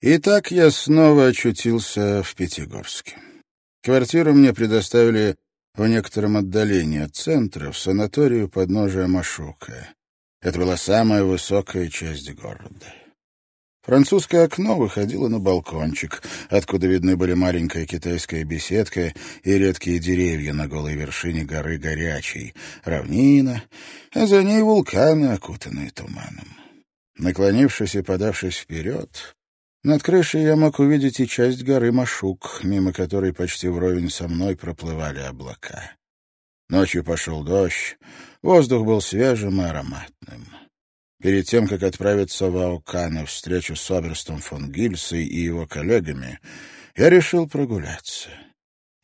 Итак, я снова очутился в Пятигорске. Квартиру мне предоставили в некотором отдалении от центра, в санаторию подножия Машука. Это была самая высокая часть города. Французское окно выходило на балкончик, откуда видны были маленькая китайская беседка и редкие деревья на голой вершине горы Горячей, равнина, а за ней вулканы, окутанные туманом. Наклонившись и подавшись вперед, над крышей я мог увидеть и часть горы Машук, мимо которой почти вровень со мной проплывали облака. Ночью пошел дождь, воздух был свежим и ароматным. Перед тем, как отправиться в Аука на встречу с Оберстом фон Гильсой и его коллегами, я решил прогуляться.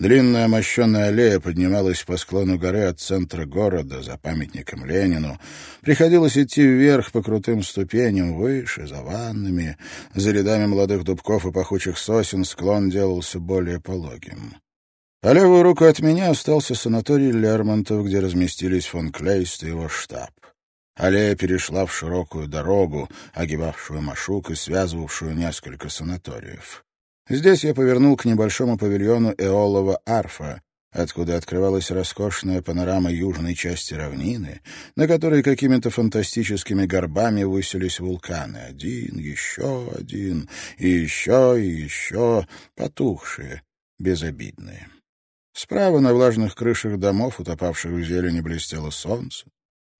Длинная мощенная аллея поднималась по склону горы от центра города, за памятником Ленину. Приходилось идти вверх по крутым ступеням, выше, за ваннами. За рядами молодых дубков и пахучих сосен склон делался более пологим. По левую руку от меня остался санаторий Лермонтов, где разместились фон Клейст и его штаб. Аллея перешла в широкую дорогу, огибавшую Машук и связывавшую несколько санаториев. Здесь я повернул к небольшому павильону Эолова арфа, откуда открывалась роскошная панорама южной части равнины, на которой какими-то фантастическими горбами высились вулканы. Один, еще один, и еще, и еще, потухшие, безобидные. Справа на влажных крышах домов, утопавших в зелени, блестело солнце.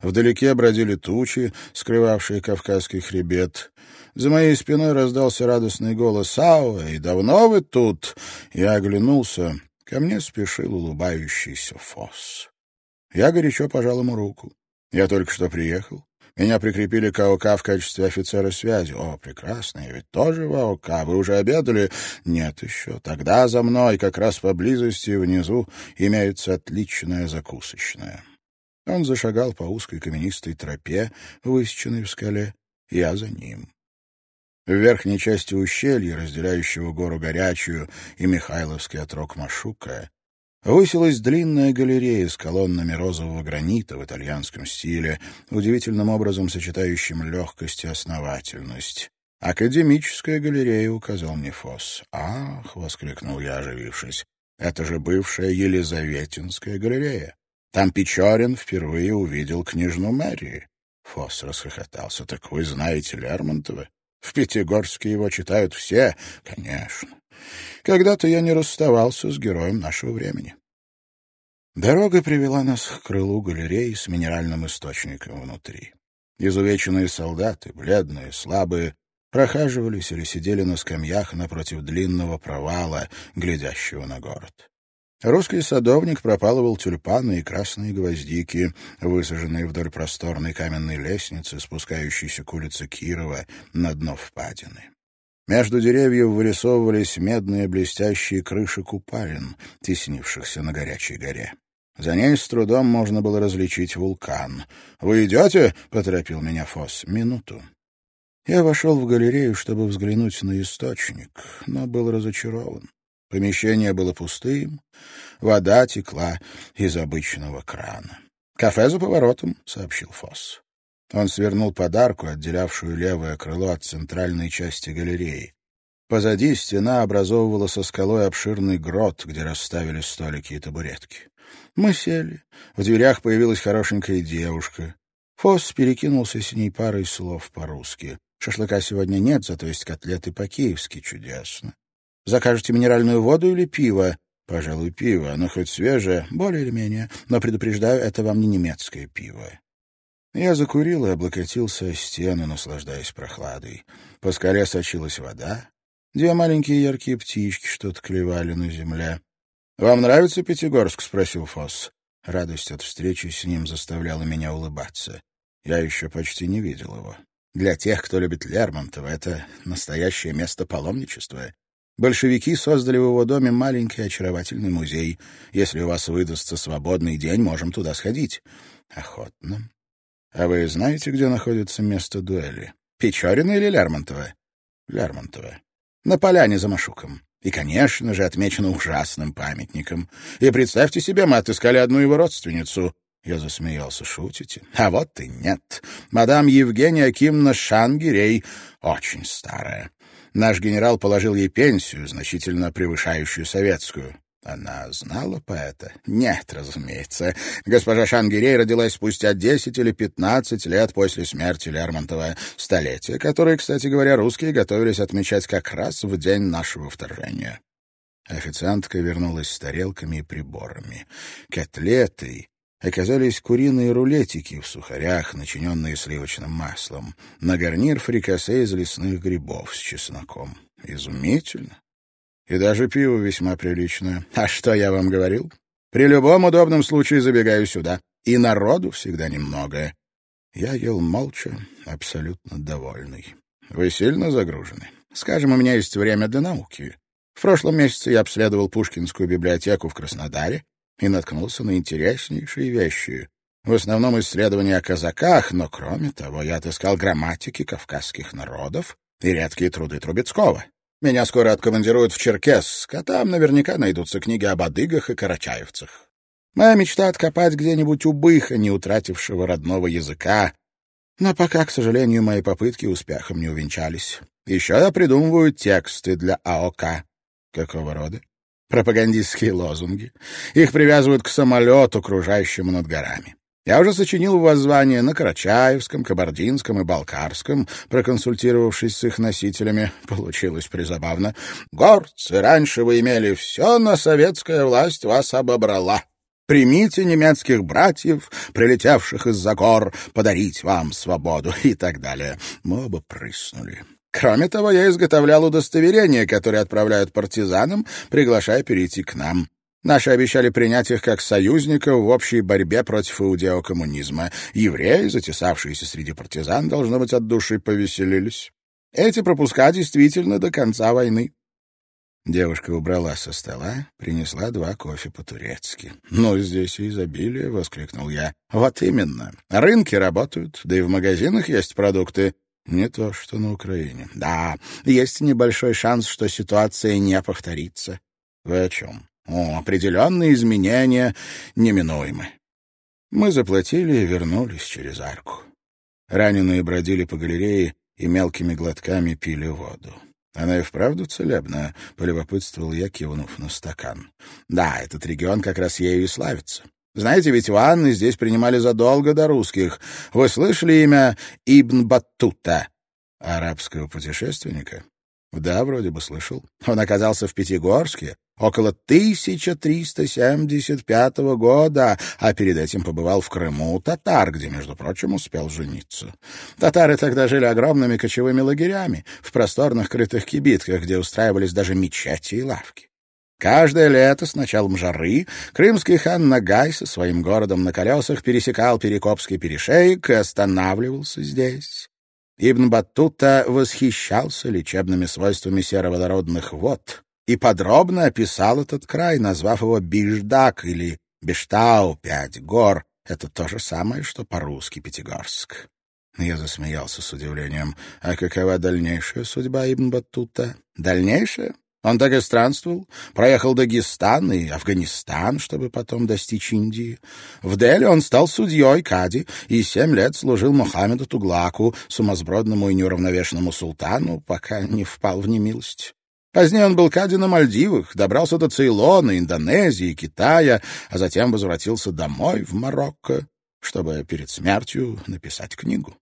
Вдалеке бродили тучи, скрывавшие Кавказский хребет. За моей спиной раздался радостный голос «Ауэ, и давно вы тут?» Я оглянулся. Ко мне спешил улыбающийся Фос. Я горячо пожал ему руку. Я только что приехал. Меня прикрепили к АОК в качестве офицера связи. О, прекрасно, я ведь тоже в АОК. Вы уже обедали? Нет еще. Тогда за мной, как раз поблизости, внизу, имеется отличная закусочная. Он зашагал по узкой каменистой тропе, высеченной в скале. Я за ним. В верхней части ущелья, разделяющего гору Горячую и Михайловский отрог Машука, высилась длинная галерея с колоннами розового гранита в итальянском стиле, удивительным образом сочетающим легкость и основательность. «Академическая галерея», — указал мне Фос. «Ах!» — воскликнул я, оживившись. «Это же бывшая Елизаветинская галерея. Там Печорин впервые увидел княжну Марии. Фосс расхохотался. «Так вы знаете Лермонтова? В Пятигорске его читают все?» «Конечно. Когда-то я не расставался с героем нашего времени». Дорога привела нас к крылу галереи с минеральным источником внутри. Изувеченные солдаты, бледные, слабые, прохаживались или сидели на скамьях напротив длинного провала, глядящего на город. Русский садовник пропалывал тюльпаны и красные гвоздики, высаженные вдоль просторной каменной лестницы, спускающейся к улице Кирова на дно впадины. Между деревьев вырисовывались медные блестящие крыши купалин, теснившихся на горячей горе. За ней с трудом можно было различить вулкан. «Вы идете?» — поторопил меня Фос. «Минуту». Я вошел в галерею, чтобы взглянуть на источник, но был разочарован. Помещение было пустым, вода текла из обычного крана. «Кафе за поворотом», — сообщил Фосс. Он свернул подарку, отделявшую левое крыло от центральной части галереи. Позади стена образовывала со скалой обширный грот, где расставили столики и табуретки. Мы сели. В дверях появилась хорошенькая девушка. Фосс перекинулся с ней парой слов по-русски. «Шашлыка сегодня нет, зато есть котлеты по-киевски. Чудесно. Закажете минеральную воду или пиво? Пожалуй, пиво. Оно хоть свежее, более или менее. Но, предупреждаю, это вам не немецкое пиво. Я закурил и облокотился о стену, наслаждаясь прохладой. По скале сочилась вода. Две маленькие яркие птички что-то клевали на земле. — Вам нравится Пятигорск? — спросил Фосс. Радость от встречи с ним заставляла меня улыбаться. Я еще почти не видел его. Для тех, кто любит Лермонтова, это настоящее место паломничества. Большевики создали в его доме маленький очаровательный музей. Если у вас выдастся свободный день, можем туда сходить. Охотно. А вы знаете, где находится место дуэли? Печорина или Лермонтова? Лермонтова. На поляне за Машуком. И, конечно же, отмечено ужасным памятником. И представьте себе, мы отыскали одну его родственницу. Я засмеялся. Шутите? А вот и нет. Мадам Евгения Акимна Шангирей очень старая. Наш генерал положил ей пенсию, значительно превышающую советскую. Она знала поэта? Нет, разумеется. Госпожа Шангирей родилась спустя десять или пятнадцать лет после смерти Лермонтова, столетие, которое, кстати говоря, русские готовились отмечать как раз в день нашего вторжения. Официантка вернулась с тарелками и приборами. Котлеты оказались куриные рулетики в сухарях, начиненные сливочным маслом. На гарнир фрикасе из лесных грибов с чесноком. Изумительно. И даже пиво весьма приличное. А что я вам говорил? При любом удобном случае забегаю сюда. И народу всегда немного. Я ел молча, абсолютно довольный. Вы сильно загружены? Скажем, у меня есть время для науки. В прошлом месяце я обследовал Пушкинскую библиотеку в Краснодаре и наткнулся на интереснейшие вещи. В основном исследования о казаках, но, кроме того, я отыскал грамматики кавказских народов и редкие труды Трубецкого. Меня скоро откомандируют в Черкесск, а там наверняка найдутся книги об адыгах и карачаевцах. Моя мечта — откопать где-нибудь убыха, не утратившего родного языка. Но пока, к сожалению, мои попытки успехом не увенчались. Еще я придумываю тексты для АОК. Какого рода? Пропагандистские лозунги. Их привязывают к самолету, кружащему над горами. Я уже сочинил воззвание на Карачаевском, Кабардинском и Балкарском, проконсультировавшись с их носителями. Получилось призабавно. «Горцы, раньше вы имели все, но советская власть вас обобрала. Примите немецких братьев, прилетевших из-за гор, подарить вам свободу» и так далее. Мы оба прыснули. Кроме того, я изготовлял удостоверения, которые отправляют партизанам, приглашая перейти к нам. Наши обещали принять их как союзников в общей борьбе против иудеокоммунизма. Евреи, затесавшиеся среди партизан, должно быть, от души повеселились. Эти пропуска действительно до конца войны. Девушка убрала со стола, принесла два кофе по-турецки. «Ну, здесь изобилие!» — воскликнул я. «Вот именно. Рынки работают, да и в магазинах есть продукты. Не то, что на Украине. Да, есть небольшой шанс, что ситуация не повторится. Вы о чем? О, определенные изменения неминуемы. Мы заплатили и вернулись через арку. Раненые бродили по галерее и мелкими глотками пили воду. Она и вправду целебная, — полюбопытствовал я, кивнув на стакан. Да, этот регион как раз ею и славится. Знаете, ведь ванны здесь принимали задолго до русских. Вы слышали имя Ибн Баттута, арабского путешественника? Да, вроде бы слышал. Он оказался в Пятигорске около 1375 года, а перед этим побывал в Крыму у татар, где, между прочим, успел жениться. Татары тогда жили огромными кочевыми лагерями, в просторных крытых кибитках, где устраивались даже мечети и лавки. Каждое лето с началом жары крымский хан Нагай со своим городом на колесах пересекал Перекопский перешеек и останавливался здесь. Ибн Баттута восхищался лечебными свойствами сероводородных вод и подробно описал этот край, назвав его Биждак или Бештау, пять гор. Это то же самое, что по-русски Пятигорск. Я засмеялся с удивлением. А какова дальнейшая судьба Ибн Баттута? Дальнейшая? Он так и странствовал, проехал Дагестан и Афганистан, чтобы потом достичь Индии. В Дели он стал судьей Кади и семь лет служил Мухаммеду Туглаку, сумасбродному и неуравновешенному султану, пока не впал в немилость. Позднее он был Кади на Мальдивах, добрался до Цейлона, Индонезии, Китая, а затем возвратился домой, в Марокко, чтобы перед смертью написать книгу.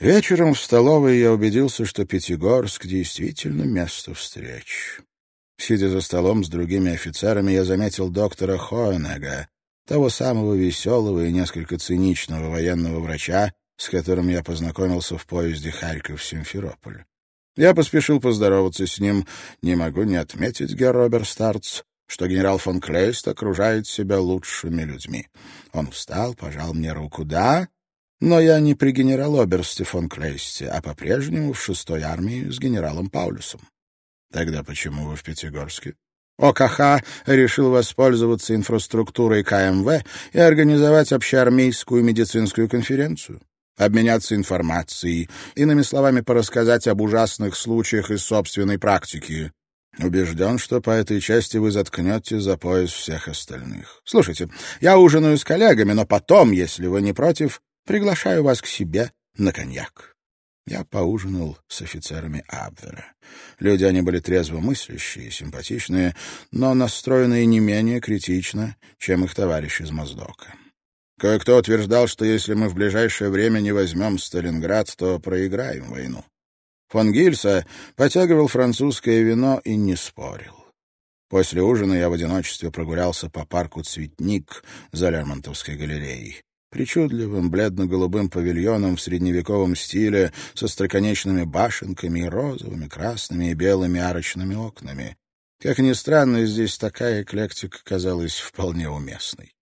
Вечером в столовой я убедился, что Пятигорск действительно место встреч. Сидя за столом с другими офицерами, я заметил доктора Хоенега, того самого веселого и несколько циничного военного врача, с которым я познакомился в поезде Харьков-Симферополь. Я поспешил поздороваться с ним. Не могу не отметить, Герр Оберстарц, что генерал фон Клейст окружает себя лучшими людьми. Он встал, пожал мне руку. «Да, но я не при генерал-оберсте фон Клейсте, а по-прежнему в шестой армии с генералом Паулюсом. Тогда почему вы в Пятигорске? ОКХ решил воспользоваться инфраструктурой КМВ и организовать общеармейскую медицинскую конференцию, обменяться информацией, иными словами, порассказать об ужасных случаях из собственной практики. Убежден, что по этой части вы заткнете за пояс всех остальных. Слушайте, я ужинаю с коллегами, но потом, если вы не против, Приглашаю вас к себе на коньяк. Я поужинал с офицерами Абвера. Люди они были трезвомыслящие, симпатичные, но настроенные не менее критично, чем их товарищи из Моздока. Кое-кто утверждал, что если мы в ближайшее время не возьмем Сталинград, то проиграем войну. Фон Гильса потягивал французское вино и не спорил. После ужина я в одиночестве прогулялся по парку «Цветник» за Лермонтовской галереей причудливым бледно-голубым павильоном в средневековом стиле со строконечными башенками и розовыми, красными и белыми арочными окнами. Как ни странно, здесь такая эклектика казалась вполне уместной.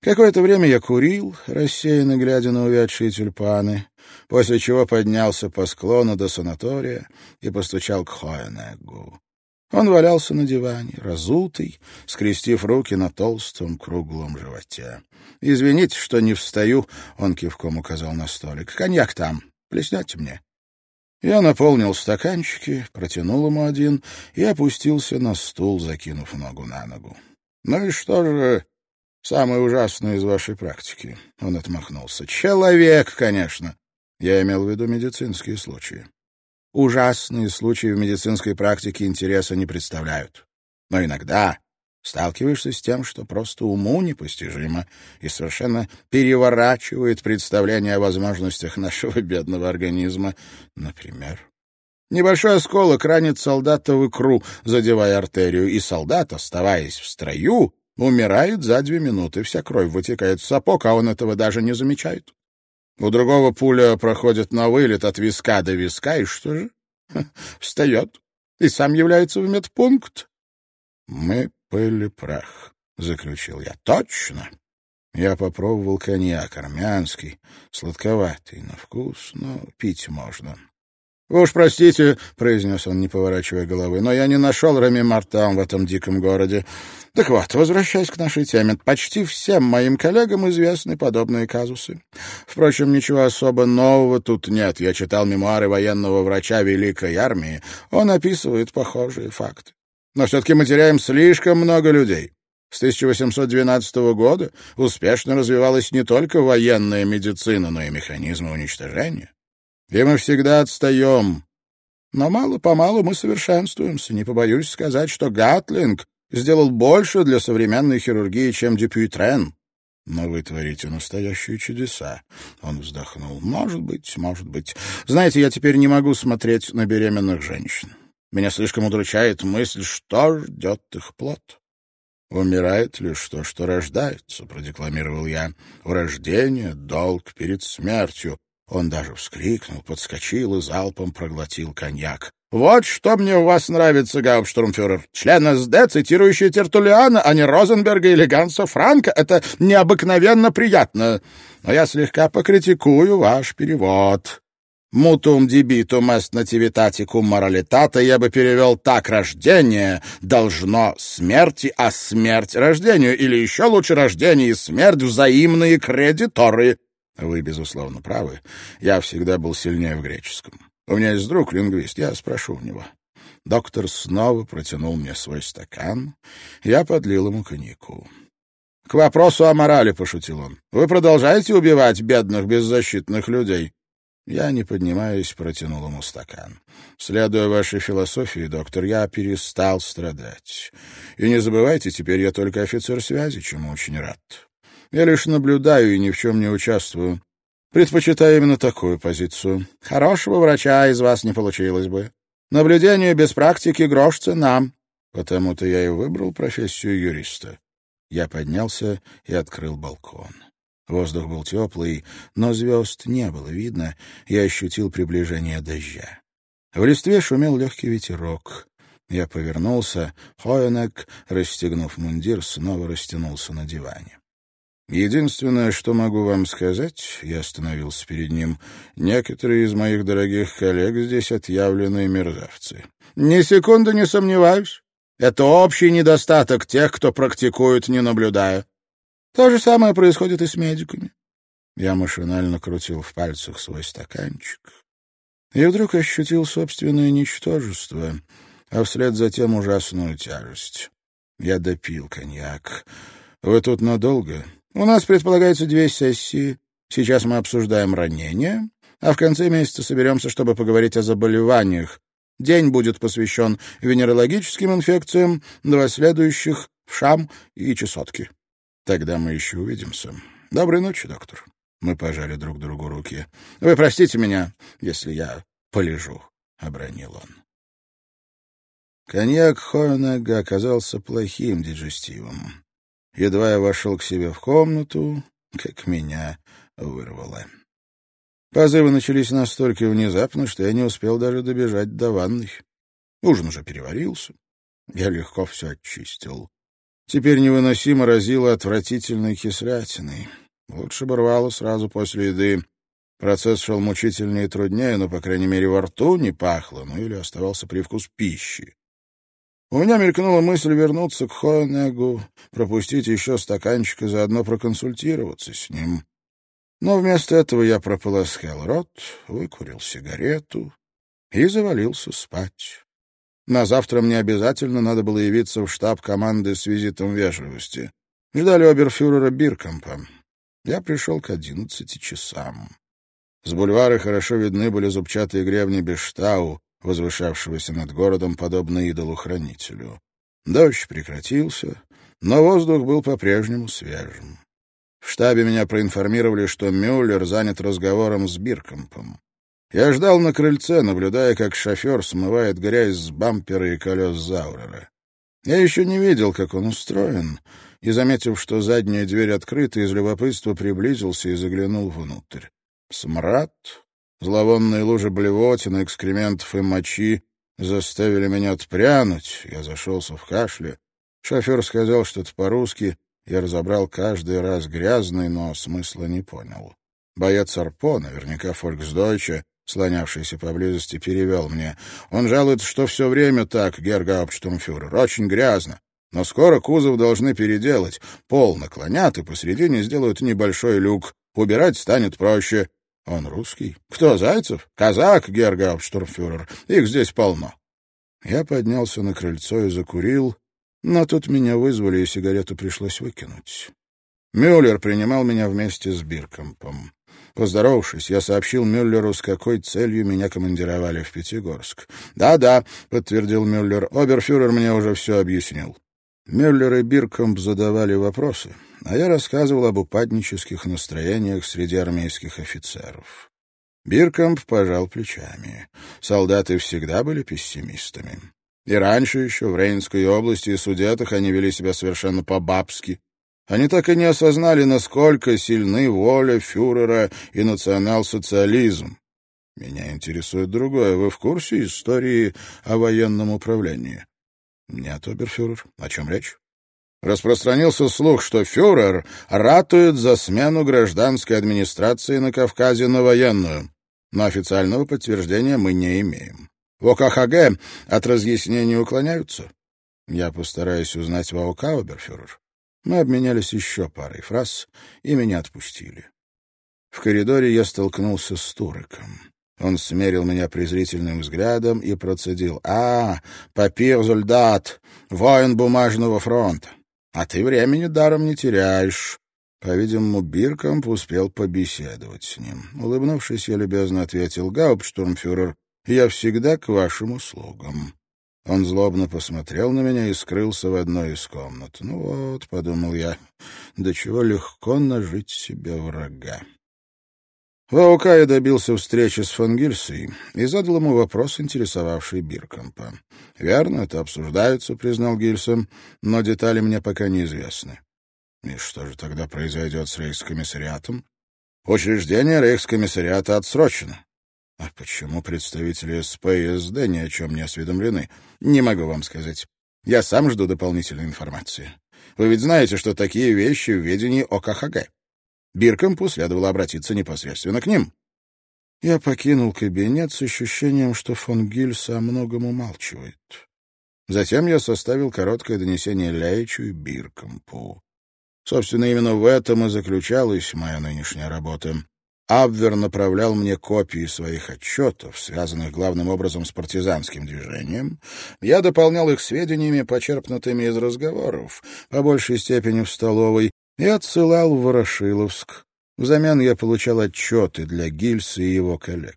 Какое-то время я курил, рассеянно глядя на увядшие тюльпаны, после чего поднялся по склону до санатория и постучал к Хоенеггу. Он валялся на диване, разутый, скрестив руки на толстом круглом животе. «Извините, что не встаю», — он кивком указал на столик. «Коньяк там. Плеснете мне?» Я наполнил стаканчики, протянул ему один и опустился на стул, закинув ногу на ногу. «Ну и что же самое ужасное из вашей практики?» Он отмахнулся. «Человек, конечно!» Я имел в виду медицинские случаи. Ужасные случаи в медицинской практике интереса не представляют. Но иногда сталкиваешься с тем, что просто уму непостижимо и совершенно переворачивает представление о возможностях нашего бедного организма. Например, небольшой осколок ранит солдата в икру, задевая артерию, и солдат, оставаясь в строю, умирает за две минуты. Вся кровь вытекает в сапог, а он этого даже не замечает. У другого пуля проходит на вылет от виска до виска, и что же? Встает и сам является в медпункт. Мы пыли прах, — заключил я. Точно. Я попробовал коньяк армянский, сладковатый на вкус, но пить можно. «Вы уж простите», — произнес он, не поворачивая головы, «но я не нашел Рами Мартам в этом диком городе. Так вот, возвращаясь к нашей теме, почти всем моим коллегам известны подобные казусы. Впрочем, ничего особо нового тут нет. Я читал мемуары военного врача Великой Армии. Он описывает похожие факты. Но все-таки мы теряем слишком много людей». С 1812 года успешно развивалась не только военная медицина, но и механизмы уничтожения и мы всегда отстаем. Но мало-помалу мы совершенствуемся. Не побоюсь сказать, что Гатлинг сделал больше для современной хирургии, чем Дюпюйтрен. Но вы творите настоящие чудеса. Он вздохнул. Может быть, может быть. Знаете, я теперь не могу смотреть на беременных женщин. Меня слишком удручает мысль, что ждет их плод. «Умирает лишь то, что рождается», — продекламировал я. «У рождения долг перед смертью. Он даже вскрикнул, подскочил и залпом проглотил коньяк. «Вот что мне у вас нравится, гауптштурмфюрер. Член СД, цитирующий Тертулиана, а не Розенберга или Ганса Франка. Это необыкновенно приятно. Но я слегка покритикую ваш перевод. «Мутум дебитум эст нативитатикум моралитата» я бы перевел так «рождение должно смерти, а смерть рождению» или еще лучше «рождение и смерть взаимные кредиторы». Вы, безусловно, правы. Я всегда был сильнее в греческом. У меня есть друг, лингвист, я спрошу у него. Доктор снова протянул мне свой стакан. Я подлил ему коньяку. «К вопросу о морали», — пошутил он. «Вы продолжаете убивать бедных, беззащитных людей?» Я, не поднимаясь, протянул ему стакан. «Следуя вашей философии, доктор, я перестал страдать. И не забывайте, теперь я только офицер связи, чему очень рад. Я лишь наблюдаю и ни в чем не участвую. Предпочитаю именно такую позицию. Хорошего врача из вас не получилось бы. Наблюдение без практики — грош цена. Потому-то я и выбрал профессию юриста. Я поднялся и открыл балкон. Воздух был теплый, но звезд не было видно. Я ощутил приближение дождя. В листве шумел легкий ветерок. Я повернулся. Хоенек, расстегнув мундир, снова растянулся на диване. Единственное, что могу вам сказать, я остановился перед ним, некоторые из моих дорогих коллег здесь отъявленные мерзавцы. Ни секунды не сомневаюсь. Это общий недостаток тех, кто практикует, не наблюдая. То же самое происходит и с медиками. Я машинально крутил в пальцах свой стаканчик и вдруг ощутил собственное ничтожество, а вслед за тем ужасную тяжесть. Я допил коньяк. «Вы тут надолго?» У нас предполагается две сессии. Сейчас мы обсуждаем ранения, а в конце месяца соберемся, чтобы поговорить о заболеваниях. День будет посвящен венерологическим инфекциям, два следующих — в шам и чесотки. Тогда мы еще увидимся. Доброй ночи, доктор. Мы пожали друг другу руки. Вы простите меня, если я полежу, — обронил он. Коньяк Хоенега оказался плохим диджестивом. Едва я вошел к себе в комнату, как меня вырвало. Позывы начались настолько внезапно, что я не успел даже добежать до ванной. Ужин уже переварился. Я легко все очистил. Теперь невыносимо разило отвратительной кислятиной. Лучше бы рвало сразу после еды. Процесс шел мучительнее и труднее, но, по крайней мере, во рту не пахло, ну или оставался привкус пищи. У меня мелькнула мысль вернуться к Хоенегу, пропустить еще стаканчик и заодно проконсультироваться с ним. Но вместо этого я прополоскал рот, выкурил сигарету и завалился спать. На завтра мне обязательно надо было явиться в штаб команды с визитом вежливости. Ждали оберфюрера Биркомпа. Я пришел к одиннадцати часам. С бульвара хорошо видны были зубчатые гребни Бештау, возвышавшегося над городом, подобно идолу-хранителю. Дождь прекратился, но воздух был по-прежнему свежим. В штабе меня проинформировали, что Мюллер занят разговором с Биркомпом. Я ждал на крыльце, наблюдая, как шофер смывает грязь с бампера и колес Заурера. Я еще не видел, как он устроен, и, заметив, что задняя дверь открыта, из любопытства приблизился и заглянул внутрь. Смрад, зловонные лужи блевотины, экскрементов и мочи заставили меня отпрянуть. Я зашелся в кашле. Шофер сказал что-то по-русски. Я разобрал каждый раз грязный, но смысла не понял. Боец Арпо, наверняка Фольксдойче, слонявшийся поблизости, перевел мне. Он жалуется, что все время так, Гергауптштурмфюрер, очень грязно. Но скоро кузов должны переделать. Пол наклонят и посередине сделают небольшой люк. Убирать станет проще. Он русский. Кто, Зайцев? Казак, Гергауптштурмфюрер. Их здесь полно. Я поднялся на крыльцо и закурил, но тут меня вызвали, и сигарету пришлось выкинуть. Мюллер принимал меня вместе с Биркомпом. Поздоровавшись, я сообщил Мюллеру, с какой целью меня командировали в Пятигорск. «Да-да», — подтвердил Мюллер, — «оберфюрер мне уже все объяснил». Мюллер и Биркомп задавали вопросы, а я рассказывал об упаднических настроениях среди армейских офицеров. Биркомп пожал плечами. Солдаты всегда были пессимистами. И раньше еще в Рейнской области и Судетах они вели себя совершенно по-бабски. Они так и не осознали, насколько сильны воля фюрера и национал-социализм. Меня интересует другое. Вы в курсе истории о военном управлении? Нет, оберфюрер. О чем речь? Распространился слух, что фюрер ратует за смену гражданской администрации на Кавказе на военную. Но официального подтверждения мы не имеем. В ОКХГ от разъяснений уклоняются. Я постараюсь узнать в АОК, оберфюрер. Мы обменялись еще парой фраз, и меня отпустили. В коридоре я столкнулся с Туриком. Он смерил меня презрительным взглядом и процедил. «А, папир-зольдат, воин бумажного фронта. А ты времени даром не теряешь». По-видимому, Биркомп успел побеседовать с ним. Улыбнувшись, я любезно ответил. «Гауптштурмфюрер, я всегда к вашим услугам». Он злобно посмотрел на меня и скрылся в одной из комнат. «Ну вот», — подумал я, — «до чего легко нажить себе врага». В АОК я добился встречи с фон Гильсой и задал ему вопрос, интересовавший Биркомпа. «Верно, это обсуждается», — признал Гильсом, — «но детали мне пока неизвестны». «И что же тогда произойдет с рейхскомиссариатом?» «Учреждение рейхскомиссариата отсрочено. А почему представители СП и СД ни о чем не осведомлены? Не могу вам сказать. Я сам жду дополнительной информации. Вы ведь знаете, что такие вещи в ведении ОКХГ. Биркомпу следовало обратиться непосредственно к ним. Я покинул кабинет с ощущением, что фон Гильс о многом умалчивает. Затем я составил короткое донесение Лейчу и Биркомпу. Собственно, именно в этом и заключалась моя нынешняя работа. Абвер направлял мне копии своих отчетов, связанных главным образом с партизанским движением. Я дополнял их сведениями, почерпнутыми из разговоров, по большей степени в столовой, и отсылал в Ворошиловск. Взамен я получал отчеты для Гильса и его коллег.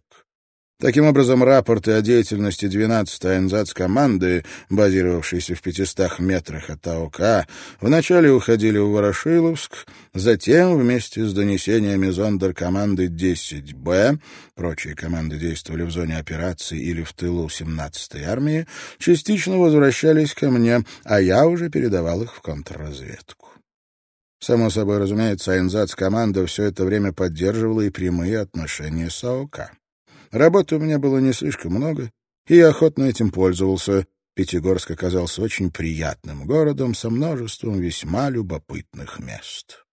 Таким образом, рапорты о деятельности 12-й Айнзац-команды, базировавшейся в 500 метрах от АОК, вначале уходили в Ворошиловск, затем вместе с донесениями зондеркоманды 10Б, прочие команды действовали в зоне операции или в тылу 17-й армии, частично возвращались ко мне, а я уже передавал их в контрразведку. Само собой, разумеется, Айнзац-команда все это время поддерживала и прямые отношения с АОК. Работы у меня было не слишком много, и я охотно этим пользовался. Пятигорск оказался очень приятным городом со множеством весьма любопытных мест.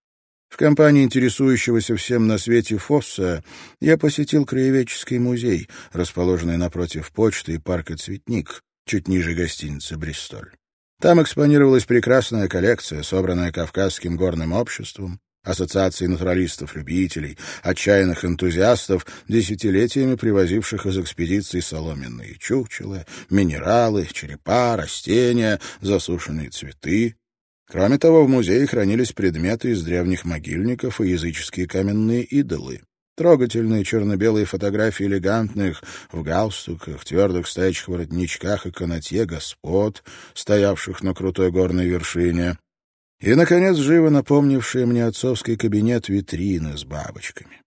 В компании интересующегося всем на свете Фосса я посетил краеведческий музей, расположенный напротив почты и парка «Цветник», чуть ниже гостиницы «Бристоль». Там экспонировалась прекрасная коллекция, собранная Кавказским горным обществом, Ассоциации натуралистов-любителей, отчаянных энтузиастов, десятилетиями привозивших из экспедиций соломенные чучела, минералы, черепа, растения, засушенные цветы. Кроме того, в музее хранились предметы из древних могильников и языческие каменные идолы. Трогательные черно-белые фотографии элегантных в галстуках, твердых стоячих воротничках и канатье господ, стоявших на крутой горной вершине. И, наконец, живо напомнившие мне отцовский кабинет витрины с бабочками.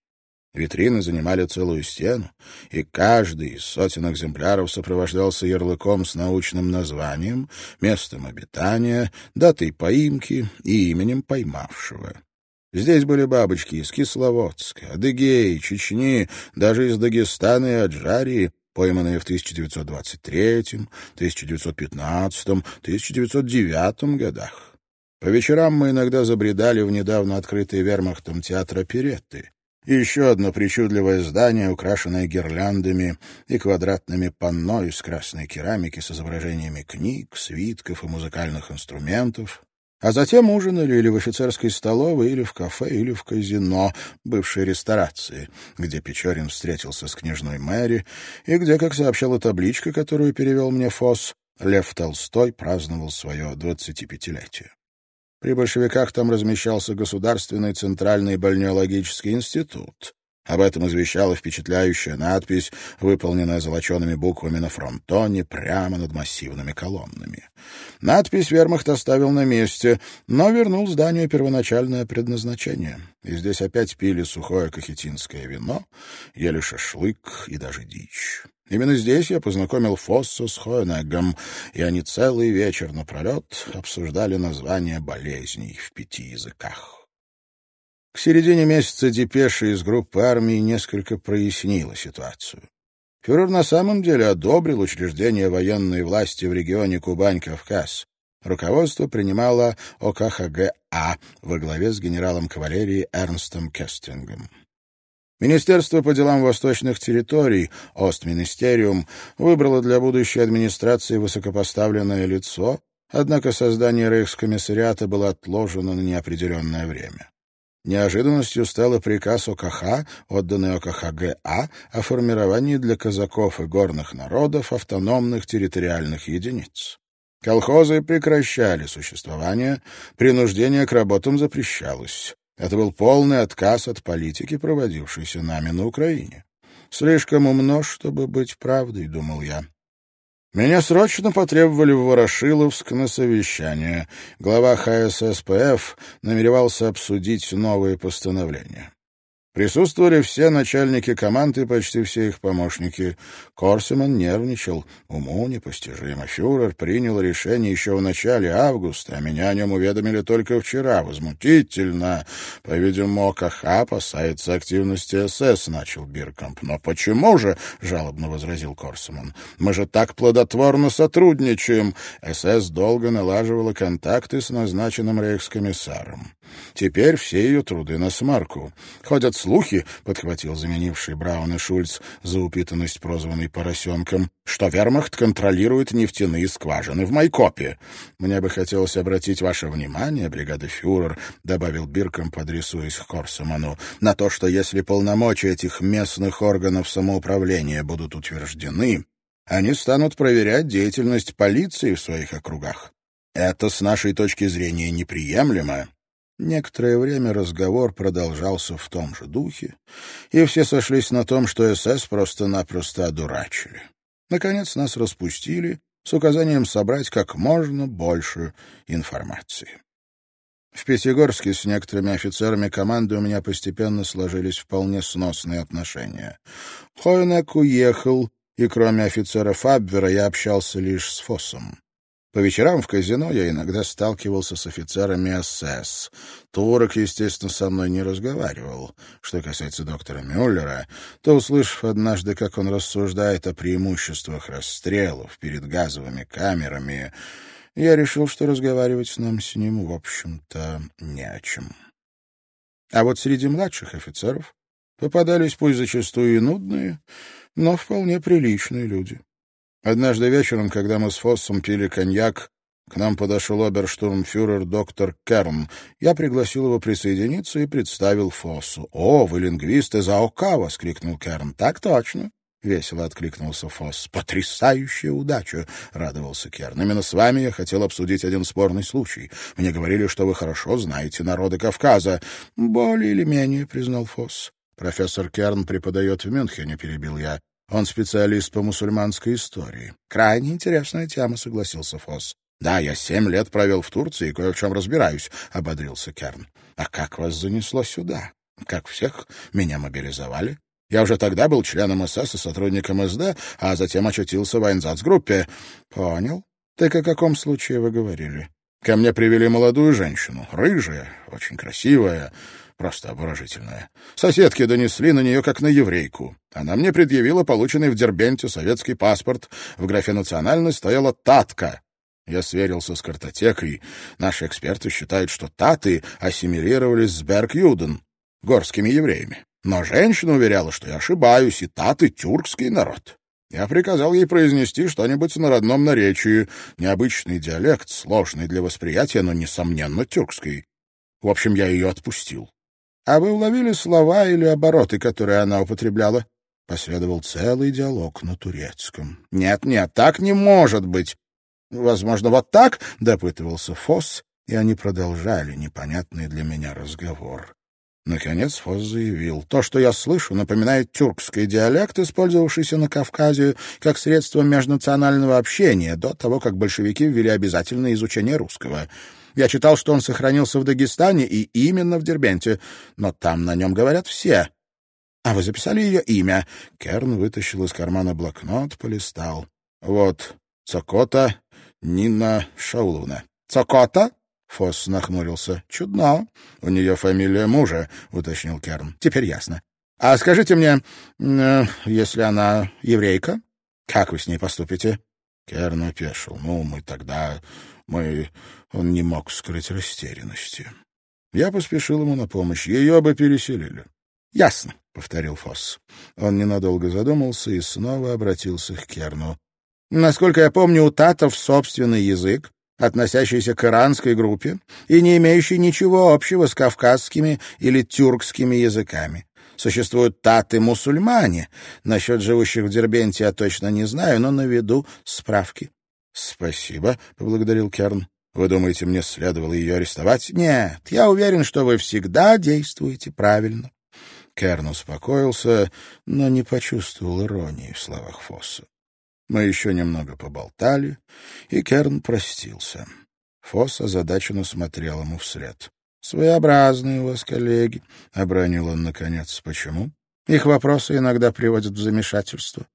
Витрины занимали целую стену, и каждый из сотен экземпляров сопровождался ярлыком с научным названием, местом обитания, датой поимки и именем поймавшего. Здесь были бабочки из Кисловодска, Адыгеи, Чечни, даже из Дагестана и Аджарии, пойманные в 1923, 1915, 1909 годах. По вечерам мы иногда забредали в недавно открытый вермахтом театр оперетты. И еще одно причудливое здание, украшенное гирляндами и квадратными панно из красной керамики с изображениями книг, свитков и музыкальных инструментов. А затем ужинали или в офицерской столовой, или в кафе, или в казино, бывшей ресторации, где Печорин встретился с княжной Мэри, и где, как сообщала табличка, которую перевел мне Фосс, Лев Толстой праздновал свое двадцатипятилетие. При большевиках там размещался Государственный Центральный Бальнеологический институт. Об этом извещала впечатляющая надпись, выполненная золочеными буквами на фронтоне прямо над массивными колоннами. Надпись вермахт оставил на месте, но вернул зданию первоначальное предназначение. И здесь опять пили сухое кахетинское вино, ели шашлык и даже дичь. Именно здесь я познакомил Фоссу с Хоенеггом, и они целый вечер напролет обсуждали названия болезней в пяти языках. К середине месяца депеши из группы армии несколько прояснила ситуацию. Фюрер на самом деле одобрил учреждение военной власти в регионе Кубань-Кавказ. Руководство принимало ОКХГА во главе с генералом кавалерии Эрнстом Кестингом. Министерство по делам восточных территорий, Остминистериум, выбрало для будущей администрации высокопоставленное лицо, однако создание рейхскомиссариата было отложено на неопределенное время. Неожиданностью стал приказ ОКХ, отданный ОКХГА, о формировании для казаков и горных народов автономных территориальных единиц. Колхозы прекращали существование, принуждение к работам запрещалось. Это был полный отказ от политики, проводившейся нами на Украине. Слишком умно, чтобы быть правдой, думал я. Меня срочно потребовали в Ворошиловск на совещание. Глава ХССПФ намеревался обсудить новые постановления. Присутствовали все начальники команд и почти все их помощники. Корсиман нервничал. Уму непостижимо. Фюрер принял решение еще в начале августа, а меня о нем уведомили только вчера. Возмутительно. По-видимому, ОКХ опасается активности СС, начал Биркомп. Но почему же, жалобно возразил Корсиман, мы же так плодотворно сотрудничаем. СС долго налаживала контакты с назначенным рейхскомиссаром. Теперь все ее труды на смарку. Ходят слухи, — подхватил заменивший Брауна Шульц за упитанность, прозванный поросенком, — что вермахт контролирует нефтяные скважины в Майкопе. Мне бы хотелось обратить ваше внимание, бригада фюрер, — добавил Бирком, подрисуясь к Корсуману, — на то, что если полномочия этих местных органов самоуправления будут утверждены, они станут проверять деятельность полиции в своих округах. Это с нашей точки зрения неприемлемо Некоторое время разговор продолжался в том же духе, и все сошлись на том, что СС просто-напросто одурачили. Наконец нас распустили с указанием собрать как можно больше информации. В Пятигорске с некоторыми офицерами команды у меня постепенно сложились вполне сносные отношения. Хойнек уехал, и кроме офицера Фабвера я общался лишь с Фоссом. По вечерам в казино я иногда сталкивался с офицерами СС. Турок, естественно, со мной не разговаривал. Что касается доктора Мюллера, то, услышав однажды, как он рассуждает о преимуществах расстрелов перед газовыми камерами, я решил, что разговаривать с нам с ним, в общем-то, не о чем. А вот среди младших офицеров попадались пусть зачастую и нудные, но вполне приличные люди. Однажды вечером, когда мы с Фоссом пили коньяк, к нам подошел оберштурмфюрер доктор Керн. Я пригласил его присоединиться и представил Фоссу. «О, вы лингвист из АОК!» — воскликнул Керн. «Так точно!» — весело откликнулся Фосс. «Потрясающая удача!» — радовался Керн. «Именно с вами я хотел обсудить один спорный случай. Мне говорили, что вы хорошо знаете народы Кавказа». «Более или менее», — признал Фосс. «Профессор Керн преподает в Мюнхене», — перебил я. Он специалист по мусульманской истории. Крайне интересная тема, согласился Фосс. Да, я семь лет провел в Турции и кое в чем разбираюсь, ободрился Керн. А как вас занесло сюда? Как всех, меня мобилизовали. Я уже тогда был членом СС и сотрудником СД, а затем очутился в Айнзацгруппе. Понял. Так о каком случае вы говорили? Ко мне привели молодую женщину, рыжая, очень красивая, просто обворожительная. Соседки донесли на нее как на еврейку. Она мне предъявила полученный в Дербенте советский паспорт. В графе «национальность» стояла «Татка». Я сверился с картотекой. Наши эксперты считают, что таты ассимилировались с Берг-Юден, горскими евреями. Но женщина уверяла, что я ошибаюсь, и таты — тюркский народ. Я приказал ей произнести что-нибудь на родном наречии. Необычный диалект, сложный для восприятия, но, несомненно, тюркский. В общем, я ее отпустил. А вы уловили слова или обороты, которые она употребляла? Последовал целый диалог на турецком. Нет, нет, так не может быть. Возможно, вот так, допытывался Фосс, и они продолжали непонятный для меня разговор. Наконец Фосс заявил, то, что я слышу, напоминает тюркский диалект, использовавшийся на Кавказе как средство межнационального общения до того, как большевики ввели обязательное изучение русского. Я читал, что он сохранился в Дагестане и именно в Дербенте, но там на нем говорят все. А вы записали ее имя? Керн вытащил из кармана блокнот, полистал. Вот, Цокота Нина Шауловна. Цокота? Фосс нахмурился. «Чудно. У нее фамилия мужа», — уточнил Керн. «Теперь ясно. А скажите мне, э, если она еврейка, как вы с ней поступите?» Керн опешил. «Ну, мы тогда... Мы... Он не мог скрыть растерянности. Я поспешил ему на помощь. Ее бы переселили. — Ясно, — повторил Фосс. Он ненадолго задумался и снова обратился к Керну. — Насколько я помню, у татов собственный язык, относящийся к иранской группе и не имеющий ничего общего с кавказскими или тюркскими языками. Существуют таты-мусульмане. Насчет живущих в Дербенте я точно не знаю, но наведу справки. — Спасибо, — поблагодарил Керн. Вы думаете, мне следовало ее арестовать? Нет, я уверен, что вы всегда действуете правильно. Керн успокоился, но не почувствовал иронии в словах Фосса. Мы еще немного поболтали, и Керн простился. Фосс озадаченно смотрел ему вслед. «Своеобразные у вас коллеги», — обронил он наконец. «Почему? Их вопросы иногда приводят в замешательство».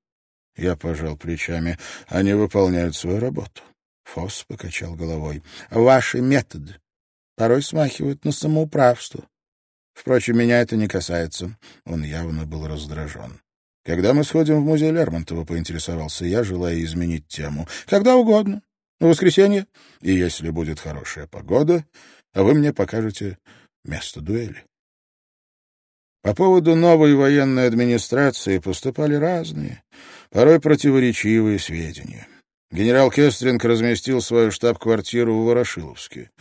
Я пожал плечами. «Они выполняют свою работу. Фосс покачал головой. «Ваши методы порой смахивают на самоуправство. Впрочем, меня это не касается». Он явно был раздражен. «Когда мы сходим в музей Лермонтова?» — поинтересовался я, желая изменить тему. «Когда угодно. В воскресенье. И если будет хорошая погода, а вы мне покажете место дуэли». По поводу новой военной администрации поступали разные, порой противоречивые сведения. Генерал Кестринг разместил свою штаб-квартиру в Ворошиловске.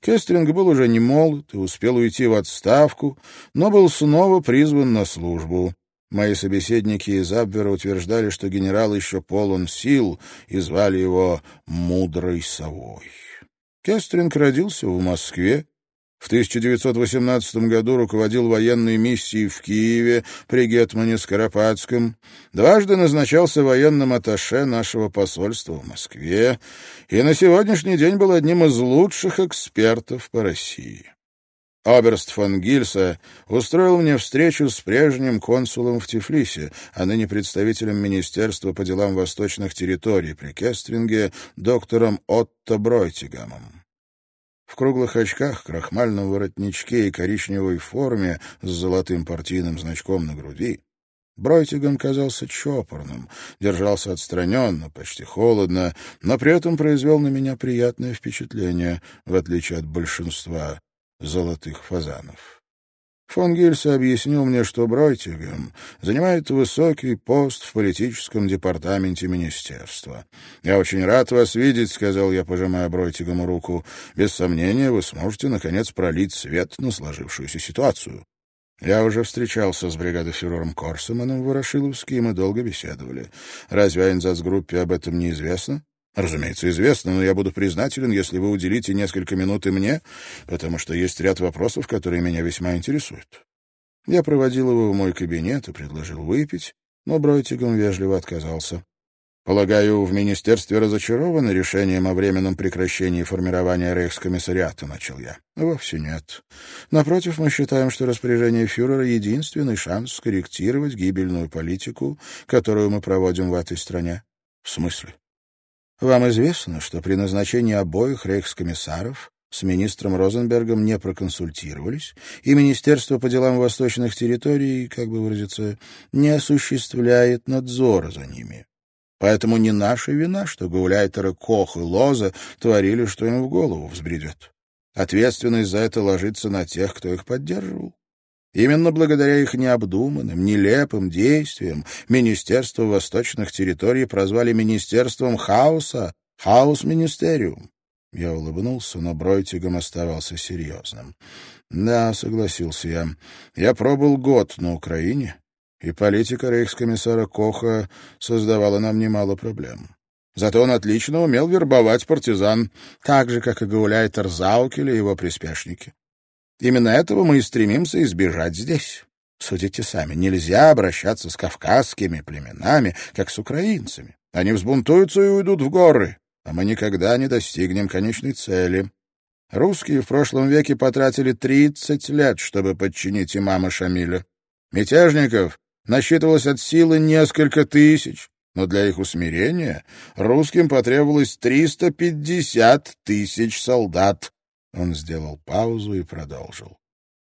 Кестринг был уже не молод и успел уйти в отставку, но был снова призван на службу. Мои собеседники из Абвера утверждали, что генерал еще полон сил, и звали его «Мудрой совой». Кестринг родился в Москве В 1918 году руководил военной миссией в Киеве при Гетмане Скоропадском, дважды назначался военным атташе нашего посольства в Москве и на сегодняшний день был одним из лучших экспертов по России. Оберст фон Гильса устроил мне встречу с прежним консулом в Тифлисе, а ныне представителем Министерства по делам восточных территорий при Кестринге, доктором Отто Бройтигамом. В круглых очках, крахмальном воротничке и коричневой форме с золотым партийным значком на груди Бройтиган казался чопорным, держался отстраненно, почти холодно, но при этом произвел на меня приятное впечатление, в отличие от большинства золотых фазанов. Фон Гильс объяснил мне, что Бройтигем занимает высокий пост в политическом департаменте министерства. «Я очень рад вас видеть», — сказал я, пожимая Бройтигему руку. «Без сомнения, вы сможете, наконец, пролить свет на сложившуюся ситуацию». Я уже встречался с бригадофюрером Корсеманом в Ворошиловске, и мы долго беседовали. Разве Айнзацгруппе об этом неизвестно? Разумеется, известно, но я буду признателен, если вы уделите несколько минут и мне, потому что есть ряд вопросов, которые меня весьма интересуют. Я проводил его в мой кабинет и предложил выпить, но Бройтигом вежливо отказался. Полагаю, в министерстве разочарованы решением о временном прекращении формирования рейхскомиссариата, начал я. Вовсе нет. Напротив, мы считаем, что распоряжение фюрера — единственный шанс скорректировать гибельную политику, которую мы проводим в этой стране. В смысле? Вам известно, что при назначении обоих рейхскомиссаров с министром Розенбергом не проконсультировались, и Министерство по делам восточных территорий, как бы выразиться, не осуществляет надзора за ними. Поэтому не наша вина, что гауляйтеры Кох и Лоза творили, что им в голову взбредет. Ответственность за это ложится на тех, кто их поддерживал. Именно благодаря их необдуманным, нелепым действиям Министерство восточных территорий прозвали Министерством хаоса, хаос-министериум. Я улыбнулся, но Бройтигом оставался серьезным. «Да», — согласился я, — «я пробыл год на Украине, и политика рейхскомиссара Коха создавала нам немало проблем. Зато он отлично умел вербовать партизан, так же, как и Гауляйтер Заукель и его приспешники. Именно этого мы и стремимся избежать здесь. Судите сами, нельзя обращаться с кавказскими племенами, как с украинцами. Они взбунтуются и уйдут в горы, а мы никогда не достигнем конечной цели. Русские в прошлом веке потратили 30 лет, чтобы подчинить имама Шамиля. Мятежников насчитывалось от силы несколько тысяч, но для их усмирения русским потребовалось 350 тысяч солдат, он сделал паузу и продолжил.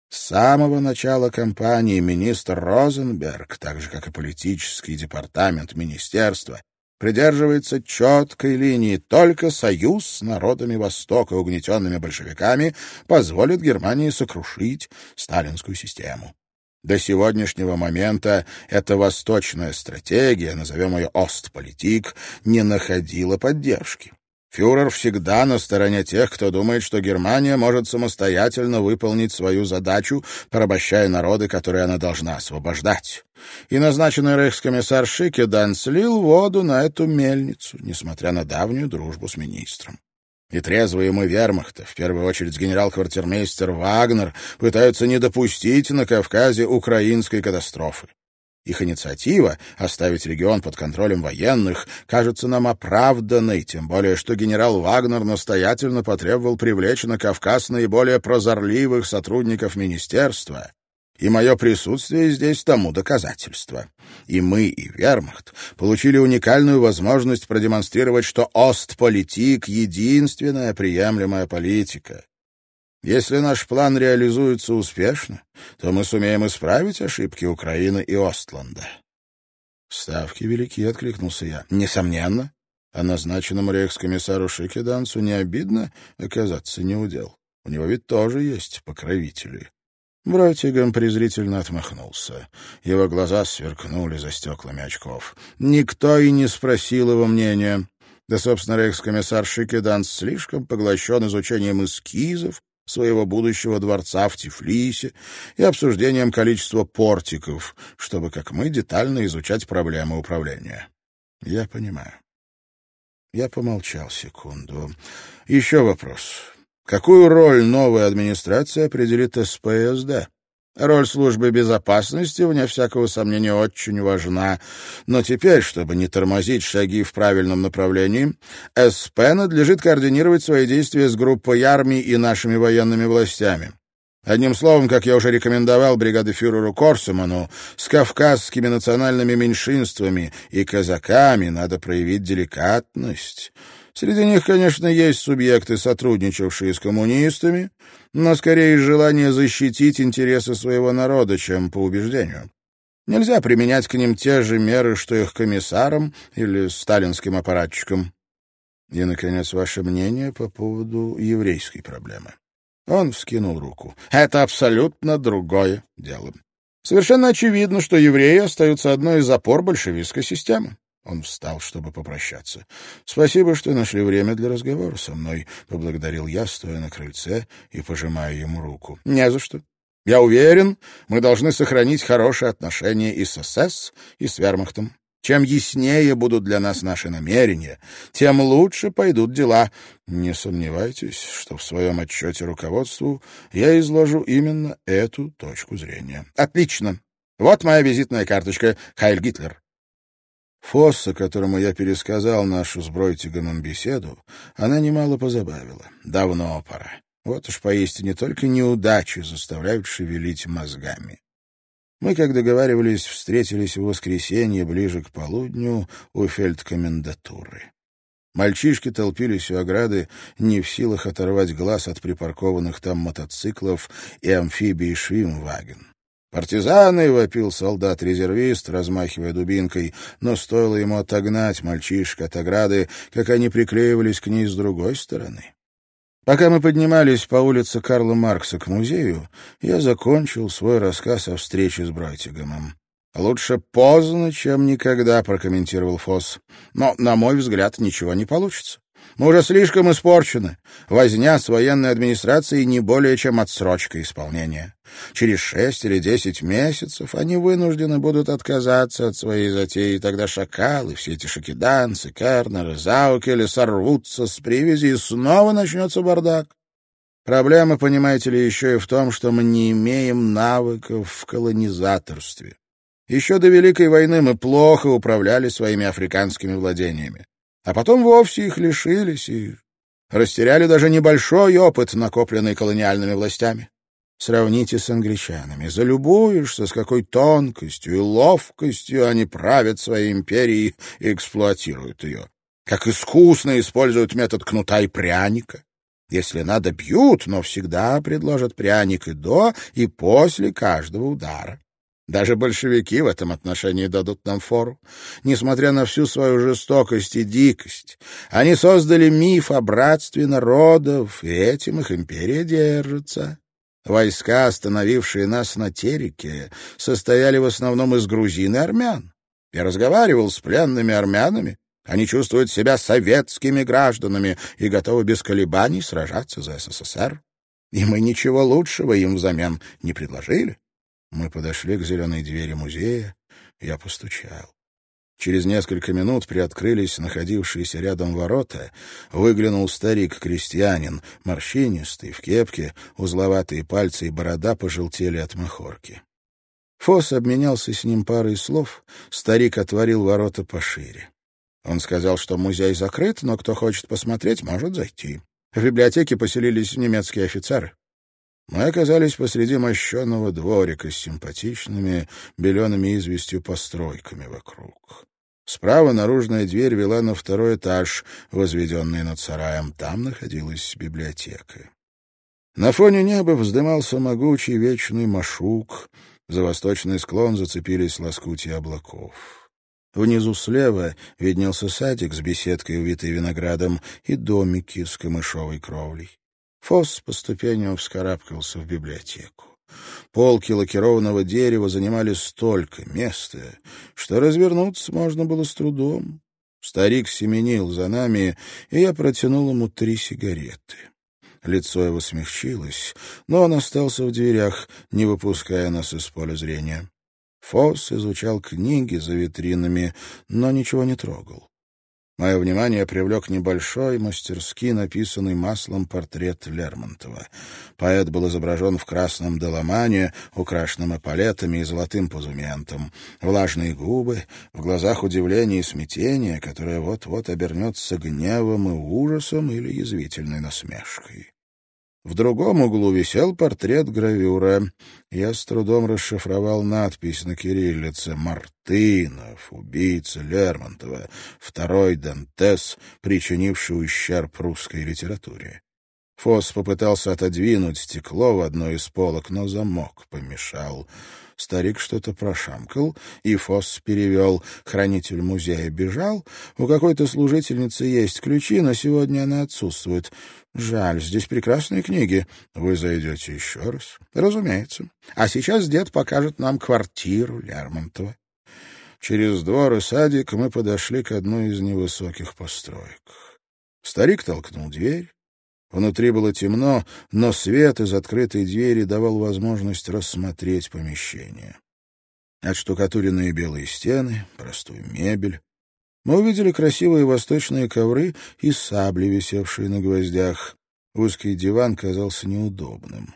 С самого начала кампании министр Розенберг, так же как и политический департамент министерства, придерживается четкой линии. Только союз с народами Востока, угнетенными большевиками, позволит Германии сокрушить сталинскую систему. До сегодняшнего момента эта восточная стратегия, назовем ее «Остполитик», не находила поддержки. Фюрер всегда на стороне тех, кто думает, что Германия может самостоятельно выполнить свою задачу, порабощая народы, которые она должна освобождать. И назначенный рейхскомиссар Шикедан слил воду на эту мельницу, несмотря на давнюю дружбу с министром. И трезвые мы вермахта, в первую очередь генерал-квартирмейстер Вагнер, пытаются не допустить на Кавказе украинской катастрофы. Их инициатива — оставить регион под контролем военных — кажется нам оправданной, тем более что генерал Вагнер настоятельно потребовал привлечь на Кавказ наиболее прозорливых сотрудников министерства. И мое присутствие здесь тому доказательство. И мы, и Вермахт получили уникальную возможность продемонстрировать, что Остполитик — единственная приемлемая политика. Если наш план реализуется успешно, то мы сумеем исправить ошибки Украины и Остланда. Ставки велики, — откликнулся я. Несомненно. А назначенному рейхскомиссару Шикеданцу не обидно оказаться неудел. У него ведь тоже есть покровители. Братигам презрительно отмахнулся. Его глаза сверкнули за стеклами очков. Никто и не спросил его мнения. Да, собственно, рейхскомиссар Шикеданц слишком поглощен изучением эскизов своего будущего дворца в Тифлисе и обсуждением количества портиков, чтобы, как мы, детально изучать проблемы управления. Я понимаю. Я помолчал секунду. Еще вопрос. Какую роль новая администрация определит СПСД? Роль службы безопасности, вне всякого сомнения, очень важна. Но теперь, чтобы не тормозить шаги в правильном направлении, СП надлежит координировать свои действия с группой армий и нашими военными властями. Одним словом, как я уже рекомендовал бригадефюреру Корсуману, с кавказскими национальными меньшинствами и казаками надо проявить деликатность. Среди них, конечно, есть субъекты, сотрудничавшие с коммунистами, но скорее из желания защитить интересы своего народа, чем по убеждению. Нельзя применять к ним те же меры, что их комиссарам или сталинским аппаратчикам. И, наконец, ваше мнение по поводу еврейской проблемы. Он вскинул руку. Это абсолютно другое дело. Совершенно очевидно, что евреи остаются одной из опор большевистской системы. Он встал, чтобы попрощаться. «Спасибо, что нашли время для разговора со мной», — поблагодарил я, стоя на крыльце и пожимая ему руку. «Не за что. Я уверен, мы должны сохранить хорошие отношения и с СС, и с вермахтом. Чем яснее будут для нас наши намерения, тем лучше пойдут дела. Не сомневайтесь, что в своем отчете руководству я изложу именно эту точку зрения. Отлично. Вот моя визитная карточка. Хайль Гитлер. Фосса, которому я пересказал нашу с Бройтиганом беседу, она немало позабавила. Давно пора. Вот уж поистине только неудачи заставляют шевелить мозгами. Мы, как договаривались, встретились в воскресенье ближе к полудню у фельдкомендатуры. Мальчишки толпились у ограды, не в силах оторвать глаз от припаркованных там мотоциклов и амфибий Швимваген. «Партизаны!» — вопил солдат-резервист, размахивая дубинкой, но стоило ему отогнать мальчишек от ограды, как они приклеивались к ней с другой стороны. Пока мы поднимались по улице Карла Маркса к музею, я закончил свой рассказ о встрече с Брайтигомом. «Лучше поздно, чем никогда», — прокомментировал Фосс. «Но, на мой взгляд, ничего не получится. Мы уже слишком испорчены. Возня с военной администрацией не более чем отсрочка исполнения. Через шесть или десять месяцев они вынуждены будут отказаться от своей затеи, и тогда шакалы, все эти шакиданцы, кернеры, заукели сорвутся с привязи, и снова начнется бардак. Проблема, понимаете ли, еще и в том, что мы не имеем навыков в колонизаторстве. Еще до Великой войны мы плохо управляли своими африканскими владениями а потом вовсе их лишились и растеряли даже небольшой опыт, накопленный колониальными властями. Сравните с англичанами. Залюбуешься, с какой тонкостью и ловкостью они правят своей империей и эксплуатируют ее. Как искусно используют метод кнута и пряника. Если надо, бьют, но всегда предложат пряник и до, и после каждого удара. Даже большевики в этом отношении дадут нам фору. Несмотря на всю свою жестокость и дикость, они создали миф о братстве народов, и этим их империя держится. Войска, остановившие нас на Тереке, состояли в основном из грузин и армян. Я разговаривал с пленными армянами. Они чувствуют себя советскими гражданами и готовы без колебаний сражаться за СССР. И мы ничего лучшего им взамен не предложили. Мы подошли к зеленой двери музея, я постучал. Через несколько минут приоткрылись находившиеся рядом ворота, выглянул старик-крестьянин, морщинистый, в кепке, узловатые пальцы и борода пожелтели от махорки. Фос обменялся с ним парой слов, старик отворил ворота пошире. Он сказал, что музей закрыт, но кто хочет посмотреть, может зайти. В библиотеке поселились немецкие офицеры. Мы оказались посреди мощенного дворика с симпатичными, белеными известью постройками вокруг. Справа наружная дверь вела на второй этаж, возведенный над сараем. Там находилась библиотека. На фоне неба вздымался могучий вечный машук. За восточный склон зацепились лоскутья облаков. Внизу слева виднелся садик с беседкой, увитой виноградом, и домики с камышовой кровлей. Фосс по ступеням вскарабкался в библиотеку. Полки лакированного дерева занимали столько места, что развернуться можно было с трудом. Старик семенил за нами, и я протянул ему три сигареты. Лицо его смягчилось, но он остался в дверях, не выпуская нас из поля зрения. Фосс изучал книги за витринами, но ничего не трогал. Мое внимание привлек небольшой, мастерски написанный маслом портрет Лермонтова. Поэт был изображен в красном доломане, украшенном эполетами и золотым позументом. Влажные губы, в глазах удивление и смятение, которое вот-вот обернется гневом и ужасом или язвительной насмешкой. В другом углу висел портрет гравюра. Я с трудом расшифровал надпись на кириллице «Мартынов, убийца Лермонтова, второй Дантес, причинивший ущерб русской литературе». Фос попытался отодвинуть стекло в одной из полок, но замок помешал. Старик что-то прошамкал, и Фосс перевел. Хранитель музея бежал. У какой-то служительницы есть ключи, но сегодня она отсутствует. Жаль, здесь прекрасные книги. Вы зайдете еще раз? Разумеется. А сейчас дед покажет нам квартиру Лермонтова. Через двор и садик мы подошли к одной из невысоких построек. Старик толкнул дверь. Внутри было темно, но свет из открытой двери давал возможность рассмотреть помещение. Отштукатуренные белые стены, простую мебель. Мы увидели красивые восточные ковры и сабли, висевшие на гвоздях. Узкий диван казался неудобным.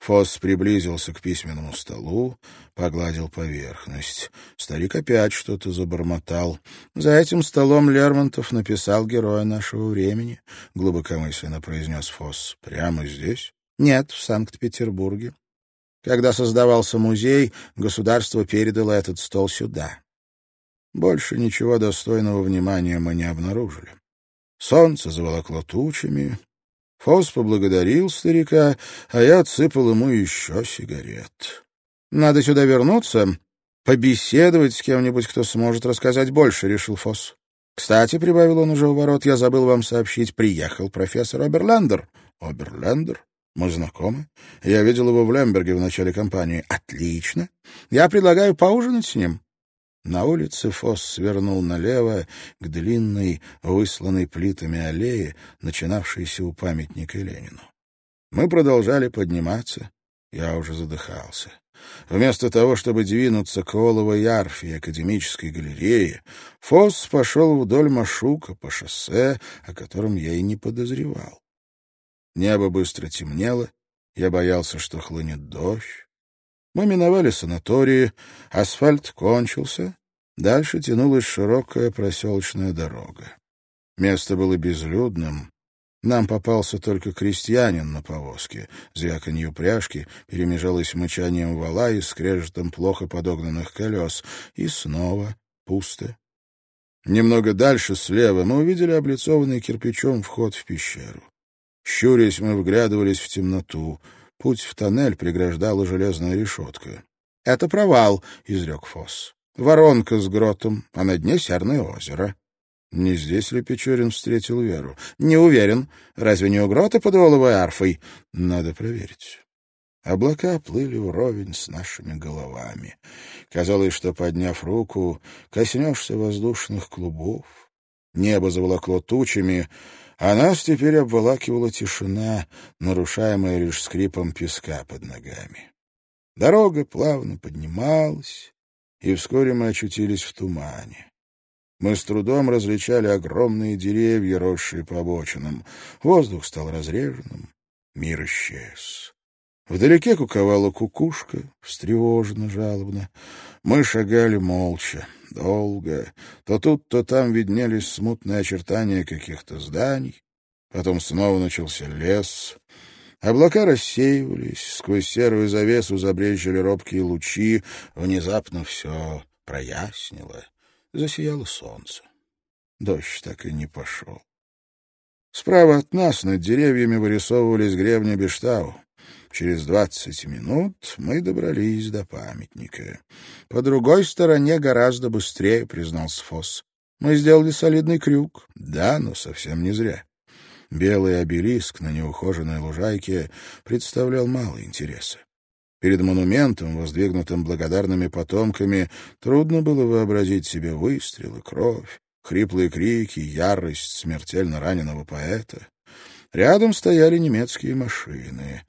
Фосс приблизился к письменному столу, погладил поверхность. Старик опять что-то забормотал. «За этим столом Лермонтов написал героя нашего времени», — глубокомысленно произнес Фосс. «Прямо здесь?» «Нет, в Санкт-Петербурге. Когда создавался музей, государство передало этот стол сюда». Больше ничего достойного внимания мы не обнаружили. Солнце заволокло тучами, Фос поблагодарил старика, а я отсыпал ему еще сигарет. «Надо сюда вернуться, побеседовать с кем-нибудь, кто сможет рассказать больше», — решил Фос. «Кстати», — прибавил он уже у ворот, — «я забыл вам сообщить, приехал профессор Оберлендер». «Оберлендер? Мы знакомы. Я видел его в Лемберге в начале кампании». «Отлично. Я предлагаю поужинать с ним». На улице Фосс свернул налево к длинной, высланной плитами аллее, начинавшейся у памятника Ленину. Мы продолжали подниматься. Я уже задыхался. Вместо того, чтобы двинуться к Оловой арфе и академической галерее, Фосс пошел вдоль Машука по шоссе, о котором я и не подозревал. Небо быстро темнело, я боялся, что хлынет дождь. Мы миновали санатории, асфальт кончился, дальше тянулась широкая проселочная дорога. Место было безлюдным. Нам попался только крестьянин на повозке. Звяканье упряжки перемежалось мычанием вала и скрежетом плохо подогнанных колес. И снова пусто. Немного дальше, слева, мы увидели облицованный кирпичом вход в пещеру. Щурясь, мы вглядывались в темноту — Путь в тоннель преграждала железная решетка. — Это провал, — изрек Фосс. — Воронка с гротом, а на дне серное озеро. Не здесь ли Печорин встретил Веру? Не уверен. Разве не у грота под Оловой арфой? Надо проверить. Облака плыли вровень с нашими головами. Казалось, что, подняв руку, коснешься воздушных клубов. Небо заволокло тучами, а нас теперь обволакивала тишина, нарушаемая лишь скрипом песка под ногами. Дорога плавно поднималась, и вскоре мы очутились в тумане. Мы с трудом различали огромные деревья, росшие по обочинам. Воздух стал разреженным, мир исчез. Вдалеке куковала кукушка, встревоженно, жалобно. Мы шагали молча, долго. То тут, то там виднелись смутные очертания каких-то зданий. Потом снова начался лес. Облака рассеивались, сквозь серую завесу забрежили робкие лучи. Внезапно все прояснило, засияло солнце. Дождь так и не пошел. Справа от нас над деревьями вырисовывались гребни Бештау. Через двадцать минут мы добрались до памятника. По другой стороне гораздо быстрее, признался Фосс. Мы сделали солидный крюк. Да, но совсем не зря. Белый обелиск на неухоженной лужайке представлял мало интереса. Перед монументом, воздвигнутым благодарными потомками, трудно было вообразить себе выстрелы, кровь, хриплые крики, ярость смертельно раненого поэта. Рядом стояли немецкие машины.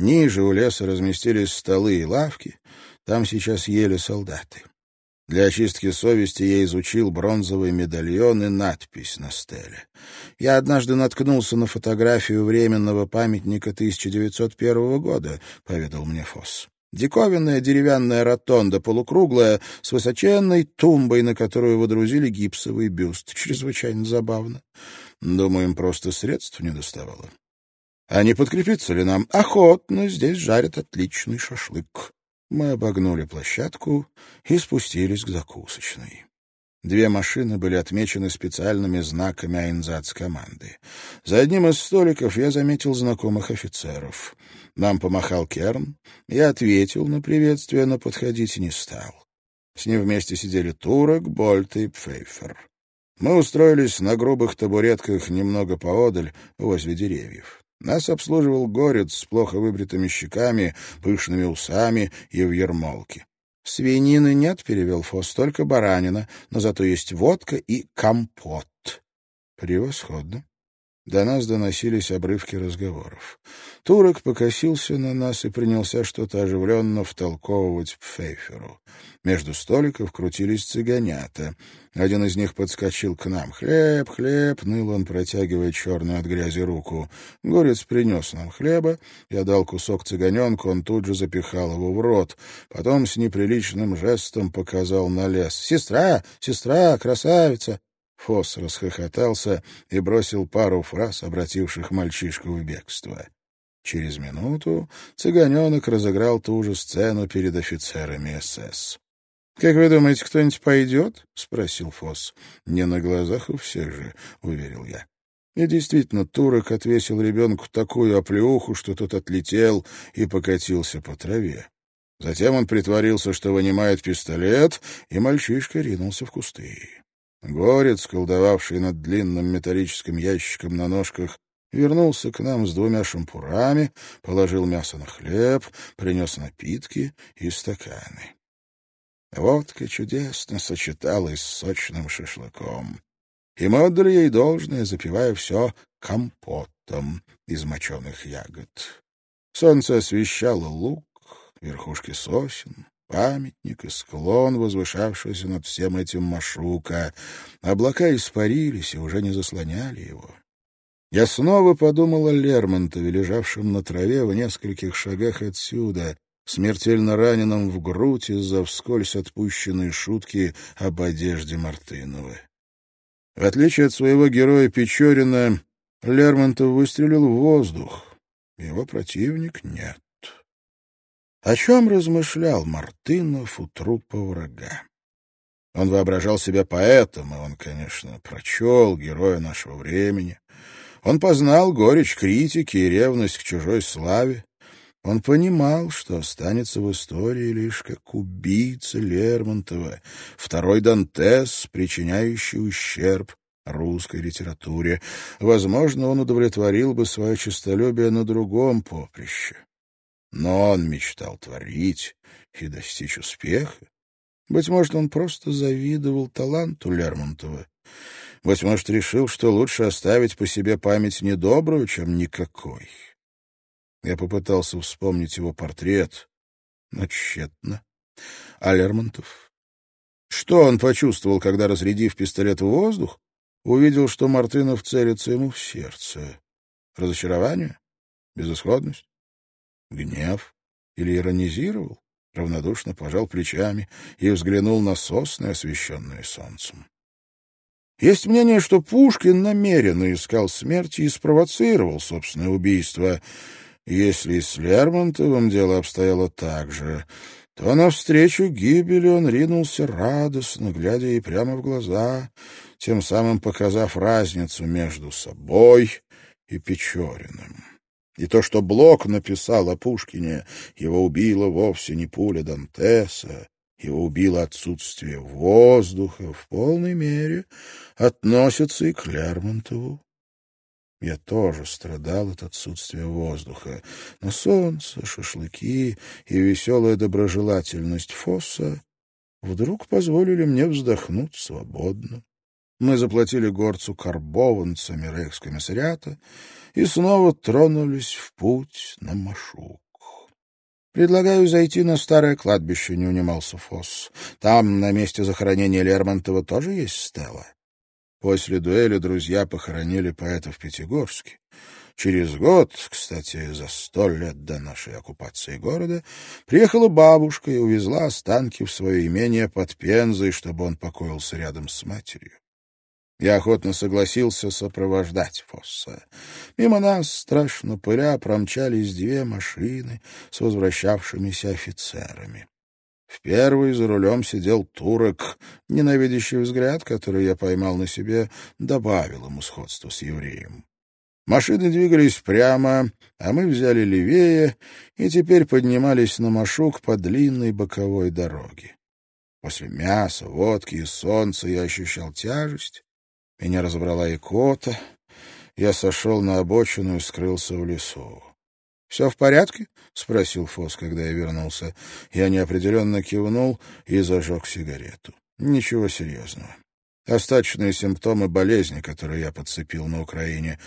Ниже у леса разместились столы и лавки. Там сейчас ели солдаты. Для очистки совести я изучил бронзовый медальон и надпись на стеле. Я однажды наткнулся на фотографию временного памятника 1901 года, — поведал мне Фосс. Диковинная деревянная ротонда, полукруглая, с высоченной тумбой, на которую водрузили гипсовый бюст. Чрезвычайно забавно. Думаю, им просто средств не доставало. А не подкрепиться ли нам? Охотно, здесь жарят отличный шашлык. Мы обогнули площадку и спустились к закусочной. Две машины были отмечены специальными знаками Айнзац-команды. За одним из столиков я заметил знакомых офицеров. Нам помахал Керн. Я ответил на приветствие, но подходить не стал. С ним вместе сидели Турок, Больт и Пфейфер. Мы устроились на грубых табуретках немного поодаль, возле деревьев. Нас обслуживал горец с плохо выбритыми щеками, пышными усами и в ермолке. «Свинины нет», — перевел Фос, — «только баранина, но зато есть водка и компот». «Превосходно». До нас доносились обрывки разговоров. Турок покосился на нас и принялся что-то оживленно втолковывать Пфейферу. Между столиков крутились цыганята. Один из них подскочил к нам. «Хлеб, хлеб!» — ныл он, протягивая черную от грязи руку. Горец принес нам хлеба. Я дал кусок цыганенку, он тут же запихал его в рот. Потом с неприличным жестом показал на лес. «Сестра! Сестра! Красавица!» Фосс расхохотался и бросил пару фраз, обративших мальчишку в бегство. Через минуту цыганенок разыграл ту же сцену перед офицерами СС. «Как вы думаете, кто-нибудь пойдет?» — спросил Фосс. «Не на глазах у всех же», — уверил я. И действительно, турок отвесил ребенку такую оплеуху, что тот отлетел и покатился по траве. Затем он притворился, что вынимает пистолет, и мальчишка ринулся в кусты. Горец, колдовавший над длинным металлическим ящиком на ножках, вернулся к нам с двумя шампурами, положил мясо на хлеб, принес напитки и стаканы. Водка чудесно сочеталась с сочным шашлыком. И мы отдали ей должное, запивая все компотом из моченых ягод. Солнце освещало луг, верхушки сосен, Памятник и склон, возвышавшийся над всем этим Машука. Облака испарились и уже не заслоняли его. Я снова подумал о Лермонтове, лежавшем на траве в нескольких шагах отсюда, смертельно раненом в грудь из-за вскользь отпущенной шутки об одежде Мартынова. В отличие от своего героя Печорина, Лермонтов выстрелил в воздух. Его противник — нет. О чем размышлял Мартынов у трупа врага? Он воображал себя поэтом, и он, конечно, прочел героя нашего времени. Он познал горечь критики и ревность к чужой славе. Он понимал, что останется в истории лишь как убийца Лермонтова, второй Дантес, причиняющий ущерб русской литературе. Возможно, он удовлетворил бы свое честолюбие на другом поприще. Но он мечтал творить и достичь успеха. Быть может, он просто завидовал таланту Лермонтова. Быть может, решил, что лучше оставить по себе память недобрую, чем никакой. Я попытался вспомнить его портрет, но тщетно. А Лермонтов? Что он почувствовал, когда, разрядив пистолет в воздух, увидел, что Мартынов целится ему в сердце? Разочарование? Безысходность? Гнев? Или иронизировал? Равнодушно пожал плечами и взглянул на сосны, освещенные солнцем. Есть мнение, что Пушкин намеренно искал смерти и спровоцировал собственное убийство. Если с Лермонтовым дело обстояло так же, то навстречу гибели он ринулся радостно, глядя ей прямо в глаза, тем самым показав разницу между собой и Печориным. И то, что Блок написал о Пушкине, его убило вовсе не пуля Дантеса, его убило отсутствие воздуха, в полной мере относится и к Лермонтову. Я тоже страдал от отсутствия воздуха, но солнце, шашлыки и веселая доброжелательность Фосса вдруг позволили мне вздохнуть свободно. Мы заплатили горцу карбованцами рейхскомиссариата и снова тронулись в путь на Машук. «Предлагаю зайти на старое кладбище», — не унимался Фосс. «Там, на месте захоронения Лермонтова, тоже есть стела». После дуэли друзья похоронили поэта в Пятигорске. Через год, кстати, за сто лет до нашей оккупации города, приехала бабушка и увезла останки в свое имение под Пензой, чтобы он покоился рядом с матерью. Я охотно согласился сопровождать Фосса. Мимо нас, страшно пыля, промчались две машины с возвращавшимися офицерами. В первой за рулем сидел турок. Ненавидящий взгляд, который я поймал на себе, добавил ему сходство с евреем. Машины двигались прямо, а мы взяли левее и теперь поднимались на Машук по длинной боковой дороге. После мяса, водки и солнца я ощущал тяжесть, меня разобрала икота. Я сошел на обочину и скрылся в лесу. — Все в порядке? — спросил Фос, когда я вернулся. Я неопределенно кивнул и зажег сигарету. Ничего серьезного. Остаточные симптомы болезни, которые я подцепил на Украине,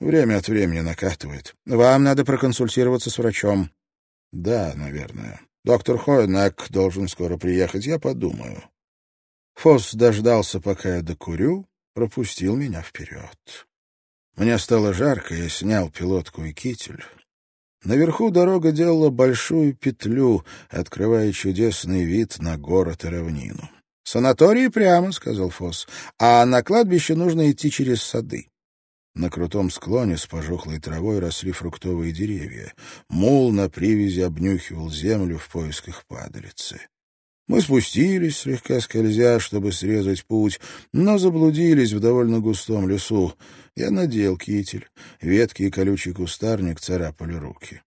время от времени накатывает. Вам надо проконсультироваться с врачом. — Да, наверное. Доктор Хойнак должен скоро приехать, я подумаю. Фос дождался, пока я докурю, пропустил меня вперед. Мне стало жарко, я снял пилотку и китель. Наверху дорога делала большую петлю, открывая чудесный вид на город и равнину. «Санаторий прямо», — сказал Фос, — «а на кладбище нужно идти через сады». На крутом склоне с пожухлой травой росли фруктовые деревья. Мул на привязи обнюхивал землю в поисках падалицы. Мы спустились, слегка скользя, чтобы срезать путь, но заблудились в довольно густом лесу. Я надел китель. Ветки и колючий кустарник царапали руки.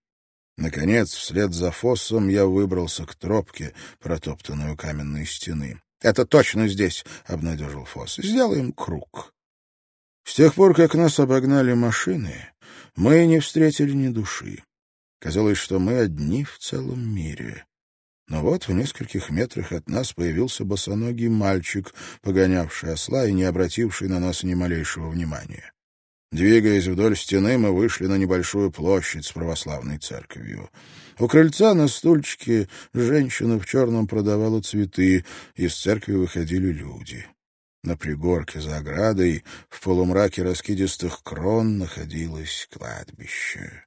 Наконец, вслед за фоссом я выбрался к тропке, протоптанной у каменной стены. — Это точно здесь, — обнадежил Фосс. — Сделаем круг. С тех пор, как нас обогнали машины, мы не встретили ни души. Казалось, что мы одни в целом мире. Но вот в нескольких метрах от нас появился босоногий мальчик, погонявший осла и не обративший на нас ни малейшего внимания. Двигаясь вдоль стены, мы вышли на небольшую площадь с православной церковью. У крыльца на стульчике женщина в черном продавала цветы, из церкви выходили люди. На пригорке за оградой в полумраке раскидистых крон находилось кладбище.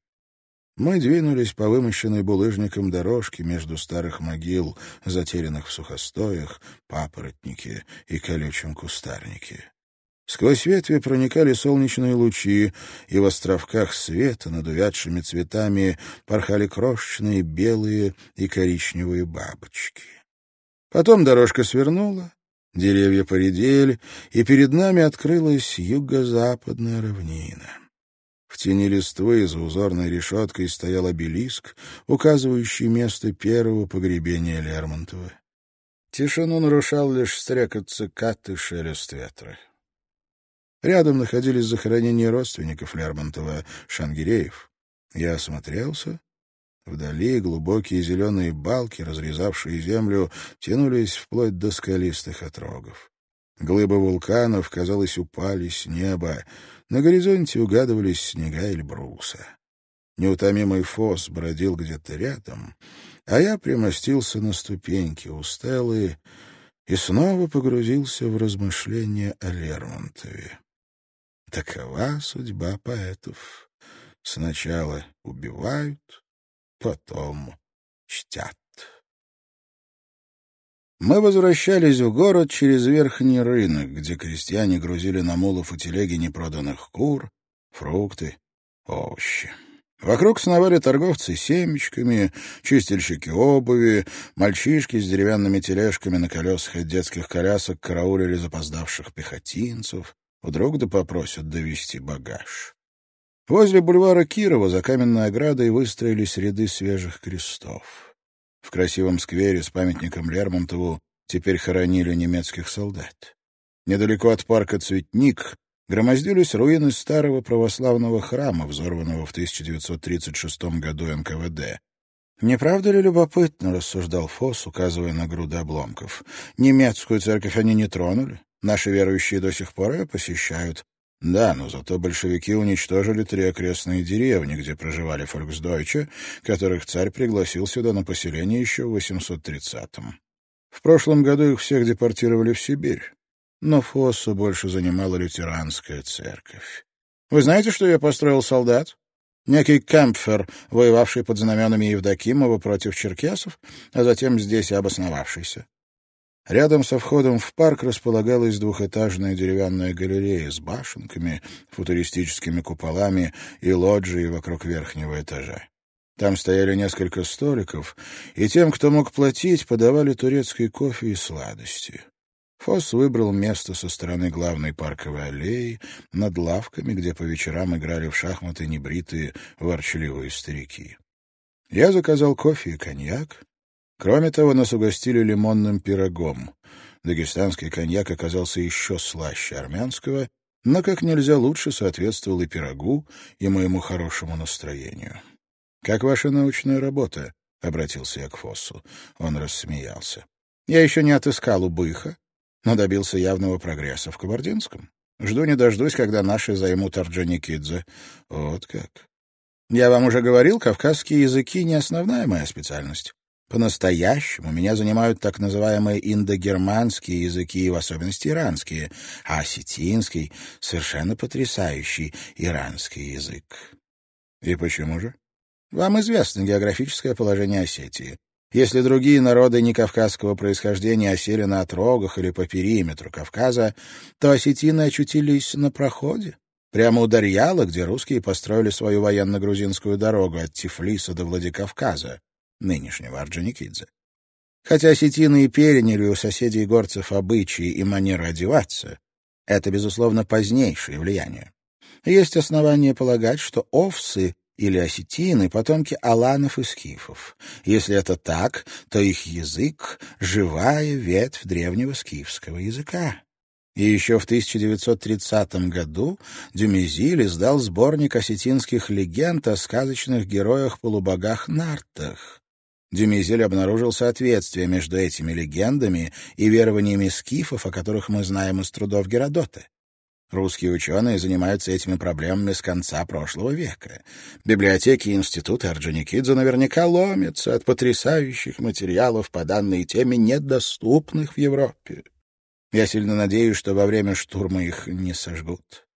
Мы двинулись по вымощенной булыжником дорожке между старых могил, затерянных в сухостоях, папоротнике и колючем кустарнике. Сквозь ветви проникали солнечные лучи, и в островках света над увядшими цветами порхали крошечные белые и коричневые бабочки. Потом дорожка свернула, деревья поредели, и перед нами открылась юго-западная равнина. В тени листвы за узорной решеткой стоял обелиск, указывающий место первого погребения Лермонтова. Тишину нарушал лишь стрекот цикад и шелест ветра. Рядом находились захоронения родственников Лермонтова, Шангиреев. Я осмотрелся. Вдали глубокие зеленые балки, разрезавшие землю, тянулись вплоть до скалистых отрогов. Глыбы вулканов, казалось, упали с неба. На горизонте угадывались снега Эльбруса. Неутомимый фос бродил где-то рядом, а я примостился на ступеньке у стелы и снова погрузился в размышления о Лермонтове. Такова судьба поэтов. Сначала убивают, потом чтят. Мы возвращались в город через верхний рынок, где крестьяне грузили на мулов и телеги непроданных кур, фрукты, овощи. Вокруг сновали торговцы семечками, чистильщики обуви, мальчишки с деревянными тележками на колесах и детских колясок караулили запоздавших пехотинцев, вдруг да попросят довести багаж. Возле бульвара Кирова за каменной оградой выстроились ряды свежих крестов. В красивом сквере с памятником Лермонтову теперь хоронили немецких солдат. Недалеко от парка «Цветник» громоздились руины старого православного храма, взорванного в 1936 году НКВД. «Не правда ли любопытно?» — рассуждал Фосс, указывая на груды обломков. «Немецкую церковь они не тронули. Наши верующие до сих пор ее посещают. Да, но зато большевики уничтожили три окрестные деревни, где проживали фольксдойче, которых царь пригласил сюда на поселение еще в 830-м. В прошлом году их всех депортировали в Сибирь, но Фоссу больше занимала лютеранская церковь. Вы знаете, что я построил солдат? Некий Кемпфер, воевавший под знаменами Евдокимова против черкесов, а затем здесь обосновавшийся. Рядом со входом в парк располагалась двухэтажная деревянная галерея с башенками, футуристическими куполами и лоджией вокруг верхнего этажа. Там стояли несколько столиков, и тем, кто мог платить, подавали турецкий кофе и сладости. Фосс выбрал место со стороны главной парковой аллеи, над лавками, где по вечерам играли в шахматы небритые, ворчливые старики. Я заказал кофе и коньяк, Кроме того, нас угостили лимонным пирогом. Дагестанский коньяк оказался еще слаще армянского, но как нельзя лучше соответствовал и пирогу, и моему хорошему настроению. «Как ваша научная работа?» — обратился я к Фоссу. Он рассмеялся. «Я еще не отыскал убыха, но добился явного прогресса в Кабардинском. Жду не дождусь, когда наши займут Орджоникидзе. Вот как. Я вам уже говорил, кавказские языки — не основная моя специальность. По-настоящему меня занимают так называемые индогерманские языки, в особенности иранские, а осетинский — совершенно потрясающий иранский язык. И почему же? Вам известно географическое положение Осетии. Если другие народы некавказского происхождения осели на отрогах или по периметру Кавказа, то осетины очутились на проходе, прямо у Дарьяла, где русские построили свою военно-грузинскую дорогу от Тифлиса до Владикавказа нынешнего Орджоникидзе. Хотя осетины и переняли у соседей горцев обычаи и манеры одеваться, это, безусловно, позднейшее влияние. Есть основания полагать, что овсы или осетины — потомки аланов и скифов. Если это так, то их язык — живая ветвь древнего скифского языка. И еще в 1930 году Дюмизиль издал сборник осетинских легенд о сказочных героях-полубогах-нартах. Дюмизель обнаружил соответствие между этими легендами и верованиями скифов, о которых мы знаем из трудов Геродота. Русские ученые занимаются этими проблемами с конца прошлого века. Библиотеки и институты Орджоникидзе наверняка ломятся от потрясающих материалов по данной теме, недоступных в Европе. Я сильно надеюсь, что во время штурма их не сожгут.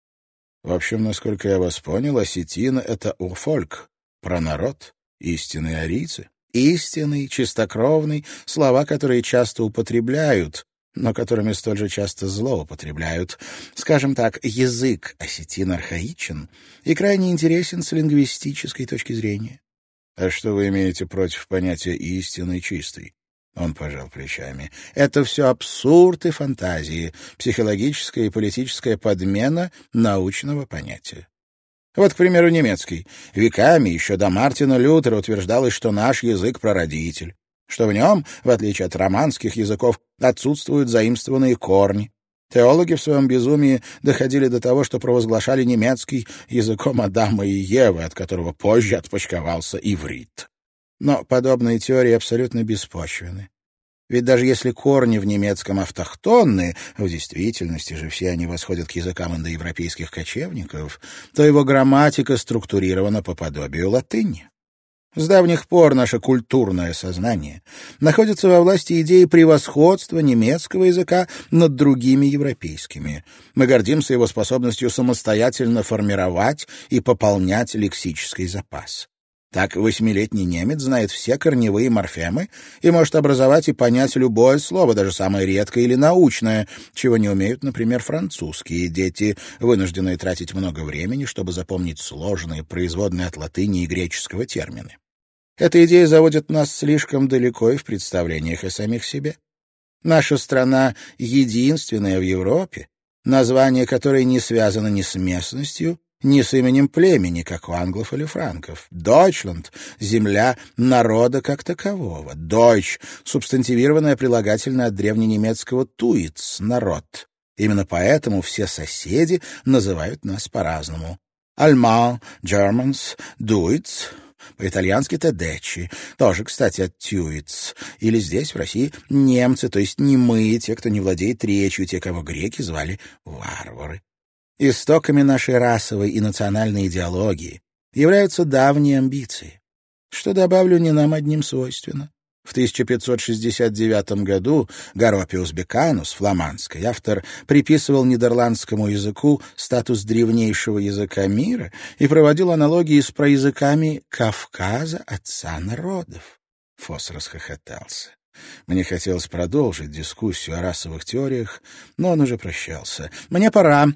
В общем, насколько я вас понял, осетин — это урфольк, про народ, истинные арийцы истинный, чистокровный, слова, которые часто употребляют, но которыми столь же часто злоупотребляют. Скажем так, язык осетин архаичен и крайне интересен с лингвистической точки зрения. А что вы имеете против понятия истинный чистый? Он пожал плечами. Это все абсурд и фантазии, психологическая и политическая подмена научного понятия. Вот, к примеру, немецкий. Веками, еще до Мартина Лютера, утверждалось, что наш язык — прародитель, что в нем, в отличие от романских языков, отсутствуют заимствованные корни. Теологи в своем безумии доходили до того, что провозглашали немецкий языком Адама и Евы, от которого позже отпочковался иврит. Но подобные теории абсолютно беспочвены. Ведь даже если корни в немецком автохтонны, в действительности же все они восходят к языкам индоевропейских кочевников, то его грамматика структурирована по подобию латыни. С давних пор наше культурное сознание находится во власти идеи превосходства немецкого языка над другими европейскими. Мы гордимся его способностью самостоятельно формировать и пополнять лексический запас. Так восьмилетний немец знает все корневые морфемы и может образовать и понять любое слово, даже самое редкое или научное, чего не умеют, например, французские дети, вынужденные тратить много времени, чтобы запомнить сложные, производные от латыни и греческого термины. Эта идея заводит нас слишком далеко и в представлениях о самих себе. Наша страна единственная в Европе, название которой не связано ни с местностью, не с именем племени, как у англов или франков. Дойчланд — земля народа как такового. Дойч — субстантивированное прилагательное от древненемецкого туиц — народ. Именно поэтому все соседи называют нас по-разному. Альма, Germans, Дуиц, по-итальянски Тедечи, тоже, кстати, от Тюиц. Или здесь, в России, немцы, то есть не мы, те, кто не владеет речью, те, кого греки звали варвары. Истоками нашей расовой и национальной идеологии являются давние амбиции. Что, добавлю, не нам одним свойственно. В 1569 году Гаропиус Беканус, фламандский автор, приписывал нидерландскому языку статус древнейшего языка мира и проводил аналогии с проязыками Кавказа, отца народов. Фос расхохотался. Мне хотелось продолжить дискуссию о расовых теориях, но он уже прощался. «Мне пора.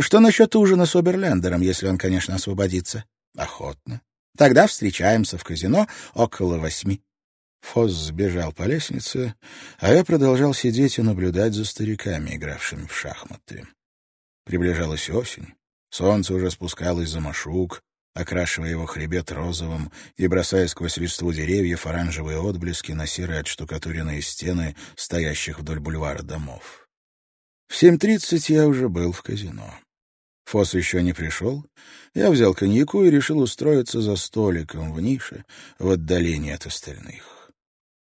Что насчет ужина с Оберлендером, если он, конечно, освободится?» «Охотно. Тогда встречаемся в казино около восьми». Фосс сбежал по лестнице, а я продолжал сидеть и наблюдать за стариками, игравшими в шахматы. Приближалась осень. Солнце уже спускалось за машук, окрашивая его хребет розовым и бросая сквозь листву деревьев оранжевые отблески на серые отштукатуренные стены, стоящих вдоль бульвара домов. В семь тридцать я уже был в казино. Фос еще не пришел. Я взял коньяку и решил устроиться за столиком в нише, в отдалении от остальных.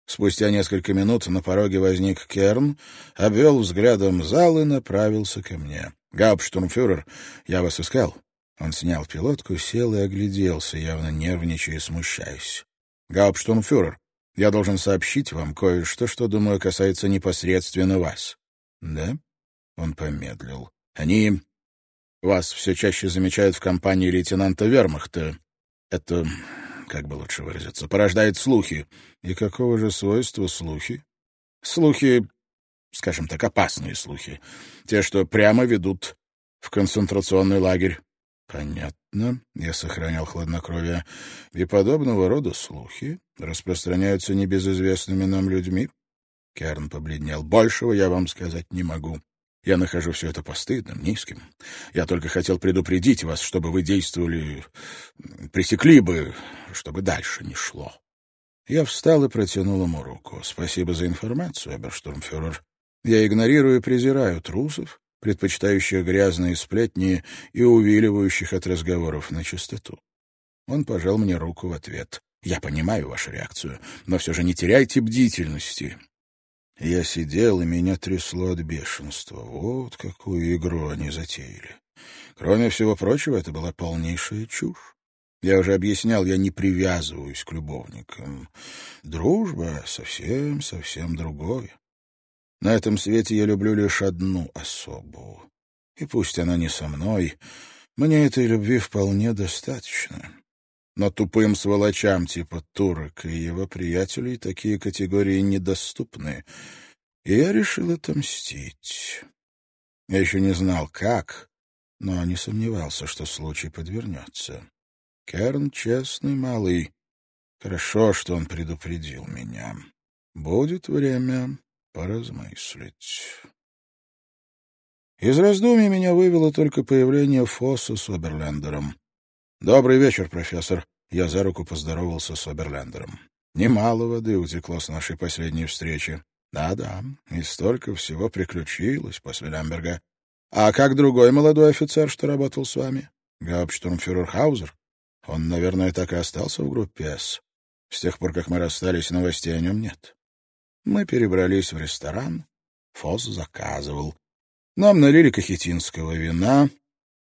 Спустя несколько минут на пороге возник Керн, обвел взглядом зал и направился ко мне. «Гауптштурмфюрер, я вас искал». Он снял пилотку, сел и огляделся, явно нервничая и смущаясь. «Гауптштурмфюрер, я должен сообщить вам кое-что, что, думаю, касается непосредственно вас». «Да?» — он помедлил. «Они... Вас все чаще замечают в компании лейтенанта Вермахта. Это как бы лучше выразиться, порождает слухи. И какого же свойства слухи? Слухи, скажем так, опасные слухи. Те, что прямо ведут в концентрационный лагерь. Понятно. Я сохранял хладнокровие. И подобного рода слухи распространяются небезызвестными нам людьми. Керн побледнел. Большего я вам сказать не могу. Я нахожу все это постыдным, низким. Я только хотел предупредить вас, чтобы вы действовали, пресекли бы, чтобы дальше не шло. Я встал и протянул ему руку. Спасибо за информацию, оберштурмфюрер. Я игнорирую и презираю трусов, предпочитающих грязные сплетни и увиливающих от разговоров на чистоту. Он пожал мне руку в ответ. «Я понимаю вашу реакцию, но все же не теряйте бдительности. Я сидел, и меня трясло от бешенства. Вот какую игру они затеяли. Кроме всего прочего, это была полнейшая чушь. Я уже объяснял, я не привязываюсь к любовникам. Дружба — совсем-совсем другое. На этом свете я люблю лишь одну особу. И пусть она не со мной, мне этой любви вполне достаточно. Но тупым сволочам типа турок и его приятелей такие категории недоступны, и я решил отомстить. Я еще не знал, как, но не сомневался, что случай подвернется. Керн честный малый. Хорошо, что он предупредил меня. Будет время поразмыслить. Из раздумий меня вывело только появление Фосса с Оберлендером. «Добрый вечер, профессор». Я за руку поздоровался с Оберлендером. Немало воды утекло с нашей последней встречи. Да-да, и столько всего приключилось после Лямберга. А как другой молодой офицер, что работал с вами? Гауптштурмфюрер Хаузер? Он, наверное, так и остался в группе «С». С тех пор, как мы расстались, новостей о нем нет. Мы перебрались в ресторан. Фосс заказывал. Нам налили кахетинского вина.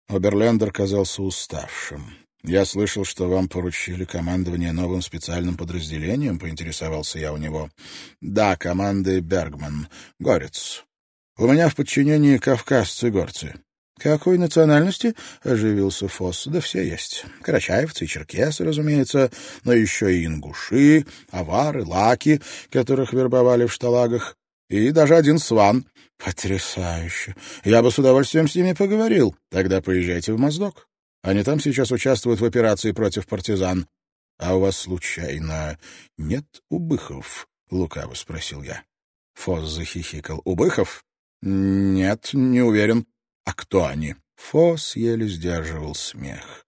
Оберлендер казался уставшим. «Я слышал, что вам поручили командование новым специальным подразделением», — поинтересовался я у него. «Да, команды Бергман. Горец. У меня в подчинении кавказцы-горцы». «Какой национальности?» — оживился Фосс. «Да все есть. Карачаевцы и черкесы, разумеется, но еще и ингуши, авары, лаки, которых вербовали в шталагах, и даже один сван». «Потрясающе! Я бы с удовольствием с ними поговорил. Тогда поезжайте в Моздок». Они там сейчас участвуют в операции против партизан. А у вас, случайно, нет убыхов? — лукаво спросил я. Фоз захихикал. «Убыхов?» «Нет, не уверен. А кто они?» Фос еле сдерживал смех.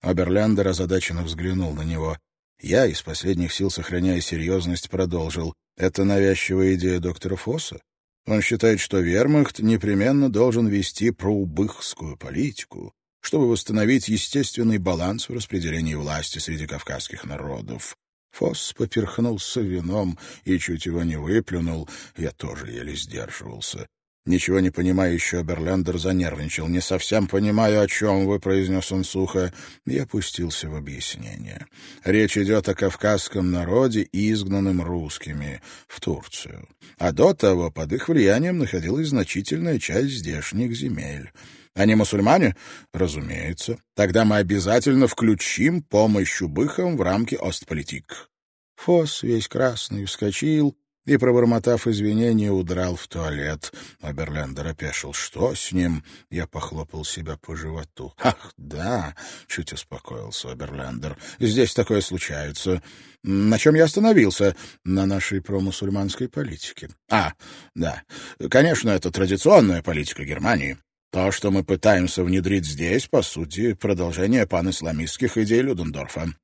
Оберлендер озадаченно взглянул на него. Я, из последних сил сохраняя серьезность, продолжил. «Это навязчивая идея доктора Фосса. Он считает, что вермахт непременно должен вести проубыхскую политику, чтобы восстановить естественный баланс в распределении власти среди кавказских народов. Фосс поперхнулся вином и чуть его не выплюнул. Я тоже еле сдерживался. Ничего не понимающий Оберлендер занервничал. «Не совсем понимаю, о чем вы», — произнес он сухо, и опустился в объяснение. Речь идет о кавказском народе, изгнанном русскими в Турцию. А до того под их влиянием находилась значительная часть здешних земель. Они мусульмане? Разумеется. Тогда мы обязательно включим помощь убыхам в рамки Остполитик. Фос, весь красный, вскочил и, пробормотав извинения, удрал в туалет. Аберлендер опешил. «Что с ним?» Я похлопал себя по животу. «Ах, да!» — чуть успокоился Аберлендер. «Здесь такое случается. На чем я остановился? На нашей промусульманской политике. А, да. Конечно, это традиционная политика Германии. То, что мы пытаемся внедрить здесь, по сути, продолжение панисламистских идей Людендорфа.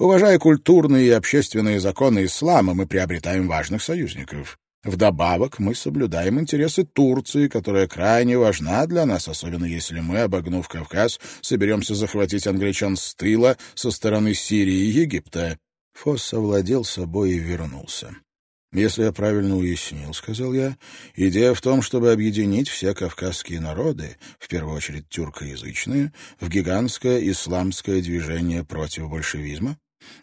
Уважая культурные и общественные законы ислама, мы приобретаем важных союзников. Вдобавок, мы соблюдаем интересы Турции, которая крайне важна для нас, особенно если мы, обогнув Кавказ, соберемся захватить англичан с тыла со стороны Сирии и Египта. Фосс совладел собой и вернулся. «Если я правильно уяснил, — сказал я, — идея в том, чтобы объединить все кавказские народы, в первую очередь тюркоязычные, в гигантское исламское движение против большевизма?»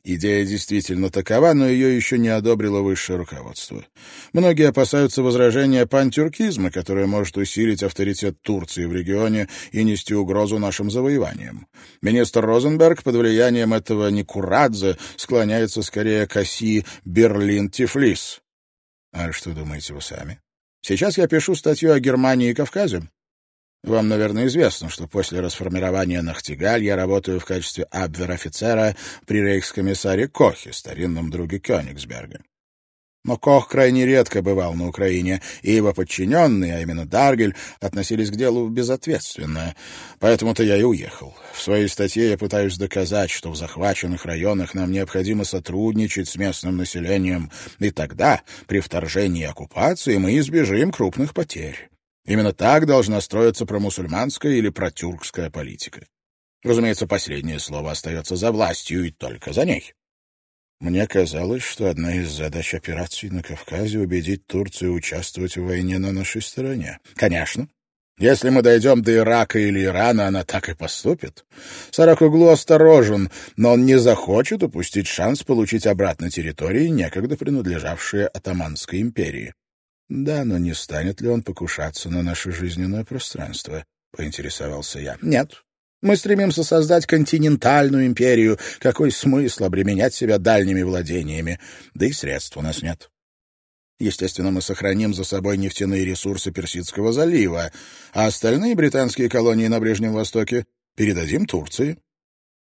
Идея действительно такова, но ее еще не одобрило высшее руководство. Многие опасаются возражения пантюркизма, которое может усилить авторитет Турции в регионе и нести угрозу нашим завоеваниям. Министр Розенберг под влиянием этого Никурадзе склоняется скорее к оси Берлин-Тифлис. А что думаете вы сами? Сейчас я пишу статью о Германии и Кавказе. Вам, наверное, известно, что после расформирования Нахтигаль я работаю в качестве абвер-офицера при рейхскомиссаре Кохе, старинном друге Кёнигсберга. Но Кох крайне редко бывал на Украине, и его подчиненные, а именно Даргель, относились к делу безответственно. Поэтому-то я и уехал. В своей статье я пытаюсь доказать, что в захваченных районах нам необходимо сотрудничать с местным населением, и тогда, при вторжении оккупации, мы избежим крупных потерь. Именно так должна строиться промусульманская или протюркская политика. Разумеется, последнее слово остается за властью и только за ней. Мне казалось, что одна из задач операции на Кавказе — убедить Турцию участвовать в войне на нашей стороне. Конечно. Если мы дойдем до Ирака или Ирана, она так и поступит. Саракуглу осторожен, но он не захочет упустить шанс получить обратно территории, некогда принадлежавшие Атаманской империи. «Да, но не станет ли он покушаться на наше жизненное пространство?» — поинтересовался я. «Нет. Мы стремимся создать континентальную империю. Какой смысл обременять себя дальними владениями? Да и средств у нас нет. Естественно, мы сохраним за собой нефтяные ресурсы Персидского залива, а остальные британские колонии на Ближнем Востоке передадим Турции».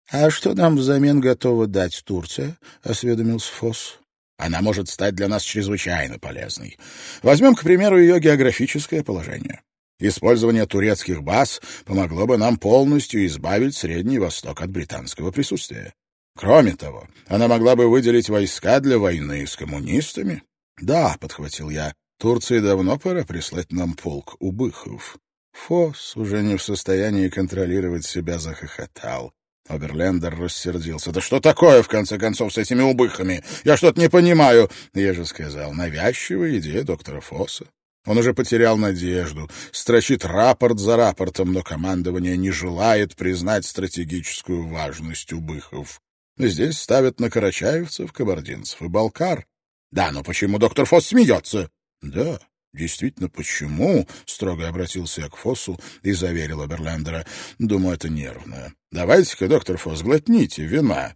«А что нам взамен готова дать Турция?» — осведомился Фосс. Она может стать для нас чрезвычайно полезной. Возьмем, к примеру, ее географическое положение. Использование турецких баз помогло бы нам полностью избавить Средний Восток от британского присутствия. Кроме того, она могла бы выделить войска для войны с коммунистами. Да, подхватил я, Турции давно пора прислать нам полк убыхов. Фос, уже не в состоянии контролировать себя, захохотал. Оберлендер рассердился. «Да что такое, в конце концов, с этими убыхами? Я что-то не понимаю!» Я же сказал, навязчивая идея доктора Фосса. Он уже потерял надежду, строчит рапорт за рапортом, но командование не желает признать стратегическую важность убыхов. Здесь ставят на карачаевцев, кабардинцев и балкар. Да, но почему доктор Фосс смеется? Да, «Действительно, почему?» — строго обратился я к Фоссу и заверил Оберлендера. «Думаю, это нервное. Давайте-ка, доктор Фосс, глотните вина».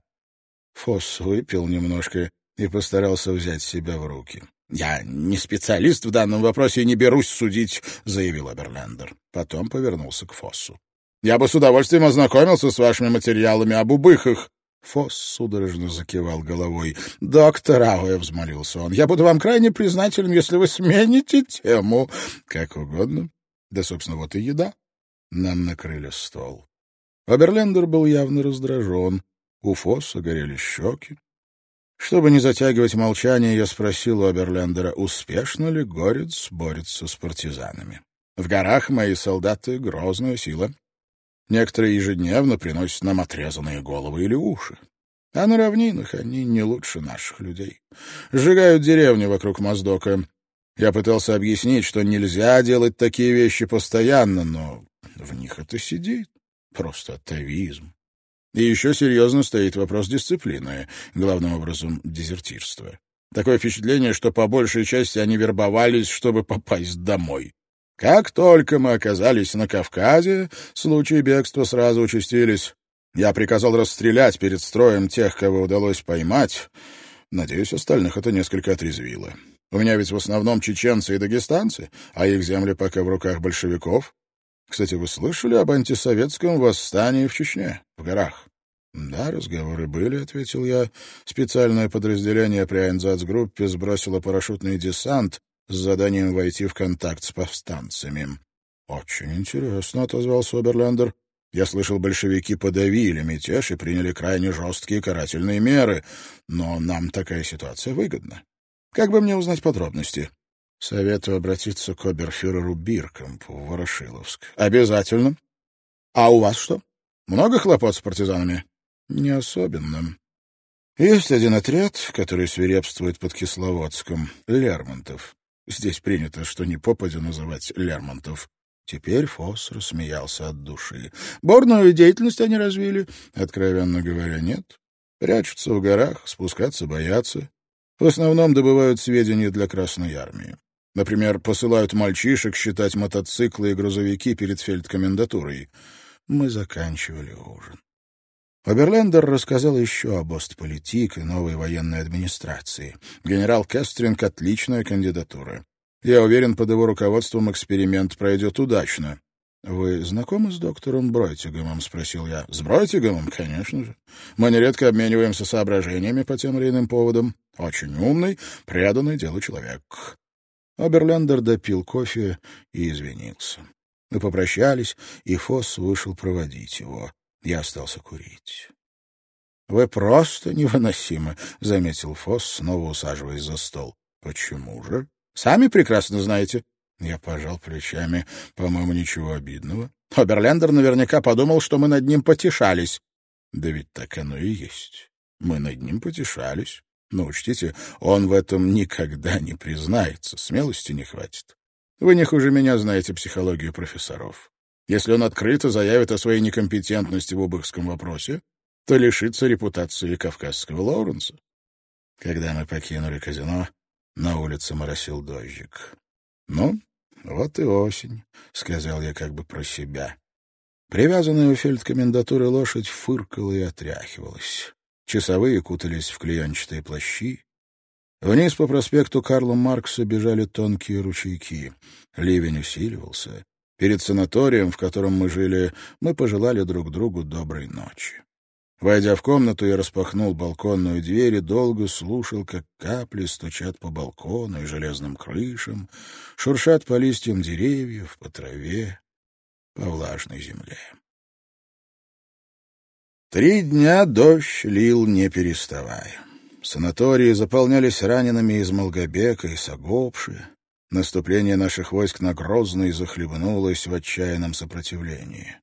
Фосс выпил немножко и постарался взять себя в руки. «Я не специалист в данном вопросе и не берусь судить», — заявил Аберлендер. Потом повернулся к Фоссу. «Я бы с удовольствием ознакомился с вашими материалами об убыхах. Фосс судорожно закивал головой. «Доктор Ауэ», — взмолился он, — «я буду вам крайне признателен, если вы смените тему». «Как угодно. Да, собственно, вот и еда». Нам накрыли стол. Оберлендер был явно раздражен. У Фосса горели щеки. Чтобы не затягивать молчание, я спросил у Оберлендера, успешно ли Горец борется с партизанами. В горах мои солдаты — грозная сила. Некоторые ежедневно приносят нам отрезанные головы или уши. А на равнинах они не лучше наших людей. Сжигают деревни вокруг Моздока. Я пытался объяснить, что нельзя делать такие вещи постоянно, но в них это сидит. Просто атовизм. И еще серьезно стоит вопрос дисциплины, главным образом дезертирства. Такое впечатление, что по большей части они вербовались, чтобы попасть домой. Как только мы оказались на Кавказе, случаи бегства сразу участились. Я приказал расстрелять перед строем тех, кого удалось поймать. Надеюсь, остальных это несколько отрезвило. У меня ведь в основном чеченцы и дагестанцы, а их земли пока в руках большевиков. Кстати, вы слышали об антисоветском восстании в Чечне, в горах? «Да, разговоры были», — ответил я. «Специальное подразделение при Айнзац-группе сбросило парашютный десант с заданием войти в контакт с повстанцами». «Очень интересно», — отозвался Оберлендер. «Я слышал, большевики подавили мятеж и приняли крайне жесткие карательные меры, но нам такая ситуация выгодна. Как бы мне узнать подробности?» «Советую обратиться к оберфюреру Биркампу в Ворошиловск». «Обязательно. А у вас что? Много хлопот с партизанами?» Не особенно. Есть один отряд, который свирепствует под Кисловодском — Лермонтов. Здесь принято, что не попадя называть Лермонтов. Теперь Фосс рассмеялся от души. Борную деятельность они развили? Откровенно говоря, нет. Прячутся в горах, спускаться боятся. В основном добывают сведения для Красной Армии. Например, посылают мальчишек считать мотоциклы и грузовики перед фельдкомендатурой. Мы заканчивали ужин. Оберлендер рассказал еще об Остполитик и новой военной администрации. Генерал Кестринг — отличная кандидатура. Я уверен, под его руководством эксперимент пройдет удачно. — Вы знакомы с доктором Бройтигомом? — спросил я. — С Бройтигомом? Конечно же. Мы нередко обмениваемся соображениями по тем или иным поводам. Очень умный, преданный делу человек. Оберлендер допил кофе и извинился. Мы попрощались, и Фосс вышел проводить его. Я остался курить. «Вы просто невыносимы», — заметил Фосс, снова усаживаясь за стол. «Почему же? Сами прекрасно знаете». Я пожал плечами. По-моему, ничего обидного. Оберлендер наверняка подумал, что мы над ним потешались. Да ведь так оно и есть. Мы над ним потешались. Но учтите, он в этом никогда не признается. Смелости не хватит. Вы не хуже меня знаете психологию профессоров. Если он открыто заявит о своей некомпетентности в убыхском вопросе, то лишится репутации кавказского Лоуренса. Когда мы покинули казино, на улице моросил дождик. «Ну, вот и осень», — сказал я как бы про себя. Привязанная у фельдкомендатуры лошадь фыркала и отряхивалась. Часовые кутались в клеенчатые плащи. Вниз по проспекту Карла Маркса бежали тонкие ручейки. Ливень усиливался. Перед санаторием, в котором мы жили, мы пожелали друг другу доброй ночи. Войдя в комнату, я распахнул балконную дверь и долго слушал, как капли стучат по балкону и железным крышам, шуршат по листьям деревьев, по траве, по влажной земле. Три дня дождь лил, не переставая. Санатории заполнялись ранеными из Молгобека и Сагопши. Наступление наших войск на Грозный захлебнулось в отчаянном сопротивлении.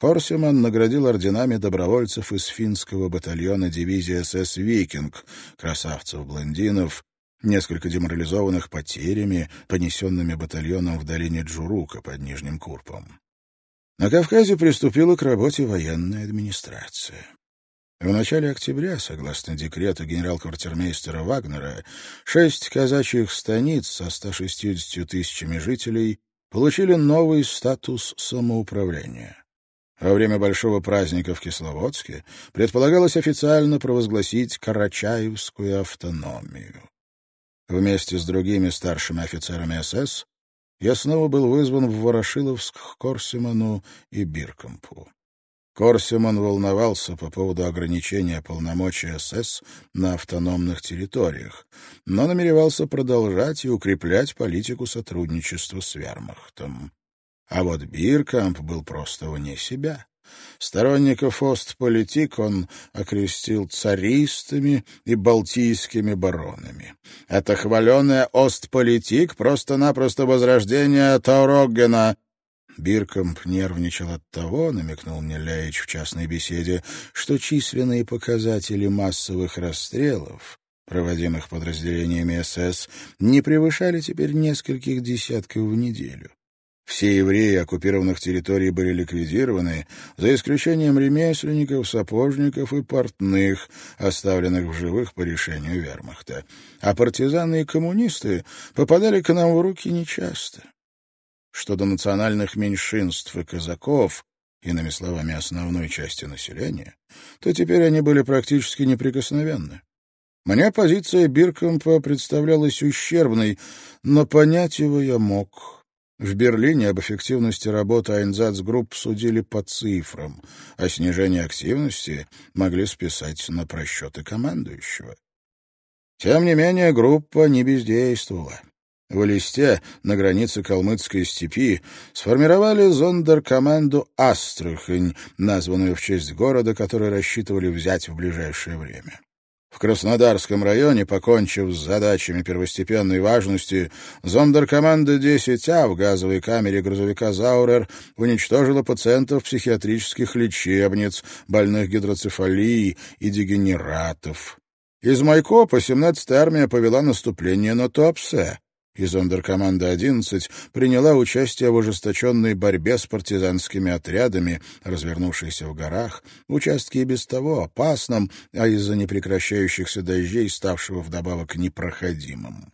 Корсиман наградил орденами добровольцев из финского батальона дивизии СС «Викинг», красавцев-блондинов, несколько деморализованных потерями, понесенными батальоном в долине Джурука под Нижним Курпом. На Кавказе приступила к работе военная администрация. В начале октября, согласно декрету генерал-квартирмейстера Вагнера, шесть казачьих станиц со 160 тысячами жителей получили новый статус самоуправления. Во время большого праздника в Кисловодске предполагалось официально провозгласить Карачаевскую автономию. Вместе с другими старшими офицерами СС я снова был вызван в Ворошиловск к Корсиману и Биркампу. Корсиман волновался по поводу ограничения полномочий СС на автономных территориях, но намеревался продолжать и укреплять политику сотрудничества с вермахтом. А вот Биркамп был просто вне себя. Сторонников Остполитик он окрестил царистами и балтийскими баронами. Это хваленая Остполитик просто-напросто возрождение Тауроггена, Биркомп нервничал от того, намекнул мне Ляич в частной беседе, что численные показатели массовых расстрелов проводимых подразделениями СС, не превышали теперь нескольких десятков в неделю. Все евреи оккупированных территорий были ликвидированы, за исключением ремесленников, сапожников и портных, оставленных в живых по решению вермахта. А партизаны и коммунисты попадали к нам в руки нечасто. Что до национальных меньшинств и казаков, иными словами, основной части населения, то теперь они были практически неприкосновенны. Мне позиция Биркомпа представлялась ущербной, но понять его я мог. В Берлине об эффективности работы Айнзацгрупп судили по цифрам, а снижение активности могли списать на просчеты командующего. Тем не менее, группа не бездействовала. В Листе, на границе Калмыцкой степи, сформировали зондеркоманду «Астрахань», названную в честь города, который рассчитывали взять в ближайшее время. В Краснодарском районе, покончив с задачами первостепенной важности, зондеркоманда 10А в газовой камере грузовика «Заурер» уничтожила пациентов психиатрических лечебниц, больных гидроцефалией и дегенератов. Из Майкопа 17-я армия повела наступление на Туапсе и зондеркоманда 11 приняла участие в ожесточенной борьбе с партизанскими отрядами, развернувшейся в горах, участке и без того опасном, а из-за непрекращающихся дождей ставшего вдобавок непроходимым.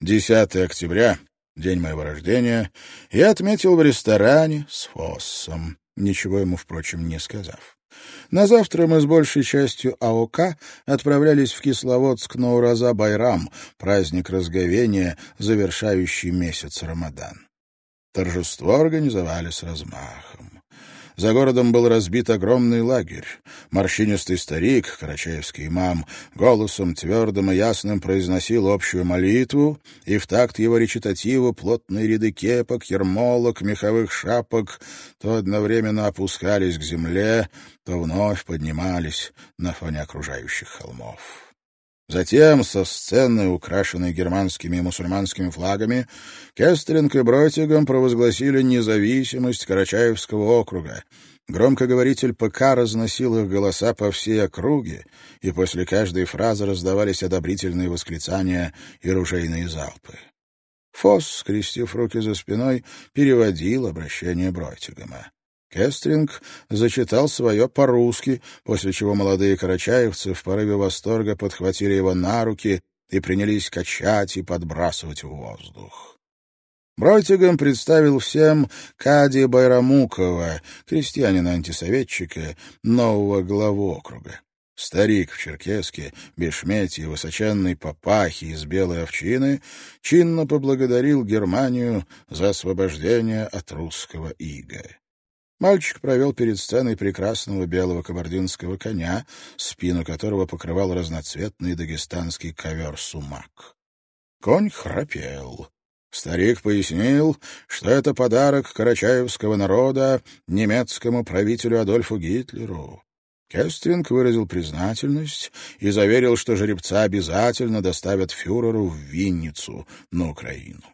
10 октября, день моего рождения, я отметил в ресторане с Фоссом, ничего ему, впрочем, не сказав. На завтра мы с большей частью АОК отправлялись в Кисловодск на Ураза-Байрам, праздник разговения, завершающий месяц Рамадан. Торжество организовали с размахом. За городом был разбит огромный лагерь. Морщинистый старик, карачаевский имам, голосом твердым и ясным произносил общую молитву, и в такт его речитативу плотные ряды кепок, ермолок, меховых шапок то одновременно опускались к земле, то вновь поднимались на фоне окружающих холмов. Затем со сцены, украшенной германскими и мусульманскими флагами, Кестринг и Бротигом провозгласили независимость Карачаевского округа. Громкоговоритель ПК разносил их голоса по всей округе, и после каждой фразы раздавались одобрительные восклицания и ружейные залпы. Фосс, скрестив руки за спиной, переводил обращение Бротигама. Кестринг зачитал свое по-русски, после чего молодые карачаевцы в порыве восторга подхватили его на руки и принялись качать и подбрасывать в воздух. Бройтигам представил всем Кади Байрамукова, крестьянина-антисоветчика, нового главу округа. Старик в черкеске, бешмете и высоченной папахе из белой овчины чинно поблагодарил Германию за освобождение от русского ига. Мальчик провел перед сценой прекрасного белого кабардинского коня, спину которого покрывал разноцветный дагестанский ковер-сумак. Конь храпел. Старик пояснил, что это подарок карачаевского народа немецкому правителю Адольфу Гитлеру. Кестринг выразил признательность и заверил, что жеребца обязательно доставят фюреру в Винницу на Украину.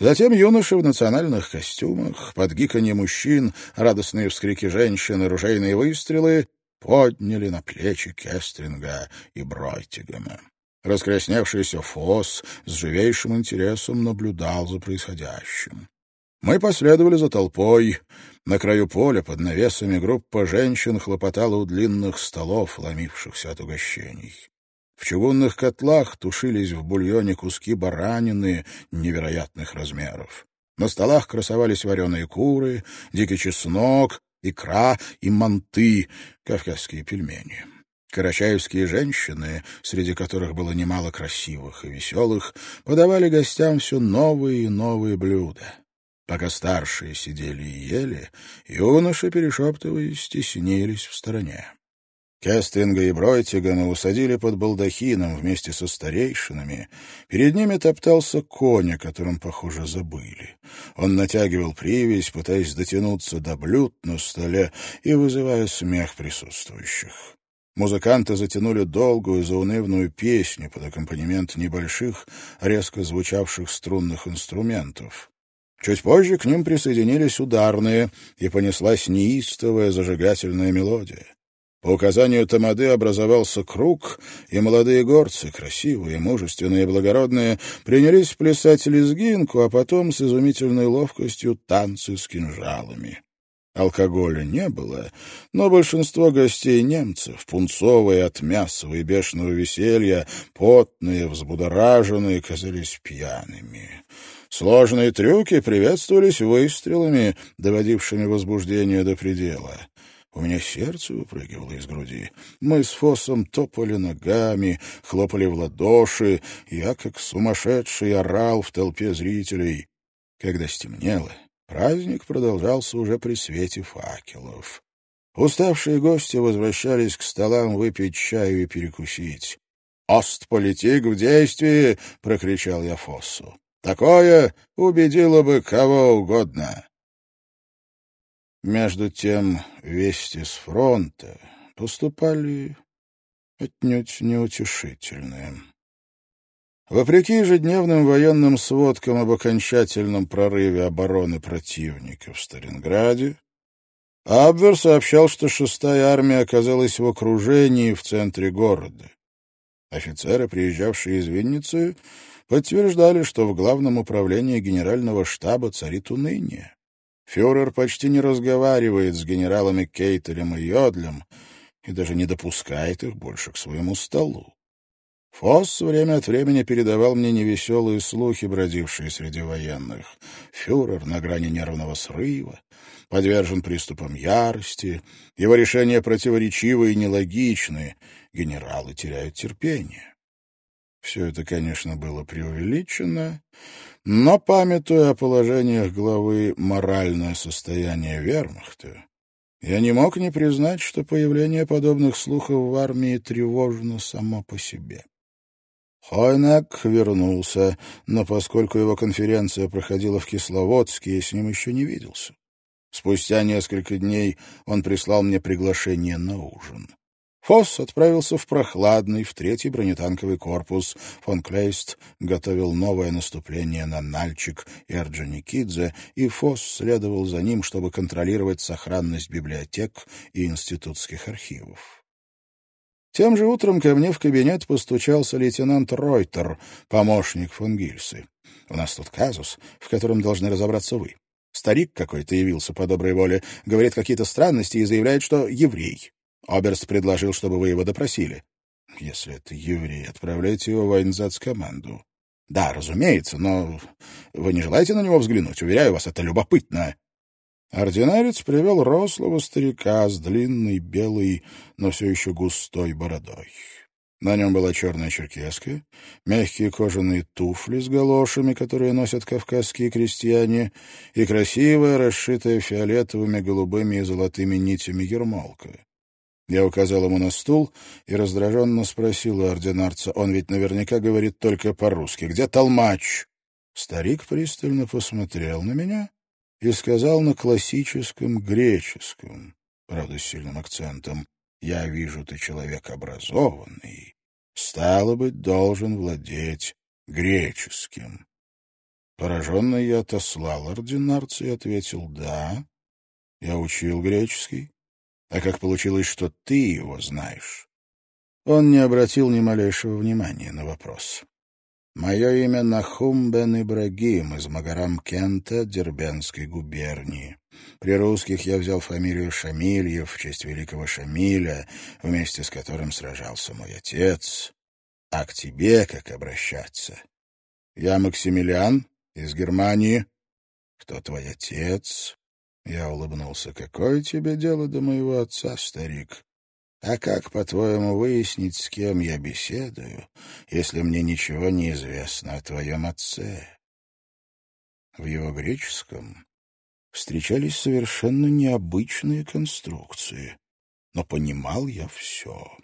Затем юноши в национальных костюмах, под гиканье мужчин, радостные вскрики женщин и ружейные выстрелы подняли на плечи Кестринга и Бройтигема. Раскрасневшийся Фос с живейшим интересом наблюдал за происходящим. Мы последовали за толпой. На краю поля под навесами группа женщин хлопотала у длинных столов, ломившихся от угощений. В чугунных котлах тушились в бульоне куски баранины невероятных размеров. На столах красовались вареные куры, дикий чеснок, икра и манты, кавказские пельмени. Карачаевские женщины, среди которых было немало красивых и веселых, подавали гостям все новые и новые блюда. Пока старшие сидели и ели, юноши, перешептываясь, стеснились в стороне. Кестинга и Бройтигана усадили под балдахином вместе со старейшинами. Перед ними топтался конь, о котором, похоже, забыли. Он натягивал привязь, пытаясь дотянуться до блюд на столе и вызывая смех присутствующих. Музыканты затянули долгую заунывную песню под аккомпанемент небольших, резко звучавших струнных инструментов. Чуть позже к ним присоединились ударные, и понеслась неистовая зажигательная мелодия. По указанию Тамады образовался круг, и молодые горцы, красивые, мужественные и благородные, принялись плясать лезгинку, а потом с изумительной ловкостью танцы с кинжалами. Алкоголя не было, но большинство гостей немцев, пунцовые от мясового и бешеного веселья, потные, взбудораженные, казались пьяными. Сложные трюки приветствовались выстрелами, доводившими возбуждение до предела. У меня сердце выпрыгивало из груди. Мы с Фосом топали ногами, хлопали в ладоши. Я, как сумасшедший, орал в толпе зрителей. Когда стемнело, праздник продолжался уже при свете факелов. Уставшие гости возвращались к столам выпить чаю и перекусить. «Остполитик в действии!» — прокричал я Фоссу. «Такое убедило бы кого угодно!» Между тем вести с фронта поступали отнюдь неутешительные. Вопреки ежедневным военным сводкам об окончательном прорыве обороны противника в Сталинграде, Абвер сообщал, что шестая армия оказалась в окружении в центре города. Офицеры, приезжавшие из Винницы, подтверждали, что в главном управлении генерального штаба царит уныние. Фюрер почти не разговаривает с генералами Кейтелем и Йодлем и даже не допускает их больше к своему столу. Фосс время от времени передавал мне невеселые слухи, бродившие среди военных. Фюрер на грани нервного срыва, подвержен приступам ярости, его решения противоречивы и нелогичны, генералы теряют терпение. Все это, конечно, было преувеличено, но, памятуя о положениях главы «Моральное состояние вермахта», я не мог не признать, что появление подобных слухов в армии тревожно само по себе. Хойнек вернулся, но поскольку его конференция проходила в Кисловодске, я с ним еще не виделся. Спустя несколько дней он прислал мне приглашение на ужин. Фосс отправился в прохладный, в третий бронетанковый корпус. Фон Клейст готовил новое наступление на Нальчик и Орджоникидзе, и Фосс следовал за ним, чтобы контролировать сохранность библиотек и институтских архивов. Тем же утром ко мне в кабинет постучался лейтенант Ройтер, помощник фон Гильсы. «У нас тут казус, в котором должны разобраться вы. Старик какой-то явился по доброй воле, говорит какие-то странности и заявляет, что еврей. Оберст предложил, чтобы вы его допросили. Если это еврей, отправляйте его в Айнзац-команду. Да, разумеется, но вы не желаете на него взглянуть? Уверяю вас, это любопытно. Ординарец привел рослого старика с длинной, белой, но все еще густой бородой. На нем была черная черкеска, мягкие кожаные туфли с галошами, которые носят кавказские крестьяне, и красивая, расшитая фиолетовыми, голубыми и золотыми нитями ермолка. Я указал ему на стул и раздраженно спросил у ординарца. Он ведь наверняка говорит только по-русски. «Где толмач?» Старик пристально посмотрел на меня и сказал на классическом греческом, правда, с сильным акцентом, «Я вижу, ты человек образованный, стало быть, должен владеть греческим». Пораженный я отослал ординарца и ответил «Да, я учил греческий, а как получилось, что ты его знаешь?» Он не обратил ни малейшего внимания на вопрос. «Мое имя Нахум бен Ибрагим из Магарам-Кента, Дербенской губернии. При русских я взял фамилию Шамильев в честь великого Шамиля, вместе с которым сражался мой отец. А к тебе как обращаться? Я Максимилиан из Германии. Кто твой отец? Я улыбнулся. «Какое тебе дело до моего отца, старик? А как, по-твоему, выяснить, с кем я беседую, если мне ничего не известно о твоем отце?» В его греческом встречались совершенно необычные конструкции, но понимал я все.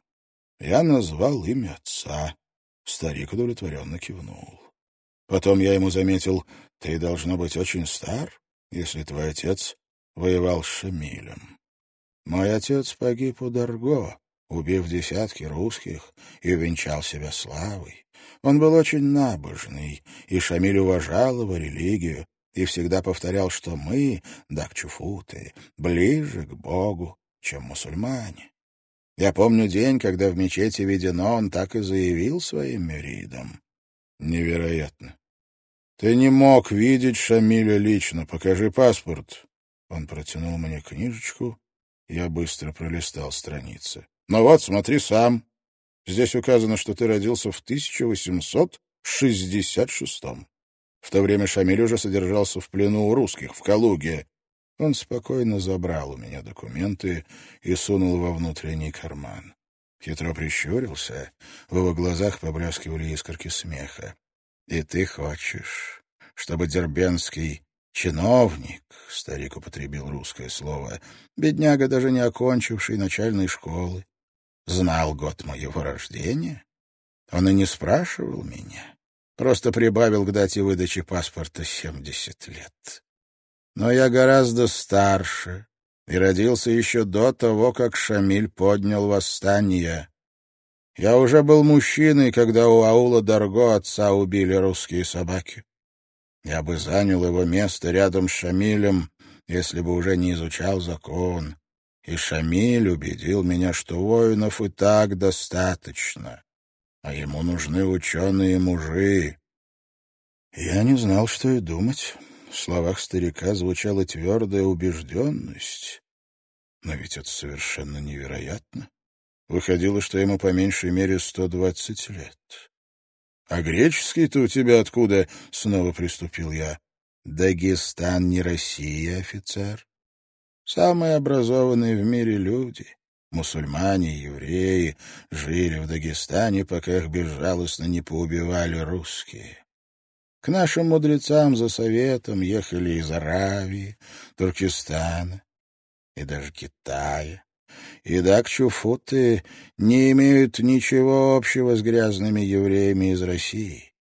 Я назвал имя отца. Старик удовлетворенно кивнул. Потом я ему заметил, ты, должно быть, очень стар, если твой отец воевал с Шамилем. Мой отец погиб у Дарго, убив десятки русских, и венчал себя славой. Он был очень набожный, и Шамиль уважал его религию и всегда повторял, что мы, дакчуфуты, ближе к Богу, чем мусульмане. Я помню день, когда в мечети Ведено он так и заявил своим мюридам. Невероятно. Ты не мог видеть Шамиля лично. Покажи паспорт. Он протянул мне книжечку. Я быстро пролистал страницы. Ну вот, смотри сам. Здесь указано, что ты родился в 1866-м. В то время Шамиль уже содержался в плену у русских, в Калуге. Он спокойно забрал у меня документы и сунул во внутренний карман. Хитро прищурился, в его глазах поблескивали искорки смеха. «И ты хочешь, чтобы дербенский чиновник, — старик употребил русское слово, — бедняга, даже не окончивший начальной школы, знал год моего рождения? Он и не спрашивал меня, просто прибавил к дате выдачи паспорта семьдесят лет. Но я гораздо старше и родился еще до того, как Шамиль поднял восстание. Я уже был мужчиной, когда у аула Дарго отца убили русские собаки. Я бы занял его место рядом с Шамилем, если бы уже не изучал закон. И Шамиль убедил меня, что воинов и так достаточно, а ему нужны ученые мужи. Я не знал, что и думать. В словах старика звучала твердая убежденность. Но ведь это совершенно невероятно. Выходило, что ему по меньшей мере сто двадцать лет. — А греческий-то у тебя откуда? — снова приступил я. — Дагестан не Россия, офицер. Самые образованные в мире люди, мусульмане и евреи, жили в Дагестане, пока их безжалостно не поубивали русские. К нашим мудрецам за советом ехали из Аравии, Туркестана и даже Китая. И дакчуфуты не имеют ничего общего с грязными евреями из России.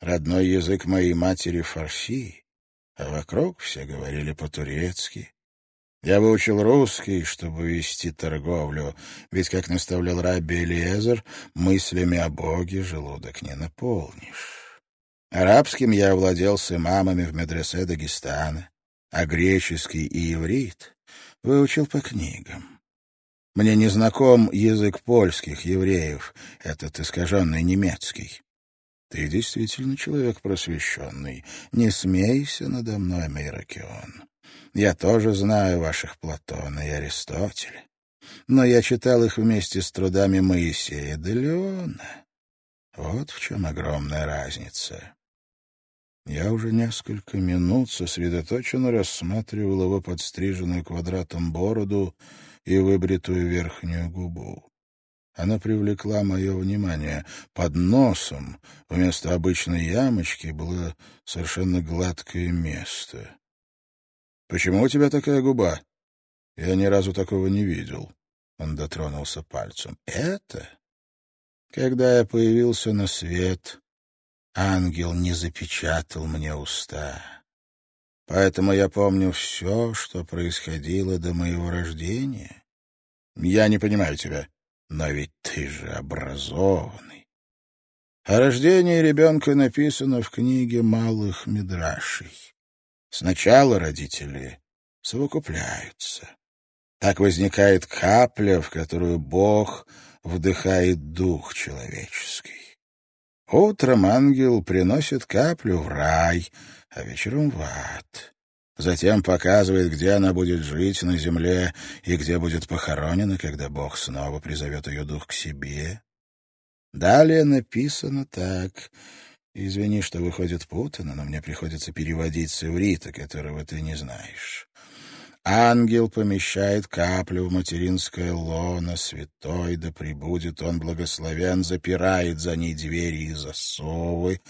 Родной язык моей матери — фарси, а вокруг все говорили по-турецки. Я выучил русский, чтобы вести торговлю, ведь, как наставлял Рабби Элиезер, мыслями о Боге желудок не наполнишь. Арабским я овладел с имамами в медресе Дагестана, а греческий и иврит выучил по книгам. Мне не знаком язык польских евреев, этот искаженный немецкий. Ты действительно человек просвещенный. Не смейся надо мной, Мейракион. Я тоже знаю ваших Платона и Аристотеля. Но я читал их вместе с трудами Моисея де Леона. Вот в чем огромная разница. Я уже несколько минут сосредоточенно рассматривал его подстриженную квадратом бороду и выбритую верхнюю губу. Она привлекла мое внимание. Под носом вместо обычной ямочки было совершенно гладкое место. «Почему у тебя такая губа?» «Я ни разу такого не видел». Он дотронулся пальцем. «Это?» Когда я появился на свет, ангел не запечатал мне уста. Поэтому я помню все, что происходило до моего рождения. Я не понимаю тебя, но ведь ты же образованный. О рождении ребенка написано в книге малых мидрашей. Сначала родители совокупляются. Так возникает капля, в которую Бог вдыхает дух человеческий. Утром ангел приносит каплю в рай, а вечером в ад. Затем показывает, где она будет жить на земле и где будет похоронена, когда Бог снова призовет ее дух к себе. Далее написано так. Извини, что выходит путано, но мне приходится переводить с иврита, которого ты не знаешь. Ангел помещает каплю в материнское лоно, святой, да прибудет он благословен, запирает за ней двери и засовы.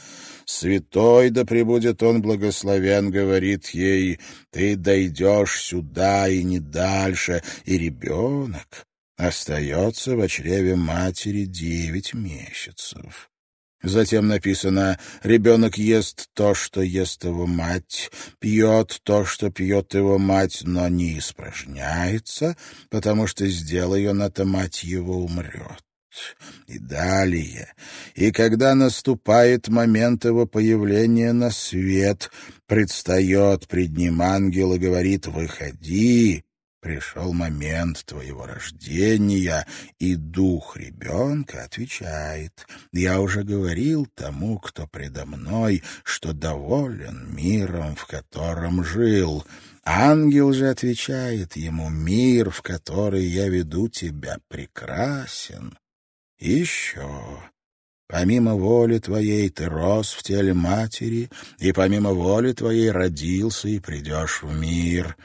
Святой, да прибудет он благословен, говорит ей, ты дойдешь сюда и не дальше, и ребенок остается в чреве матери девять месяцев. Затем написано «Ребенок ест то, что ест его мать, пьет то, что пьет его мать, но не испражняется, потому что, сделай он это, мать его умрет». И далее. И когда наступает момент его появления на свет, предстает пред ним ангел и говорит «Выходи, Пришел момент твоего рождения, и дух ребенка отвечает. Я уже говорил тому, кто предо мной, что доволен миром, в котором жил. Ангел же отвечает ему, мир, в который я веду тебя, прекрасен. еще Помимо воли твоей ты рос в теле матери, и помимо воли твоей родился и придешь в мир.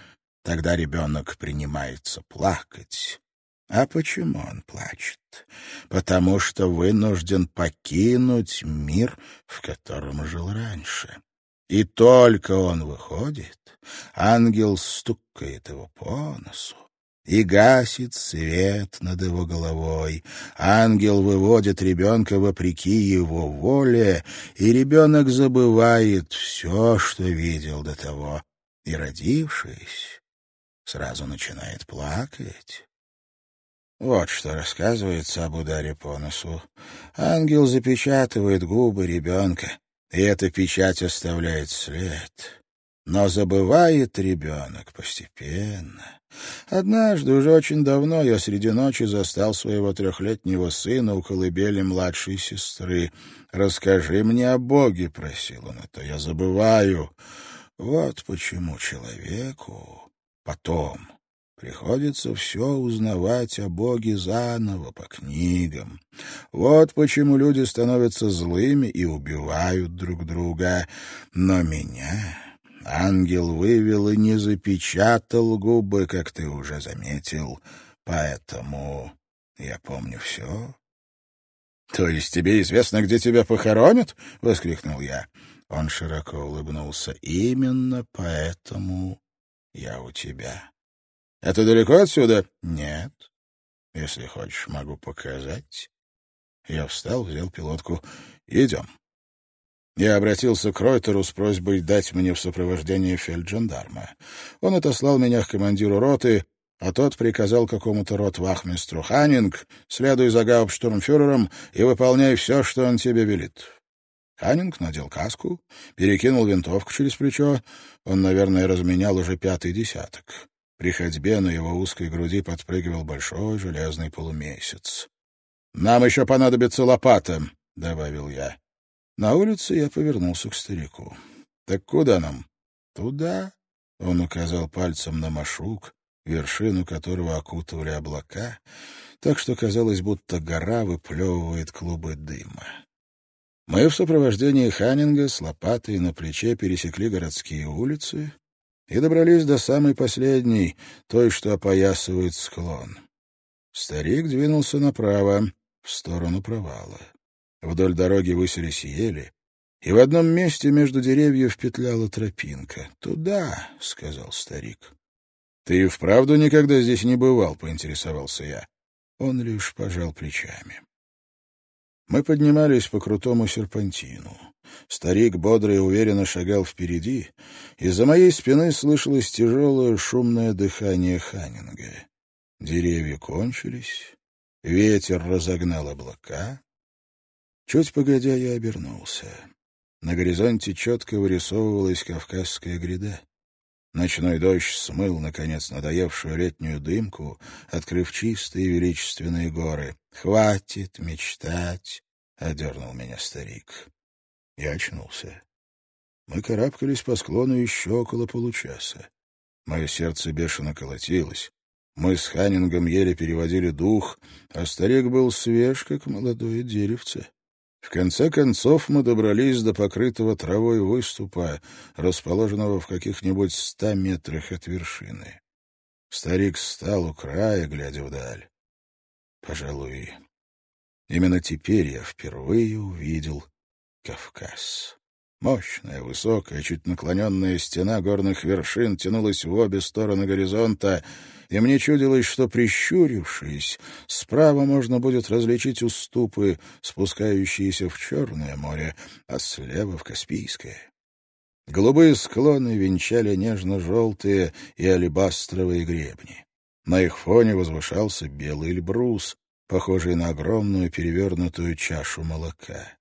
Тогда ребенок принимается плакать. А почему он плачет? Потому что вынужден покинуть мир, в котором жил раньше. И только он выходит, ангел стукает его по носу и гасит свет над его головой. Ангел выводит ребенка вопреки его воле, и ребенок забывает все, что видел до того, и, родившись, сразу начинает плакать. Вот что рассказывается об ударе по носу. Ангел запечатывает губы ребенка, и эта печать оставляет след. Но забывает ребенок постепенно. Однажды, уже очень давно, я среди ночи застал своего трехлетнего сына у колыбели младшей сестры. «Расскажи мне о Боге», — просил он, — «это я забываю». Вот почему человеку потом приходится все узнавать о Боге заново по книгам. Вот почему люди становятся злыми и убивают друг друга. Но меня Ангел вывел и не запечатал губы, как ты уже заметил, поэтому я помню все. — То есть тебе известно, где тебя похоронят? — воскликнул я. Он широко улыбнулся. — Именно поэтому я у тебя. — Это далеко отсюда? — Нет. Если хочешь, могу показать. Я встал, взял пилотку. — Идем. Я обратился к Ройтеру с просьбой дать мне в сопровождении фельджандарма. Он отослал меня к командиру роты, а тот приказал какому-то ротвахмистру Ханнинг, следуй за гауптштурмфюрером и выполняй все, что он тебе велит. Ханнинг надел каску, перекинул винтовку через плечо. Он, наверное, разменял уже пятый десяток. При ходьбе на его узкой груди подпрыгивал большой железный полумесяц. «Нам еще понадобится лопата», — добавил я. На улице я повернулся к старику. — Так куда нам? — Туда. Он указал пальцем на Машук, вершину которого окутывали облака, так что казалось, будто гора выплевывает клубы дыма. Мы в сопровождении Ханнинга с лопатой на плече пересекли городские улицы и добрались до самой последней, той, что опоясывает склон. Старик двинулся направо, в сторону провала. Вдоль дороги высились ели, и в одном месте между деревьев петляла тропинка. «Туда», — сказал старик. «Ты вправду никогда здесь не бывал?» — поинтересовался я. Он лишь пожал плечами. Мы поднимались по крутому серпантину. Старик бодро и уверенно шагал впереди. Из-за моей спины слышалось тяжелое шумное дыхание Ханнинга. Деревья кончились, ветер разогнал облака, Чуть погодя, я обернулся. На горизонте четко вырисовывалась Кавказская гряда. Ночной дождь смыл, наконец, надоевшую летнюю дымку, открыв чистые величественные горы. «Хватит мечтать!» — одернул меня старик. Я очнулся. Мы карабкались по склону еще около получаса. Мое сердце бешено колотилось. Мы с Ханнингом еле переводили дух, а старик был свеж, как молодое деревце. В конце концов мы добрались до покрытого травой выступа, расположенного в каких-нибудь ста метрах от вершины. Старик встал у края, глядя вдаль. Пожалуй, именно теперь я впервые увидел Кавказ. Мощная, высокая, чуть наклоненная стена горных вершин тянулась в обе стороны горизонта, и мне чудилось, что, прищурившись, справа можно будет различить уступы, спускающиеся в Черное море, а слева — в Каспийское. Голубые склоны венчали нежно-желтые и алебастровые гребни. На их фоне возвышался белый эльбрус, похожий на огромную перевернутую чашу молока.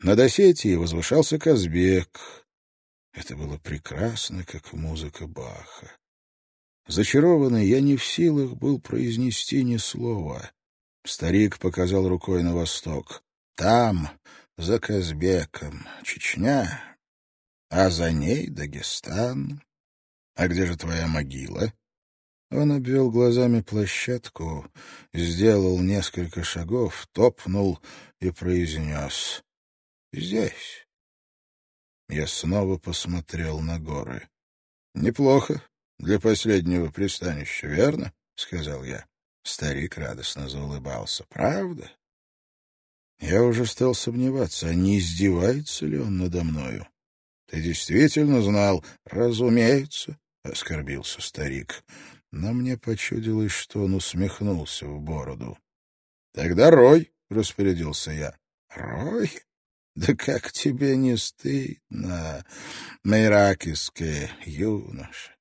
Над Осетией возвышался Казбек. Это было прекрасно, как музыка Баха. Зачарованный, я не в силах был произнести ни слова. Старик показал рукой на восток. Там, за Казбеком, Чечня, а за ней Дагестан. А где же твоя могила? Он обвел глазами площадку, сделал несколько шагов, топнул и произнес «Здесь». Я снова посмотрел на горы. «Неплохо для последнего пристанища, верно?» — сказал я. Старик радостно заулыбался. «Правда?» Я уже стал сомневаться, не издевается ли он надо мною. «Ты действительно знал?» «Разумеется», — оскорбился старик. Но мне почудилось, что он усмехнулся в бороду. «Тогда рой», — распорядился я. «Рой? Да как тебе не стыдно, мейракиская юноша?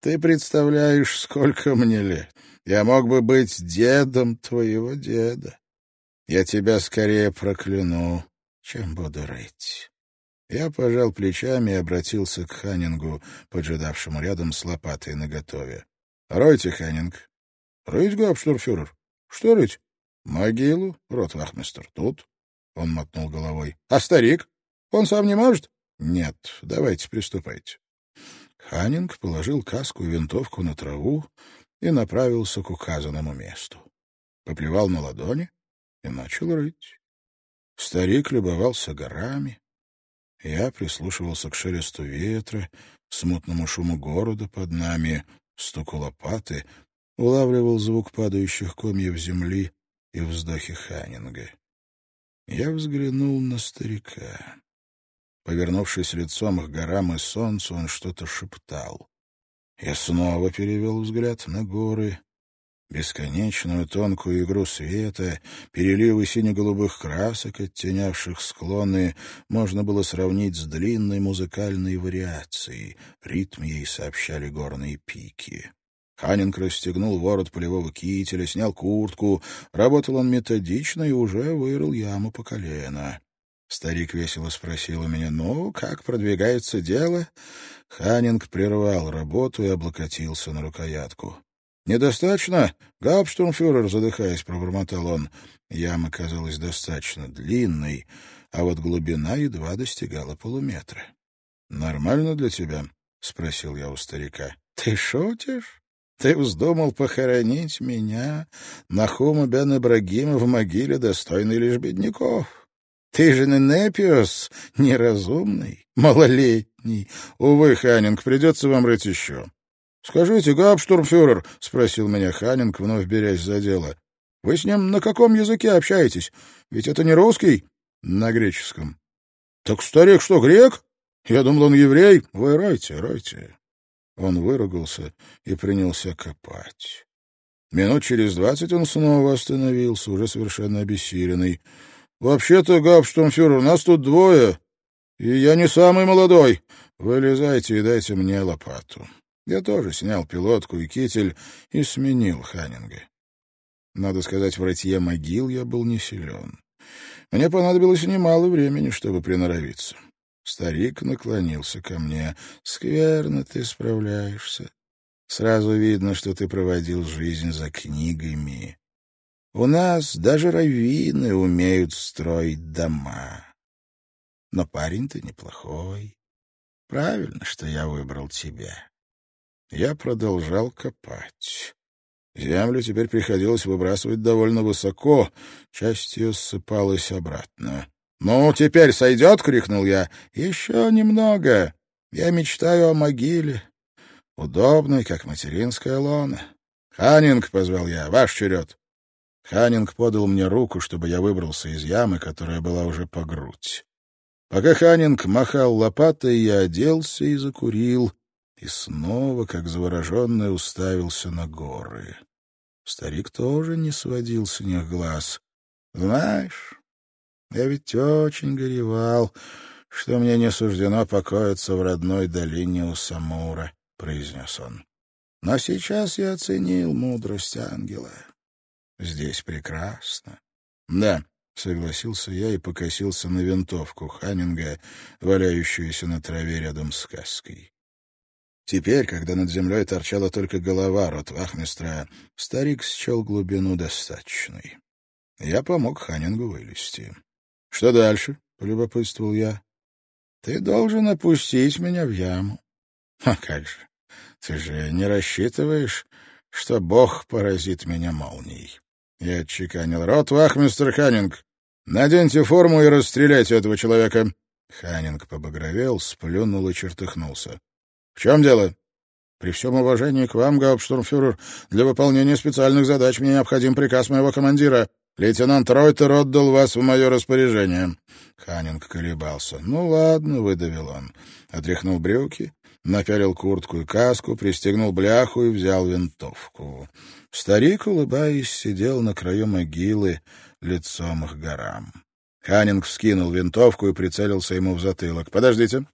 Ты представляешь, сколько мне лет. Я мог бы быть дедом твоего деда. Я тебя скорее прокляну, чем буду рыть. Я пожал плечами и обратился к Ханнингу, поджидавшему рядом с лопатой наготове. — Ройте, Ханнинг. — Рыть, габштурфюрер? Что рыть? — Могилу, ротвахмистер, тут. Он мотнул головой. — А старик? Он сам не может? — Нет, давайте приступайте. Ханнинг положил каску и винтовку на траву и направился к указанному месту. Поплевал на ладони и начал рыть. Старик любовался горами. Я прислушивался к шелесту ветра, смутному шуму города под нами, стуку лопаты, улавливал звук падающих комьев земли и вздохи Ханнинга. Я взглянул на старика. Повернувшись лицом к горам и солнцу, он что-то шептал. Я снова перевел взгляд на горы. Бесконечную тонкую игру света, переливы сине-голубых красок, оттенявших склоны, можно было сравнить с длинной музыкальной вариацией. Ритм ей сообщали горные пики. Ханинг расстегнул ворот полевого кителя, снял куртку. Работал он методично и уже вырыл яму по колено. Старик весело спросил у меня, «Ну, как продвигается дело?» Ханинг прервал работу и облокотился на рукоятку. «Недостаточно?» «Гауптштурмфюрер», — задыхаясь, пробормотал он. Яма казалась достаточно длинной, а вот глубина едва достигала полуметра. «Нормально для тебя?» — спросил я у старика. «Ты шутишь? Ты вздумал похоронить меня, Нахума бен Ибрагима, в могиле, достойной лишь бедняков? Ты же не Непиус, неразумный, малолетний. Увы, Ханинг, придется вам рыть еще. «Скажите, габштурмфюрер», — спросил меня Ханинг, вновь берясь за дело, — «вы с ним на каком языке общаетесь? Ведь это не русский?» «На греческом». «Так старик что, грек? Я думал, он еврей. Вы ройте, ройте». Он выругался и принялся копать. Минут через двадцать он снова остановился, уже совершенно обессиленный. «Вообще-то, габштурмфюрер, нас тут двое, и я не самый молодой. Вылезайте и дайте мне лопату». Я тоже снял пилотку и китель и сменил Ханнинга. Надо сказать, в рытье могил я был не силен. Мне понадобилось немало времени, чтобы приноровиться. Старик наклонился ко мне. «Скверно ты справляешься. Сразу видно, что ты проводил жизнь за книгами. У нас даже раввины умеют строить дома. Но парень ты неплохой. Правильно, что я выбрал тебя. Я продолжал копать. Землю теперь приходилось выбрасывать довольно высоко, часть ее ссыпалась обратно. «Ну, теперь сойдет?» — крикнул я. «Еще немного. Я мечтаю о могиле. Удобной, как материнская лона». «Ханнинг», — позвал я, — «ваш черед». Ханнинг подал мне руку, чтобы я выбрался из ямы, которая была уже по грудь. Пока Ханнинг махал лопатой, я оделся и закурил, и снова, как завороженный, уставился на горы. Старик тоже не сводил с них глаз. «Знаешь, я ведь очень горевал, что мне не суждено покоиться в родной долине у Самура», — произнес он. «Но сейчас я оценил мудрость ангела. Здесь прекрасно». «Да», — согласился я и покосился на винтовку Ханнинга, валяющуюся на траве рядом с каской. Теперь, когда над землей торчала только голова ротвахмистра, старик счел глубину достаточной. Я помог Ханингу вылезти. — Что дальше? — полюбопытствовал я. — Ты должен опустить меня в яму. — А как же? Ты же не рассчитываешь, что Бог поразит меня молнией? Я отчеканил. — Рот, вахмистер Ханнинг, наденьте форму и расстреляйте этого человека. Ханнинг побагровел, сплюнул и чертыхнулся. — В чем дело? — При всем уважении к вам, гауптштурмфюрер, для выполнения специальных задач мне необходим приказ моего командира. Лейтенант Ройтер отдал вас в мое распоряжение. Ханнинг колебался. — Ну, ладно, — выдавил он. Отряхнул брюки, напялил куртку и каску, пристегнул бляху и взял винтовку. Старик, улыбаясь, сидел на краю могилы лицом к горам. Ханнинг вскинул винтовку и прицелился ему в затылок. «Подождите».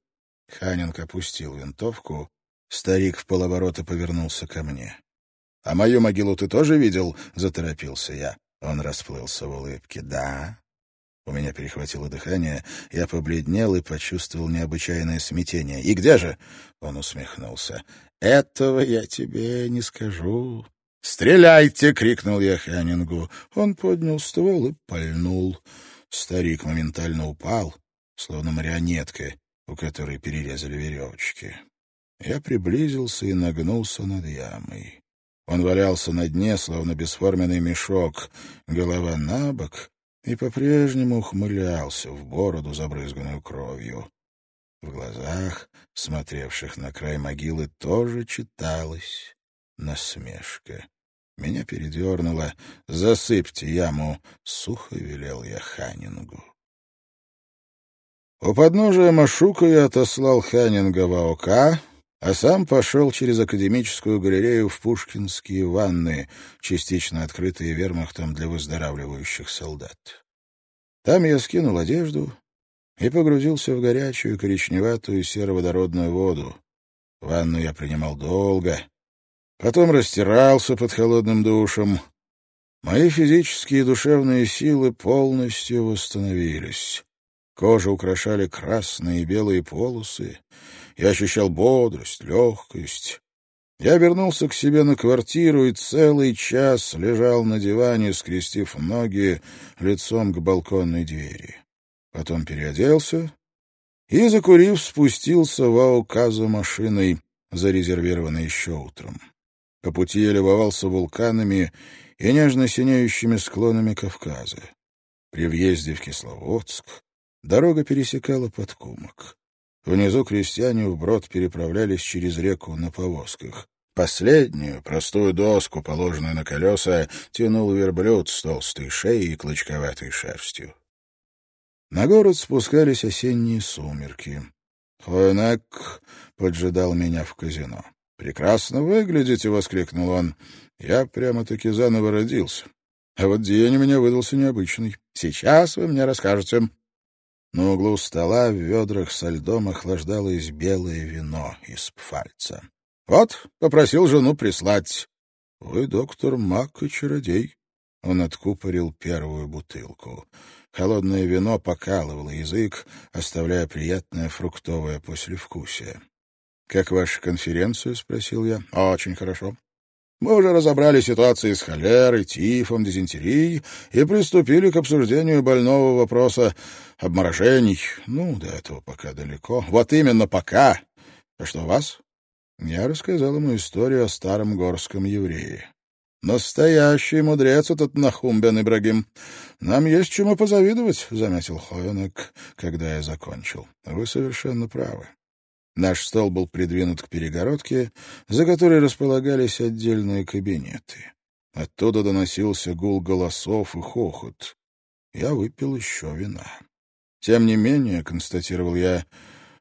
Ханнинг опустил винтовку. Старик в полоборота повернулся ко мне. «А мою могилу ты тоже видел?» — заторопился я. Он расплылся в улыбке. «Да, у меня перехватило дыхание, я побледнел и почувствовал необычайное смятение. «И где же?» — он усмехнулся. «Этого я тебе не скажу». «Стреляйте!» — крикнул я Хянингу. Он поднял ствол и пальнул. Старик моментально упал, словно марионетка, у которой перерезали веревочки. Я приблизился и нагнулся над ямой. Он валялся на дне, словно бесформенный мешок, голова на бок, и по-прежнему ухмылялся в бороду, забрызганную кровью. В глазах, смотревших на край могилы, тоже читалась насмешка. Меня передернуло. «Засыпьте яму!» — сухо велел я Ханингу. У подножия Машука я отослал Ханинга в АОК, а сам пошел через академическую галерею в Пушкинские ванны, частично открытые вермахтом для выздоравливающих солдат. Там я скинул одежду и погрузился в горячую коричневатую сероводородную воду. Ванну я принимал долго, потом растирался под холодным душем. Мои физические и душевные силы полностью восстановились. Кожу украшали красные и белые полосы, я ощущал бодрость, легкость. Я вернулся к себе на квартиру и целый час лежал на диване, скрестив ноги лицом к балконной двери. Потом переоделся и, закурив, спустился в АУК за машиной, зарезервированной еще утром. По пути я любовался вулканами и нежно синеющими склонами Кавказа. При въезде в Кисловодск дорога пересекала подкумок. Внизу крестьяне вброд переправлялись через реку на повозках. Последнюю, простую доску, положенную на колеса, тянул верблюд с толстой шеей и клочковатой шерстью. На город спускались осенние сумерки. Хойнек поджидал меня в казино. «Прекрасно выглядите!» — воскликнул он. «Я прямо-таки заново родился. А вот день у меня выдался необычный. Сейчас вы мне расскажете». На углу стола в ведрах со льдом охлаждалось белое вино из пфальца. — Вот, попросил жену прислать. — Вы доктор Мак и чародей. Он откупорил первую бутылку. Холодное вино покалывало язык, оставляя приятное фруктовое послевкусие. — Как ваша конференция? — спросил я. — Очень хорошо. Мы уже разобрали ситуации с холерой, тифом, дизентерией и приступили к обсуждению больного вопроса обморожений. Ну, до этого пока далеко. Вот именно пока. А что у вас? Я рассказал ему историю о старом горском еврее. «Настоящий мудрец этот Нахум бен Ибрагим. Нам есть чему позавидовать», — заметил Хойнек, когда я закончил. «Вы совершенно правы. Наш стол был придвинут к перегородке, за которой располагались отдельные кабинеты. Оттуда доносился гул голосов и хохот. Я выпил еще вина. Тем не менее, констатировал я,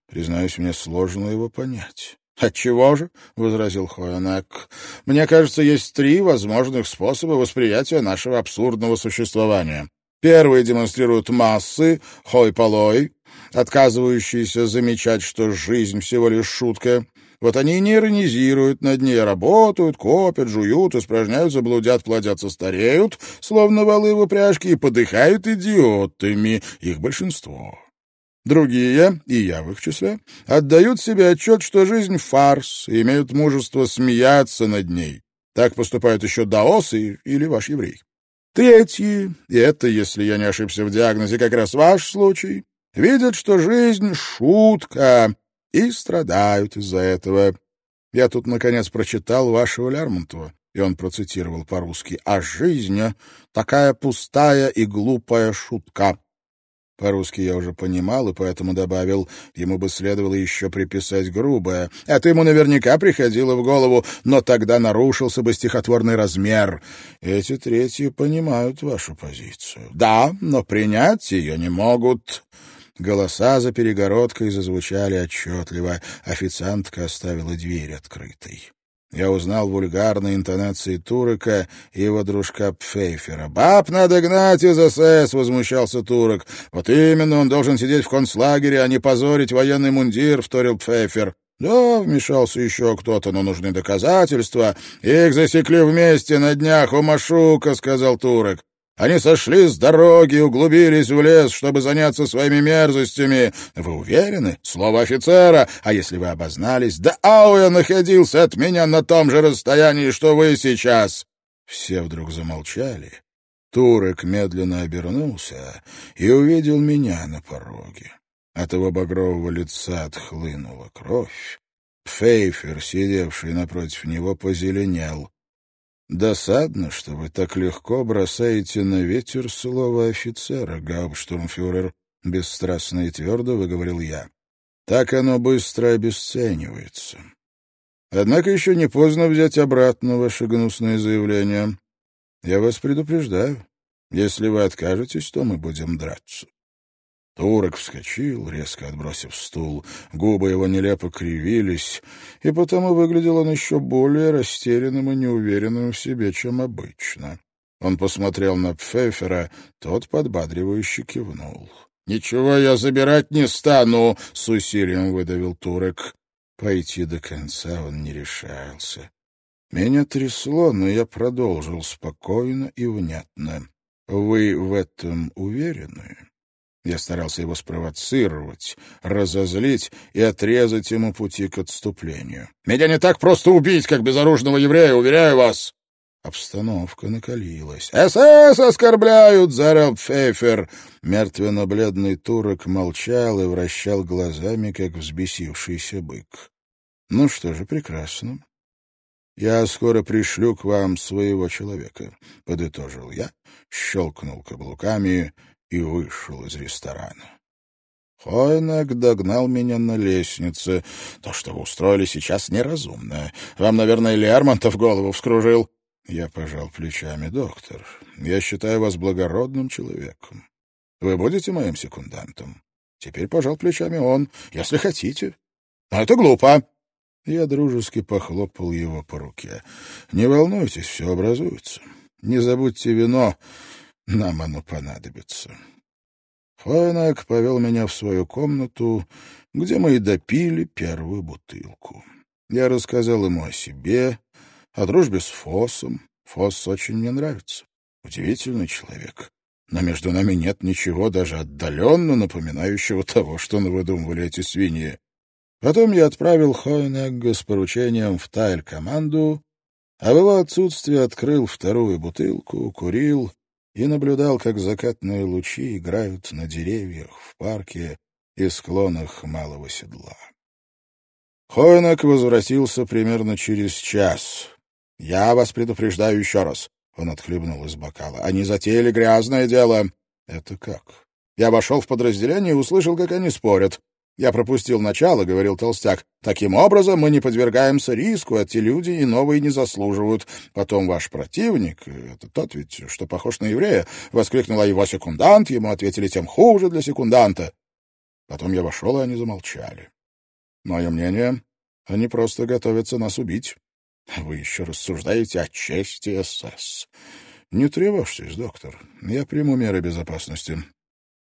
признаюсь, мне сложно его понять. «Отчего же?» — возразил Хоянак. «Мне кажется, есть три возможных способа восприятия нашего абсурдного существования. Первый демонстрирует массы, хой-полой, отказывающиеся замечать, что жизнь всего лишь шутка. Вот они и не иронизируют над ней, работают, копят, жуют, испражняются, блудят, плодятся, стареют, словно валы в упряжке, и подыхают идиотами, их большинство. Другие, и я в их числе, отдают себе отчет, что жизнь — фарс, и имеют мужество смеяться над ней. Так поступают еще даосы или ваш еврей. Третьи, и это, если я не ошибся в диагнозе, как раз ваш случай, видят, что жизнь — шутка, и страдают из-за этого. Я тут, наконец, прочитал вашего Лермонтова, и он процитировал по-русски, «А жизнь — такая пустая и глупая шутка». По-русски я уже понимал, и поэтому добавил, ему бы следовало еще приписать грубое. Это ему наверняка приходило в голову, но тогда нарушился бы стихотворный размер. Эти третьи понимают вашу позицию. Да, но принять ее не могут. Голоса за перегородкой зазвучали отчетливо. Официантка оставила дверь открытой. Я узнал вульгарные интонации Турека и его дружка Пфейфера. «Баб надо гнать из СС!» — возмущался Турок. «Вот именно, он должен сидеть в концлагере, а не позорить военный мундир», — вторил Пфейфер. «Да», — вмешался еще кто-то, — «но нужны доказательства. Их засекли вместе на днях у Машука», — сказал Турок. Они сошли с дороги углубились в лес, чтобы заняться своими мерзостями. Вы уверены? Слово офицера. А если вы обознались? Да Ауя находился от меня на том же расстоянии, что вы сейчас. Все вдруг замолчали. Турек медленно обернулся и увидел меня на пороге. От его багрового лица отхлынула кровь. Пфейфер, сидевший напротив него, позеленел. Досадно, что вы так легко бросаете на ветер слово офицера, гауптштурмфюрер, бесстрастно и твердо выговорил я. Так оно быстро обесценивается. Однако еще не поздно взять обратно ваше гнусное заявление. Я вас предупреждаю. Если вы откажетесь, то мы будем драться. Турок вскочил, резко отбросив стул. Губы его нелепо кривились, и потому выглядел он еще более растерянным и неуверенным в себе, чем обычно. Он посмотрел на Пфефера, тот подбадривающе кивнул. — Ничего я забирать не стану, — с усилием выдавил Турок. Пойти до конца он не решался. Меня трясло, но я продолжил спокойно и внятно. — Вы в этом уверены? Я старался его спровоцировать, разозлить и отрезать ему пути к отступлению. «Меня не так просто убить, как безоружного еврея, уверяю вас!» Обстановка накалилась. «СС оскорбляют!» — заорал Пфейфер. Мертвенно-бледный турок молчал и вращал глазами, как взбесившийся бык. «Ну что же, прекрасно. Я скоро пришлю к вам своего человека», — подытожил я, щелкнул каблуками и вышел из ресторана. Хойнек догнал меня на лестнице. То, что вы устроили сейчас, неразумно. Вам, наверное, Лермонтов голову вскружил. Я пожал плечами, доктор. Я считаю вас благородным человеком. Вы будете моим секундантом? Теперь пожал плечами он, если хотите. Но это глупо. Я дружески похлопал его по руке. Не волнуйтесь, все образуется. Не забудьте вино. Нам оно понадобится. Фойнак повел меня в свою комнату, где мы и допили первую бутылку. Я рассказал ему о себе, о дружбе с Фоссом. Фосс очень мне нравится. Удивительный человек. Но между нами нет ничего даже отдаленно напоминающего того, что выдумывали эти свиньи. Потом я отправил Хойнегга с поручением в Тайль-команду, а в его отсутствие открыл вторую бутылку, курил и наблюдал, как закатные лучи играют на деревьях в парке и склонах малого седла. Хойнак возвратился примерно через час. «Я вас предупреждаю еще раз», — он отхлебнул из бокала. «Они затеяли грязное дело». «Это как?» Я вошел в подразделение и услышал, как они спорят. Я пропустил начало, — говорил Толстяк. Таким образом мы не подвергаемся риску, эти люди и новые не заслуживают. Потом ваш противник, это тот ведь, что похож на еврея, воскликнул о его секундант, ему ответили тем хуже для секунданта. Потом я вошел, и они замолчали. Мое мнение, они просто готовятся нас убить. Вы еще рассуждаете о чести СС. Не тревожьтесь, доктор, я приму меры безопасности.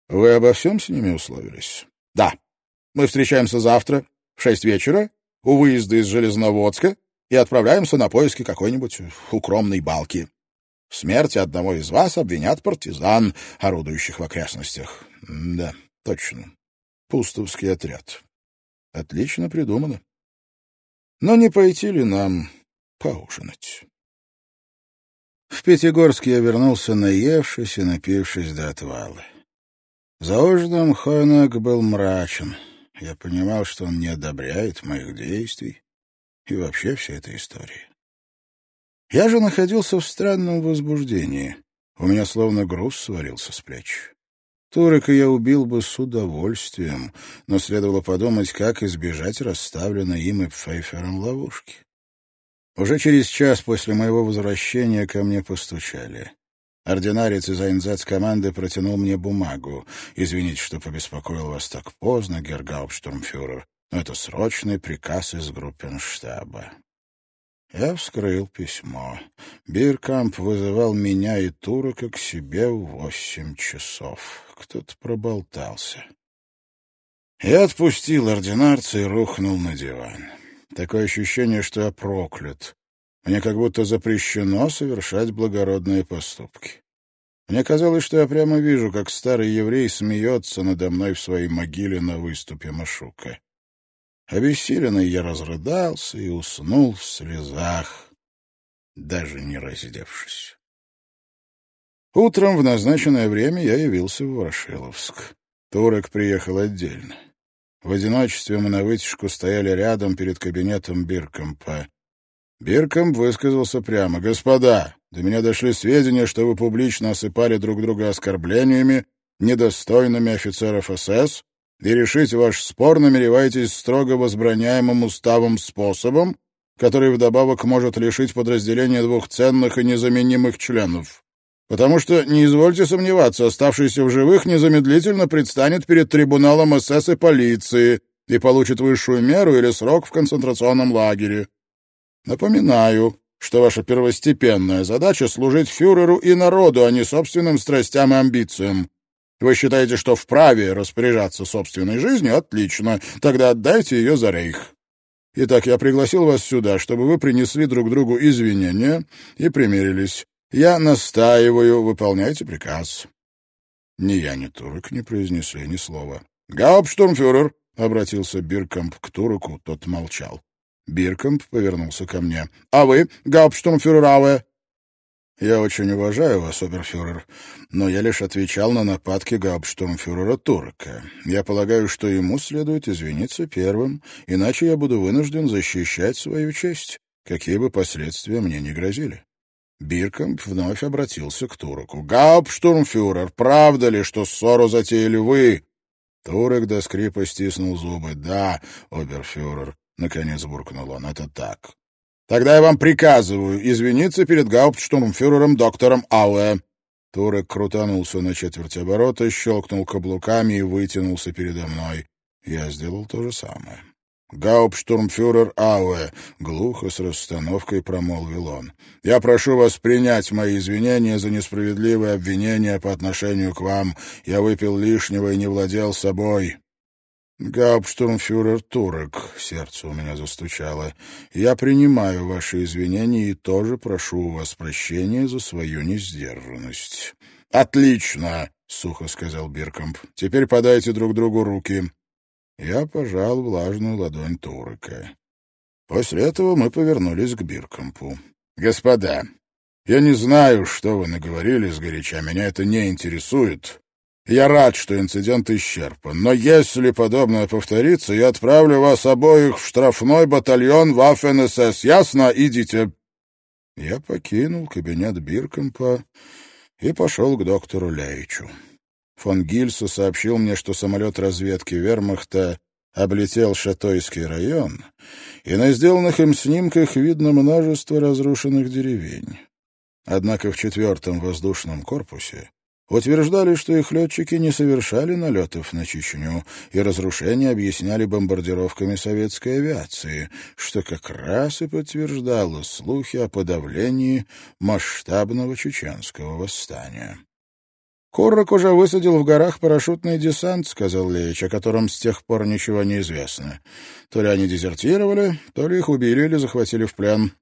Вы обо всем с ними условились? Да. Мы встречаемся завтра в шесть вечера у выезда из Железноводска и отправляемся на поиски какой-нибудь укромной балки. В смерти одного из вас обвинят партизан, орудующих в окрестностях. Да, точно. Пустовский отряд. Отлично придумано. Но не пойти ли нам поужинать? В Пятигорск я вернулся наевшись и напившись до отвала. За ужином Хойнек был мрачен. Я понимал, что он не одобряет моих действий и вообще всей этой истории. Я же находился в странном возбуждении. У меня словно груз свалился с плеч. Турека я убил бы с удовольствием, но следовало подумать, как избежать расставленной им и Пфейфером ловушки. Уже через час после моего возвращения ко мне постучали. Ординарец из Айнзац команды протянул мне бумагу. «Извините, что побеспокоил вас так поздно, гергауптштурмфюрер. Но это срочный приказ из группенштаба». Я вскрыл письмо. Биркамп вызывал меня и Турока к себе в восемь часов. Кто-то проболтался. Я отпустил ординарца и рухнул на диван. Такое ощущение, что я проклят. Мне как будто запрещено совершать благородные поступки. Мне казалось, что я прямо вижу, как старый еврей смеется надо мной в своей могиле на выступе Машука. Обессиленный я разрыдался и уснул в слезах, даже не раздевшись. Утром в назначенное время я явился в Ворошиловск. Турок приехал отдельно. В одиночестве мы на вытяжку стояли рядом перед кабинетом Биркомпа. Биркомп высказался прямо. «Господа, до меня дошли сведения, что вы публично осыпали друг друга оскорблениями, недостойными офицеров СС, и решить ваш спор намереваетесь строго возбраняемым уставом способом, который вдобавок может лишить подразделения двух ценных и незаменимых членов. Потому что, не извольте сомневаться, оставшийся в живых незамедлительно предстанет перед трибуналом СС и полиции и получит высшую меру или срок в концентрационном лагере. Напоминаю, что ваша первостепенная задача — служить фюреру и народу, а не собственным страстям и амбициям. Вы считаете, что вправе распоряжаться собственной жизнью? Отлично. Тогда отдайте ее за рейх. Итак, я пригласил вас сюда, чтобы вы принесли друг другу извинения и примирились. Я настаиваю, выполняйте приказ. Ни я, ни Турок не произнесли ни слова. «Гауптштурмфюрер!» — обратился Биркамп к Туроку, тот молчал. Биркамп повернулся ко мне. «А вы, гауптштурмфюрер Ауэ?» «Я очень уважаю вас, оберфюрер, но я лишь отвечал на нападки гауптштурмфюрера Турка. Я полагаю, что ему следует извиниться первым, иначе я буду вынужден защищать свою честь, какие бы последствия мне не грозили». Биркамп вновь обратился к Туроку. «Гауптштурмфюрер, правда ли, что ссору затеяли вы?» Турок до скрипа стиснул зубы. «Да, оберфюрер», — наконец буркнул он, — «это так. Тогда я вам приказываю извиниться перед гауптштурмфюрером доктором Ауэ». Турок крутанулся на четверть оборота, щелкнул каблуками и вытянулся передо мной. Я сделал то же самое. «Гауптштурмфюрер Ауэ», — глухо с расстановкой промолвил он. «Я прошу вас принять мои извинения за несправедливые обвинения по отношению к вам. Я выпил лишнего и не владел собой. «Гауптштурмфюрер Турок», — сердце у меня застучало, — «я принимаю ваши извинения и тоже прошу у вас прощения за свою несдержанность». «Отлично», — сухо сказал Биркомп. «Теперь подайте друг другу руки». Я пожал влажную ладонь Турка. После этого мы повернулись к Биркомпу. «Господа, я не знаю, что вы наговорили сгоряча, меня это не интересует». Я рад, что инцидент исчерпан, но если подобное повторится, я отправлю вас обоих в штрафной батальон Waffen-СС. Ясно? Идите. Я покинул кабинет Биркомпа и пошел к доктору Леичу. Фон Гильсу сообщил мне, что самолет разведки вермахта облетел Шатойский район, и на сделанных им снимках видно множество разрушенных деревень. Однако в четвертом воздушном корпусе утверждали, что их летчики не совершали налетов на Чечню, и разрушения объясняли бомбардировками советской авиации, что как раз и подтверждало слухи о подавлении масштабного чеченского восстания. «Куррок уже высадил в горах парашютный десант», — сказал Леич, о котором с тех пор ничего не известно. То ли они дезертировали, то ли их убили или захватили в плен.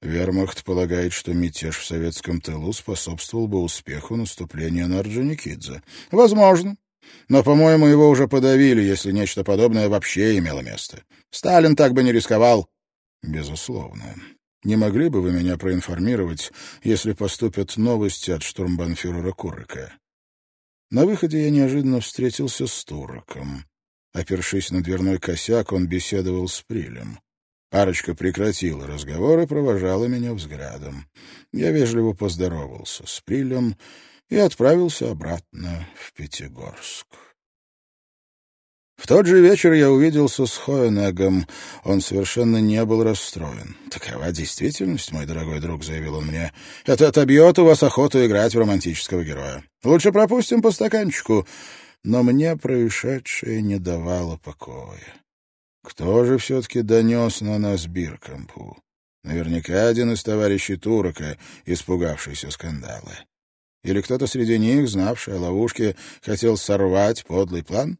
Вермахт полагает, что мятеж в советском тылу способствовал бы успеху наступления на Орджоникидзе. Возможно. Но, по-моему, его уже подавили, если нечто подобное вообще имело место. Сталин так бы не рисковал. Безусловно. Не могли бы вы меня проинформировать, если поступят новости от штурмбанфюрера Курыка? На выходе я неожиданно встретился с Туроком. Опершись на дверной косяк, он беседовал с Прилем. Парочка прекратила разговор и провожала меня взглядом. Я вежливо поздоровался с Прилем и отправился обратно в Пятигорск. В тот же вечер я увиделся с Хоенегом. Он совершенно не был расстроен. «Такова действительность, мой дорогой друг», — заявил он мне. «Это отобьет у вас охоту играть в романтического героя. Лучше пропустим по стаканчику». Но мне происшедшее не давало покоя. Кто же все-таки донес на нас Биркампу? Наверняка один из товарищей Турока, испугавшийся скандала. Или кто-то среди них, знавший о ловушке, хотел сорвать подлый план?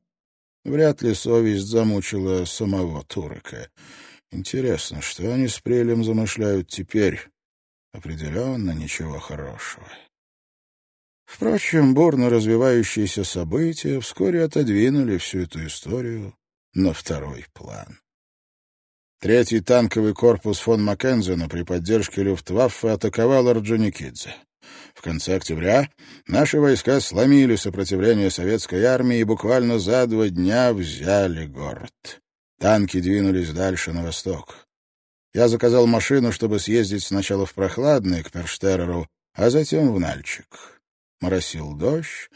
Вряд ли совесть замучила самого Турока. Интересно, что они с Прелем замышляют теперь? Определенно ничего хорошего. Впрочем, бурно развивающиеся события вскоре отодвинули всю эту историю на второй план. Третий танковый корпус фон Маккензена при поддержке Люфтваффе атаковал Орджоникидзе. В конце октября наши войска сломили сопротивление советской армии и буквально за два дня взяли город. Танки двинулись дальше на восток. Я заказал машину, чтобы съездить сначала в Прохладный, к Перштереру, а затем в Нальчик. Моросил дождь,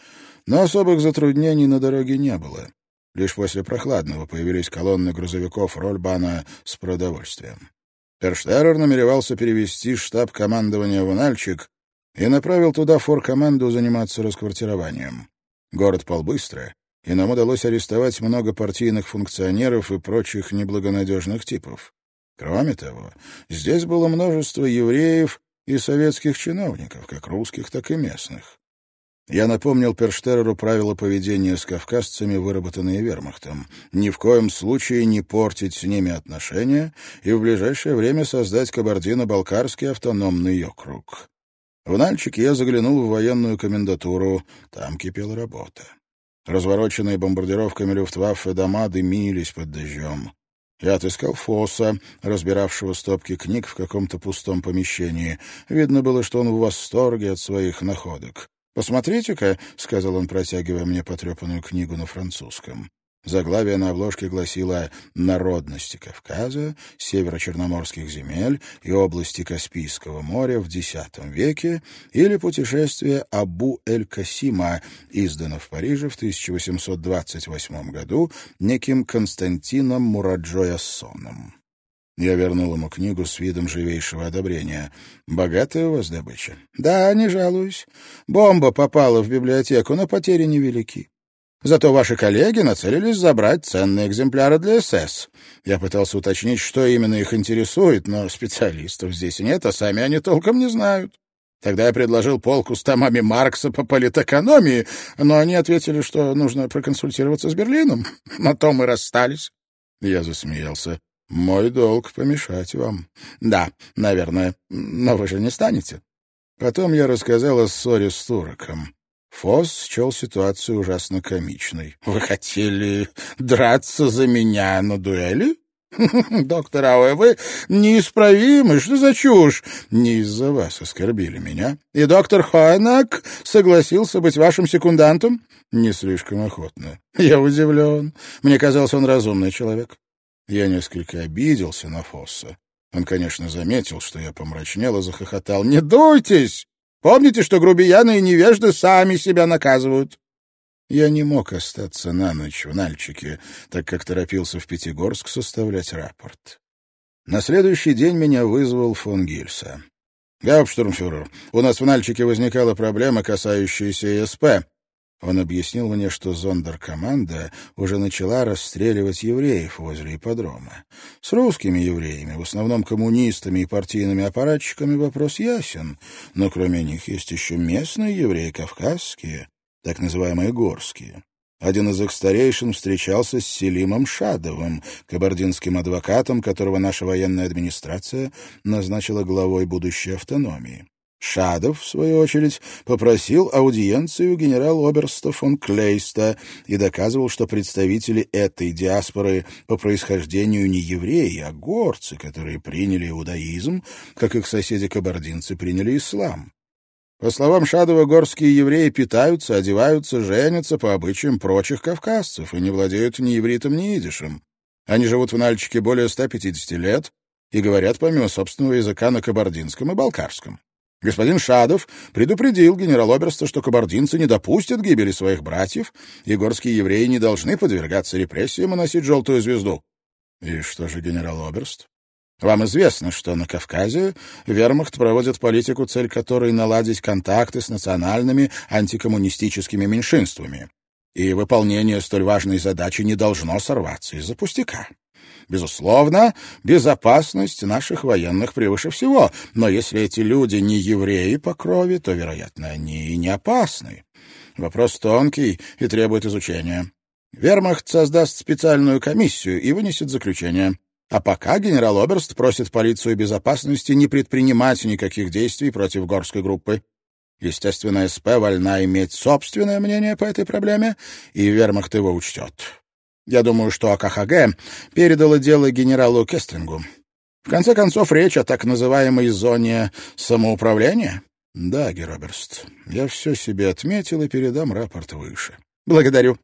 но особых затруднений на дороге не было. Лишь после прохладного появились колонны грузовиков Рольбана с продовольствием. Перштерер намеревался перевести штаб командования в Нальчик и направил туда форкоманду заниматься расквартированием. Город пал быстро, и нам удалось арестовать много партийных функционеров и прочих неблагонадежных типов. Кроме того, здесь было множество евреев и советских чиновников, как русских, так и местных. Я напомнил Перштереру правила поведения с кавказцами, выработанные вермахтом. Ни в коем случае не портить с ними отношения и в ближайшее время создать Кабардино-Балкарский автономный округ. В Нальчик я заглянул в военную комендатуру. Там кипела работа. Развороченные бомбардировками Люфтваффе дома дымились под дождем. Я отыскал Фосса, разбиравшего стопки книг в каком-то пустом помещении. Видно было, что он в восторге от своих находок. «Посмотрите-ка», — сказал он, протягивая мне потрепанную книгу на французском. Заглавие на обложке гласило «Народности Кавказа, северо-черноморских земель и области Каспийского моря в X веке» или «Путешествие Абу-эль-Касима», издано в Париже в 1828 году неким Константином Мураджояссоном. Я вернул ему книгу с видом живейшего одобрения. «Богатая у вас добыча?» «Да, не жалуюсь. Бомба попала в библиотеку, но потери невелики. Зато ваши коллеги нацелились забрать ценные экземпляры для СС. Я пытался уточнить, что именно их интересует, но специалистов здесь нет, а сами они толком не знают. Тогда я предложил полку с томами Маркса по политэкономии, но они ответили, что нужно проконсультироваться с Берлином. На том и расстались. Я засмеялся. Мой долг — помешать вам. Да, наверное, но вы же не станете. Потом я рассказал о ссоре с туроком. Фосс счел ситуацию ужасно комичной. «Вы хотели драться за меня на дуэли?» «Доктор Ауэ, вы неисправимы. Что за чушь?» «Не из-за вас оскорбили меня. И доктор Хойнак согласился быть вашим секундантом?» «Не слишком охотно. Я удивлен. Мне казалось, он разумный человек. Я несколько обиделся на Фосса. Он, конечно, заметил, что я помрачнел и захохотал. «Не дуйтесь! Помните, что грубияны и невежды сами себя наказывают!» Я не мог остаться на ночь в Нальчике, так как торопился в Пятигорск составлять рапорт. На следующий день меня вызвал фон Гильса. «Гауптштурмфюрер, у нас в Нальчике возникала проблема, касающаяся ИСП. Он объяснил мне, что зондеркоманда уже начала расстреливать евреев возле ипподрома. С русскими евреями, в основном коммунистами и партийными аппаратчиками, вопрос ясен, но кроме них есть еще местные евреи, кавказские, так называемые горские. Один из их старейшин встречался с Селимом Шадовым, кабардинским адвокатом, которого наша военная администрация назначила главой будущей автономии. Шадов, в свою очередь, попросил аудиенцию генерал-оберста фон Клейста и доказывал, что представители этой диаспоры по происхождению не евреи, а горцы, которые приняли иудаизм, как их соседи-кабардинцы приняли ислам. По словам Шадова, горские евреи питаются, одеваются, женятся по обычаям прочих кавказцев и не владеют ни ивритом, ни идишем. Они живут в Нальчике более 150 лет и говорят помимо собственного языка на кабардинском и балкарском. Господин Шадов предупредил генерал-оберста, что кабардинцы не допустят гибели своих братьев, и горские евреи не должны подвергаться репрессиям и носить желтую звезду. И что же генерал-оберст? Вам известно, что на Кавказе вермахт проводит политику, цель которой наладить контакты с национальными антикоммунистическими меньшинствами. И выполнение столь важной задачи не должно сорваться из-за пустяка. Безусловно, безопасность наших военных превыше всего, но если эти люди не евреи по крови, то, вероятно, они и не опасны. Вопрос тонкий и требует изучения. Вермахт создаст специальную комиссию и вынесет заключение. А пока генерал Оберст просит полицию безопасности не предпринимать никаких действий против горской группы. Естественно, СП вольна иметь собственное мнение по этой проблеме, и вермахт его учтет. Я думаю, что АКХГ передало дело генералу Кестрингу. В конце концов, речь о так называемой зоне самоуправления. Да, Героберст, я все себе отметил и передам рапорт выше. Благодарю.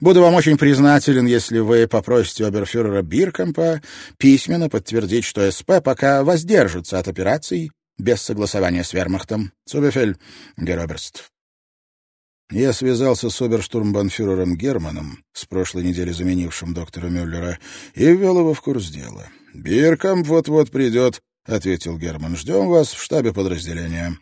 Буду вам очень признателен, если вы попросите оберфюрера Биркомпа письменно подтвердить, что СП пока воздержится от операций без согласования с вермахтом. Цубефель, Героберст. Я связался с оберштурмбанфюрером Германом, с прошлой недели заменившим доктора Мюллера, и ввел его в курс дела. «Биркамп вот-вот придет», — ответил Герман. «Ждем вас в штабе подразделения».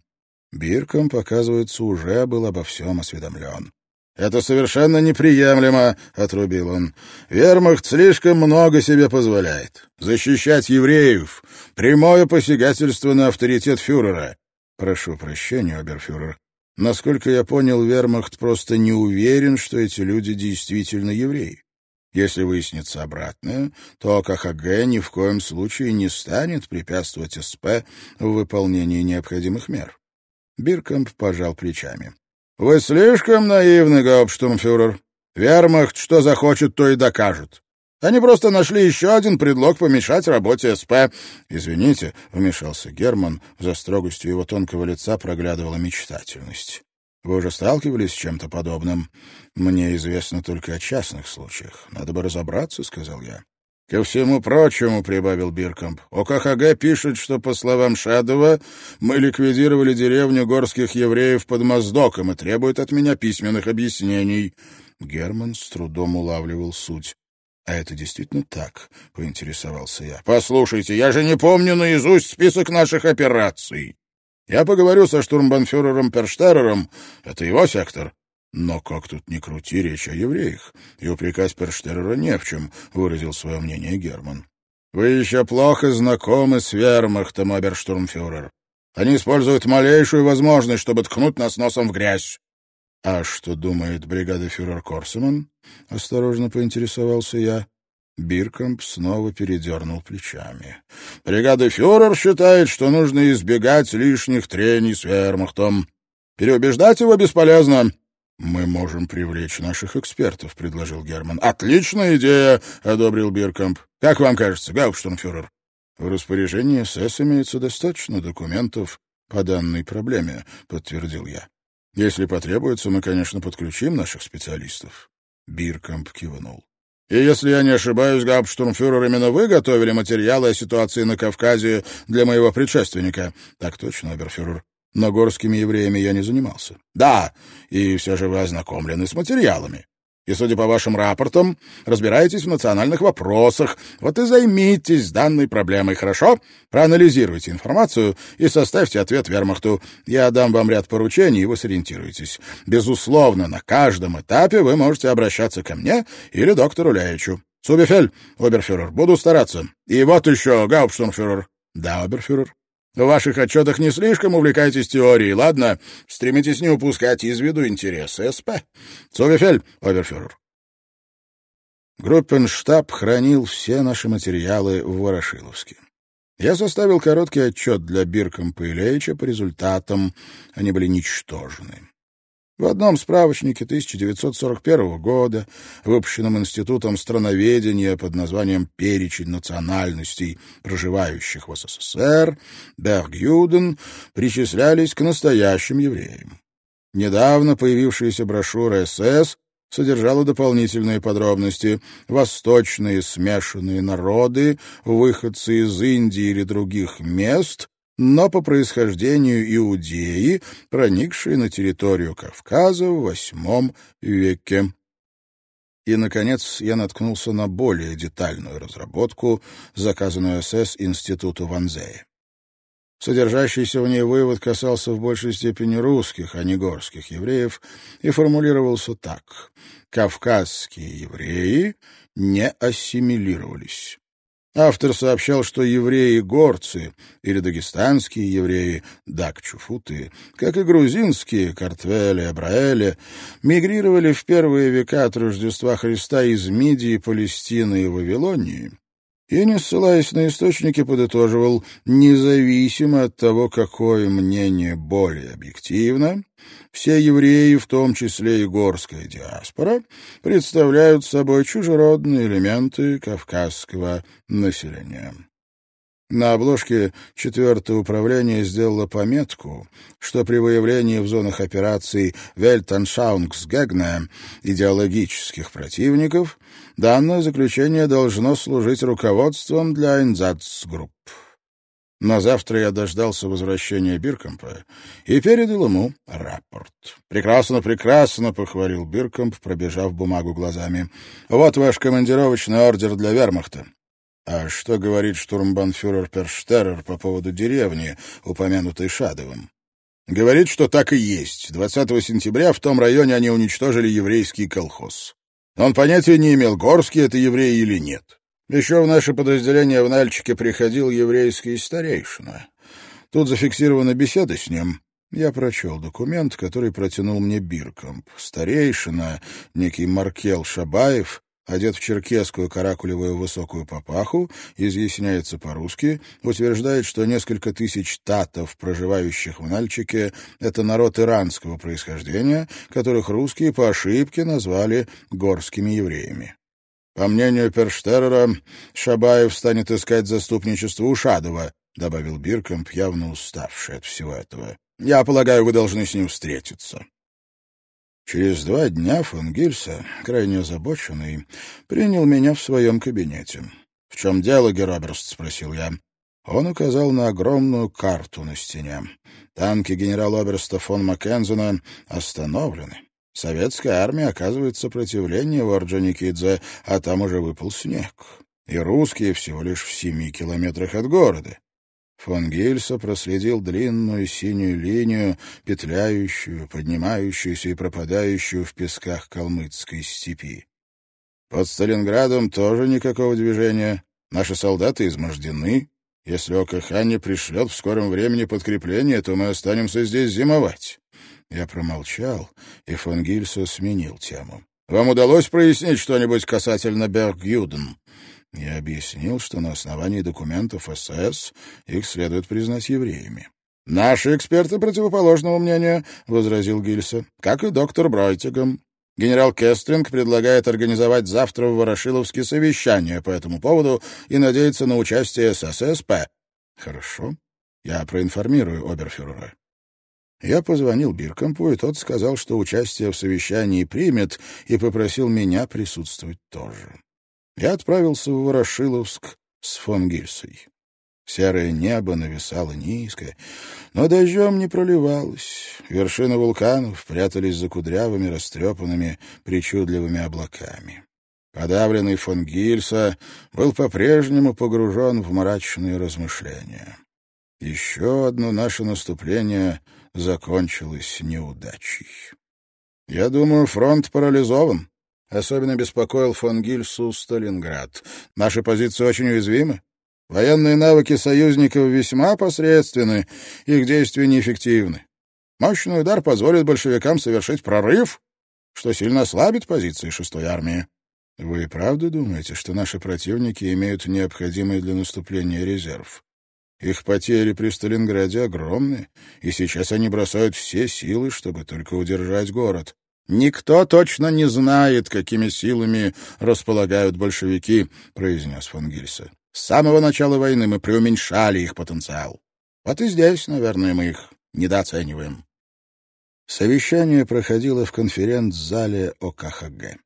Биркамп, оказывается, уже был обо всем осведомлен. «Это совершенно неприемлемо», — отрубил он. «Вермахт слишком много себе позволяет. Защищать евреев — прямое посягательство на авторитет фюрера». «Прошу прощения, оберфюрер. Насколько я понял, вермахт просто не уверен, что эти люди действительно евреи. Если выяснится обратное, то КХГ ни в коем случае не станет препятствовать СП в выполнении необходимых мер. Биркамп пожал плечами. — Вы слишком наивны, гауптштурмфюрер. Вермахт что захочет, то и докажет. Они просто нашли еще один предлог помешать работе СП. Извините, вмешался Герман, за строгостью его тонкого лица проглядывала мечтательность. Вы уже сталкивались с чем-то подобным? Мне известно только о частных случаях. Надо бы разобраться, сказал я. Ко всему прочему, прибавил Биркомп, ОКХГ пишет, что, по словам Шадова, мы ликвидировали деревню горских евреев под Моздоком и требует от меня письменных объяснений. Герман с трудом улавливал суть. «А это действительно так?» — поинтересовался я. «Послушайте, я же не помню наизусть список наших операций. Я поговорю со штурмбанфюрером Перштерером, это его сектор. Но как тут ни крути, речь о евреях, и упрекать Перштерера не в чем», — выразил свое мнение Герман. «Вы еще плохо знакомы с вермахтом, оберштурмфюрер. Они используют малейшую возможность, чтобы ткнуть нас носом в грязь. «А что думает бригада фюрер Корсеман?» — осторожно поинтересовался я. Биркомп снова передернул плечами. «Бригада фюрер считает, что нужно избегать лишних трений с вермахтом. Переубеждать его бесполезно». «Мы можем привлечь наших экспертов», — предложил Герман. «Отличная идея», — одобрил Биркомп. «Как вам кажется, гауптштурмфюрер?» «В распоряжении СС имеется достаточно документов по данной проблеме», — подтвердил я. Если потребуется, мы, конечно, подключим наших специалистов. Биркамп кивнул. И если я не ошибаюсь, гауптштурмфюрер, именно вы готовили материалы о ситуации на Кавказе для моего предшественника? Так точно, оберфюрер. Но горскими евреями я не занимался. Да, и все же вы ознакомлены с материалами и, судя по вашим рапортам, разбираетесь в национальных вопросах. Вот и займитесь данной проблемой, хорошо? Проанализируйте информацию и составьте ответ вермахту. Я дам вам ряд поручений, и вы сориентируетесь. Безусловно, на каждом этапе вы можете обращаться ко мне или доктору Ляичу. Цубефель, оберфюрер, буду стараться. И вот еще, гауптштурмфюрер. Да, оберфюрер. В ваших отчетах не слишком увлекайтесь теорией, ладно? Стремитесь не упускать из виду интересы СП. Цовефель, оберфюрер. Группенштаб хранил все наши материалы в Ворошиловске. Я составил короткий отчет для Биркомпа и Лейча по результатам. Они были ничтожны. В одном справочнике 1941 года, выпущенном Институтом страноведения под названием «Перечень национальностей, проживающих в СССР», Бергюден причислялись к настоящим евреям. Недавно появившаяся брошюра «СС» содержала дополнительные подробности. Восточные смешанные народы, выходцы из Индии или других мест, но по происхождению иудеи, проникшие на территорию Кавказа в VIII веке. И, наконец, я наткнулся на более детальную разработку, заказанную СС Институту Ванзея. Содержащийся в ней вывод касался в большей степени русских, а не горских евреев, и формулировался так. Кавказские евреи не ассимилировались. Автор сообщал, что евреи-горцы или дагестанские евреи, дакчуфуты, как и грузинские, картвели, абраэли, мигрировали в первые века от Рождества Христа из Мидии, Палестины и Вавилонии, и, не ссылаясь на источники, подытоживал, независимо от того, какое мнение более объективно, все евреи, в том числе и горская диаспора, представляют собой чужеродные элементы кавказского населения. На обложке четвертое управление сделало пометку, что при выявлении в зонах операций Вельтаншаунгсгегне идеологических противников данное заключение должно служить руководством для Инзацгрупп. На завтра я дождался возвращения Биркомпа и передал ему рапорт. «Прекрасно, прекрасно!» — похвалил Биркомп, пробежав бумагу глазами. «Вот ваш командировочный ордер для вермахта. А что говорит штурмбанфюрер Перштерер по поводу деревни, упомянутой Шадовым? Говорит, что так и есть. 20 сентября в том районе они уничтожили еврейский колхоз. Он понятия не имел, горские это евреи или нет. Еще в наше подразделение в Нальчике приходил еврейский старейшина. Тут зафиксирована беседа с ним. Я прочел документ, который протянул мне Биркомп. Старейшина, некий Маркел Шабаев, одет в черкесскую каракулевую высокую папаху, изъясняется по-русски, утверждает, что несколько тысяч татов, проживающих в Нальчике, это народ иранского происхождения, которых русские по ошибке назвали горскими евреями. По мнению Перштерера, Шабаев станет искать заступничество у Шадова, добавил Биркомп, явно уставший от всего этого. Я полагаю, вы должны с ним встретиться. Через два дня фон Гильса, крайне озабоченный, принял меня в своем кабинете. — В чем дело, Героберст? — спросил я. Он указал на огромную карту на стене. Танки генерал-оберста фон Маккензена остановлены. Советская армия оказывает сопротивление в Орджоникидзе, а там уже выпал снег. И русские всего лишь в семи километрах от города. Фон Гильса проследил длинную синюю линию, петляющую, поднимающуюся и пропадающую в песках калмыцкой степи. Под Сталинградом тоже никакого движения. Наши солдаты измождены. Если ОКХ не пришлет в скором времени подкрепление, то мы останемся здесь зимовать. Я промолчал, и фон Гильсо сменил тему. «Вам удалось прояснить что-нибудь касательно Бергюден?» Я объяснил, что на основании документов СС их следует признать евреями. «Наши эксперты противоположного мнения», — возразил Гильса, — «как и доктор Бройтигом. Генерал Кестринг предлагает организовать завтра в Ворошиловске совещание по этому поводу и надеется на участие СССП». «Хорошо, я проинформирую оберфюрера. Я позвонил Биркомпу, и тот сказал, что участие в совещании примет, и попросил меня присутствовать тоже. Я отправился в Ворошиловск с фон Гильсой. Серое небо нависало низко, но дождем не проливалось. Вершины вулканов прятались за кудрявыми, растрепанными, причудливыми облаками. Подавленный фон Гильса был по-прежнему погружен в мрачные размышления. Еще одно наше наступление закончилось неудачей. Я думаю, фронт парализован. Особенно беспокоил фон Гильсу Сталинград. Наши позиции очень уязвимы. Военные навыки союзников весьма посредственны, их действия неэффективны. Мощный удар позволит большевикам совершить прорыв, что сильно ослабит позиции шестой армии. Вы правда думаете, что наши противники имеют необходимый для наступления резерв? Их потери при Сталинграде огромны, и сейчас они бросают все силы, чтобы только удержать город. «Никто точно не знает, какими силами располагают большевики», — произнес фон Гильса. «С самого начала войны мы преуменьшали их потенциал. Вот и здесь, наверное, мы их недооцениваем». Совещание проходило в конференц-зале ОКХГ.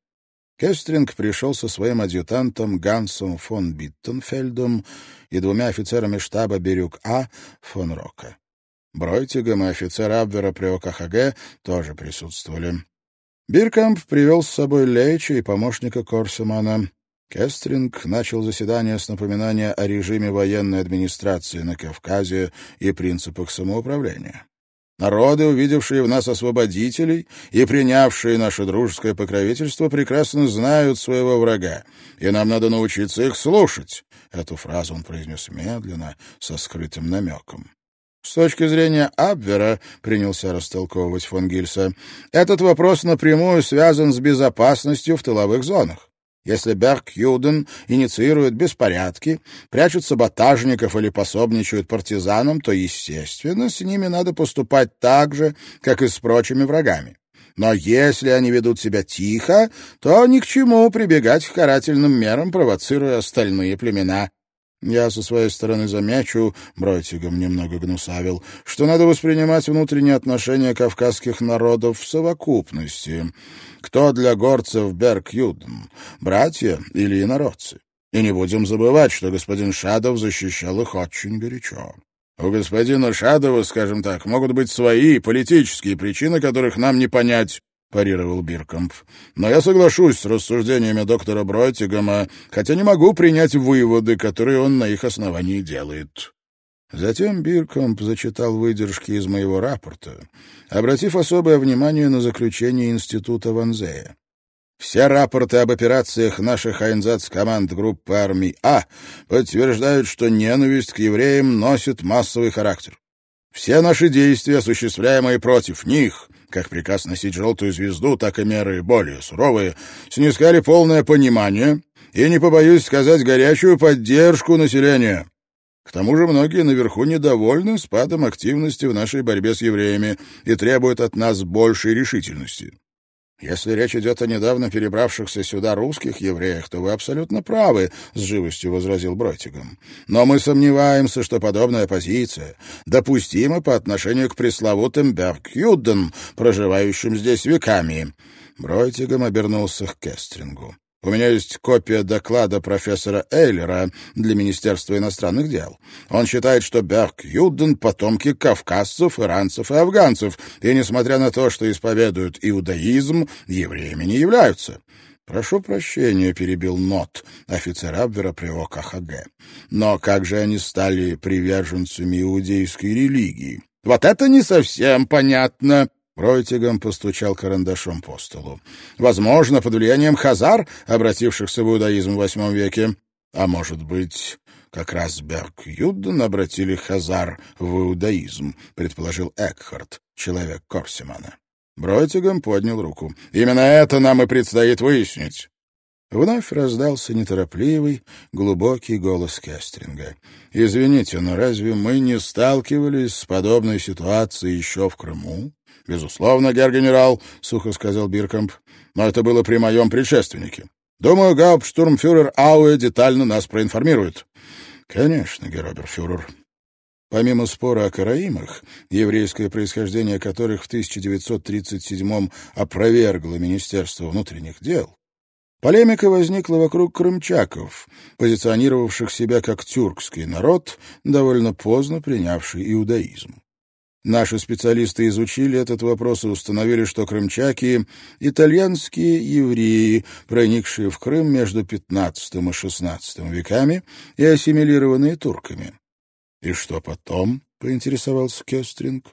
Кестринг пришел со своим адъютантом Гансом фон Биттенфельдом и двумя офицерами штаба Бирюк-А фон Рока. Бройтигом и офицер Абвера при ОКХГ тоже присутствовали. Биркамп привел с собой Лейча и помощника Корсемана. Кестринг начал заседание с напоминания о режиме военной администрации на Кавказе и принципах самоуправления. Народы, увидевшие в нас освободителей и принявшие наше дружеское покровительство, прекрасно знают своего врага, и нам надо научиться их слушать. Эту фразу он произнес медленно, со скрытым намеком. С точки зрения Абвера, принялся растолковывать фон Гильса, этот вопрос напрямую связан с безопасностью в тыловых зонах. Если Берг-Юден инициирует беспорядки, прячут саботажников или пособничают партизанам, то, естественно, с ними надо поступать так же, как и с прочими врагами. Но если они ведут себя тихо, то ни к чему прибегать к карательным мерам, провоцируя остальные племена. Я со своей стороны замечу, Бройтигом немного гнусавил, что надо воспринимать внутренние отношения кавказских народов в совокупности. Кто для горцев Берг-Юден, братья или инородцы? И не будем забывать, что господин Шадов защищал их очень горячо. У господина Шадова, скажем так, могут быть свои политические причины, которых нам не понять. — парировал Биркомп. «Но я соглашусь с рассуждениями доктора Бройтигама, хотя не могу принять выводы, которые он на их основании делает». Затем Биркомп зачитал выдержки из моего рапорта, обратив особое внимание на заключение Института Ванзея. Все рапорты об операциях наших Айнзац-команд группы армий А подтверждают, что ненависть к евреям носит массовый характер. Все наши действия, осуществляемые против них, как приказ носить желтую звезду, так и меры более суровые, снискали полное понимание и, не побоюсь сказать, горячую поддержку населения. К тому же многие наверху недовольны спадом активности в нашей борьбе с евреями и требуют от нас большей решительности. Если речь идет о недавно перебравшихся сюда русских евреях, то вы абсолютно правы, — с живостью возразил Бройтигом. Но мы сомневаемся, что подобная позиция допустима по отношению к пресловутым Беркюден, проживающим здесь веками. Бройтигом обернулся к Кестрингу. У меня есть копия доклада профессора Эйлера для Министерства иностранных дел. Он считает, что Берг Юден — потомки кавказцев, иранцев и афганцев, и, несмотря на то, что исповедуют иудаизм, евреями не являются. «Прошу прощения», — перебил Нот, офицер Абвера при ОКХГ. «Но как же они стали приверженцами иудейской религии?» «Вот это не совсем понятно», Ройтиган постучал карандашом по столу. «Возможно, под влиянием хазар, обратившихся в иудаизм в VIII веке. А может быть, как раз Берг Юден обратили хазар в иудаизм», предположил Экхард, человек Корсимана. Бройтиган поднял руку. «Именно это нам и предстоит выяснить». Вновь раздался неторопливый, глубокий голос Кестринга. «Извините, но разве мы не сталкивались с подобной ситуацией еще в Крыму? «Безусловно, герр-генерал», — сухо сказал Биркомп, — «но это было при моем предшественнике. Думаю, гауптштурмфюрер Ауэ детально нас проинформирует». «Конечно, герр-фюрер». Помимо спора о караимах, еврейское происхождение которых в 1937-м опровергло Министерство внутренних дел, полемика возникла вокруг крымчаков, позиционировавших себя как тюркский народ, довольно поздно принявший иудаизм. Наши специалисты изучили этот вопрос и установили, что крымчаки — итальянские евреи, проникшие в Крым между XV и XVI веками и ассимилированные турками. «И что потом?» — поинтересовался Кестринг.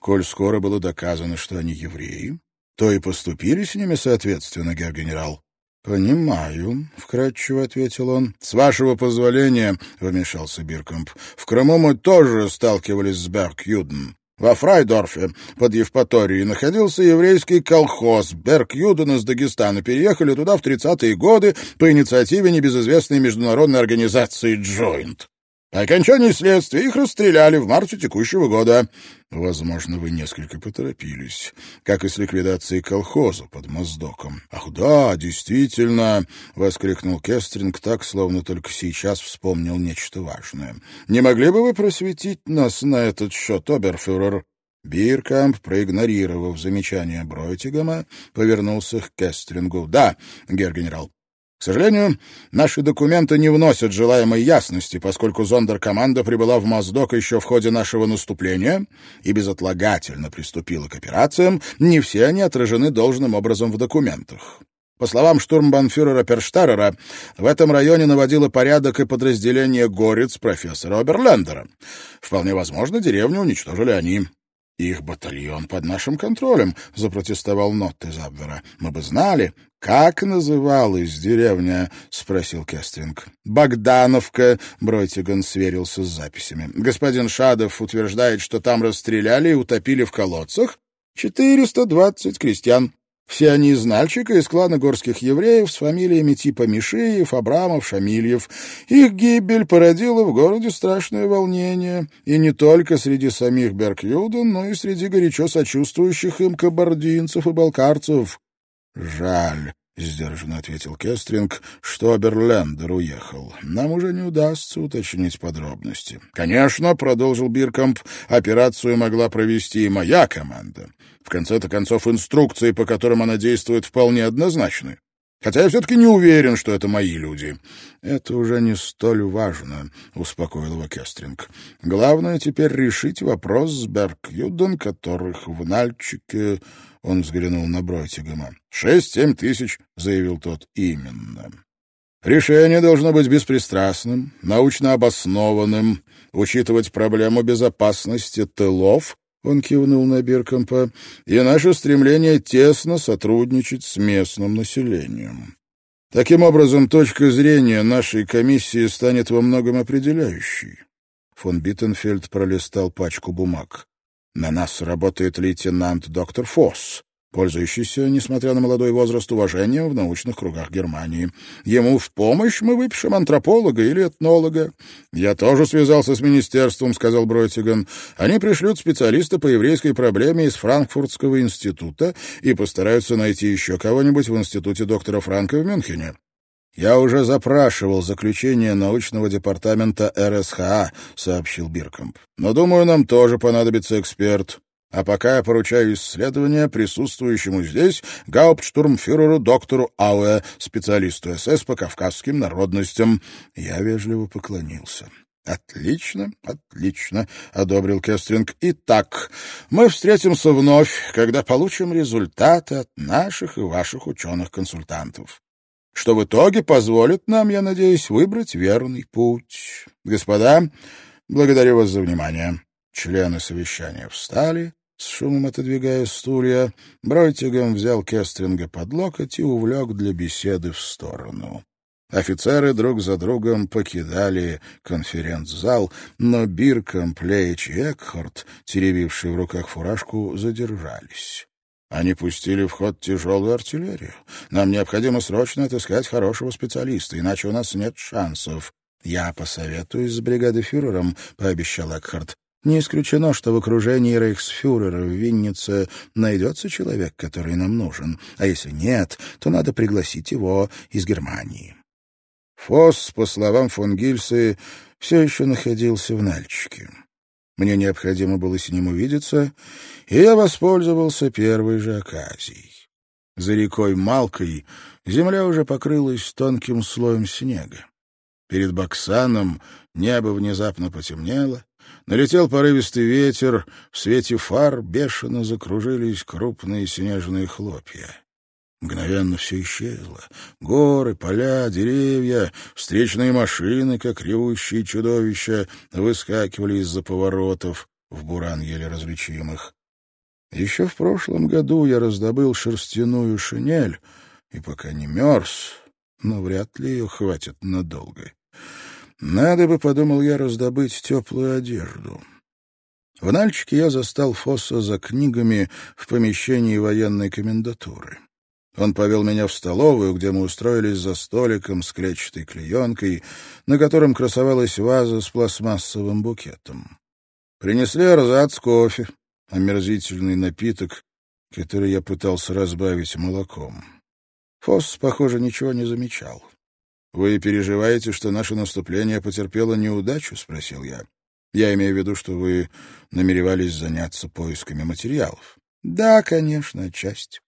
«Коль скоро было доказано, что они евреи, то и поступили с ними соответственно, герр-генерал». «Понимаю», — вкратчиво ответил он. «С вашего позволения», — вмешался Биркомп, — «в Крыму мы тоже сталкивались с Берг-Юден. Во Фрайдорфе под Евпаторией находился еврейский колхоз. Берг Юден из Дагестана переехали туда в 30-е годы по инициативе небезызвестной международной организации «Джойнт». По окончании следствия их расстреляли в марте текущего года. Возможно, вы несколько поторопились, как и с ликвидацией колхоза под Моздоком. Ах да, действительно, воскликнул Кестринг так, словно только сейчас вспомнил нечто важное. Не могли бы вы просветить нас на этот счет, оберфюрер? Биркамп, проигнорировав замечание Бройтигама, повернулся к Кестрингу. «Да, гер-генерал, к сожалению, наши документы не вносят желаемой ясности, поскольку зондеркоманда прибыла в Моздок еще в ходе нашего наступления и безотлагательно приступила к операциям, не все они отражены должным образом в документах. По словам штурмбанфюрера Перштарера, в этом районе наводило порядок и подразделение «Горец» профессора Оберлендера. Вполне возможно, деревню уничтожили они. «Их батальон под нашим контролем», — запротестовал Нотт из Абвера. «Мы бы знали, как называлась деревня?» — спросил Кестринг. «Богдановка», — Бройтиган сверился с записями. «Господин Шадов утверждает, что там расстреляли и утопили в колодцах 420 крестьян. Все они из Нальчика, из клана горских евреев, с фамилиями типа Мишиев, Абрамов, Шамильев. Их гибель породила в городе страшное волнение, и не только среди самих Беркюден, но и среди горячо сочувствующих им кабардинцев и балкарцев. «Жаль», — сдержанно ответил Кестринг, — что Берлендер уехал. Нам уже не удастся уточнить подробности. «Конечно», — продолжил Биркомп, — «операцию могла провести и моя команда. В конце-то концов, инструкции, по которым она действует, вполне однозначны. Хотя я все-таки не уверен, что это мои люди. — Это уже не столь важно, — успокоил его Кестринг. — Главное теперь решить вопрос с Беркюден, которых в Нальчике... Он взглянул на Бройтигама. «Шесть-семь тысяч», — заявил тот. «Именно». Решение должно быть беспристрастным, научно обоснованным, учитывать проблему безопасности тылов он кивнул на Биркомпа, и наше стремление тесно сотрудничать с местным населением. Таким образом, точка зрения нашей комиссии станет во многом определяющей. Фон Биттенфельд пролистал пачку бумаг. На нас работает лейтенант доктор Фосс пользующийся, несмотря на молодой возраст, уважением в научных кругах Германии. Ему в помощь мы выпишем антрополога или этнолога. Я тоже связался с министерством, — сказал Бройтиган. Они пришлют специалиста по еврейской проблеме из Франкфуртского института и постараются найти еще кого-нибудь в институте доктора Франка в Мюнхене. «Я уже запрашивал заключение научного департамента РСХА», — сообщил Биркомп. «Но, думаю, нам тоже понадобится эксперт. А пока я поручаю исследование присутствующему здесь гауптштурмфюреру доктору Ауэ, специалисту СС по кавказским народностям. Я вежливо поклонился. «Отлично, отлично», — одобрил Кестринг. «Итак, мы встретимся вновь, когда получим результаты от наших и ваших ученых-консультантов, что в итоге позволит нам, я надеюсь, выбрать верный путь. Господа, благодарю вас за внимание». Члены совещания встали, с шумом отодвигая стулья, Бройтигом взял Кестринга под локоть и увлек для беседы в сторону. Офицеры друг за другом покидали конференц-зал, но Бирком, Плейч и Экхарт, теребившие в руках фуражку, задержались. Они пустили в ход тяжелую артиллерию. Нам необходимо срочно отыскать хорошего специалиста, иначе у нас нет шансов. «Я посоветуюсь с бригадой-фюрером», — пообещал Экхарт. Не исключено, что в окружении рейхсфюрера в Виннице найдется человек, который нам нужен, а если нет, то надо пригласить его из Германии. Фосс, по словам фон Гильсы, все еще находился в Нальчике. Мне необходимо было с ним увидеться, и я воспользовался первой же оказией. За рекой Малкой земля уже покрылась тонким слоем снега. Перед Баксаном небо внезапно потемнело, Налетел порывистый ветер, в свете фар бешено закружились крупные снежные хлопья. Мгновенно все исчезло. Горы, поля, деревья, встречные машины, как ревущие чудовища, выскакивали из-за поворотов, в буран еле различимых. Еще в прошлом году я раздобыл шерстяную шинель, и пока не мерз, но вряд ли ее хватит надолго. Надо бы, подумал я, раздобыть теплую одежду. В Нальчике я застал Фосса за книгами в помещении военной комендатуры. Он повел меня в столовую, где мы устроились за столиком с клетчатой клеенкой, на котором красовалась ваза с пластмассовым букетом. Принесли арзац кофе, омерзительный напиток, который я пытался разбавить молоком. Фосс, похоже, ничего не замечал. «Вы переживаете, что наше наступление потерпело неудачу?» — спросил я. «Я имею в виду, что вы намеревались заняться поисками материалов». «Да, конечно, отчасти.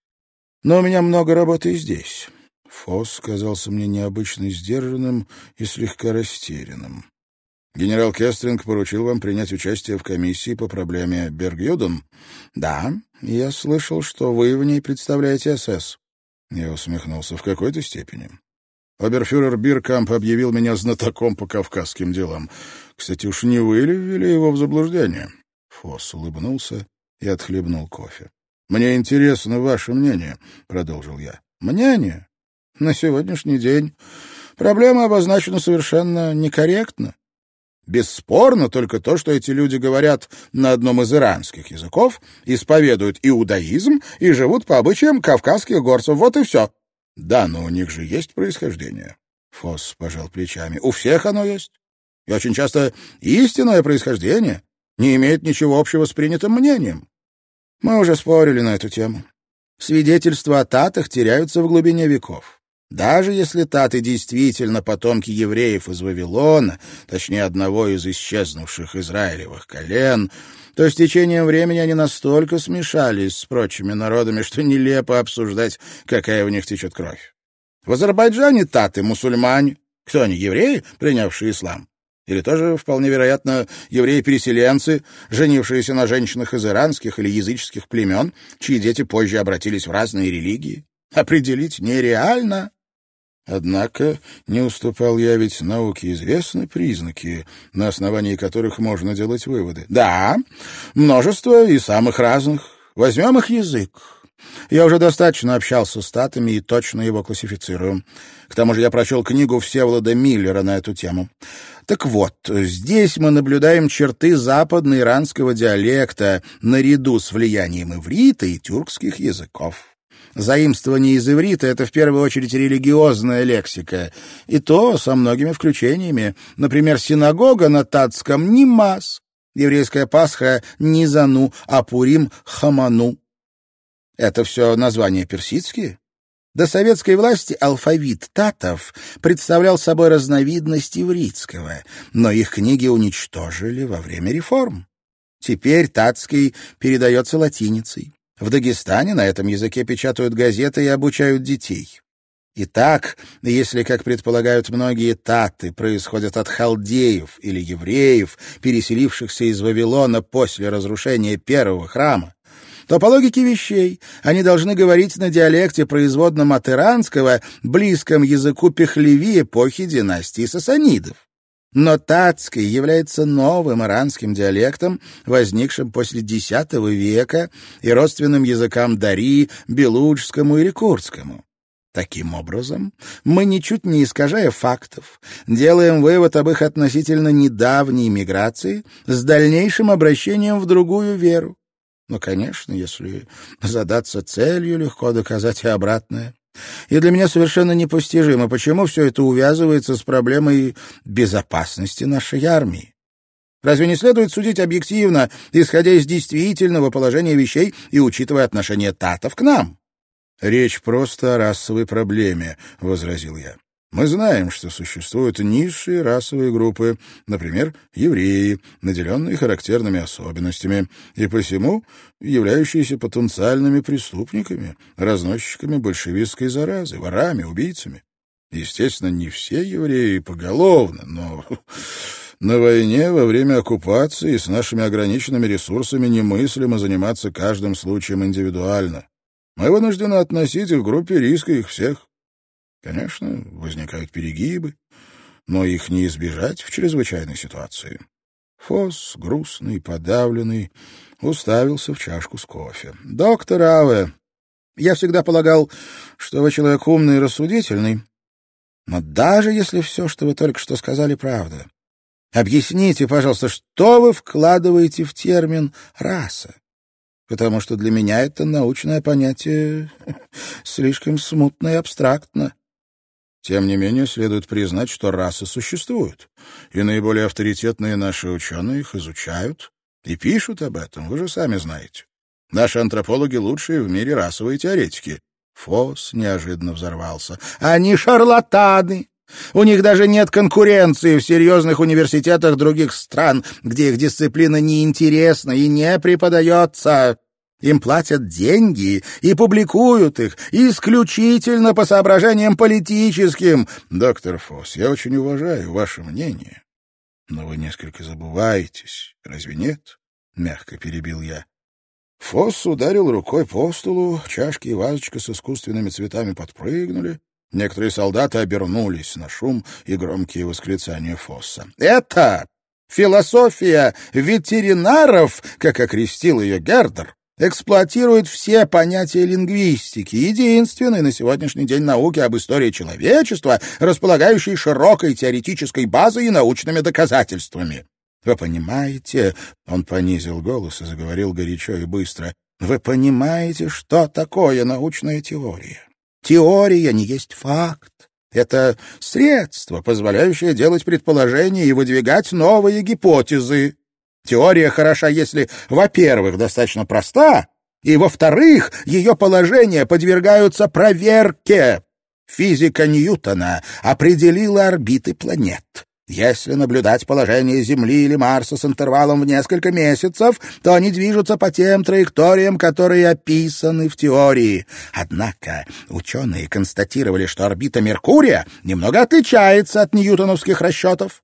Но у меня много работы и здесь». Фосс казался мне необычно сдержанным и слегка растерянным. «Генерал Кестринг поручил вам принять участие в комиссии по проблеме Бергюден?» «Да, я слышал, что вы в ней представляете СС». Я усмехнулся. «В какой-то степени. Оберфюрер Биркамп объявил меня знатоком по кавказским делам. Кстати, уж не вы ли ввели его в заблуждение?» Фосс улыбнулся и отхлебнул кофе. «Мне интересно ваше мнение», — продолжил я. «Мнение? На сегодняшний день проблема обозначена совершенно некорректно. Бесспорно только то, что эти люди говорят на одном из иранских языков, исповедуют иудаизм и живут по обычаям кавказских горцев. Вот и все. Да, но у них же есть происхождение. Фосс пожал плечами. У всех оно есть. И очень часто истинное происхождение не имеет ничего общего с принятым мнением. Мы уже спорили на эту тему. Свидетельства о татах теряются в глубине веков. Даже если таты действительно потомки евреев из Вавилона, точнее одного из исчезнувших израилевых колен, то с течением времени они настолько смешались с прочими народами, что нелепо обсуждать, какая в них течет кровь. В Азербайджане таты мусульмане. Кто они, евреи, принявшие ислам? Или тоже, вполне вероятно, евреи-переселенцы, женившиеся на женщинах из иранских или языческих племен, чьи дети позже обратились в разные религии? Определить нереально. Однако не уступал я ведь науке известны признаки, на основании которых можно делать выводы. Да, множество и самых разных. Возьмем их язык. Я уже достаточно общался с татами и точно его классифицирую. К тому же я прочел книгу Всеволода Миллера на эту тему. Так вот, здесь мы наблюдаем черты западно-иранского диалекта наряду с влиянием иврита и тюркских языков. Заимствование из иврита — это в первую очередь религиозная лексика, и то со многими включениями. Например, синагога на татском — нимас, еврейская Пасха — низану, а Пурим — хаману. Это все названия персидские? До советской власти алфавит татов представлял собой разновидность ивритского, но их книги уничтожили во время реформ. Теперь татский передается латиницей. В Дагестане на этом языке печатают газеты и обучают детей. Итак, если, как предполагают многие таты, происходят от халдеев или евреев, переселившихся из Вавилона после разрушения первого храма, то по логике вещей они должны говорить на диалекте, производном от иранского, близком языку пехлеви эпохи династии сасанидов. Но татский является новым иранским диалектом, возникшим после X века и родственным языкам дари, белуджскому или курдскому. Таким образом, мы, ничуть не искажая фактов, делаем вывод об их относительно недавней миграции с дальнейшим обращением в другую веру. Но, конечно, если задаться целью, легко доказать и обратное. И для меня совершенно непостижимо, почему все это увязывается с проблемой безопасности нашей армии. Разве не следует судить объективно, исходя из действительного положения вещей и учитывая отношение татов к нам? — Речь просто о расовой проблеме, — возразил я. Мы знаем, что существуют низшие расовые группы, например, евреи, наделенные характерными особенностями, и посему являющиеся потенциальными преступниками, разносчиками большевистской заразы, ворами, убийцами. Естественно, не все евреи поголовно, но на войне, во время оккупации с нашими ограниченными ресурсами немыслимо заниматься каждым случаем индивидуально. Мы вынуждены относить их к группе риска их всех. Конечно, возникают перегибы, но их не избежать в чрезвычайной ситуации. Фос, грустный, подавленный, уставился в чашку с кофе. — Доктор Аве, я всегда полагал, что вы человек умный и рассудительный. Но даже если все, что вы только что сказали, правда, объясните, пожалуйста, что вы вкладываете в термин «раса»? потому что для меня это научное понятие слишком смутно и абстрактно. Тем не менее, следует признать, что расы существуют, и наиболее авторитетные наши ученые их изучают и пишут об этом, вы же сами знаете. Наши антропологи лучшие в мире расовые теоретики. Фос неожиданно взорвался. «Они шарлатаны! У них даже нет конкуренции в серьезных университетах других стран, где их дисциплина неинтересна и не преподается. Им платят деньги и публикуют их исключительно по соображениям политическим. Доктор Фосс, я очень уважаю ваше мнение, но вы несколько забываетесь, разве нет? Мягко перебил я. Фосс ударил рукой по столу, чашки и вазочка с искусственными цветами подпрыгнули. Некоторые солдаты обернулись на шум и громкие восклицания Фосса. «Это философия ветеринаров, как окрестил ее Гердер, эксплуатирует все понятия лингвистики, единственной на сегодняшний день науки об истории человечества, располагающей широкой теоретической базой и научными доказательствами. Вы понимаете, он понизил голос и заговорил горячо и быстро, вы понимаете, что такое научная теория? Теория не есть факт. Это средство, позволяющее делать предположения и выдвигать новые гипотезы. Теория хороша, если, во-первых, достаточно проста, и, во-вторых, ее положения подвергаются проверке. Физика Ньютона определила орбиты планет. Если наблюдать положение Земли или Марса с интервалом в несколько месяцев, то они движутся по тем траекториям, которые описаны в теории. Однако ученые констатировали, что орбита Меркурия немного отличается от ньютоновских расчетов.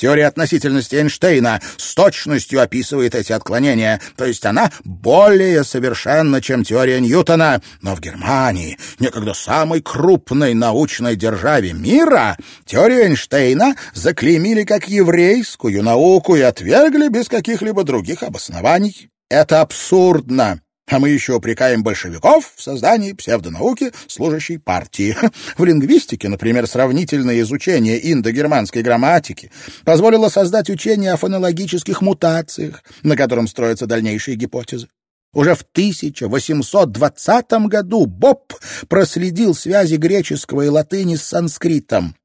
Теория относительности Эйнштейна с точностью описывает эти отклонения, то есть она более совершенна, чем теория Ньютона. Но в Германии, некогда самой крупной научной державе мира, теорию Эйнштейна заклеймили как еврейскую науку и отвергли без каких-либо других обоснований. Это абсурдно. А мы еще упрекаем большевиков в создании псевдонауки, служащей партии. В лингвистике, например, сравнительное изучение индогерманской грамматики позволило создать учение о фонологических мутациях, на котором строятся дальнейшие гипотезы. Уже в 1820 году Боб проследил связи греческого и латыни с санскритом.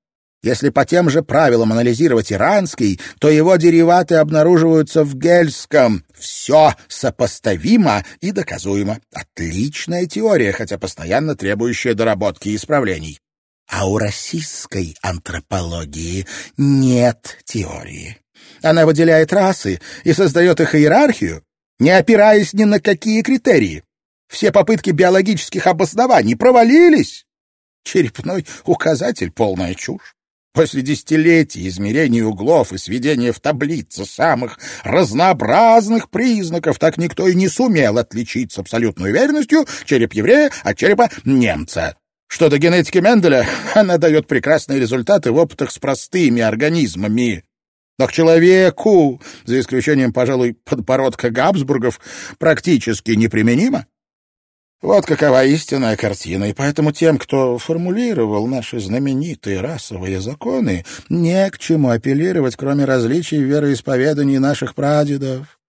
Если по тем же правилам анализировать иранский, то его дериваты обнаруживаются в гельском. Все сопоставимо и доказуемо. Отличная теория, хотя постоянно требующая доработки и исправлений. А у российской антропологии нет теории. Она выделяет расы и создает их иерархию, не опираясь ни на какие критерии. Все попытки биологических обоснований провалились. Черепной указатель — полная чушь. После десятилетий измерений углов и сведения в таблице самых разнообразных признаков так никто и не сумел отличить с абсолютной уверенностью череп еврея от черепа немца. Что до генетики Менделя, она дает прекрасные результаты в опытах с простыми организмами. Но к человеку, за исключением, пожалуй, подбородка Габсбургов, практически неприменима. Вот какова истинная картина, и поэтому тем, кто формулировал наши знаменитые расовые законы, не к чему апеллировать, кроме различий в вероисповедании наших прадедов.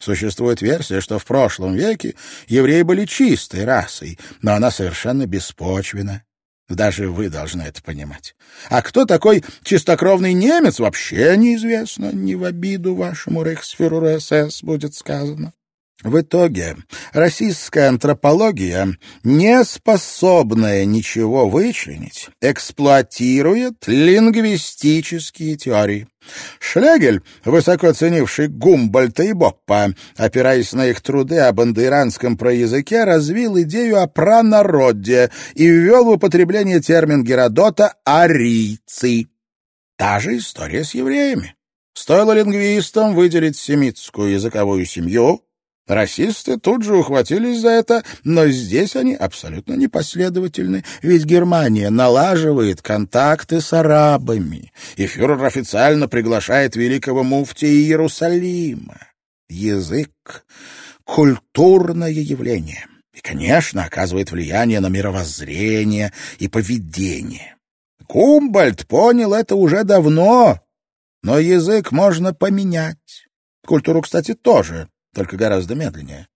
Существует версия, что в прошлом веке евреи были чистой расой, но она совершенно беспочвена. Даже вы должны это понимать. А кто такой чистокровный немец, вообще неизвестно. Не в обиду вашему рейхсфюреру СС будет сказано. В итоге российская антропология, не способная ничего вычленить, эксплуатирует лингвистические теории. Шлегель, высоко ценивший Гумбольта и Боппа, опираясь на их труды об андеиранском проязыке, развил идею о пранароде и ввел в употребление термин Геродота «арийцы». Та же история с евреями. Стоило лингвистам выделить семитскую языковую семью, Расисты тут же ухватились за это, но здесь они абсолютно непоследовательны, ведь Германия налаживает контакты с арабами, и фюрер официально приглашает великого муфтия Иерусалима. Язык — культурное явление, и, конечно, оказывает влияние на мировоззрение и поведение. Гумбольд понял это уже давно, но язык можно поменять. Культуру, кстати, тоже — только гораздо медленнее.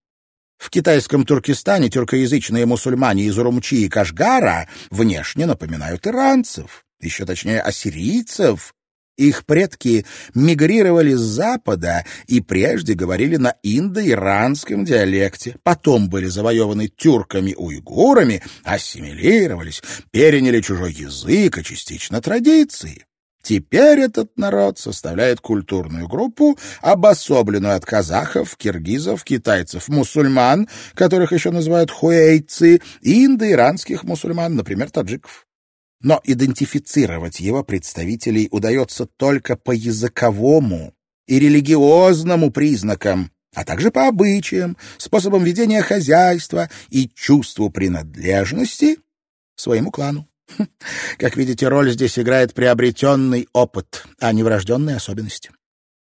В китайском Туркестане тюркоязычные мусульмане из Урумчи и Кашгара внешне напоминают иранцев, еще точнее ассирийцев. Их предки мигрировали с запада и прежде говорили на индо-иранском диалекте, потом были завоеваны тюрками-уйгурами, ассимилировались, переняли чужой язык и частично традиции. Теперь этот народ составляет культурную группу, обособленную от казахов, киргизов, китайцев, мусульман, которых еще называют хуэйцы, и индоиранских мусульман, например, таджиков. Но идентифицировать его представителей удается только по языковому и религиозному признакам, а также по обычаям, способам ведения хозяйства и чувству принадлежности своему клану. Как видите, роль здесь играет приобретенный опыт, а не врожденные особенности.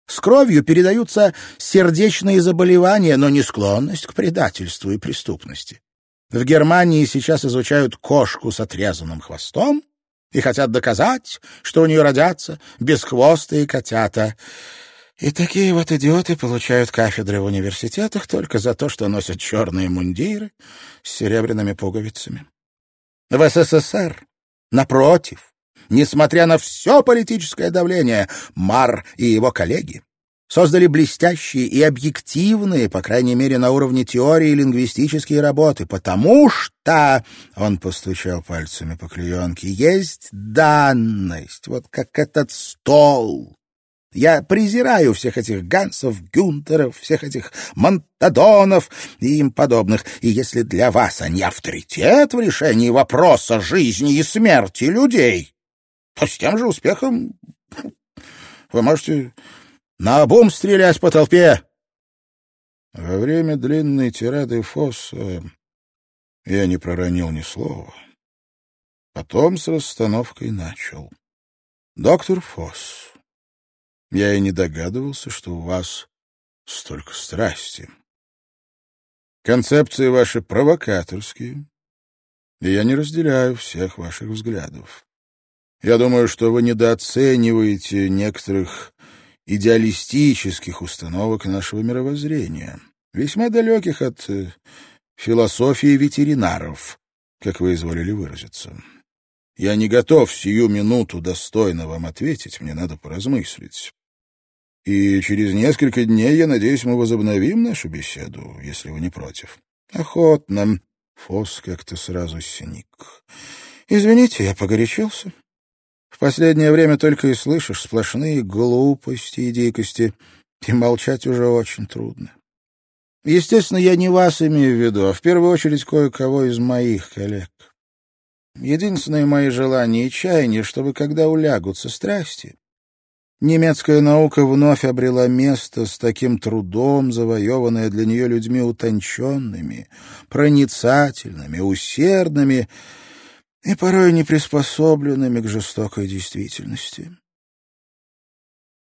С кровью передаются сердечные заболевания, но не склонность к предательству и преступности. В Германии сейчас изучают кошку с отрезанным хвостом и хотят доказать, что у нее родятся бесхвостые котята. И такие вот идиоты получают кафедры в университетах только за то, что носят черные мундиры с серебряными пуговицами. В СССР Напротив, несмотря на все политическое давление, Мар и его коллеги создали блестящие и объективные, по крайней мере, на уровне теории лингвистические работы, потому что, он постучал пальцами по клеенке, есть данность, вот как этот стол, я презираю всех этих Гансов, Гюнтеров, всех этих Монтадонов и им подобных. И если для вас они авторитет в решении вопроса жизни и смерти людей, то с тем же успехом вы можете наобум стрелять по толпе. Во время длинной тирады Фосса я не проронил ни слова. Потом с расстановкой начал. «Доктор Фосс, я и не догадывался, что у вас столько страсти. Концепции ваши провокаторские, и я не разделяю всех ваших взглядов. Я думаю, что вы недооцениваете некоторых идеалистических установок нашего мировоззрения, весьма далеких от э, философии ветеринаров, как вы изволили выразиться. Я не готов сию минуту достойно вам ответить, мне надо поразмыслить. И через несколько дней, я надеюсь, мы возобновим нашу беседу, если вы не против. Охотно. Фос как-то сразу синик. Извините, я погорячился. В последнее время только и слышишь сплошные глупости и дикости, и молчать уже очень трудно. Естественно, я не вас имею в виду, а в первую очередь кое-кого из моих коллег. Единственное мои желания и чаяния, чтобы когда улягутся страсти, Немецкая наука вновь обрела место с таким трудом, завоеванное для нее людьми утонченными, проницательными, усердными и порой неприспособленными к жестокой действительности.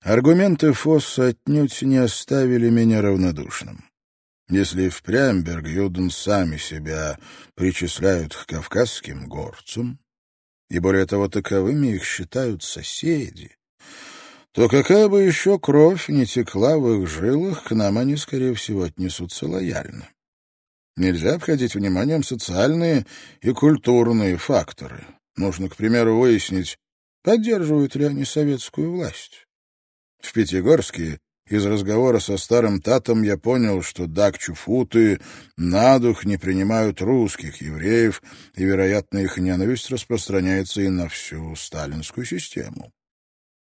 Аргументы Фосса отнюдь не оставили меня равнодушным. Если впрямь Бергюден сами себя причисляют к кавказским горцам, и более того, таковыми их считают соседи, то какая бы еще кровь не текла в их жилах, к нам они, скорее всего, отнесутся лояльно. Нельзя обходить вниманием социальные и культурные факторы. Нужно, к примеру, выяснить, поддерживают ли они советскую власть. В Пятигорске из разговора со старым татом я понял, что дакчуфуты на дух не принимают русских евреев, и, вероятно, их ненависть распространяется и на всю сталинскую систему.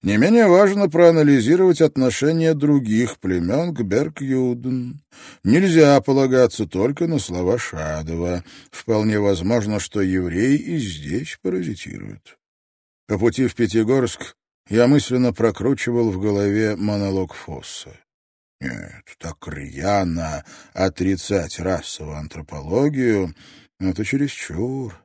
Не менее важно проанализировать отношения других племен к Берг-Юден. Нельзя полагаться только на слова Шадова. Вполне возможно, что евреи и здесь паразитируют. По пути в Пятигорск я мысленно прокручивал в голове монолог Фосса. Нет, так рьяно отрицать расовую антропологию — это чересчур.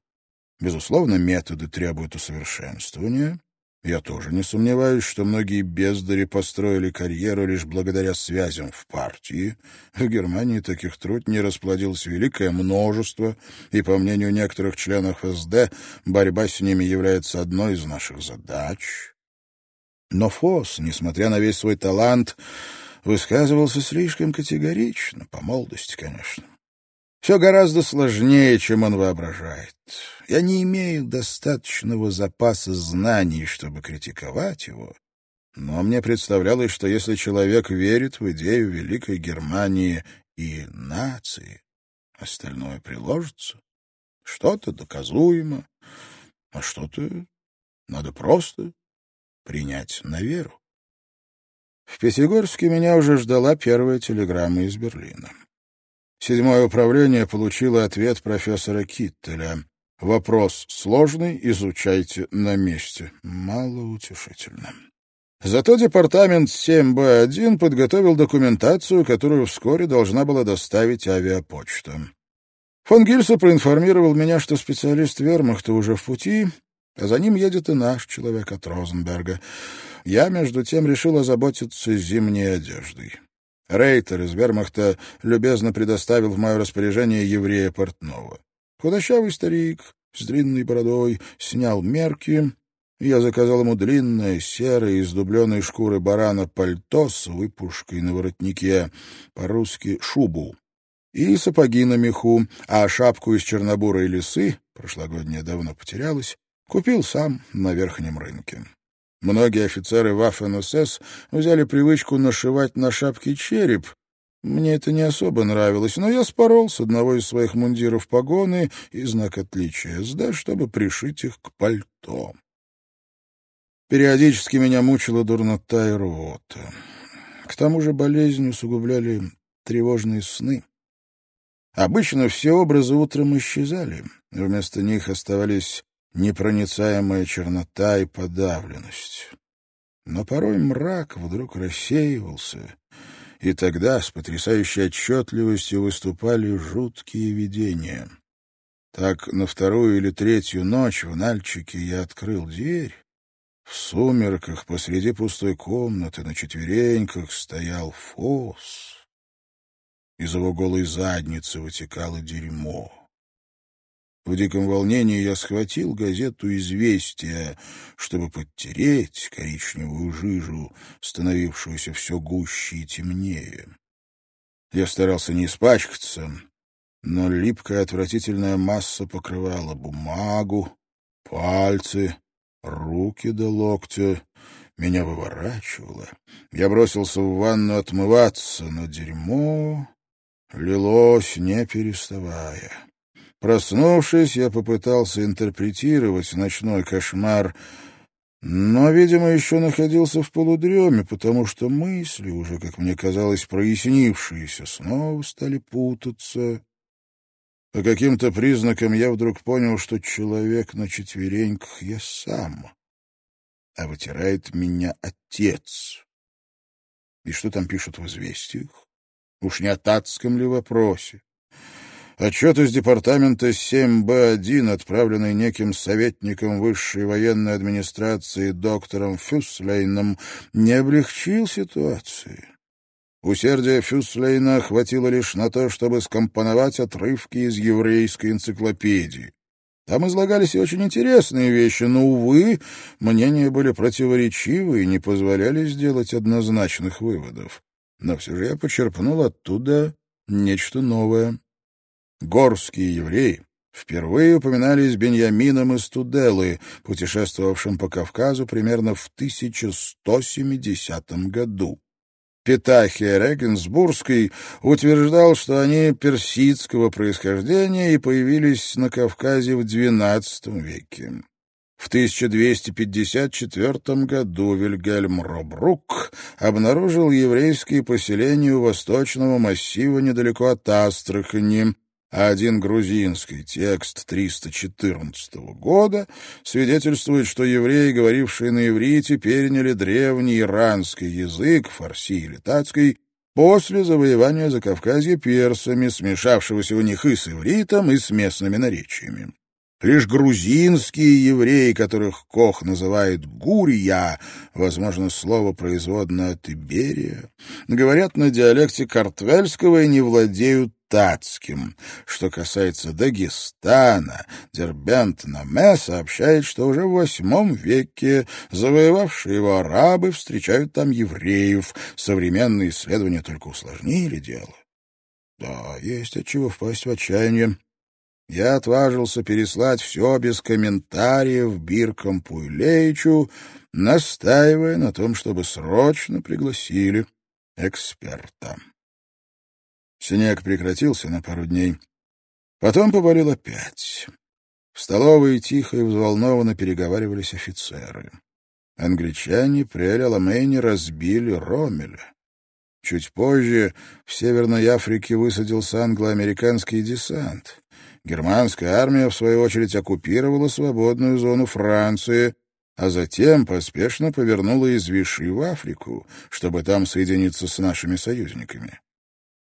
Безусловно, методы требуют усовершенствования, я тоже не сомневаюсь, что многие бездари построили карьеру лишь благодаря связям в партии. В Германии таких труд не расплодилось великое множество, и, по мнению некоторых членов СД, борьба с ними является одной из наших задач. Но Фос, несмотря на весь свой талант, высказывался слишком категорично, по молодости, конечно. Все гораздо сложнее, чем он воображает. Я не имею достаточного запаса знаний, чтобы критиковать его, но мне представлялось, что если человек верит в идею Великой Германии и нации, остальное приложится. Что-то доказуемо, а что-то надо просто принять на веру. В Пятигорске меня уже ждала первая телеграмма из Берлина. Седьмое управление получило ответ профессора Киттеля. Вопрос сложный, изучайте на месте. Малоутешительно. Зато департамент 7Б1 подготовил документацию, которую вскоре должна была доставить авиапочта. Фон Гильса проинформировал меня, что специалист вермахта уже в пути, а за ним едет и наш человек от Розенберга. Я, между тем, решил озаботиться зимней одеждой. Рейтер из вермахта любезно предоставил в мое распоряжение еврея портного. Худощавый старик с длинной бородой снял мерки я заказал ему длинное, серое, из дубленой шкуры барана пальто с выпушкой на воротнике, по-русски «шубу», и сапоги на меху, а шапку из чернобурой лисы, прошлогодняя давно потерялась, купил сам на верхнем рынке. Многие офицеры Waffen-СС взяли привычку нашивать на шапке череп. Мне это не особо нравилось, но я спорол с одного из своих мундиров погоны и знак отличия СД, чтобы пришить их к пальто. Периодически меня мучила дурнота и рвота. К тому же болезнь усугубляли тревожные сны. Обычно все образы утром исчезали. Вместо них оставались непроницаемая чернота и подавленность. Но порой мрак вдруг рассеивался, и тогда с потрясающей отчетливостью выступали жуткие видения. Так на вторую или третью ночь в Нальчике я открыл дверь, в сумерках посреди пустой комнаты на четвереньках стоял фос. Из его голой задницы вытекало дерьмо. В диком волнении я схватил газету «Известия», чтобы подтереть коричневую жижу, становившуюся все гуще и темнее. Я старался не испачкаться, но липкая отвратительная масса покрывала бумагу, пальцы, руки до локтя. Меня выворачивало. Я бросился в ванну отмываться, но дерьмо лилось, не переставая. Проснувшись, я попытался интерпретировать ночной кошмар, но, видимо, еще находился в полудреме, потому что мысли, уже, как мне казалось, прояснившиеся, снова стали путаться. По каким-то признакам я вдруг понял, что человек на четвереньках я сам, а вытирает меня отец. И что там пишут в известиях? Уж не о татском ли вопросе? Отчет из департамента 7Б1, отправленный неким советником высшей военной администрации доктором Фюслейном, не облегчил ситуации. Усердие Фюслейна хватило лишь на то, чтобы скомпоновать отрывки из еврейской энциклопедии. Там излагались и очень интересные вещи, но, увы, мнения были противоречивы и не позволяли сделать однозначных выводов. Но все же я почерпнул оттуда нечто новое. Горские евреи впервые упоминались Беньямином из Туделы, путешествовавшим по Кавказу примерно в 1170 году. Питахия Регенсбургский утверждал, что они персидского происхождения и появились на Кавказе в XII веке. В 1254 году Вильгельм Робрук обнаружил еврейские поселения у восточного массива недалеко от Астрахани, а один грузинский текст 314 года свидетельствует, что евреи, говорившие на иврите, переняли древний иранский язык, фарси или татский, после завоевания Закавказья персами, смешавшегося у них и с ивритом, и с местными наречиями. Лишь грузинские евреи, которых Кох называет гурья, возможно, слово производное от Иберия, говорят на диалекте картвельского и не владеют татским. Что касается Дагестана, Дербент-Наме сообщает, что уже в восьмом веке завоевавшие его арабы встречают там евреев. Современные исследования только усложнили дело. Да, есть от чего впасть в отчаяние. Я отважился переслать все без комментариев Биркомпу и Леичу, настаивая на том, чтобы срочно пригласили эксперта. Снег прекратился на пару дней. Потом повалил опять. В столовой тихо и взволнованно переговаривались офицеры. Англичане при Эль-Аламейне разбили Ромеля. Чуть позже в Северной Африке высадился англо-американский десант. Германская армия, в свою очередь, оккупировала свободную зону Франции, а затем поспешно повернула из Виши в Африку, чтобы там соединиться с нашими союзниками.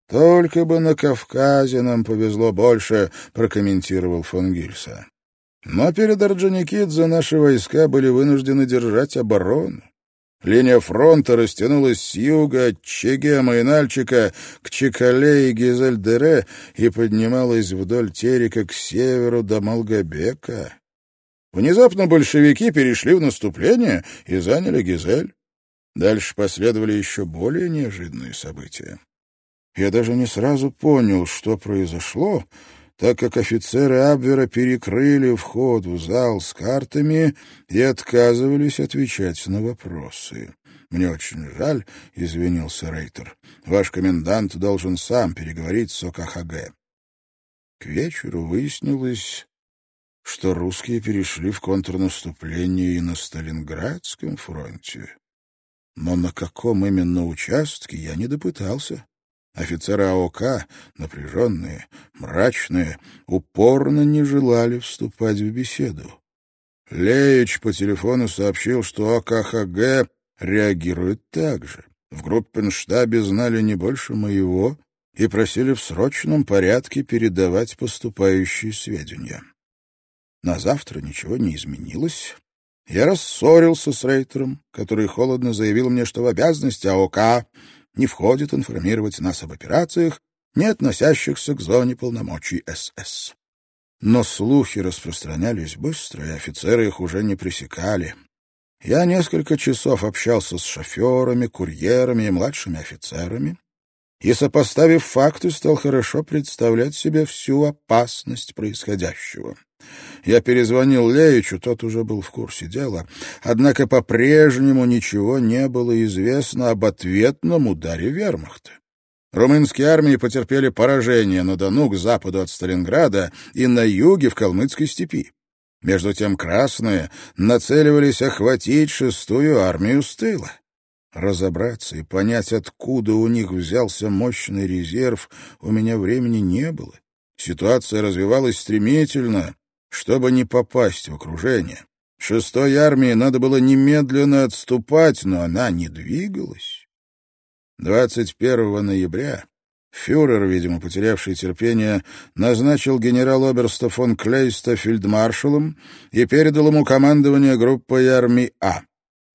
«Только бы на Кавказе нам повезло больше», — прокомментировал фон Гильса. Но перед Орджоникидзе наши войска были вынуждены держать оборону. Линия фронта растянулась с юга от Чегема и Нальчика к Чекале и Гизельдере и поднималась вдоль Терека к северу до Малгобека. Внезапно большевики перешли в наступление и заняли Гизель. Дальше последовали еще более неожиданные события. Я даже не сразу понял, что произошло, так как офицеры Абвера перекрыли вход в зал с картами и отказывались отвечать на вопросы. «Мне очень жаль», — извинился Рейтер. «Ваш комендант должен сам переговорить с ОКХГ». К вечеру выяснилось, что русские перешли в контрнаступление и на Сталинградском фронте. Но на каком именно участке я не допытался. Офицеры АОК, напряженные, мрачные, упорно не желали вступать в беседу. Леич по телефону сообщил, что АКХГ реагирует так же. В группенштабе знали не больше моего и просили в срочном порядке передавать поступающие сведения. На завтра ничего не изменилось. Я рассорился с Рейтером, который холодно заявил мне, что в обязанности АОК не входит информировать нас об операциях, не относящихся к зоне полномочий СС. Но слухи распространялись быстро, и офицеры их уже не пресекали. Я несколько часов общался с шоферами, курьерами и младшими офицерами, и, сопоставив факты, стал хорошо представлять себе всю опасность происходящего. Я перезвонил Леичу, тот уже был в курсе дела, однако по-прежнему ничего не было известно об ответном ударе вермахта. Румынские армии потерпели поражение на Дону к западу от Сталинграда и на юге в Калмыцкой степи. Между тем красные нацеливались охватить шестую армию с тыла. Разобраться и понять, откуда у них взялся мощный резерв, у меня времени не было. Ситуация развивалась стремительно, чтобы не попасть в окружение. Шестой армии надо было немедленно отступать, но она не двигалась. 21 ноября фюрер, видимо, потерявший терпение, назначил генерал-оберста фон Клейста фельдмаршалом и передал ему командование группой армий А.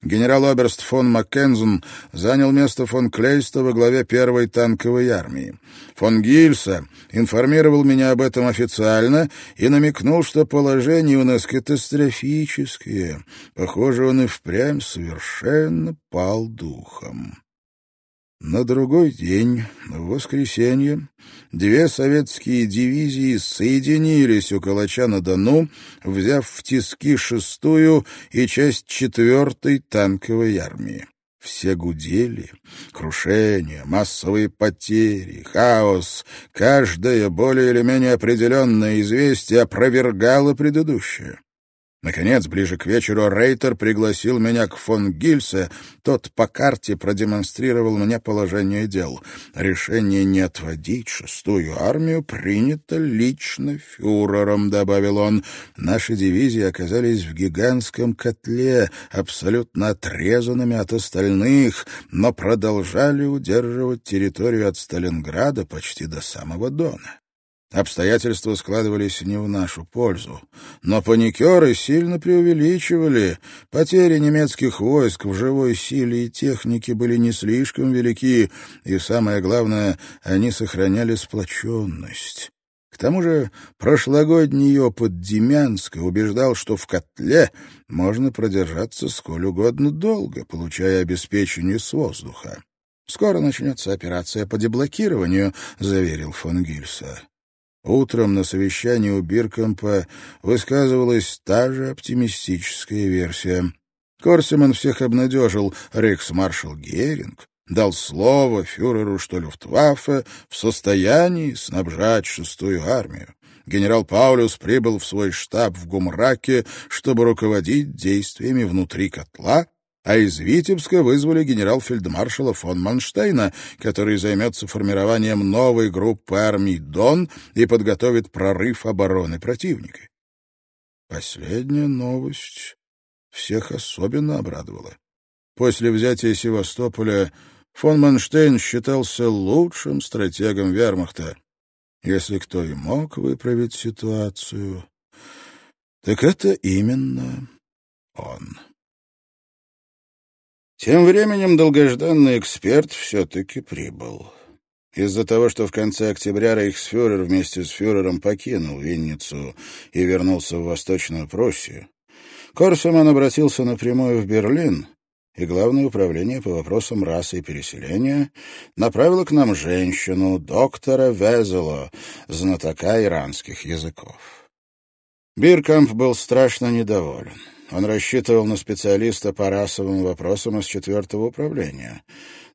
Генерал-оберст фон Маккензен занял место фон Клейста во главе первой танковой армии. Фон Гильса информировал меня об этом официально и намекнул, что положение у нас катастрофическое. Похоже, он и впрямь совершенно пал духом. На другой день, в воскресенье, две советские дивизии соединились у Калача-на-Дону, взяв в тиски шестую и часть четвертой танковой армии. Все гудели. Крушение, массовые потери, хаос. Каждое более или менее определенное известие опровергало предыдущее. Наконец, ближе к вечеру, Рейтер пригласил меня к фон Гильсе. Тот по карте продемонстрировал мне положение дел. Решение не отводить шестую армию принято лично фюрером, добавил он. Наши дивизии оказались в гигантском котле, абсолютно отрезанными от остальных, но продолжали удерживать территорию от Сталинграда почти до самого Дона. Обстоятельства складывались не в нашу пользу, но паникеры сильно преувеличивали. Потери немецких войск в живой силе и технике были не слишком велики, и, самое главное, они сохраняли сплоченность. К тому же прошлогодний опыт Демянска убеждал, что в котле можно продержаться сколь угодно долго, получая обеспечение с воздуха. Скоро начнется операция по деблокированию, заверил фон Гильса. Утром на совещании у Биркомпа высказывалась та же оптимистическая версия. Корсеман всех обнадежил рейхсмаршал Геринг, дал слово фюреру, что Люфтваффе в состоянии снабжать шестую армию. Генерал Паулюс прибыл в свой штаб в Гумраке, чтобы руководить действиями внутри котла, а из Витебска вызвали генерал-фельдмаршала фон Манштейна, который займется формированием новой группы армий «Дон» и подготовит прорыв обороны противника. Последняя новость всех особенно обрадовала. После взятия Севастополя фон Манштейн считался лучшим стратегом вермахта. Если кто и мог выправить ситуацию, так это именно он. Тем временем долгожданный эксперт все-таки прибыл. Из-за того, что в конце октября рейхсфюрер вместе с фюрером покинул Винницу и вернулся в Восточную Пруссию, Корсеман обратился напрямую в Берлин, и Главное управление по вопросам расы и переселения направило к нам женщину, доктора Везело, знатока иранских языков. Биркамп был страшно недоволен. Он рассчитывал на специалиста по расовым вопросам из четвертого управления,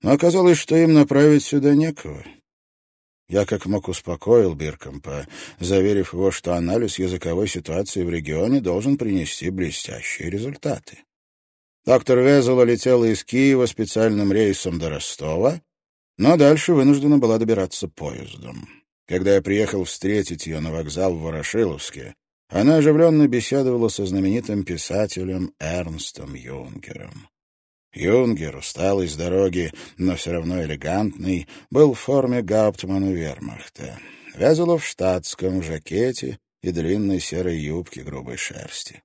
но оказалось, что им направить сюда некого. Я как мог успокоил Биркомпа, заверив его, что анализ языковой ситуации в регионе должен принести блестящие результаты. Доктор Везела летела из Киева специальным рейсом до Ростова, но дальше вынуждена была добираться поездом. Когда я приехал встретить ее на вокзал в Ворошиловске, она оживленно беседовала со знаменитым писателем Эрнстом Юнгером. Юнгер, усталый с дороги, но все равно элегантный, был в форме гауптмана вермахта. Вязала в штатском жакете и длинной серой юбке грубой шерсти.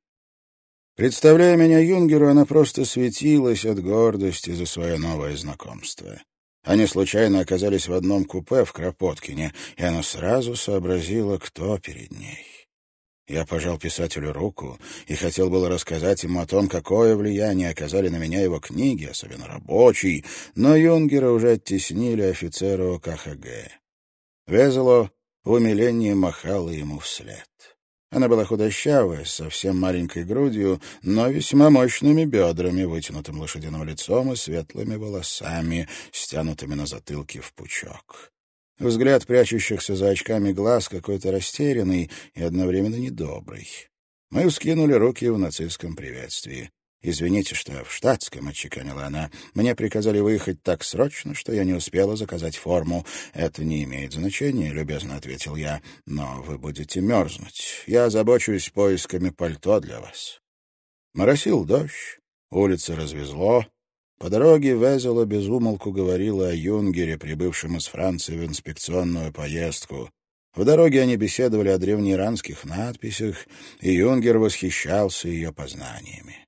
Представляя меня Юнгеру, она просто светилась от гордости за свое новое знакомство. Они случайно оказались в одном купе в Кропоткине, и она сразу сообразила, кто перед ней. Я пожал писателю руку и хотел было рассказать ему о том, какое влияние оказали на меня его книги, особенно рабочий, но Юнгера уже оттеснили офицеру КХГ. Везело в умилении махало ему вслед. Она была худощавая, совсем маленькой грудью, но весьма мощными бедрами, вытянутым лошадиным лицом и светлыми волосами, стянутыми на затылке в пучок. Взгляд прячущихся за очками глаз какой-то растерянный и одновременно недобрый. Мы вскинули руки в нацистском приветствии. «Извините, что в штатском», — отчеканила она. «Мне приказали выехать так срочно, что я не успела заказать форму. Это не имеет значения», — любезно ответил я. «Но вы будете мерзнуть. Я озабочусь поисками пальто для вас». Моросил дождь, улицы развезло. По дороге Везела безумолку говорила о Юнгере, прибывшем из Франции в инспекционную поездку. В дороге они беседовали о древнеиранских надписях, и Юнгер восхищался ее познаниями.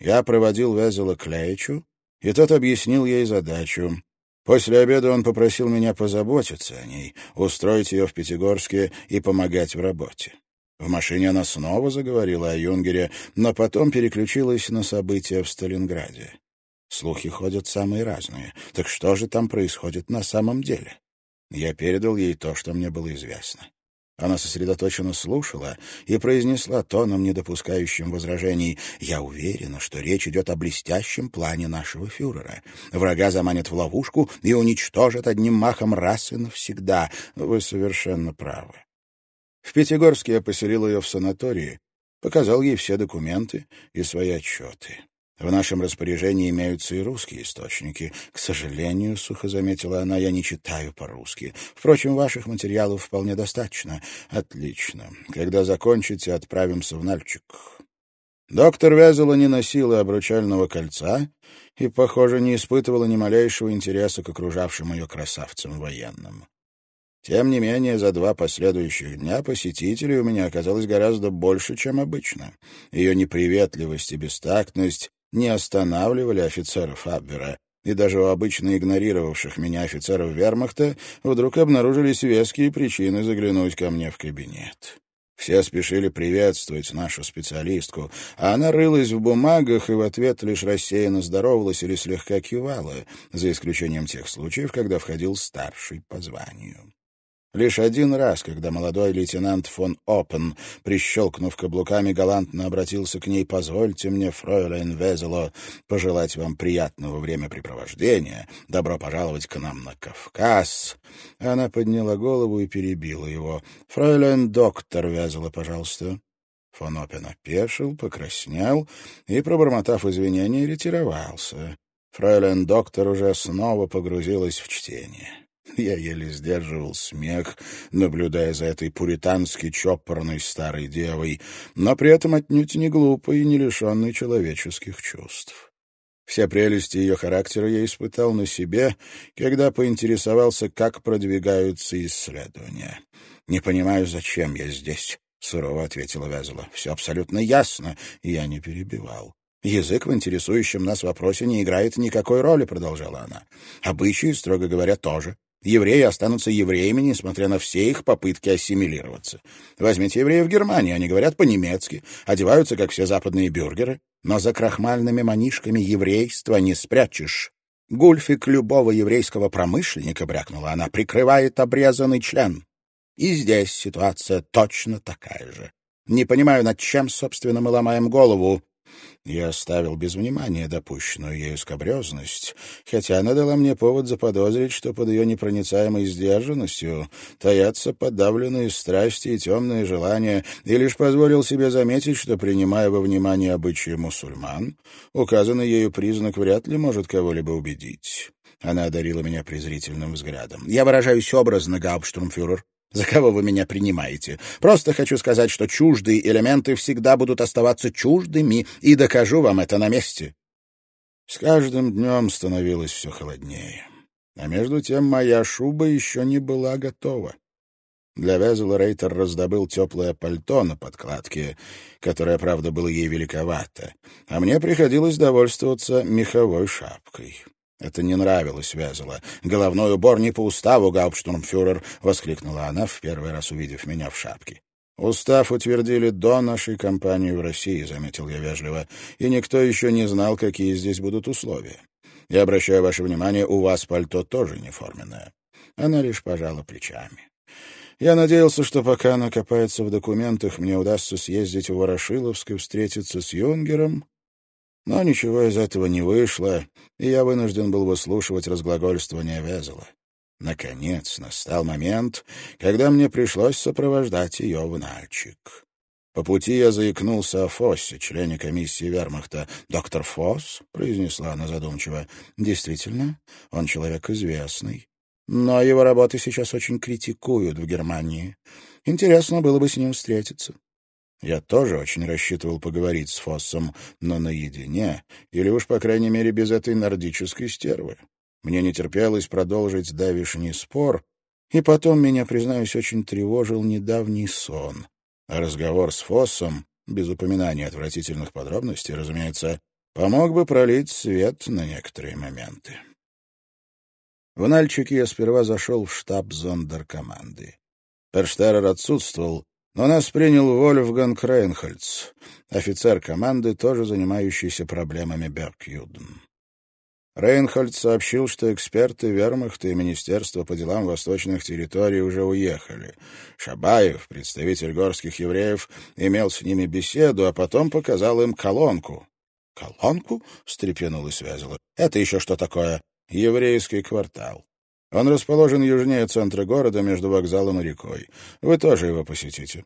Я проводил Везела к Лейчу, и тот объяснил ей задачу. После обеда он попросил меня позаботиться о ней, устроить ее в Пятигорске и помогать в работе. В машине она снова заговорила о Юнгере, но потом переключилась на события в Сталинграде. Слухи ходят самые разные. Так что же там происходит на самом деле? Я передал ей то, что мне было известно. Она сосредоточенно слушала и произнесла тоном, не допускающим возражений, «Я уверена, что речь идет о блестящем плане нашего фюрера. Врага заманят в ловушку и уничтожат одним махом раз и навсегда. Вы совершенно правы». В Пятигорске я поселил ее в санатории, показал ей все документы и свои отчеты. В нашем распоряжении имеются и русские источники. К сожалению, — сухо заметила она, — я не читаю по-русски. Впрочем, ваших материалов вполне достаточно. Отлично. Когда закончите, отправимся в Нальчик. Доктор Вязела не носила обручального кольца и, похоже, не испытывала ни малейшего интереса к окружавшим ее красавцам военным. Тем не менее, за два последующих дня посетителей у меня оказалось гораздо больше, чем обычно. Ее неприветливость и бестактность не останавливали офицеров Абвера, и даже у обычно игнорировавших меня офицеров вермахта вдруг обнаружились веские причины заглянуть ко мне в кабинет. Все спешили приветствовать нашу специалистку, а она рылась в бумагах и в ответ лишь рассеянно здоровалась или слегка кивала, за исключением тех случаев, когда входил старший по званию. Лишь один раз, когда молодой лейтенант фон Опен, прищелкнув каблуками, галантно обратился к ней «Позвольте мне, фройлен Везело, пожелать вам приятного времяпрепровождения. Добро пожаловать к нам на Кавказ». Она подняла голову и перебила его. «Фройлен доктор Везело, пожалуйста». Фон Опен опешил, покраснел и, пробормотав извинения, ретировался. Фройлен доктор уже снова погрузилась в чтение. Я еле сдерживал смех, наблюдая за этой пуритански чопорной старой девой, но при этом отнюдь не глупой и не лишенной человеческих чувств. Все прелести ее характера я испытал на себе, когда поинтересовался, как продвигаются исследования. «Не понимаю, зачем я здесь», — сурово ответила Вязела. «Все абсолютно ясно», — и я не перебивал. «Язык в интересующем нас вопросе не играет никакой роли», — продолжала она. «Обычаи, строго говоря, тоже. Евреи останутся евреями, несмотря на все их попытки ассимилироваться. Возьмите евреев в Германии, они говорят по-немецки, одеваются, как все западные бюргеры, но за крахмальными манишками еврейства не спрячешь. Гульфик любого еврейского промышленника, брякнула она, прикрывает обрезанный член. И здесь ситуация точно такая же. Не понимаю, над чем, собственно, мы ломаем голову. Я оставил без внимания допущенную ею скобрезность, хотя она дала мне повод заподозрить, что под ее непроницаемой сдержанностью таятся подавленные страсти и темные желания, и лишь позволил себе заметить, что, принимая во внимание обычаи мусульман, указанный ею признак вряд ли может кого-либо убедить. Она одарила меня презрительным взглядом. «Я выражаюсь образно, гауптштурмфюрер. За кого вы меня принимаете? Просто хочу сказать, что чуждые элементы всегда будут оставаться чуждыми, и докажу вам это на месте. С каждым днем становилось все холоднее. А между тем моя шуба еще не была готова. Для Везела Рейтер раздобыл теплое пальто на подкладке, которое, правда, было ей великовато, а мне приходилось довольствоваться меховой шапкой. Это не нравилось Вязела. «Головной убор не по уставу, гауптштурмфюрер!» — воскликнула она, в первый раз увидев меня в шапке. «Устав утвердили до нашей кампании в России», — заметил я вежливо, «и никто еще не знал, какие здесь будут условия. Я обращаю ваше внимание, у вас пальто тоже не форменное». Она лишь пожала плечами. Я надеялся, что пока она копается в документах, мне удастся съездить в Ворошиловск и встретиться с Юнгером, но ничего из этого не вышло, и я вынужден был выслушивать разглагольствование Везела. Наконец настал момент, когда мне пришлось сопровождать ее в Нальчик. По пути я заикнулся о Фоссе, члене комиссии вермахта. «Доктор Фосс?» — произнесла она задумчиво. «Действительно, он человек известный. Но его работы сейчас очень критикуют в Германии. Интересно было бы с ним встретиться. Я тоже очень рассчитывал поговорить с Фоссом, но наедине, или уж, по крайней мере, без этой нордической стервы. Мне не терпелось продолжить давишний спор, и потом меня, признаюсь, очень тревожил недавний сон. А разговор с Фоссом, без упоминания отвратительных подробностей, разумеется, помог бы пролить свет на некоторые моменты. В Нальчике я сперва зашел в штаб зондеркоманды. Перштерер отсутствовал, но нас принял Вольфганг Рейнхольц, офицер команды, тоже занимающийся проблемами Беркюден. Рейнхольд сообщил, что эксперты вермахта и Министерства по делам восточных территорий уже уехали. Шабаев, представитель горских евреев, имел с ними беседу, а потом показал им колонку. «Колонку?» — встрепенулась Вязела. «Это еще что такое?» «Еврейский квартал. Он расположен южнее центра города, между вокзалом и рекой. Вы тоже его посетите.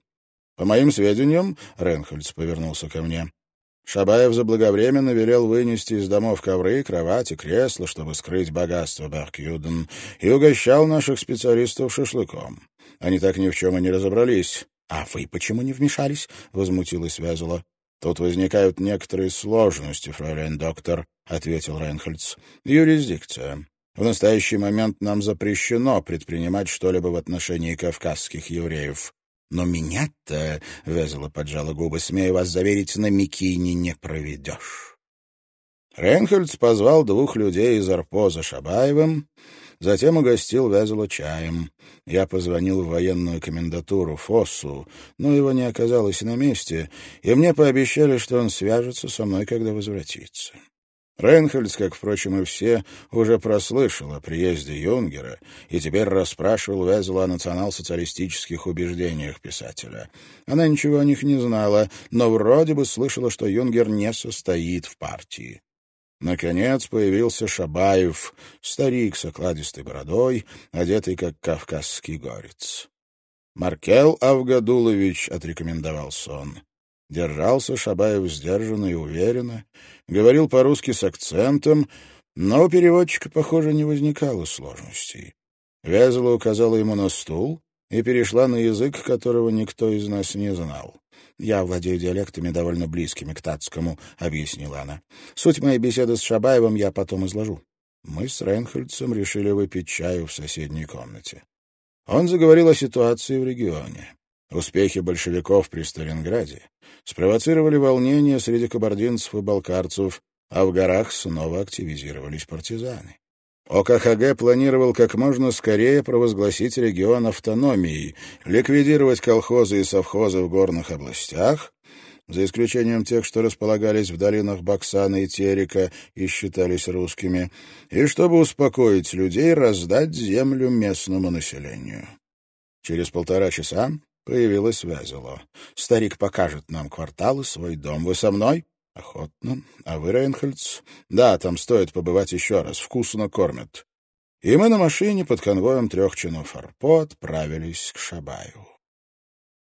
По моим сведениям, Ренхольц повернулся ко мне, Шабаев заблаговременно велел вынести из домов ковры, кровати, кресла, чтобы скрыть богатство Баркюден, и угощал наших специалистов шашлыком. Они так ни в чем и не разобрались. — А вы почему не вмешались? — возмутилась Вязула. — Тут возникают некоторые сложности, фройлен доктор, — ответил Рейнхольдс. — Юрисдикция. В настоящий момент нам запрещено предпринимать что-либо в отношении кавказских евреев. Но меня-то, — вязала поджала губы, — смею вас заверить, на Микине не проведешь. Рейнхольдс позвал двух людей из Арпо за Шабаевым, Затем угостил Вязела чаем. Я позвонил в военную комендатуру Фоссу, но его не оказалось на месте, и мне пообещали, что он свяжется со мной, когда возвратится. Рейнхольдс, как, впрочем, и все, уже прослышал о приезде Юнгера и теперь расспрашивал Везела о национал-социалистических убеждениях писателя. Она ничего о них не знала, но вроде бы слышала, что Юнгер не состоит в партии. Наконец появился Шабаев, старик с окладистой бородой, одетый как кавказский горец. «Маркел Авгадулович», — отрекомендовался он. Держался Шабаев сдержанно и уверенно, говорил по-русски с акцентом, но у переводчика, похоже, не возникало сложностей. Вязала указала ему на стул и перешла на язык, которого никто из нас не знал. «Я владею диалектами, довольно близкими к татскому», — объяснила она. «Суть моей беседы с Шабаевым я потом изложу». Мы с Рейнхольдсом решили выпить чаю в соседней комнате. Он заговорил о ситуации в регионе. Успехи большевиков при Сталинграде спровоцировали волнения среди кабардинцев и балкарцев, а в горах снова активизировались партизаны. ОКХГ планировал как можно скорее провозгласить регион автономией, ликвидировать колхозы и совхозы в горных областях, за исключением тех, что располагались в долинах Баксана и Терека и считались русскими, и, чтобы успокоить людей, раздать землю местному населению. Через полтора часа Появилась Вязело. «Старик покажет нам кварталы, свой дом. Вы со мной?» «Охотно. А вы, Рейнхольдс?» «Да, там стоит побывать еще раз. Вкусно кормят». И мы на машине под конвоем трех чинов Арпо отправились к Шабаю.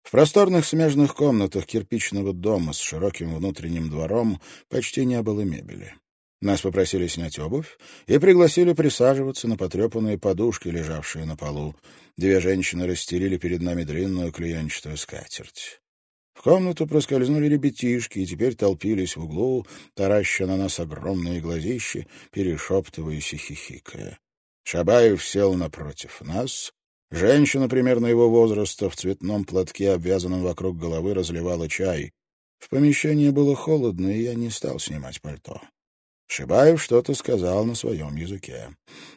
В просторных смежных комнатах кирпичного дома с широким внутренним двором почти не было мебели. Нас попросили снять обувь и пригласили присаживаться на потрепанные подушки, лежавшие на полу. Две женщины расстелили перед нами длинную клеенчатую скатерть. В комнату проскользнули ребятишки и теперь толпились в углу, тараща на нас огромные глазищи, перешептываясь и хихикая. Шабаев сел напротив нас. Женщина примерно его возраста в цветном платке, обвязанном вокруг головы, разливала чай. В помещении было холодно, и я не стал снимать пальто. Шибаев что-то сказал на своем языке.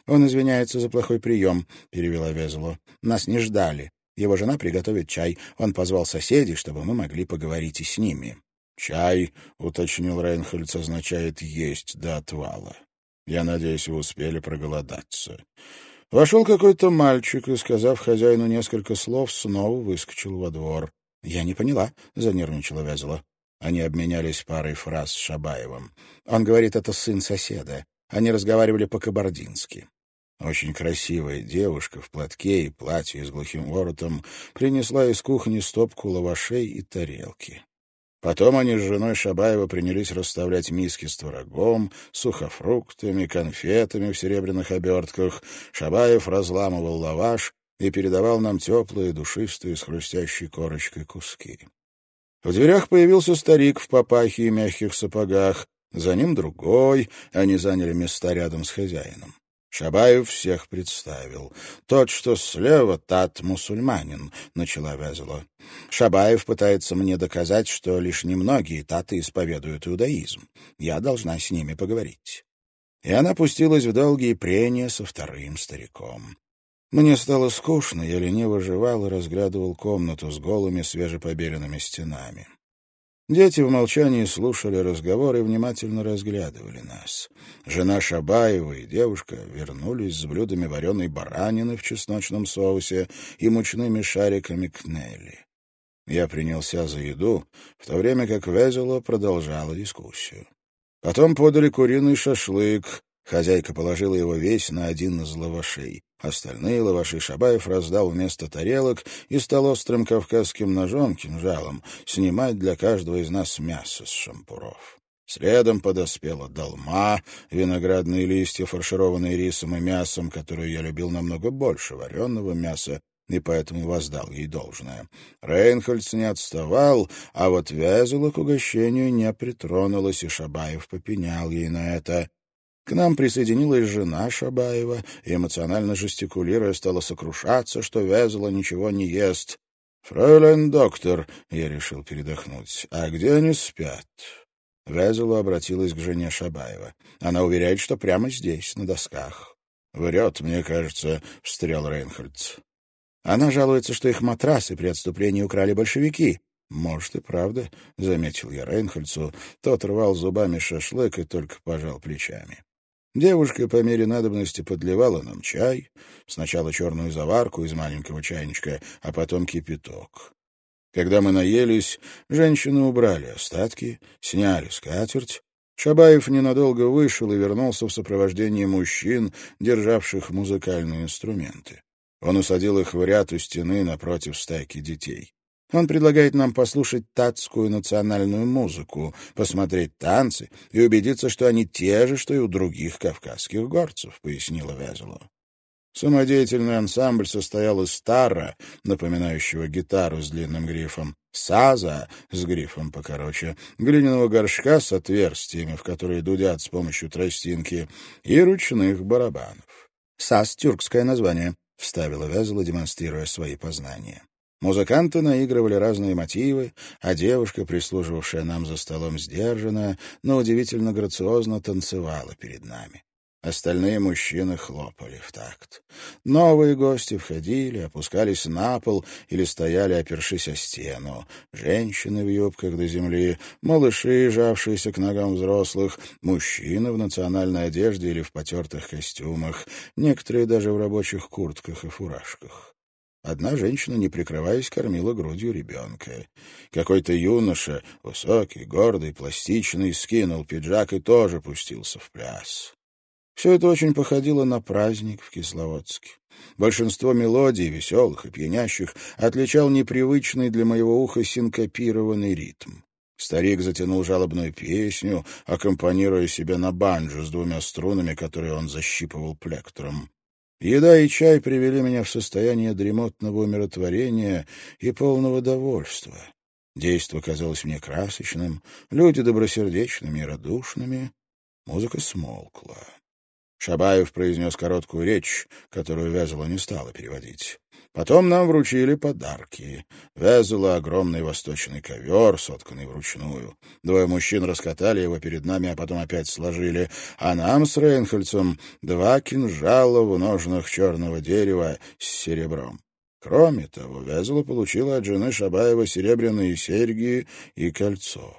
«Он извиняется за плохой прием», — перевела Везло. «Нас не ждали. Его жена приготовит чай. Он позвал соседей, чтобы мы могли поговорить и с ними». «Чай», — уточнил Рейнхольц, — означает «есть до отвала». Я надеюсь, вы успели проголодаться. Вошел какой-то мальчик и, сказав хозяину несколько слов, снова выскочил во двор. — Я не поняла, — занервничала Вязела. Они обменялись парой фраз с Шабаевым. Он говорит, это сын соседа. Они разговаривали по-кабардински. Очень красивая девушка в платке и платье с глухим воротом принесла из кухни стопку лавашей и тарелки. Потом они с женой Шабаева принялись расставлять миски с творогом, сухофруктами, конфетами в серебряных обертках. Шабаев разламывал лаваш и передавал нам теплые, душистые, с хрустящей корочкой куски. В дверях появился старик в папахе и мягких сапогах, за ним другой, они заняли места рядом с хозяином. Шабаев всех представил. Тот, что слева, тат мусульманин, — начала Вязела. Шабаев пытается мне доказать, что лишь немногие таты исповедуют иудаизм. Я должна с ними поговорить. И она пустилась в долгие прения со вторым стариком. Мне стало скучно, я лениво жевал и разглядывал комнату с голыми свежепобеленными стенами. Дети в молчании слушали разговор и внимательно разглядывали нас. Жена Шабаева и девушка вернулись с блюдами вареной баранины в чесночном соусе и мучными шариками кнелли. Я принялся за еду, в то время как Везело продолжала дискуссию. Потом подали куриный шашлык, Хозяйка положила его весь на один из лавашей. Остальные лаваши Шабаев раздал вместо тарелок и стал острым кавказским ножом, кинжалом, снимать для каждого из нас мясо с шампуров. Следом подоспела долма, виноградные листья, фаршированные рисом и мясом, которую я любил намного больше вареного мяса, и поэтому воздал ей должное. Рейнхольдс не отставал, а вот Вязела к угощению не притронулась, и Шабаев попенял ей на это. К нам присоединилась жена Шабаева и, эмоционально жестикулируя, стала сокрушаться, что Везла ничего не ест. «Фройлен доктор», — я решил передохнуть, — «а где они спят?» Везела обратилась к жене Шабаева. Она уверяет, что прямо здесь, на досках. «Врет, мне кажется», — встрял Рейнхольдс. «Она жалуется, что их матрасы при отступлении украли большевики». «Может, и правда», — заметил я Рейнхольдсу. Тот рвал зубами шашлык и только пожал плечами. Девушка по мере надобности подливала нам чай, сначала черную заварку из маленького чайничка, а потом кипяток. Когда мы наелись, женщины убрали остатки, сняли скатерть. Шабаев ненадолго вышел и вернулся в сопровождении мужчин, державших музыкальные инструменты. Он усадил их в ряд у стены напротив стайки детей. Он предлагает нам послушать татскую национальную музыку, посмотреть танцы и убедиться, что они те же, что и у других кавказских горцев, — пояснила Вязелу. Самодеятельный ансамбль состоял из стара, напоминающего гитару с длинным грифом, саза с грифом покороче, глиняного горшка с отверстиями, в которые дудят с помощью тростинки, и ручных барабанов. «Саз» — тюркское название, — вставила Вязела, демонстрируя свои познания. Музыканты наигрывали разные мотивы, а девушка, прислуживавшая нам за столом сдержанно, но удивительно грациозно танцевала перед нами. Остальные мужчины хлопали в такт. Новые гости входили, опускались на пол или стояли, опершись о стену. Женщины в юбках до земли, малыши, жавшиеся к ногам взрослых, мужчины в национальной одежде или в потертых костюмах, некоторые даже в рабочих куртках и фуражках. Одна женщина, не прикрываясь, кормила грудью ребенка. Какой-то юноша, высокий, гордый, пластичный, скинул пиджак и тоже пустился в пляс. Все это очень походило на праздник в Кисловодске. Большинство мелодий, веселых и пьянящих, отличал непривычный для моего уха синкопированный ритм. Старик затянул жалобную песню, аккомпанируя себе на банджо с двумя струнами, которые он защипывал плектром. Еда и чай привели меня в состояние дремотного умиротворения и полного довольства. Действо казалось мне красочным, люди добросердечными и радушными. Музыка смолкла. Шабаев произнес короткую речь, которую Вязела не стала переводить. Потом нам вручили подарки. Вязала огромный восточный ковер, сотканный вручную. Двое мужчин раскатали его перед нами, а потом опять сложили. А нам с Рейнхольцем два кинжала в ножнах черного дерева с серебром. Кроме того, Вязала получила от жены Шабаева серебряные серьги и кольцо.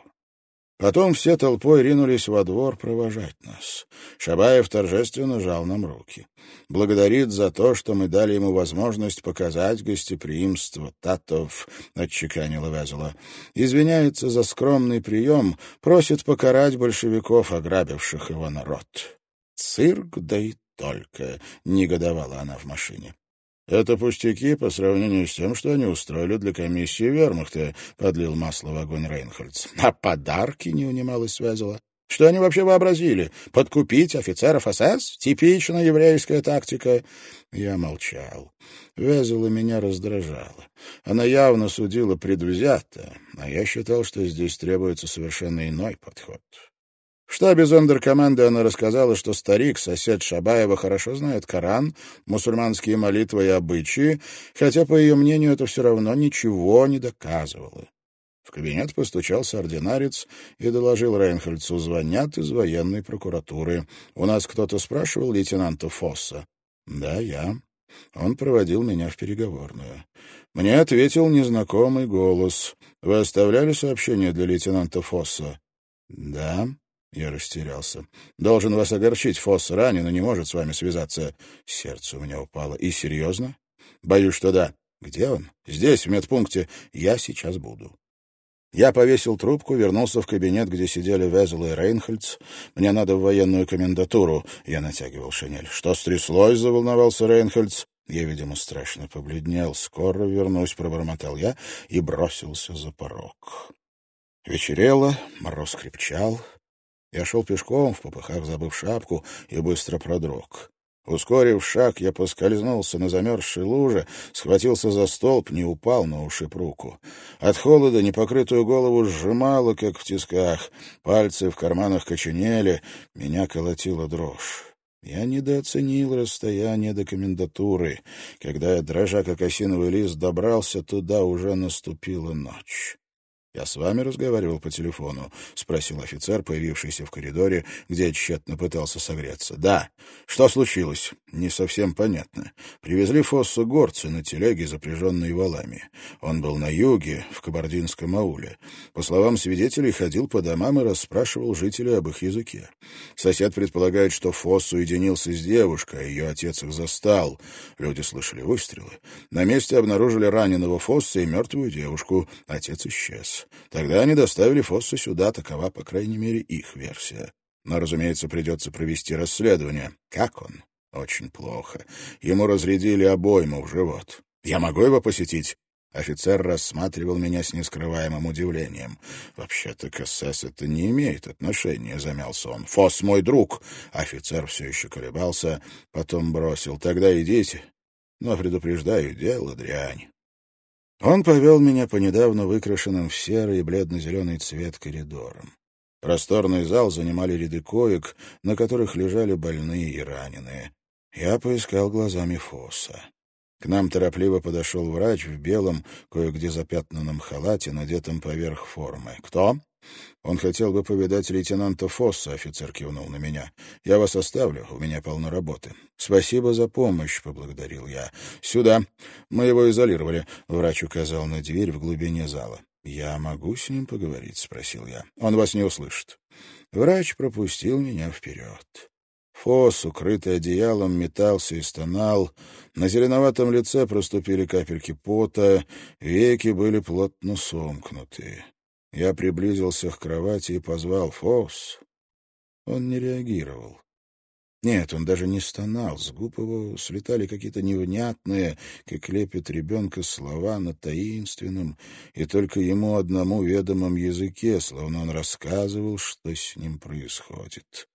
Потом все толпой ринулись во двор провожать нас. Шабаев торжественно жал нам руки. Благодарит за то, что мы дали ему возможность показать гостеприимство. Татов, — отчеканила Вязела, — извиняется за скромный прием, просит покарать большевиков, ограбивших его народ. Цирк, да и только, — негодовала она в машине. «Это пустяки по сравнению с тем, что они устроили для комиссии вермахта», — подлил масло в огонь Рейнхольдс. «А подарки?» — не унималась связила. «Что они вообще вообразили? Подкупить офицеров СС? Типичная еврейская тактика». Я молчал. Вязела меня раздражала. Она явно судила предвзято, а я считал, что здесь требуется совершенно иной подход. В штабе зондеркоманды она рассказала, что старик, сосед Шабаева, хорошо знает Коран, мусульманские молитвы и обычаи, хотя, по ее мнению, это все равно ничего не доказывало. В кабинет постучался ординарец и доложил Рейнхольдцу, звонят из военной прокуратуры. «У нас кто-то спрашивал лейтенанта Фосса?» «Да, я». Он проводил меня в переговорную. Мне ответил незнакомый голос. «Вы оставляли сообщение для лейтенанта Фосса?» «Да». Я растерялся. «Должен вас огорчить. Фосс ранен и не может с вами связаться». Сердце у меня упало. «И серьезно?» «Боюсь, что да». «Где он?» «Здесь, в медпункте. Я сейчас буду». Я повесил трубку, вернулся в кабинет, где сидели Везел и Рейнхольдс. «Мне надо в военную комендатуру». Я натягивал шинель. «Что стряслось?» — заволновался Рейнхольдс. Я, видимо, страшно побледнел. «Скоро вернусь», — пробормотал я и бросился за порог. Вечерело, мороз крепчал. Я шел пешком, в попыхах забыв шапку, и быстро продрог. Ускорив шаг, я поскользнулся на замерзшей луже, схватился за столб, не упал, но ушиб руку. От холода непокрытую голову сжимало, как в тисках. Пальцы в карманах коченели, меня колотила дрожь. Я недооценил расстояние до комендатуры. Когда я, дрожа как осиновый лист, добрался туда, уже наступила ночь. «Я с вами разговаривал по телефону?» — спросил офицер, появившийся в коридоре, где тщетно пытался согреться. «Да. Что случилось?» «Не совсем понятно. Привезли Фоссу горцы на телеге, запряженной валами. Он был на юге, в Кабардинском ауле. По словам свидетелей, ходил по домам и расспрашивал жителей об их языке. Сосед предполагает, что Фосс уединился с девушкой, а ее отец их застал. Люди слышали выстрелы. На месте обнаружили раненого Фосса и мертвую девушку. Отец исчез. Тогда они доставили Фосса сюда, такова, по крайней мере, их версия. Но, разумеется, придется провести расследование. Как он? Очень плохо. Ему разрядили обойму в живот. Я могу его посетить? Офицер рассматривал меня с нескрываемым удивлением. «Вообще-то к СС это не имеет отношения», — замялся он. «Фос мой друг!» Офицер все еще колебался, потом бросил. «Тогда идите. Но, предупреждаю, дело дрянь». Он повел меня по недавно выкрашенным в серый и бледно-зеленый цвет коридорам. Просторный зал занимали ряды коек, на которых лежали больные и раненые. Я поискал глазами Фосса. К нам торопливо подошел врач в белом, кое-где запятнанном халате, надетом поверх формы. «Кто?» «Он хотел бы повидать лейтенанта Фосса», — офицер кивнул на меня. «Я вас оставлю, у меня полно работы». «Спасибо за помощь», — поблагодарил я. «Сюда. Мы его изолировали», — врач указал на дверь в глубине зала. «Я могу с ним поговорить?» — спросил я. «Он вас не услышит». Врач пропустил меня вперед. Фос, укрытый одеялом, метался и стонал. На зеленоватом лице проступили капельки пота, веки были плотно сомкнуты. Я приблизился к кровати и позвал Фос. Он не реагировал. Нет, он даже не стонал. С губ его слетали какие-то невнятные, как лепит ребенка, слова на таинственном и только ему одному ведомом языке, словно он рассказывал, что с ним происходит.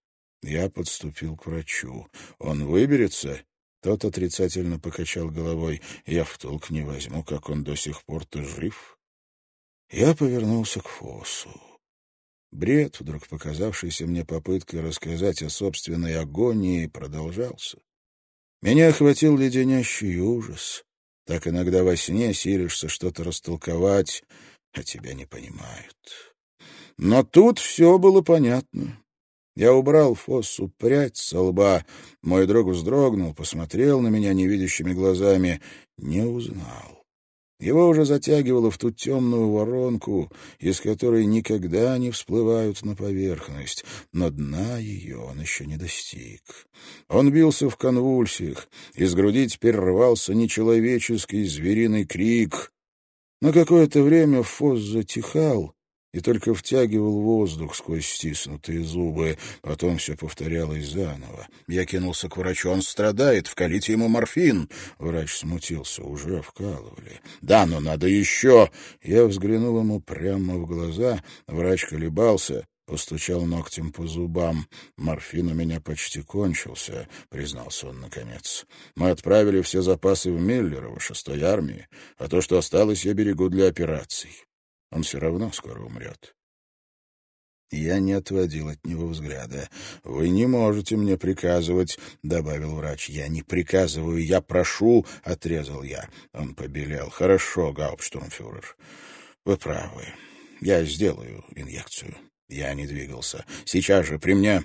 Я подступил к врачу. «Он выберется?» Тот отрицательно покачал головой. «Я в толк не возьму, как он до сих пор-то жив». Я повернулся к Фосу. Бред, вдруг показавшийся мне попыткой рассказать о собственной агонии, продолжался. Меня охватил леденящий ужас. Так иногда во сне силишься что-то растолковать, а тебя не понимают. Но тут все было понятно. Я убрал Фоссу прядь со лба. Мой друг вздрогнул, посмотрел на меня невидящими глазами. Не узнал. Его уже затягивало в ту темную воронку, из которой никогда не всплывают на поверхность, но дна ее он еще не достиг. Он бился в конвульсиях, из груди теперь рвался нечеловеческий звериный крик. На какое-то время Фос затихал, и только втягивал воздух сквозь стиснутые зубы. Потом все повторялось заново. Я кинулся к врачу. Он страдает, вкалите ему морфин. Врач смутился. Уже вкалывали. Да, но надо еще. Я взглянул ему прямо в глаза. Врач колебался. Постучал ногтем по зубам. «Морфин у меня почти кончился», — признался он наконец. «Мы отправили все запасы в Миллерово, шестой армии, а то, что осталось, я берегу для операций. Он все равно скоро умрет. Я не отводил от него взгляда. «Вы не можете мне приказывать», — добавил врач. «Я не приказываю, я прошу», — отрезал я. Он побелел. «Хорошо, гауптштурмфюрер. Вы правы. Я сделаю инъекцию». Я не двигался. «Сейчас же, при мне».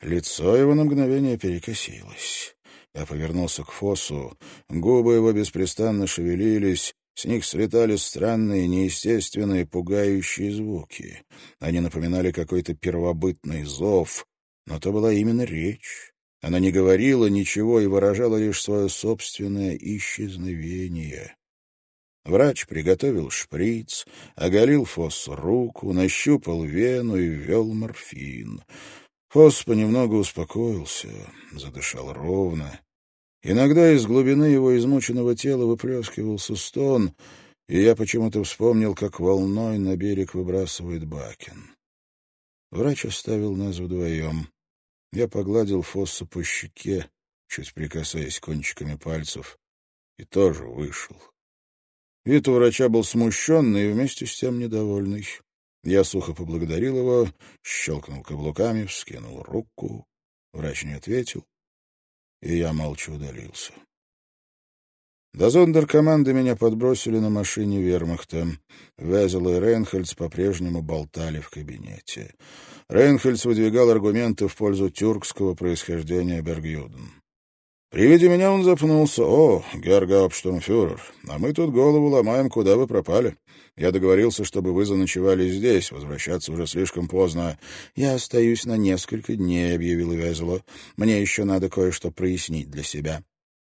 Лицо его на мгновение перекосилось. Я повернулся к Фосу. Губы его беспрестанно шевелились. С них слетали странные, неестественные, пугающие звуки. Они напоминали какой-то первобытный зов, но то была именно речь. Она не говорила ничего и выражала лишь свое собственное исчезновение. Врач приготовил шприц, оголил Фосс руку, нащупал вену и ввел морфин. Фосс понемногу успокоился, задышал ровно. Иногда из глубины его измученного тела выплескивался стон, и я почему-то вспомнил, как волной на берег выбрасывает Бакен. Врач оставил нас вдвоем. Я погладил Фосса по щеке, чуть прикасаясь кончиками пальцев, и тоже вышел. Вид у врача был смущенный и вместе с тем недовольный. Я сухо поблагодарил его, щелкнул каблуками, вскинул руку. Врач не ответил и я молча удалился. До зондеркоманды меня подбросили на машине вермахта. Везел и Рейнхельдс по-прежнему болтали в кабинете. Рейнхельдс выдвигал аргументы в пользу тюркского происхождения Бергюден. При виде меня он запнулся. «О, гергауптштурмфюрер, а мы тут голову ломаем, куда вы пропали. Я договорился, чтобы вы заночевали здесь, возвращаться уже слишком поздно. Я остаюсь на несколько дней», — объявил Везело. «Мне еще надо кое-что прояснить для себя».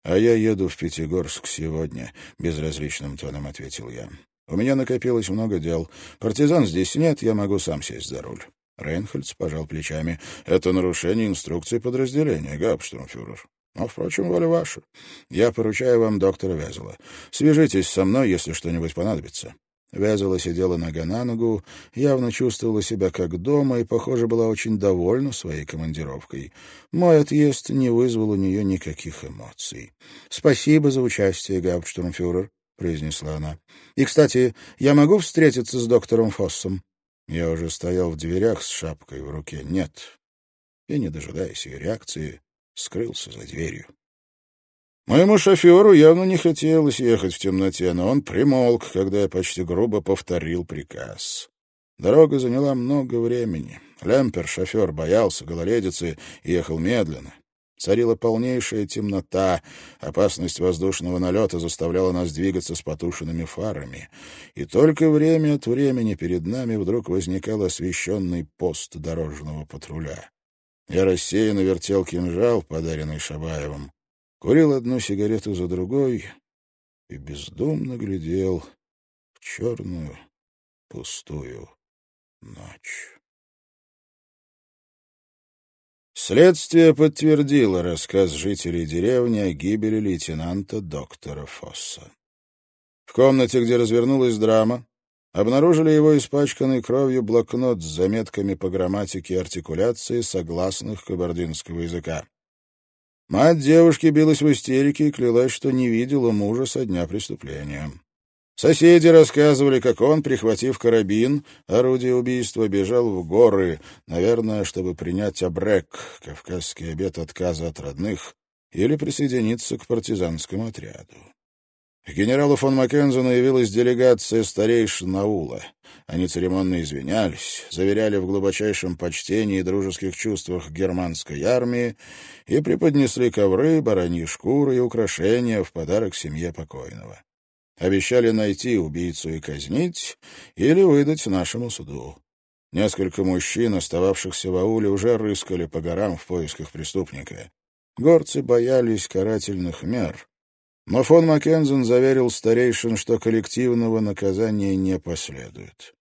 «А я еду в Пятигорск сегодня», — безразличным тоном ответил я. «У меня накопилось много дел. Партизан здесь нет, я могу сам сесть за руль». Рейнхольдс пожал плечами. «Это нарушение инструкции подразделения, габштурмфюрер. Но, впрочем, воля ваша. Я поручаю вам доктора Вязела. Свяжитесь со мной, если что-нибудь понадобится». Вязела сидела нога на ногу, явно чувствовала себя как дома и, похоже, была очень довольна своей командировкой. Мой отъезд не вызвал у нее никаких эмоций. «Спасибо за участие, гауптштурмфюрер», — произнесла она. «И, кстати, я могу встретиться с доктором Фоссом?» Я уже стоял в дверях с шапкой в руке. «Нет». И, не дожидаясь ее реакции, скрылся за дверью. Моему шоферу явно не хотелось ехать в темноте, но он примолк, когда я почти грубо повторил приказ. Дорога заняла много времени. Лемпер, шофер, боялся гололедицы и ехал медленно. Царила полнейшая темнота, опасность воздушного налета заставляла нас двигаться с потушенными фарами. И только время от времени перед нами вдруг возникал освещенный пост дорожного патруля. Я рассеянно вертел кинжал, подаренный Шабаевым, курил одну сигарету за другой и бездумно глядел в черную пустую ночь. Следствие подтвердило рассказ жителей деревни о гибели лейтенанта доктора Фосса. В комнате, где развернулась драма, обнаружили его испачканный кровью блокнот с заметками по грамматике и артикуляции согласных кабардинского языка. Мать девушки билась в истерике и клялась, что не видела мужа со дня преступления. Соседи рассказывали, как он, прихватив карабин, орудие убийства, бежал в горы, наверное, чтобы принять обрек, кавказский обет отказа от родных, или присоединиться к партизанскому отряду. К генералу фон Маккензену явилась делегация старейшин аула. Они церемонно извинялись, заверяли в глубочайшем почтении и дружеских чувствах германской армии и преподнесли ковры, бараньи шкуры и украшения в подарок семье покойного. Обещали найти убийцу и казнить или выдать нашему суду. Несколько мужчин, остававшихся в ауле, уже рыскали по горам в поисках преступника. Горцы боялись карательных мер, но фон Маккензен заверил старейшин, что коллективного наказания не последует.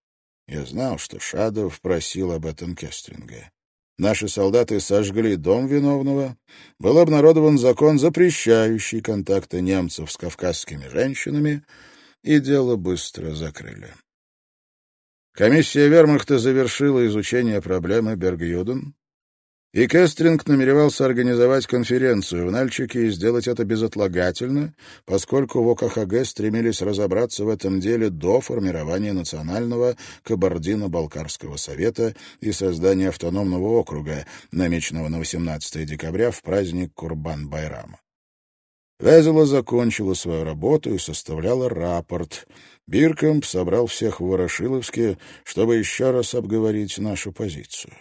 Я знал, что Шадов просил об этом Кестринга. Наши солдаты сожгли дом виновного. Был обнародован закон, запрещающий контакты немцев с кавказскими женщинами, и дело быстро закрыли. Комиссия вермахта завершила изучение проблемы Бергюден и Кестринг намеревался организовать конференцию в Нальчике и сделать это безотлагательно, поскольку в ОКХГ стремились разобраться в этом деле до формирования Национального Кабардино-Балкарского совета и создания автономного округа, намеченного на 18 декабря в праздник Курбан-Байрама. Везела закончила свою работу и составляла рапорт. Биркомп собрал всех в Ворошиловске, чтобы еще раз обговорить нашу позицию.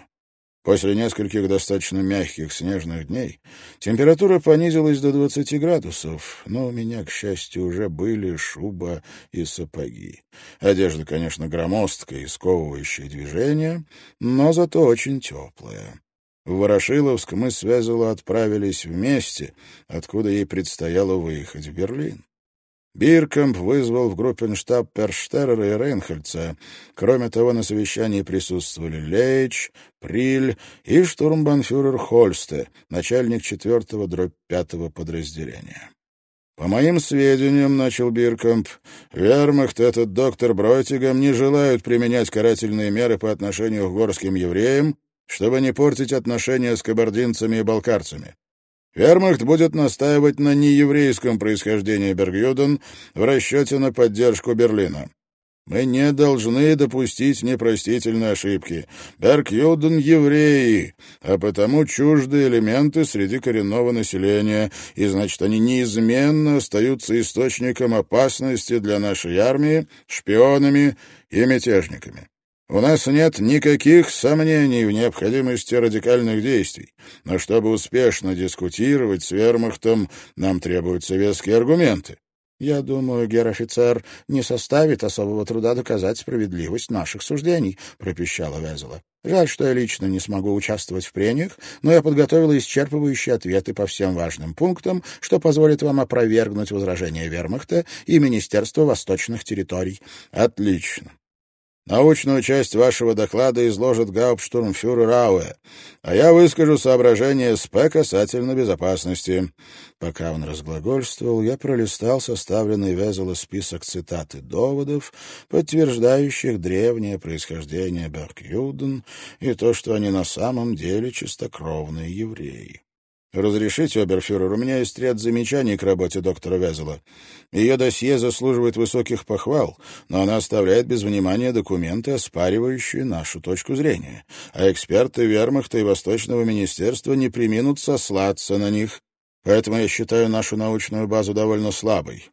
После нескольких достаточно мягких снежных дней температура понизилась до 20 градусов, но у меня, к счастью, уже были шуба и сапоги. Одежда, конечно, громоздкая и сковывающая движение, но зато очень теплая. В Ворошиловск мы с Вязело отправились вместе, откуда ей предстояло выехать в Берлин. Биркамп вызвал в группенштаб Перштерера и Рейнхельца. Кроме того, на совещании присутствовали Лейч, Приль и штурмбанфюрер Хольсте, начальник четвертого дробь пятого подразделения. По моим сведениям, начал Биркамп, вермахт этот доктор Бройтигам не желают применять карательные меры по отношению к горским евреям, чтобы не портить отношения с кабардинцами и балкарцами. Вермахт будет настаивать на нееврейском происхождении Бергюден в расчете на поддержку Берлина. Мы не должны допустить непростительной ошибки. Беркюден — евреи, а потому чужды элементы среди коренного населения, и, значит, они неизменно остаются источником опасности для нашей армии, шпионами и мятежниками. У нас нет никаких сомнений в необходимости радикальных действий, но чтобы успешно дискутировать с вермахтом, нам требуются веские аргументы. Я думаю, гер-офицер, не составит особого труда доказать справедливость наших суждений, — пропищала Везела. Жаль, что я лично не смогу участвовать в прениях, но я подготовила исчерпывающие ответы по всем важным пунктам, что позволит вам опровергнуть возражения вермахта и Министерства восточных территорий. Отлично. Научную часть вашего доклада изложит гауптштурмфюрер Рауэ, а я выскажу соображения СП касательно безопасности». Пока он разглагольствовал, я пролистал составленный Везела список цитат и доводов, подтверждающих древнее происхождение Беркюден и то, что они на самом деле чистокровные евреи. «Разрешите, оберфюрер, у меня есть ряд замечаний к работе доктора Везела. Ее досье заслуживает высоких похвал, но она оставляет без внимания документы, оспаривающие нашу точку зрения. А эксперты Вермахта и Восточного министерства не приминут сослаться на них, поэтому я считаю нашу научную базу довольно слабой.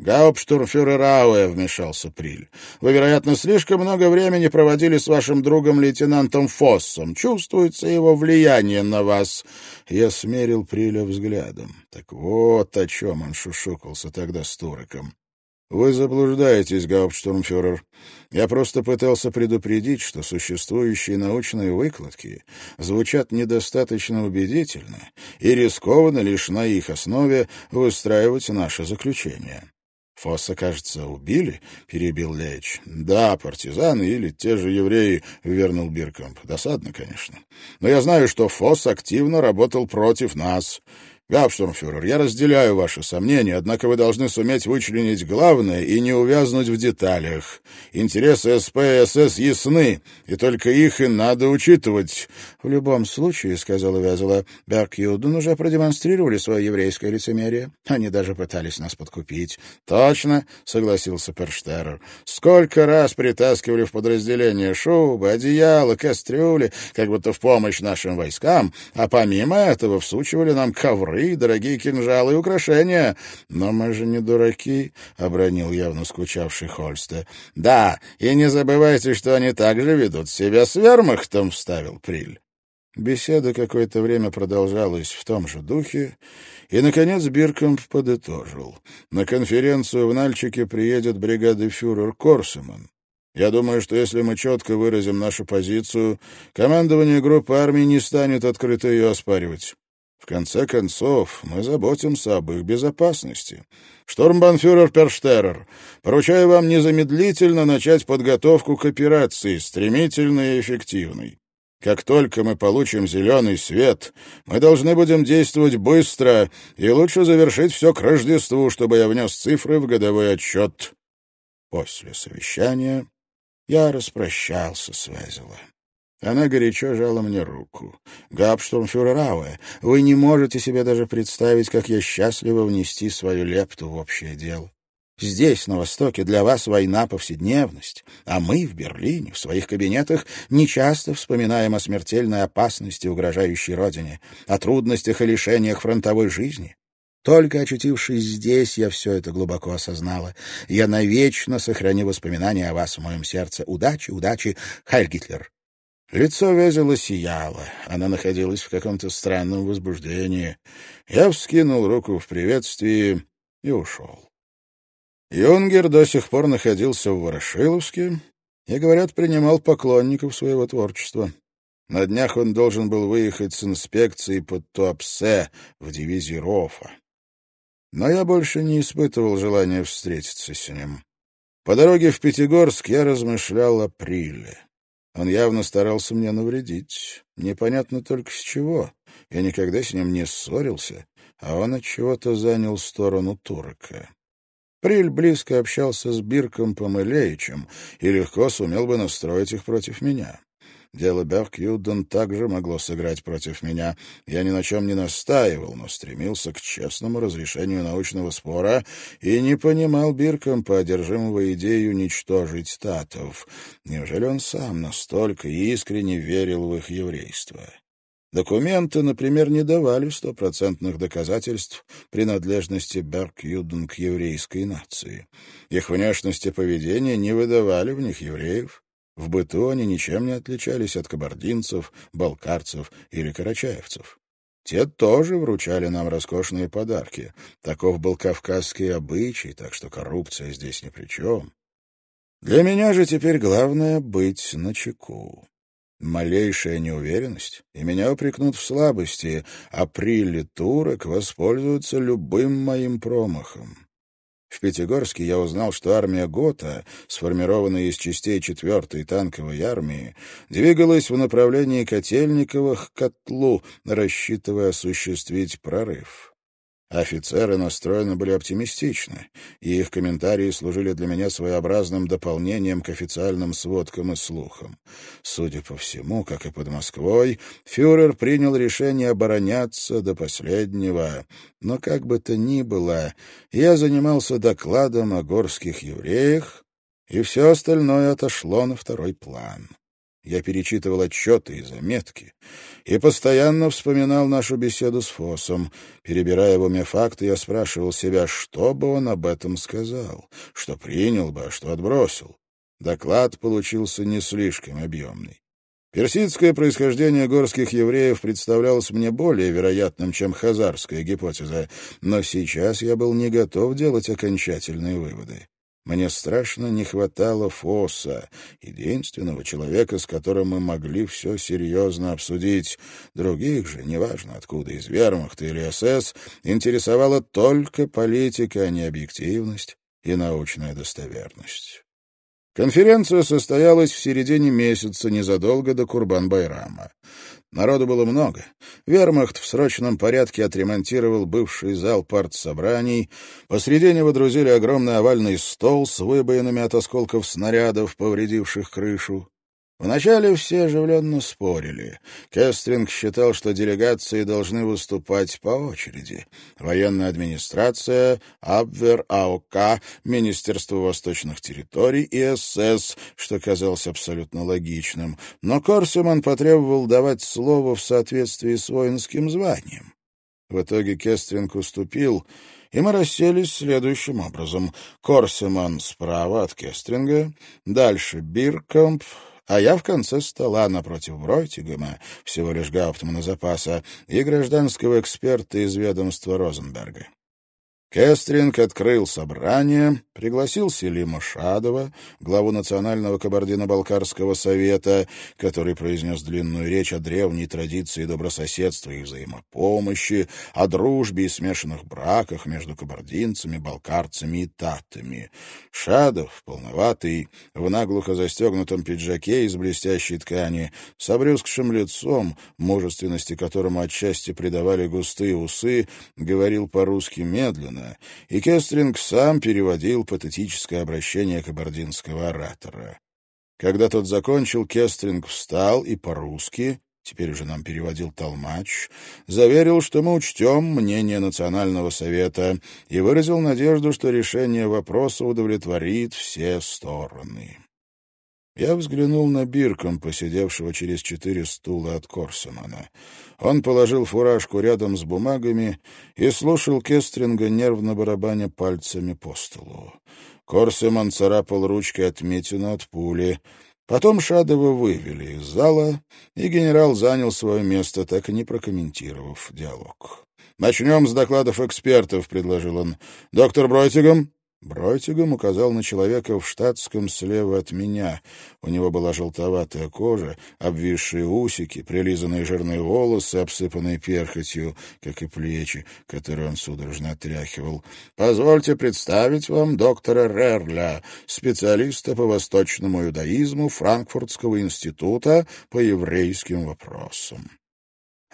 «Гауптштурмфюрер Рауэ», — вмешался Приль. «Вы, вероятно, слишком много времени проводили с вашим другом лейтенантом Фоссом. Чувствуется его влияние на вас». Я смерил Приля взглядом. Так вот о чем он шушукался тогда с Туриком. «Вы заблуждаетесь, гауптштурмфюрер. Я просто пытался предупредить, что существующие научные выкладки звучат недостаточно убедительно и рискованно лишь на их основе выстраивать наше заключение». Фосса, кажется, убили, — перебил Леич. — Да, партизаны или те же евреи, — вернул Биркомп. Досадно, конечно. Но я знаю, что Фосс активно работал против нас. Гауптштурмфюрер, я разделяю ваши сомнения, однако вы должны суметь вычленить главное и не увязнуть в деталях. Интересы СП и СС ясны, и только их и надо учитывать. — В любом случае, — сказала Вязела, — Берг Удун уже продемонстрировали свое еврейское лицемерие. Они даже пытались нас подкупить. — Точно, — согласился Перштерер. — Сколько раз притаскивали в подразделение шубы, одеяла, кастрюли, как будто в помощь нашим войскам, а помимо этого всучивали нам ковры ковры, дорогие кинжалы и украшения. Но мы же не дураки, — обронил явно скучавший Хольста. — Да, и не забывайте, что они также ведут себя с вермахтом, — вставил Приль. Беседа какое-то время продолжалась в том же духе, и, наконец, Биркомп подытожил. На конференцию в Нальчике приедет бригады фюрер Корсеман. Я думаю, что если мы четко выразим нашу позицию, командование группы армий не станет открыто ее оспаривать. В конце концов, мы заботимся об их безопасности. Штурмбанфюрер Перштерер, поручаю вам незамедлительно начать подготовку к операции, стремительной и эффективной. Как только мы получим зеленый свет, мы должны будем действовать быстро и лучше завершить все к Рождеству, чтобы я внес цифры в годовой отчет. После совещания я распрощался с Везелом. Она горячо жала мне руку. «Габштурмфюрер вы не можете себе даже представить, как я счастлива внести свою лепту в общее дело. Здесь, на Востоке, для вас война — повседневность, а мы в Берлине, в своих кабинетах, нечасто вспоминаем о смертельной опасности, угрожающей Родине, о трудностях и лишениях фронтовой жизни. Только очутившись здесь, я все это глубоко осознала. Я навечно сохраню воспоминания о вас в моем сердце. Удачи, удачи, Хайль Гитлер!» Лицо Вязела сияло. Она находилась в каком-то странном возбуждении. Я вскинул руку в приветствии и ушел. Юнгер до сих пор находился в Ворошиловске и, говорят, принимал поклонников своего творчества. На днях он должен был выехать с инспекцией под Туапсе в дивизии Рофа. Но я больше не испытывал желания встретиться с ним. По дороге в Пятигорск я размышлял о Приле. Он явно старался мне навредить. Непонятно только с чего. Я никогда с ним не ссорился, а он от чего-то занял сторону турка. Приль близко общался с Бирком Помылеичем и легко сумел бы настроить их против меня. Дело Беркьюден также могло сыграть против меня. Я ни на чем не настаивал, но стремился к честному разрешению научного спора и не понимал Биркомпа, одержимого идеей уничтожить татов. Неужели он сам настолько искренне верил в их еврейство? Документы, например, не давали стопроцентных доказательств принадлежности Беркьюден к еврейской нации. Их внешность и поведение не выдавали в них евреев. В быту они ничем не отличались от кабардинцев, балкарцев или карачаевцев. Те тоже вручали нам роскошные подарки. Таков был кавказский обычай, так что коррупция здесь ни при чем. Для меня же теперь главное быть начеку. Малейшая неуверенность, и меня упрекнут в слабости, а при турок воспользуются любым моим промахом. В Пятигорске я узнал, что армия ГОТА, сформированная из частей 4-й танковой армии, двигалась в направлении Котельникова к котлу, рассчитывая осуществить прорыв. Офицеры настроены были оптимистично, и их комментарии служили для меня своеобразным дополнением к официальным сводкам и слухам. Судя по всему, как и под Москвой, фюрер принял решение обороняться до последнего. Но как бы то ни было, я занимался докладом о горских евреях, и все остальное отошло на второй план. Я перечитывал отчеты и заметки и постоянно вспоминал нашу беседу с Фосом. Перебирая в уме факты, я спрашивал себя, что бы он об этом сказал, что принял бы, а что отбросил. Доклад получился не слишком объемный. Персидское происхождение горских евреев представлялось мне более вероятным, чем хазарская гипотеза, но сейчас я был не готов делать окончательные выводы. Мне страшно не хватало Фосса, единственного человека, с которым мы могли все серьезно обсудить. Других же, неважно откуда, из вермахта или СС, интересовала только политика, а не объективность и научная достоверность. Конференция состоялась в середине месяца, незадолго до Курбан-Байрама. Народу было много. Вермахт в срочном порядке отремонтировал бывший зал партсобраний. Посредине водрузили огромный овальный стол с выбоинами от осколков снарядов, повредивших крышу. Вначале все оживленно спорили. Кестринг считал, что делегации должны выступать по очереди. Военная администрация, Абвер, АОК, Министерство восточных территорий и СС, что казалось абсолютно логичным. Но Корсиман потребовал давать слово в соответствии с воинским званием. В итоге Кестринг уступил, и мы расселись следующим образом. Корсиман справа от Кестринга, дальше Биркомп, а я в конце стола напротив Бройтигема, всего лишь гауптмана запаса, и гражданского эксперта из ведомства Розенберга. Кестринг открыл собрание, пригласил Селима Шадова, главу Национального кабардино-балкарского совета, который произнес длинную речь о древней традиции добрососедства и взаимопомощи, о дружбе и смешанных браках между кабардинцами, балкарцами и татами. Шадов, полноватый, в наглухо застегнутом пиджаке из блестящей ткани, с обрюзгшим лицом, мужественности которому отчасти придавали густые усы, говорил по-русски медленно, Бунина, и Кестринг сам переводил патетическое обращение кабардинского оратора. Когда тот закончил, Кестринг встал и по-русски, теперь уже нам переводил Толмач, заверил, что мы учтем мнение Национального совета и выразил надежду, что решение вопроса удовлетворит все стороны. Я взглянул на Бирком, посидевшего через четыре стула от Корсемана. Он положил фуражку рядом с бумагами и слушал Кестринга, нервно барабаня пальцами по столу. Корсеман царапал ручкой отметину от пули. Потом Шадова вывели из зала, и генерал занял свое место, так и не прокомментировав диалог. «Начнем с докладов экспертов», — предложил он. «Доктор Бройтигам?» Бройтигом указал на человека в штатском слева от меня. У него была желтоватая кожа, обвисшие усики, прилизанные жирные волосы, обсыпанные перхотью, как и плечи, которые он судорожно отряхивал. «Позвольте представить вам доктора Рерля, специалиста по восточному иудаизму Франкфуртского института по еврейским вопросам».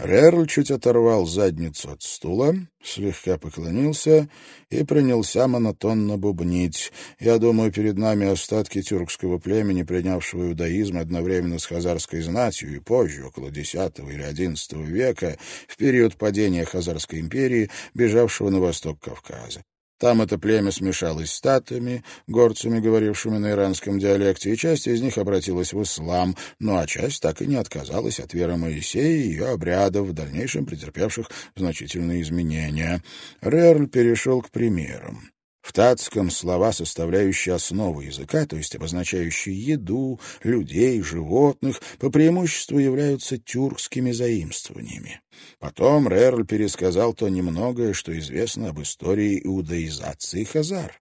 Рерль чуть оторвал задницу от стула, слегка поклонился и принялся монотонно бубнить. Я думаю, перед нами остатки тюркского племени, принявшего иудаизм одновременно с хазарской знатью и позже, около X или XI века, в период падения Хазарской империи, бежавшего на восток Кавказа. Там это племя смешалось с татами, горцами, говорившими на иранском диалекте, и часть из них обратилась в ислам, ну а часть так и не отказалась от веры Моисея и ее обрядов, в дальнейшем претерпевших значительные изменения. Рерль перешел к примерам. В татском слова, составляющие основу языка, то есть обозначающие еду, людей, животных, по преимуществу являются тюркскими заимствованиями. Потом Рерль пересказал то немногое, что известно об истории иудаизации хазар.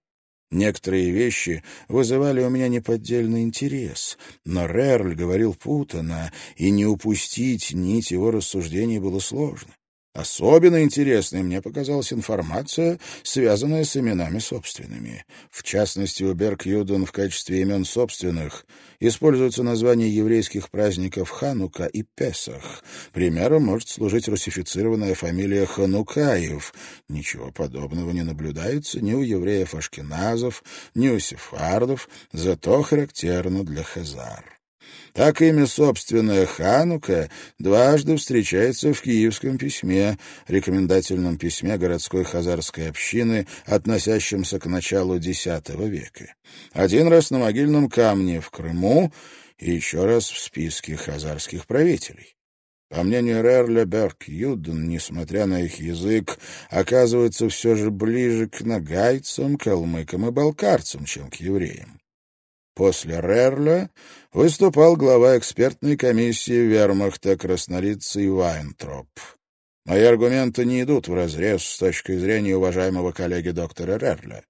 Некоторые вещи вызывали у меня неподдельный интерес, но Рерль говорил путано, и не упустить нить его рассуждений было сложно. Особенно интересной мне показалась информация, связанная с именами собственными. В частности, у Берг-Юден в качестве имен собственных используются названия еврейских праздников Ханука и Песах. Примером может служить русифицированная фамилия Ханукаев. Ничего подобного не наблюдается ни у евреев-ашкеназов, ни у сефардов, зато характерно для хазар. Так имя собственное Ханука дважды встречается в Киевском письме, рекомендательном письме городской хазарской общины, относящемся к началу X века. Один раз на могильном камне в Крыму и еще раз в списке хазарских правителей. По мнению Рерля, Берг Юден, несмотря на их язык, оказывается все же ближе к нагайцам, калмыкам и балкарцам, чем к евреям. После Рерля выступал глава экспертной комиссии вермахта краснолицый Вайнтроп. Мои аргументы не идут вразрез с точки зрения уважаемого коллеги доктора Рерля.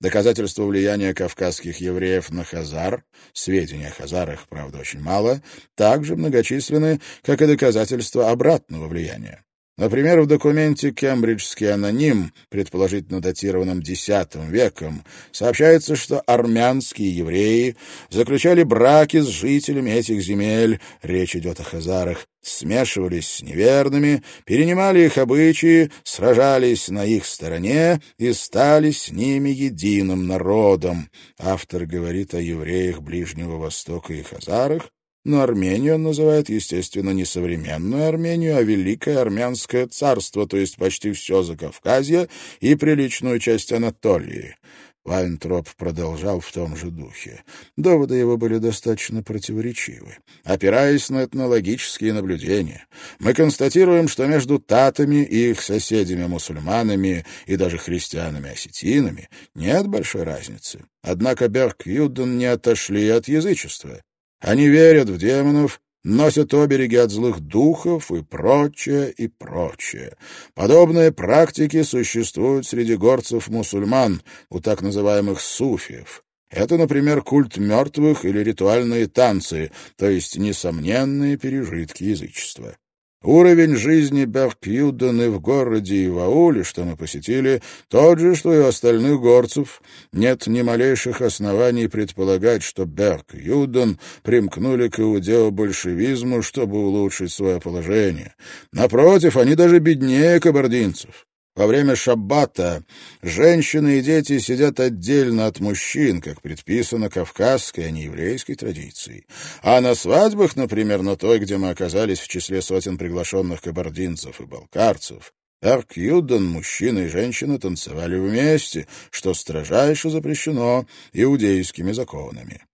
Доказательства влияния кавказских евреев на Хазар, сведения о Хазарах, правда, очень мало, также многочисленны, как и доказательства обратного влияния. Например, в документе «Кембриджский аноним», предположительно датированном X веком, сообщается, что армянские евреи заключали браки с жителями этих земель, речь идет о хазарах, смешивались с неверными, перенимали их обычаи, сражались на их стороне и стали с ними единым народом. Автор говорит о евреях Ближнего Востока и хазарах, но Армению он называет, естественно, не современную Армению, а Великое Армянское царство, то есть почти все Закавказье и приличную часть Анатолии. Вайнтроп продолжал в том же духе. Доводы его были достаточно противоречивы. Опираясь на этнологические наблюдения, мы констатируем, что между татами и их соседями-мусульманами и даже христианами-осетинами нет большой разницы. Однако Берг-Юден не отошли от язычества. Они верят в демонов, носят обереги от злых духов и прочее, и прочее. Подобные практики существуют среди горцев-мусульман, у так называемых суфиев. Это, например, культ мертвых или ритуальные танцы, то есть несомненные пережитки язычества. Уровень жизни Беркьюден и в городе, и в ауле, что мы посетили, тот же, что и у остальных горцев. Нет ни малейших оснований предполагать, что Беркьюден примкнули к иудео-большевизму, чтобы улучшить свое положение. Напротив, они даже беднее кабардинцев. Во время шаббата женщины и дети сидят отдельно от мужчин, как предписано кавказской, а не еврейской традицией. А на свадьбах, например, на той, где мы оказались в числе сотен приглашенных кабардинцев и балкарцев, Эркьюден, мужчины и женщины танцевали вместе, что строжайше запрещено иудейскими законами.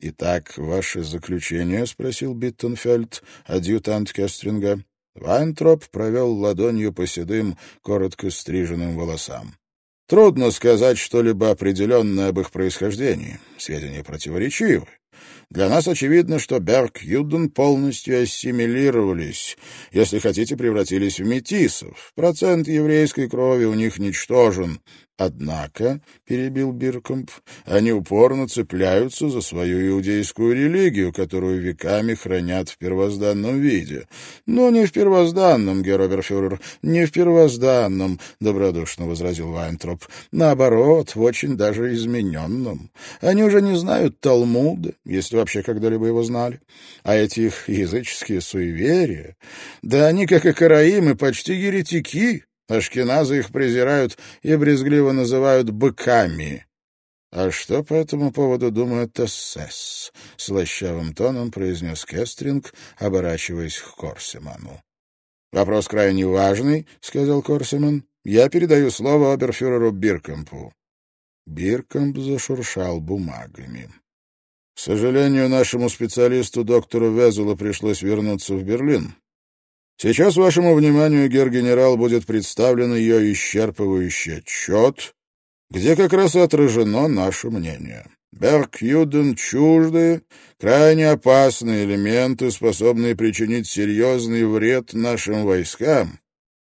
«Итак, ваше заключение?» — спросил Биттенфельд, адъютант Кестринга. Вайнтроп провел ладонью по седым, коротко стриженным волосам. Трудно сказать что-либо определенное об их происхождении. Сведения противоречивы. Для нас очевидно, что Берг Юден полностью ассимилировались, если хотите, превратились в метисов. Процент еврейской крови у них ничтожен. Однако, — перебил Биркомп, — они упорно цепляются за свою иудейскую религию, которую веками хранят в первозданном виде. Но не в первозданном, Героберфюрер, не в первозданном, — добродушно возразил Вайнтроп. Наоборот, в очень даже измененном. Они уже не знают Талмуда, если вообще когда-либо его знали. А эти их языческие суеверия, да они, как и караимы, почти еретики. Ашкеназы их презирают и брезгливо называют «быками». «А что по этому поводу думает СС?» — слащавым тоном произнес Кестринг, оборачиваясь к Корсиману. «Вопрос крайне важный», — сказал Корсиман. «Я передаю слово оберфюреру Биркампу». Биркамп зашуршал бумагами. «К сожалению, нашему специалисту доктору Везелу пришлось вернуться в Берлин. Сейчас вашему вниманию, гер-генерал, будет представлен ее исчерпывающий отчет, где как раз отражено наше мнение. Берг-Юден — чуждые, крайне опасные элементы, способные причинить серьезный вред нашим войскам.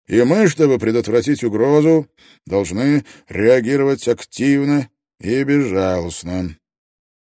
И мы, чтобы предотвратить угрозу, должны реагировать активно и безжалостно.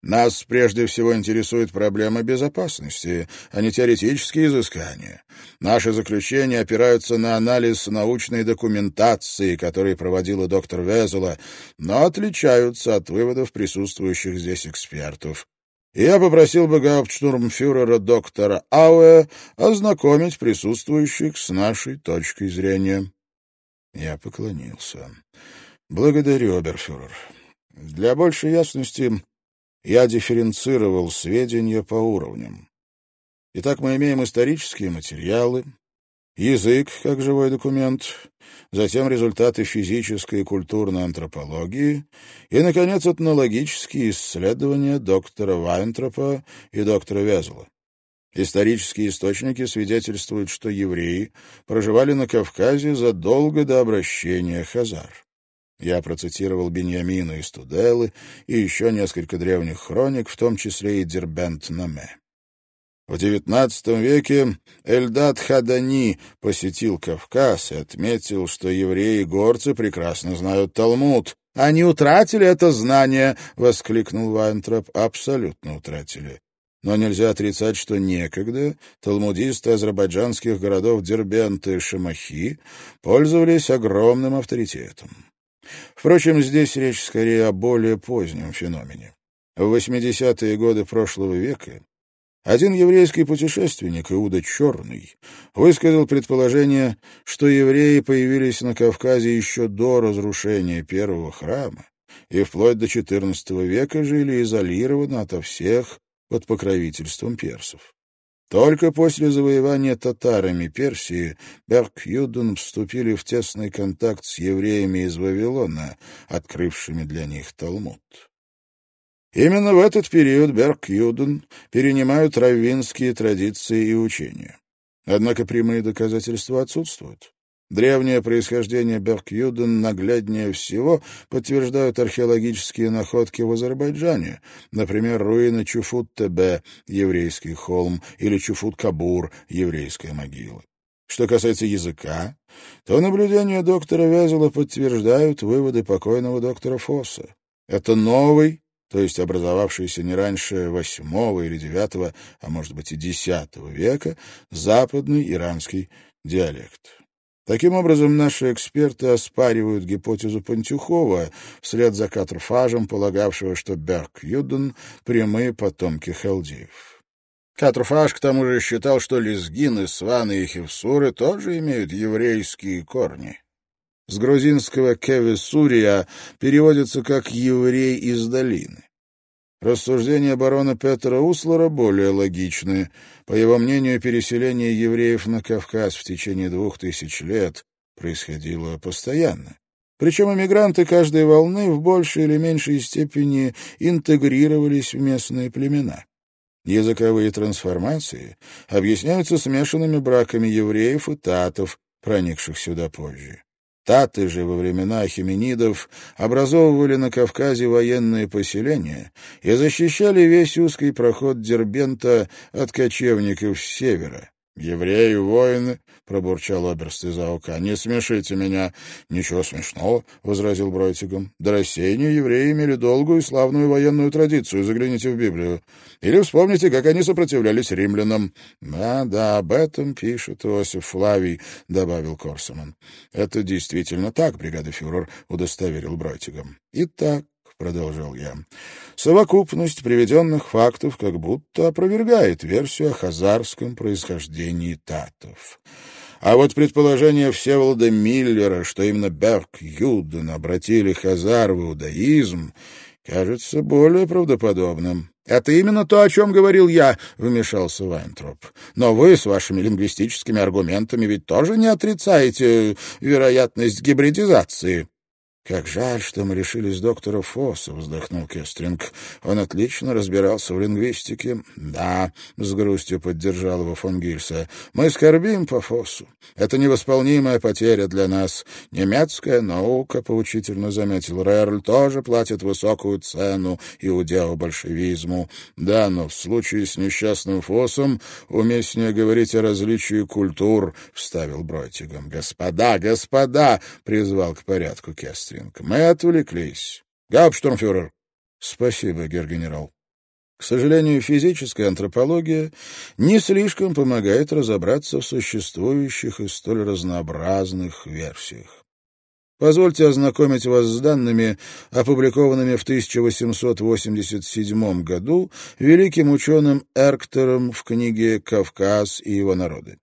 Нас прежде всего интересует проблема безопасности, а не теоретические изыскания. Наши заключения опираются на анализ научной документации, который проводила доктор Везела, но отличаются от выводов присутствующих здесь экспертов. я попросил бы гауптштурмфюрера доктора Ауэ ознакомить присутствующих с нашей точкой зрения. Я поклонился. Благодарю, оберфюрер. Для большей ясности я дифференцировал сведения по уровням. Итак, мы имеем исторические материалы, язык как живой документ, затем результаты физической и культурной антропологии и, наконец, этнологические исследования доктора Вайнтропа и доктора Везела. Исторические источники свидетельствуют, что евреи проживали на Кавказе задолго до обращения Хазар. Я процитировал Беньямина из Туделы и еще несколько древних хроник, в том числе и Дербент-Наме. В XIX веке Эльдат Хадани посетил Кавказ и отметил, что евреи и горцы прекрасно знают Талмуд. «Они утратили это знание!» — воскликнул Вайнтроп. «Абсолютно утратили. Но нельзя отрицать, что некогда талмудисты азербайджанских городов Дербента и Шамахи пользовались огромным авторитетом. Впрочем, здесь речь скорее о более позднем феномене. В 80-е годы прошлого века один еврейский путешественник, Иуда Черный, высказал предположение, что евреи появились на Кавказе еще до разрушения первого храма и вплоть до XIV века жили изолированно ото всех под покровительством персов. Только после завоевания татарами Персии Берг-Юден вступили в тесный контакт с евреями из Вавилона, открывшими для них Талмуд. Именно в этот период Берг-Юден перенимают раввинские традиции и учения. Однако прямые доказательства отсутствуют. Древнее происхождение Беркюден нагляднее всего подтверждают археологические находки в Азербайджане, например, руины Чуфут-Тебе, еврейский холм, или Чуфут-Кабур, еврейская могила. Что касается языка, то наблюдения доктора Вязела подтверждают выводы покойного доктора Фосса. Это новый, то есть образовавшийся не раньше восьмого или девятого, а может быть и десятого века, западный иранский диалект. Таким образом, наши эксперты оспаривают гипотезу Пантюхова вслед за Катрфажем, полагавшего, что Берг-Юден — прямые потомки халдеев. Катрфаж к тому же считал, что лезгины, сваны и хевсуры тоже имеют еврейские корни. С грузинского «кевесурия» переводится как «еврей из долины». Рассуждения барона Петра Услара более логичны. По его мнению, переселение евреев на Кавказ в течение двух тысяч лет происходило постоянно. Причем эмигранты каждой волны в большей или меньшей степени интегрировались в местные племена. Языковые трансформации объясняются смешанными браками евреев и татов, проникших сюда позже. Таты же во времена ахименидов образовывали на Кавказе военные поселения и защищали весь узкий проход Дербента от кочевников с севера. «Евреи, воины», — пробурчал оберст из АОК, — «не смешите меня». «Ничего смешного», — возразил Бройтигом. «До рассеяния евреи имели долгую и славную военную традицию, загляните в Библию. Или вспомните, как они сопротивлялись римлянам». «Да, да, об этом пишет Иосиф Флавий», — добавил Корсаман. «Это действительно так, бригада фюрер», — удостоверил Бройтигом. «Итак, — продолжал я, — совокупность приведенных фактов как будто опровергает версию о хазарском происхождении татов. А вот предположение Всеволода Миллера, что именно Берг Юден обратили хазар в иудаизм, кажется более правдоподобным. «Это именно то, о чем говорил я», — вмешался Вайнтроп. «Но вы с вашими лингвистическими аргументами ведь тоже не отрицаете вероятность гибридизации». «Как жаль, что мы лишились доктора Фосса», — вздохнул Кестринг. «Он отлично разбирался в лингвистике». «Да», — с грустью поддержал его фон Гильса. «Мы скорбим по Фоссу. Это невосполнимая потеря для нас. Немецкая наука, — поучительно заметил Рерль, — тоже платит высокую цену иудео-большевизму. Да, но в случае с несчастным Фоссом уместнее говорить о различии культур», — вставил Бройтигом. «Господа, господа!» — призвал к порядку Кестринг. Кестринг. Мы отвлеклись. Гауптштурмфюрер. Спасибо, герр-генерал. К сожалению, физическая антропология не слишком помогает разобраться в существующих и столь разнообразных версиях. Позвольте ознакомить вас с данными, опубликованными в 1887 году великим ученым Эрктером в книге «Кавказ и его народы».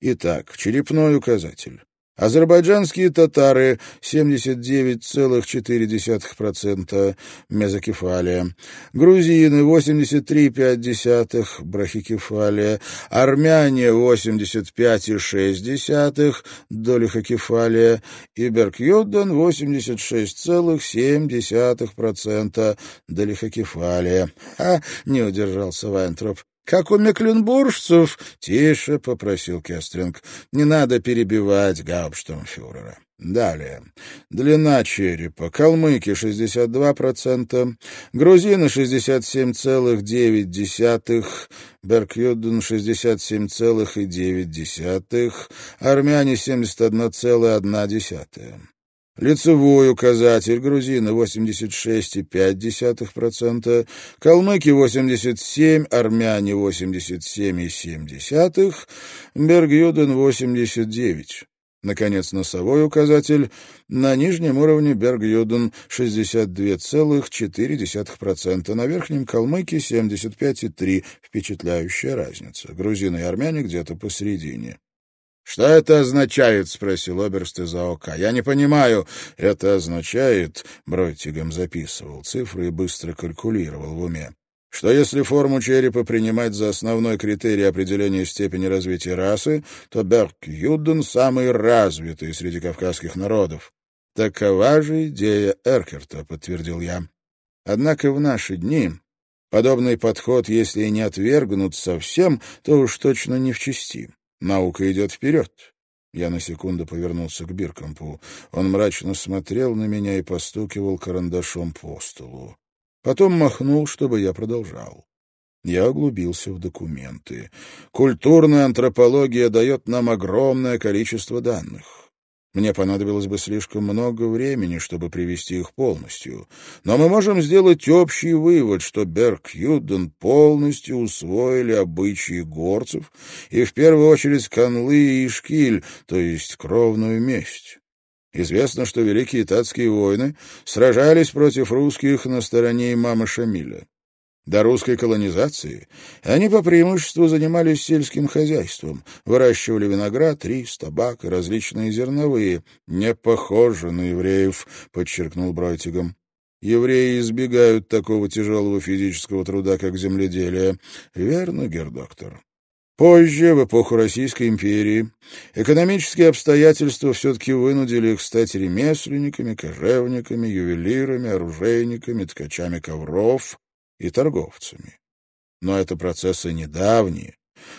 Итак, черепной указатель. Азербайджанские татары 79,4% мезокефалия, грузины 83,5% брахикефалия, армяне 85,6% долихокефалия и Беркьюден 86,7% долихокефалия. А, не удержался Вайнтроп. «Как у мекленбуржцев?» «Тише», — попросил Кестринг. «Не надо перебивать гауптштурмфюрера». Далее. Длина черепа. Калмыки 62%, грузины 67,9%, Беркюден 67,9%, армяне 71,1%. Лицевой указатель грузины 86,5%, калмыки 87, армяне 87,7, Бергюден 89. Наконец, носовой указатель на нижнем уровне Бергюден 62,4%, на верхнем Калмыки 75,3%. Впечатляющая разница. Грузины и армяне где-то посередине. «Что это означает?» — спросил оберст из АОК. «Я не понимаю». «Это означает...» — Бройтигом записывал цифры и быстро калькулировал в уме что если форму черепа принимать за основной критерий определения степени развития расы, то Берг-Юден самый развитый среди кавказских народов. Такова же идея Эркерта, подтвердил я. Однако в наши дни подобный подход, если и не отвергнут совсем, то уж точно не в чести. Наука идет вперед. Я на секунду повернулся к Биркампу. Он мрачно смотрел на меня и постукивал карандашом по столу. Потом махнул, чтобы я продолжал. Я углубился в документы. Культурная антропология дает нам огромное количество данных. Мне понадобилось бы слишком много времени, чтобы привести их полностью. Но мы можем сделать общий вывод, что Берг-Юден полностью усвоили обычаи горцев и, в первую очередь, канлы и шкиль, то есть кровную месть. Известно, что великие татские войны сражались против русских на стороне имама Шамиля. До русской колонизации они по преимуществу занимались сельским хозяйством, выращивали виноград, рис, табак и различные зерновые. «Не похоже на евреев», — подчеркнул Бройтигом. «Евреи избегают такого тяжелого физического труда, как земледелие». «Верно, гердоктор». Позже, в эпоху Российской империи, экономические обстоятельства все-таки вынудили их стать ремесленниками, кожевниками, ювелирами, оружейниками, ткачами ковров, и торговцами. Но это процессы недавние,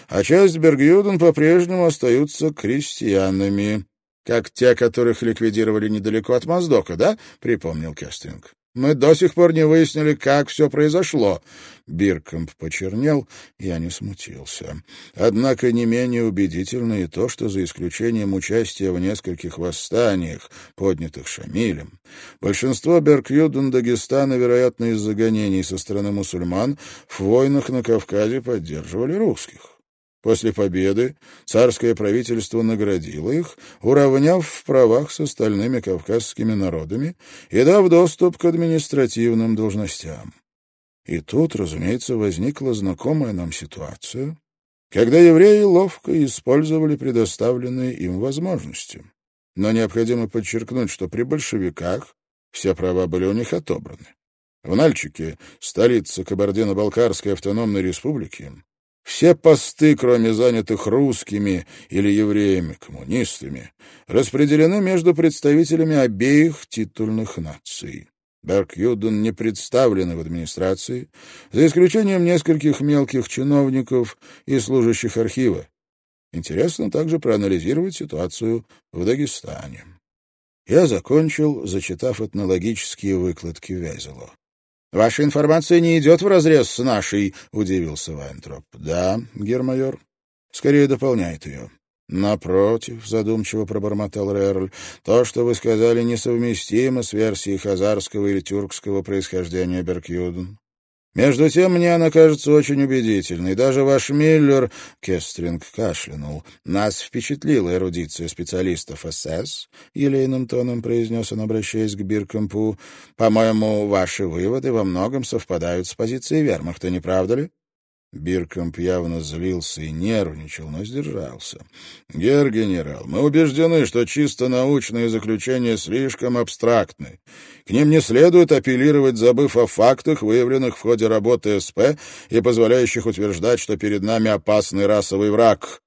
а часть Бергюден по-прежнему остаются крестьянами, как те, которых ликвидировали недалеко от Моздока, да? — припомнил Кестинг. Мы до сих пор не выяснили, как все произошло. Биркомп почернел, я не смутился. Однако не менее убедительно и то, что за исключением участия в нескольких восстаниях, поднятых Шамилем, большинство Беркюден Дагестана, вероятно, из-за гонений со стороны мусульман, в войнах на Кавказе поддерживали русских. После победы царское правительство наградило их, уравняв в правах с остальными кавказскими народами и дав доступ к административным должностям. И тут, разумеется, возникла знакомая нам ситуация, когда евреи ловко использовали предоставленные им возможности. Но необходимо подчеркнуть, что при большевиках все права были у них отобраны. В Нальчике, столице Кабардино-Балкарской автономной республики, все посты, кроме занятых русскими или евреями, коммунистами, распределены между представителями обеих титульных наций. Берг-Юден не представлены в администрации, за исключением нескольких мелких чиновников и служащих архива. Интересно также проанализировать ситуацию в Дагестане. Я закончил, зачитав этнологические выкладки Везело. «Ваша информация не идет вразрез с нашей», — удивился Вайнтроп. «Да, гермайор, скорее дополняет ее». «Напротив», — задумчиво пробормотал Рерль, — «то, что вы сказали, несовместимо с версией хазарского или тюркского происхождения Беркьюден. Между тем, мне она кажется очень убедительной. Даже ваш Миллер, Кестринг кашлянул, нас впечатлила эрудиция специалистов СС, елейным тоном произнес он, обращаясь к Биркомпу. По-моему, ваши выводы во многом совпадают с позицией вермахта, не правда ли? Биркомп явно злился и нервничал, но сдержался. «Гер генерал, мы убеждены, что чисто научные заключения слишком абстрактны. К ним не следует апеллировать, забыв о фактах, выявленных в ходе работы СП и позволяющих утверждать, что перед нами опасный расовый враг».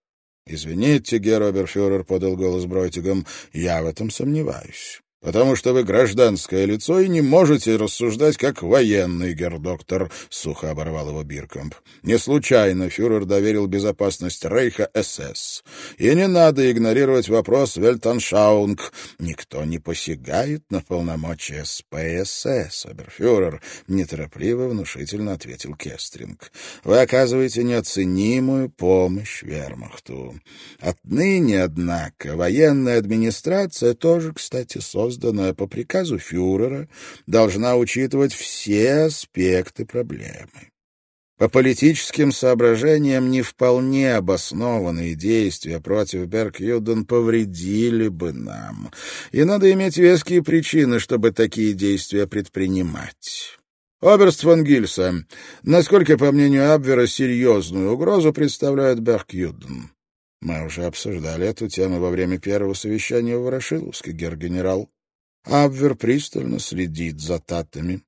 «Извините, гер оберфюрер», — подал голос Бройтигом, — «я в этом сомневаюсь» потому что вы гражданское лицо и не можете рассуждать как военный, гердоктор», — сухо оборвал его Биркомп. «Не случайно фюрер доверил безопасность Рейха СС. И не надо игнорировать вопрос Вельтаншаунг. Никто не посягает на полномочия СПСС, оберфюрер», — неторопливо внушительно ответил Кестринг. «Вы оказываете неоценимую помощь вермахту. Отныне, однако, военная администрация тоже, кстати, создана созданная по приказу фюрера, должна учитывать все аспекты проблемы. По политическим соображениям не вполне обоснованные действия против Берг-Юден повредили бы нам, и надо иметь веские причины, чтобы такие действия предпринимать. Оберст фон Гильса, насколько, по мнению Абвера, серьезную угрозу представляет Берг-Юден? Мы уже обсуждали эту тему во время первого совещания в Ворошиловске, гер-генерал. Абвер пристально следит за татами.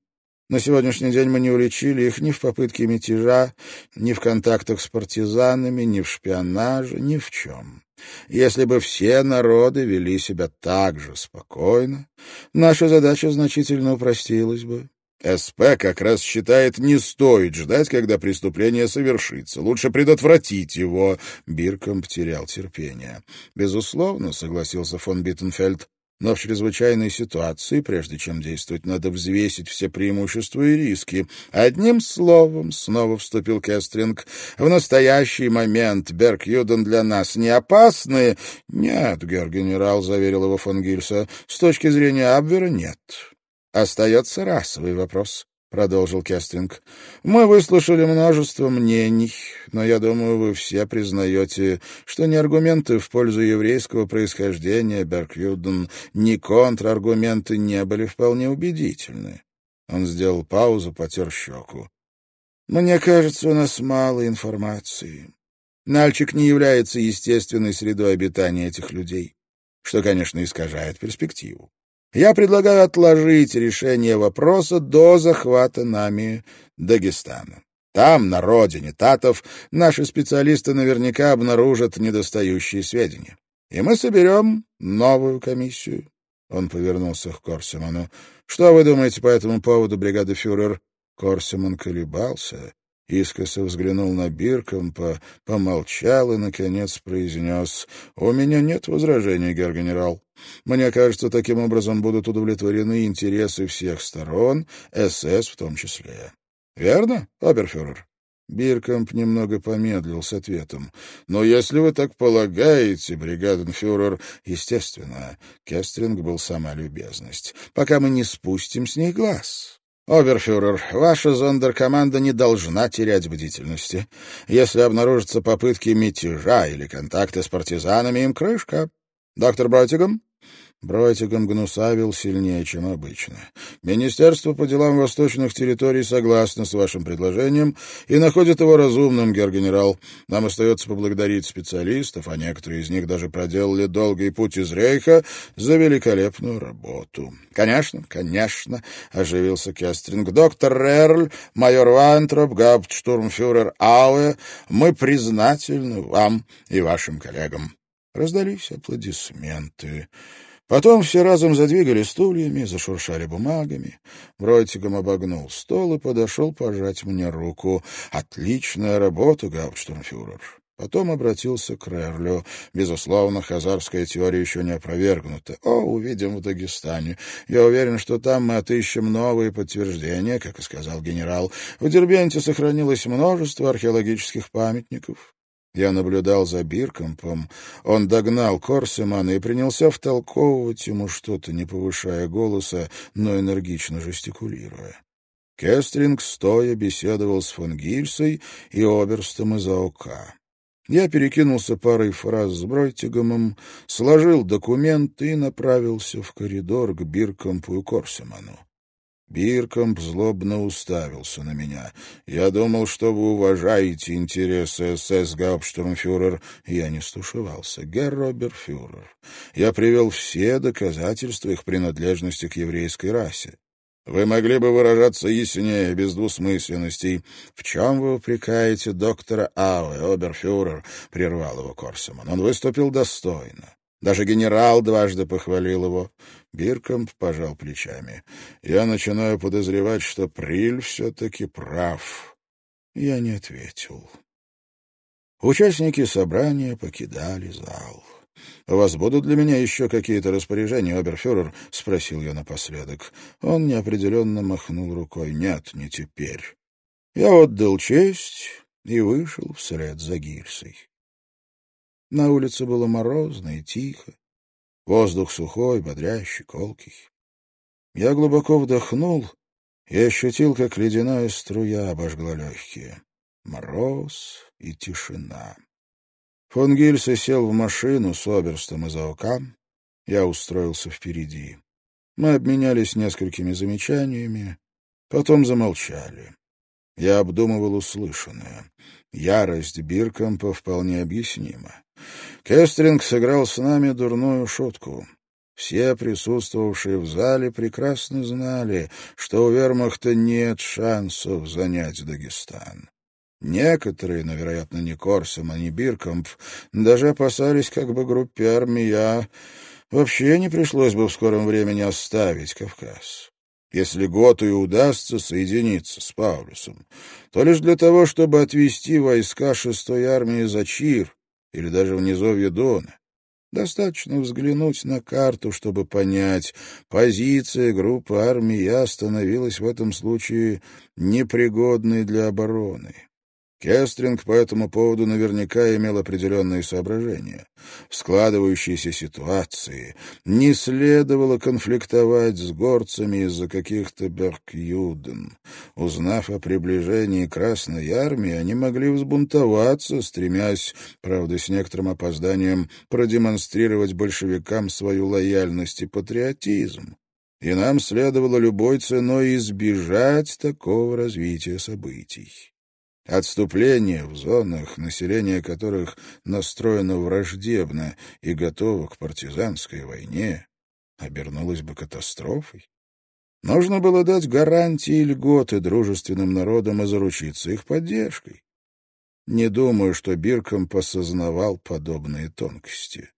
На сегодняшний день мы не уличили их ни в попытке мятежа, ни в контактах с партизанами, ни в шпионаже, ни в чем. Если бы все народы вели себя так же спокойно, наша задача значительно упростилась бы. СП как раз считает, не стоит ждать, когда преступление совершится. Лучше предотвратить его. Бирком потерял терпение. Безусловно, согласился фон Биттенфельд. Но в чрезвычайной ситуации, прежде чем действовать, надо взвесить все преимущества и риски. Одним словом, снова вступил Кестринг, в настоящий момент Берг-Юден для нас не опасны? Нет, гер-генерал, заверил его фон Гильса, с точки зрения Абвера нет. Остается расовый вопрос. — продолжил Кестринг. — Мы выслушали множество мнений, но я думаю, вы все признаете, что ни аргументы в пользу еврейского происхождения Берквюден, ни контраргументы не были вполне убедительны. Он сделал паузу, потер щеку. — Мне кажется, у нас мало информации. Нальчик не является естественной средой обитания этих людей, что, конечно, искажает перспективу. Я предлагаю отложить решение вопроса до захвата нами Дагестана. Там, на родине татов, наши специалисты наверняка обнаружат недостающие сведения. И мы соберем новую комиссию. Он повернулся к Корсиману. «Что вы думаете по этому поводу, бригада фюрер?» Корсиман колебался, искоса взглянул на Биркомпа, помолчал и, наконец, произнес. «У меня нет возражений, гер-генерал. Мне кажется, таким образом будут удовлетворены интересы всех сторон, СС в том числе. Верно, оберфюрер? Биркомп немного помедлил с ответом. «Но если вы так полагаете, бригаденфюрер...» Естественно, Кестринг был сама любезность. «Пока мы не спустим с них глаз. «Оберфюрер, ваша зондеркоманда не должна терять бдительности. Если обнаружатся попытки мятежа или контакты с партизанами, им крышка. Доктор Бротигам?» Бройтиган гнусавил сильнее, чем обычно. «Министерство по делам восточных территорий согласно с вашим предложением и находит его разумным, гер-генерал. Нам остается поблагодарить специалистов, а некоторые из них даже проделали долгий путь из Рейха за великолепную работу». «Конечно, конечно», — оживился Кестринг. «Доктор Рерль, майор Вантроп, гауптштурмфюрер Ауэ, мы признательны вам и вашим коллегам». Раздались аплодисменты. Потом все разом задвигали стульями, зашуршали бумагами. Бройтигом обогнул стол и подошел пожать мне руку. «Отличная работа, гауптштурмфюрер!» Потом обратился к Рерлю. Безусловно, хазарская теория еще не опровергнута. О, увидим в Дагестане. Я уверен, что там мы отыщем новые подтверждения, как и сказал генерал. В Дербенте сохранилось множество археологических памятников. Я наблюдал за Биркомпом. Он догнал Корсемана и принялся втолковывать ему что-то, не повышая голоса, но энергично жестикулируя. Кестринг стоя беседовал с фон Гильсой и оберстом из АОК. Я перекинулся парой фраз с Бройтигомом, сложил документы и направился в коридор к Биркомпу и Корсеману. Биркомп злобно уставился на меня. «Я думал, что вы уважаете интересы СС, Гауптштурмфюрер». Я не стушевался. «Герр Оберфюрер, я привел все доказательства их принадлежности к еврейской расе. Вы могли бы выражаться яснее, без двусмысленностей. В чем вы упрекаете доктора Ауэ, Оберфюрер?» — прервал его Корсеман. «Он выступил достойно. Даже генерал дважды похвалил его. Биркомп пожал плечами. Я начинаю подозревать, что Приль все-таки прав. Я не ответил. Участники собрания покидали зал. «У вас будут для меня еще какие-то распоряжения, оберфюрер?» — спросил я напоследок. Он неопределенно махнул рукой. «Нет, не теперь». Я отдал честь и вышел вслед за Гильсой. На улице было морозно и тихо. Воздух сухой, бодрящий, колкий. Я глубоко вдохнул и ощутил, как ледяная струя обожгла легкие. Мороз и тишина. Фон Гильсе сел в машину с оберстом из АОК. Я устроился впереди. Мы обменялись несколькими замечаниями, потом замолчали. Я обдумывал услышанное. Ярость Биркомпа вполне объяснима. Кестринг сыграл с нами дурную шутку. Все присутствовавшие в зале прекрасно знали, что у вермахта нет шансов занять Дагестан. Некоторые, но, вероятно, не Корсом, а не Биркомп, даже опасались, как бы группе армии а вообще не пришлось бы в скором времени оставить Кавказ. Если Готу и удастся соединиться с Паулюсом, то лишь для того, чтобы отвести войска шестой армии за Чир или даже в низовье Дона. Достаточно взглянуть на карту, чтобы понять, позиция группы армии Я становилась в этом случае непригодной для обороны. Кестринг по этому поводу наверняка имел определенные соображения. В складывающейся ситуации не следовало конфликтовать с горцами из-за каких-то Беркюден. Узнав о приближении Красной Армии, они могли взбунтоваться, стремясь, правда, с некоторым опозданием, продемонстрировать большевикам свою лояльность и патриотизм. И нам следовало любой ценой избежать такого развития событий. Отступление в зонах, население которых настроено враждебно и готово к партизанской войне, обернулось бы катастрофой. Нужно было дать гарантии и льготы дружественным народам и заручиться их поддержкой. Не думаю, что Бирком посознавал подобные тонкости.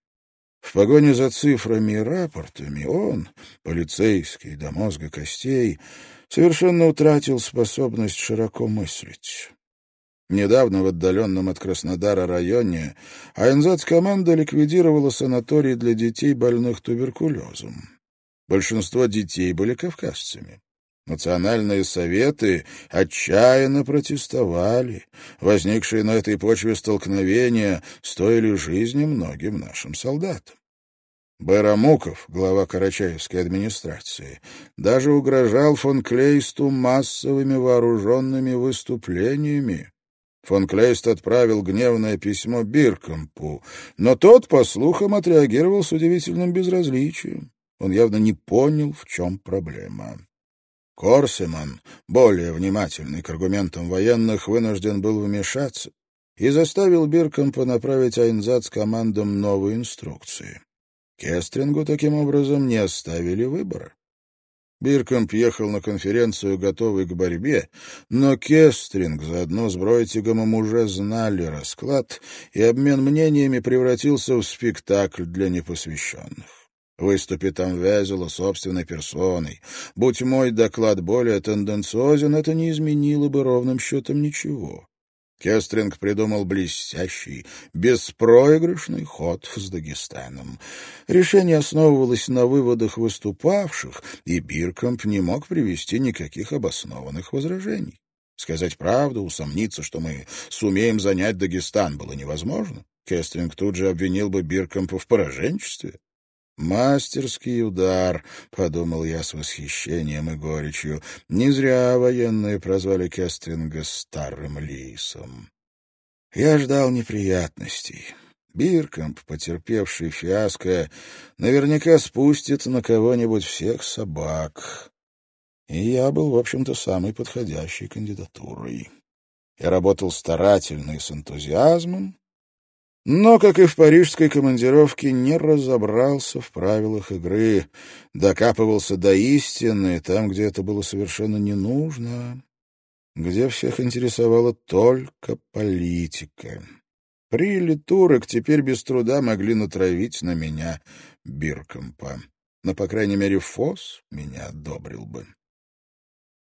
В погоне за цифрами и рапортами он, полицейский до мозга костей, совершенно утратил способность широко мыслить. Недавно в отдаленном от Краснодара районе АНЗ-команда ликвидировала санаторий для детей, больных туберкулезом. Большинство детей были кавказцами. Национальные советы отчаянно протестовали. Возникшие на этой почве столкновения стоили жизни многим нашим солдатам. Байрамуков, глава Карачаевской администрации, даже угрожал фон Клейсту массовыми вооруженными выступлениями. Фон Клейст отправил гневное письмо Биркомпу, но тот, по слухам, отреагировал с удивительным безразличием. Он явно не понял, в чем проблема. Корсеман, более внимательный к аргументам военных, вынужден был вмешаться и заставил Биркомпа направить Айнзац командам новые инструкции. Кестрингу таким образом не оставили выбора. Биркомп ехал на конференцию, готовый к борьбе, но Кестринг заодно с Бройтигомом уже знали расклад, и обмен мнениями превратился в спектакль для непосвященных. Выступи там Везела собственной персоной. Будь мой доклад более тенденциозен, это не изменило бы ровным счетом ничего. Кестринг придумал блестящий, беспроигрышный ход с Дагестаном. Решение основывалось на выводах выступавших, и Биркомп не мог привести никаких обоснованных возражений. Сказать правду, усомниться, что мы сумеем занять Дагестан, было невозможно. Кестринг тут же обвинил бы Биркомпа в пораженчестве. «Мастерский удар», — подумал я с восхищением и горечью. Не зря военные прозвали Кестринга «старым лисом». Я ждал неприятностей. Биркомп, потерпевший фиаско, наверняка спустит на кого-нибудь всех собак. И я был, в общем-то, самой подходящей кандидатурой. Я работал старательно и с энтузиазмом, но, как и в парижской командировке, не разобрался в правилах игры, докапывался до истины там, где это было совершенно не нужно, где всех интересовала только политика. При турок теперь без труда могли натравить на меня Биркомпа. Но, по крайней мере, Фос меня одобрил бы.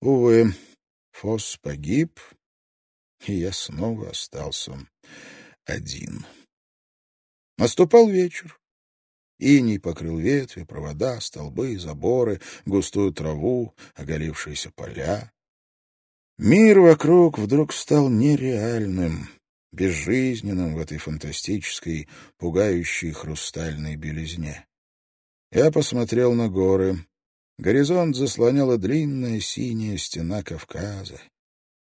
Увы, Фос погиб, и я снова остался один. Наступал вечер. Иней покрыл ветви, провода, столбы, заборы, густую траву, оголившиеся поля. Мир вокруг вдруг стал нереальным, безжизненным в этой фантастической, пугающей хрустальной белизне. Я посмотрел на горы. Горизонт заслоняла длинная синяя стена Кавказа.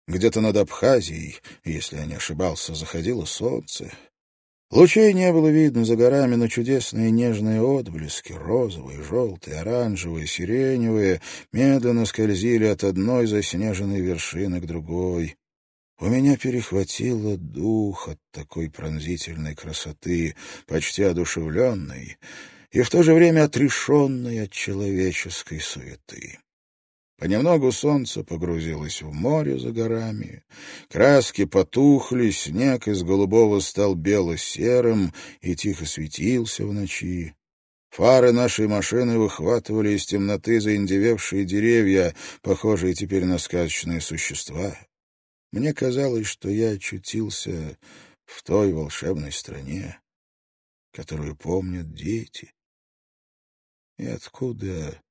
Где-то над Абхазией, если я не ошибался, заходило солнце. Лучей не было видно за горами, но чудесные нежные отблески, розовые, желтые, оранжевые, сиреневые, медленно скользили от одной заснеженной вершины к другой. У меня перехватило дух от такой пронзительной красоты, почти одушевленной и в то же время отрешенной от человеческой суеты. Понемногу солнце погрузилось в море за горами. Краски потухли, снег из голубого стал бело-серым и тихо светился в ночи. Фары нашей машины выхватывали из темноты заиндевевшие деревья, похожие теперь на сказочные существа. Мне казалось, что я очутился в той волшебной стране, которую помнят дети, и откуда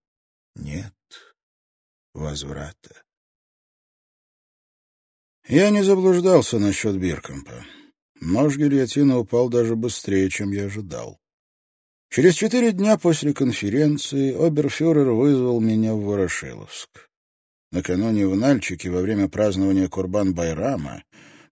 нет возврата. Я не заблуждался насчет Биркомпа. Нож гильотина упал даже быстрее, чем я ожидал. Через четыре дня после конференции оберфюрер вызвал меня в Ворошиловск. Накануне в Нальчике во время празднования Курбан-Байрама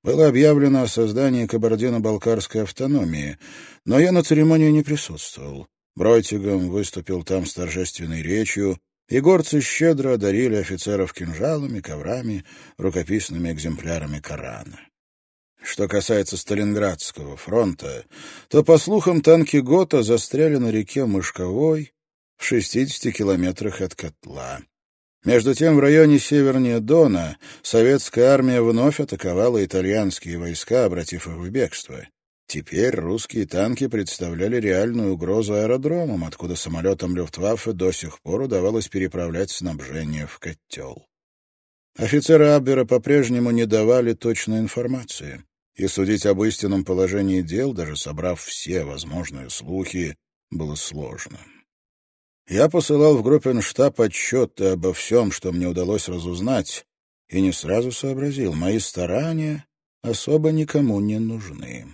было объявлено о создании Кабардино-Балкарской автономии, но я на церемонии не присутствовал. Бройтигом выступил там с торжественной речью, и горцы щедро одарили офицеров кинжалами, коврами, рукописными экземплярами Корана. Что касается Сталинградского фронта, то, по слухам, танки ГОТА застряли на реке Мышковой в 60 километрах от котла. Между тем, в районе севернее Дона советская армия вновь атаковала итальянские войска, обратив их в бегство. Теперь русские танки представляли реальную угрозу аэродромам, откуда самолетам Люфтваффе до сих пор удавалось переправлять снабжение в котел. Офицеры Аббера по-прежнему не давали точной информации, и судить об истинном положении дел, даже собрав все возможные слухи, было сложно. Я посылал в группенштаб отчеты обо всем, что мне удалось разузнать, и не сразу сообразил, мои старания особо никому не нужны.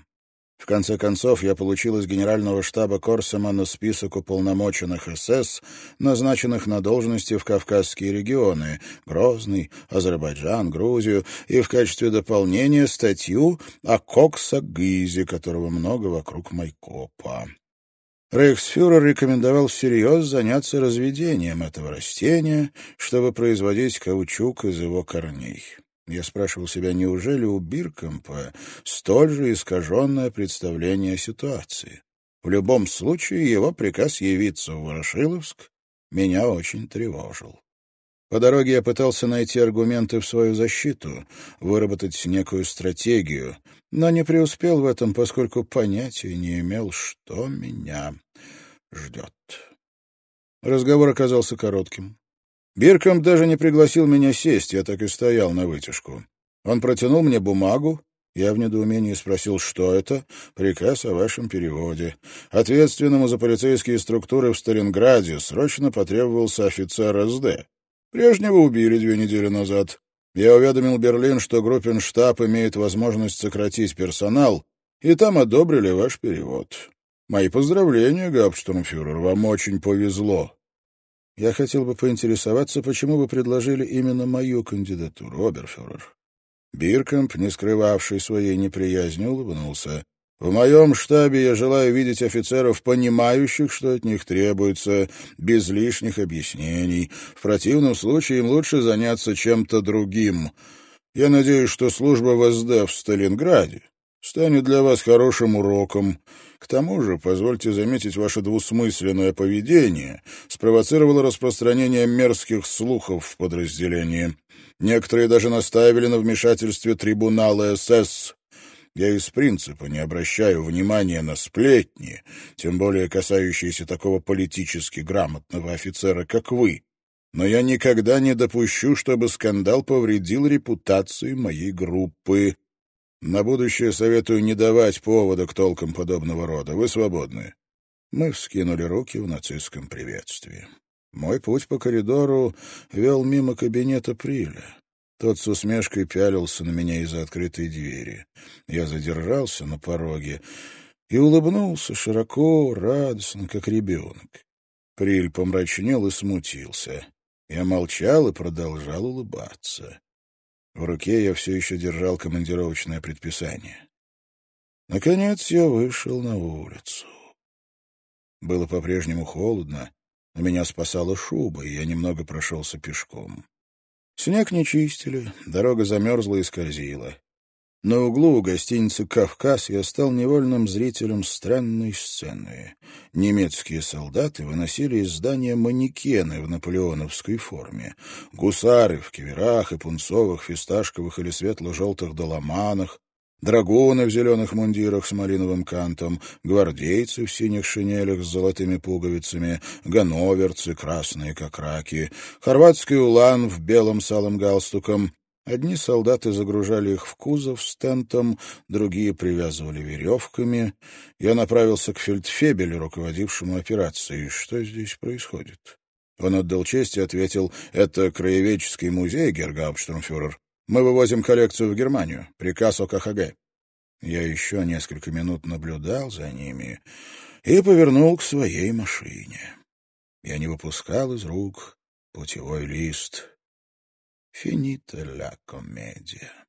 В конце концов, я получил из генерального штаба Корсемана список уполномоченных СС, назначенных на должности в Кавказские регионы — Грозный, Азербайджан, Грузию, и в качестве дополнения статью о Кокса Гизе, которого много вокруг Майкопа. Рейхсфюрер рекомендовал всерьез заняться разведением этого растения, чтобы производить каучук из его корней. Я спрашивал себя, неужели у Биркомпа столь же искаженное представление о ситуации? В любом случае, его приказ явиться в Ворошиловск меня очень тревожил. По дороге я пытался найти аргументы в свою защиту, выработать некую стратегию, но не преуспел в этом, поскольку понятия не имел, что меня ждет. Разговор оказался коротким. Бирком даже не пригласил меня сесть, я так и стоял на вытяжку. Он протянул мне бумагу, я в недоумении спросил, что это. Приказ о вашем переводе. Ответственному за полицейские структуры в Сталинграде срочно потребовался офицер СД. Прежнего убили две недели назад. Я уведомил Берлин, что группенштаб имеет возможность сократить персонал, и там одобрили ваш перевод. Мои поздравления, гауптштурмфюрер, вам очень повезло. Я хотел бы поинтересоваться, почему вы предложили именно мою кандидатуру, оберфюрер. Биркомп, не скрывавший своей неприязни, улыбнулся. В моем штабе я желаю видеть офицеров, понимающих, что от них требуется, без лишних объяснений. В противном случае им лучше заняться чем-то другим. Я надеюсь, что служба в СД в Сталинграде станет для вас хорошим уроком. К тому же, позвольте заметить, ваше двусмысленное поведение спровоцировало распространение мерзких слухов в подразделении. Некоторые даже настаивали на вмешательстве трибунала СС. Я из принципа не обращаю внимания на сплетни, тем более касающиеся такого политически грамотного офицера, как вы. Но я никогда не допущу, чтобы скандал повредил репутации моей группы. На будущее советую не давать повода к толкам подобного рода. Вы свободны. Мы вскинули руки в нацистском приветствии. Мой путь по коридору вел мимо кабинета Приля. Тот с усмешкой пялился на меня из-за открытой двери. Я задержался на пороге и улыбнулся широко, радостно, как ребенок. Приль помрачнел и смутился. Я молчал и продолжал улыбаться. В руке я все еще держал командировочное предписание. Наконец я вышел на улицу. Было по-прежнему холодно, но меня спасала шуба, и я немного прошелся пешком. Снег не чистили, дорога замерзла и скользила. На углу у гостиницы «Кавказ» я стал невольным зрителем странной сцены. Немецкие солдаты выносили из здания манекены в наполеоновской форме. Гусары в киверах и пунцовых, фисташковых или светло-желтых доломанах, драгоны в зеленых мундирах с малиновым кантом, гвардейцы в синих шинелях с золотыми пуговицами, ганноверцы, красные как раки, хорватский улан в белом салом галстуком, Одни солдаты загружали их в кузов с тентом, другие привязывали веревками. Я направился к фельдфебелю, руководившему операцией. Что здесь происходит? Он отдал честь и ответил, «Это краеведческий музей, гергауптштурмфюрер. Мы вывозим коллекцию в Германию. Приказ о КХГ». Я еще несколько минут наблюдал за ними и повернул к своей машине. Я не выпускал из рук путевой лист. Finita la commedia.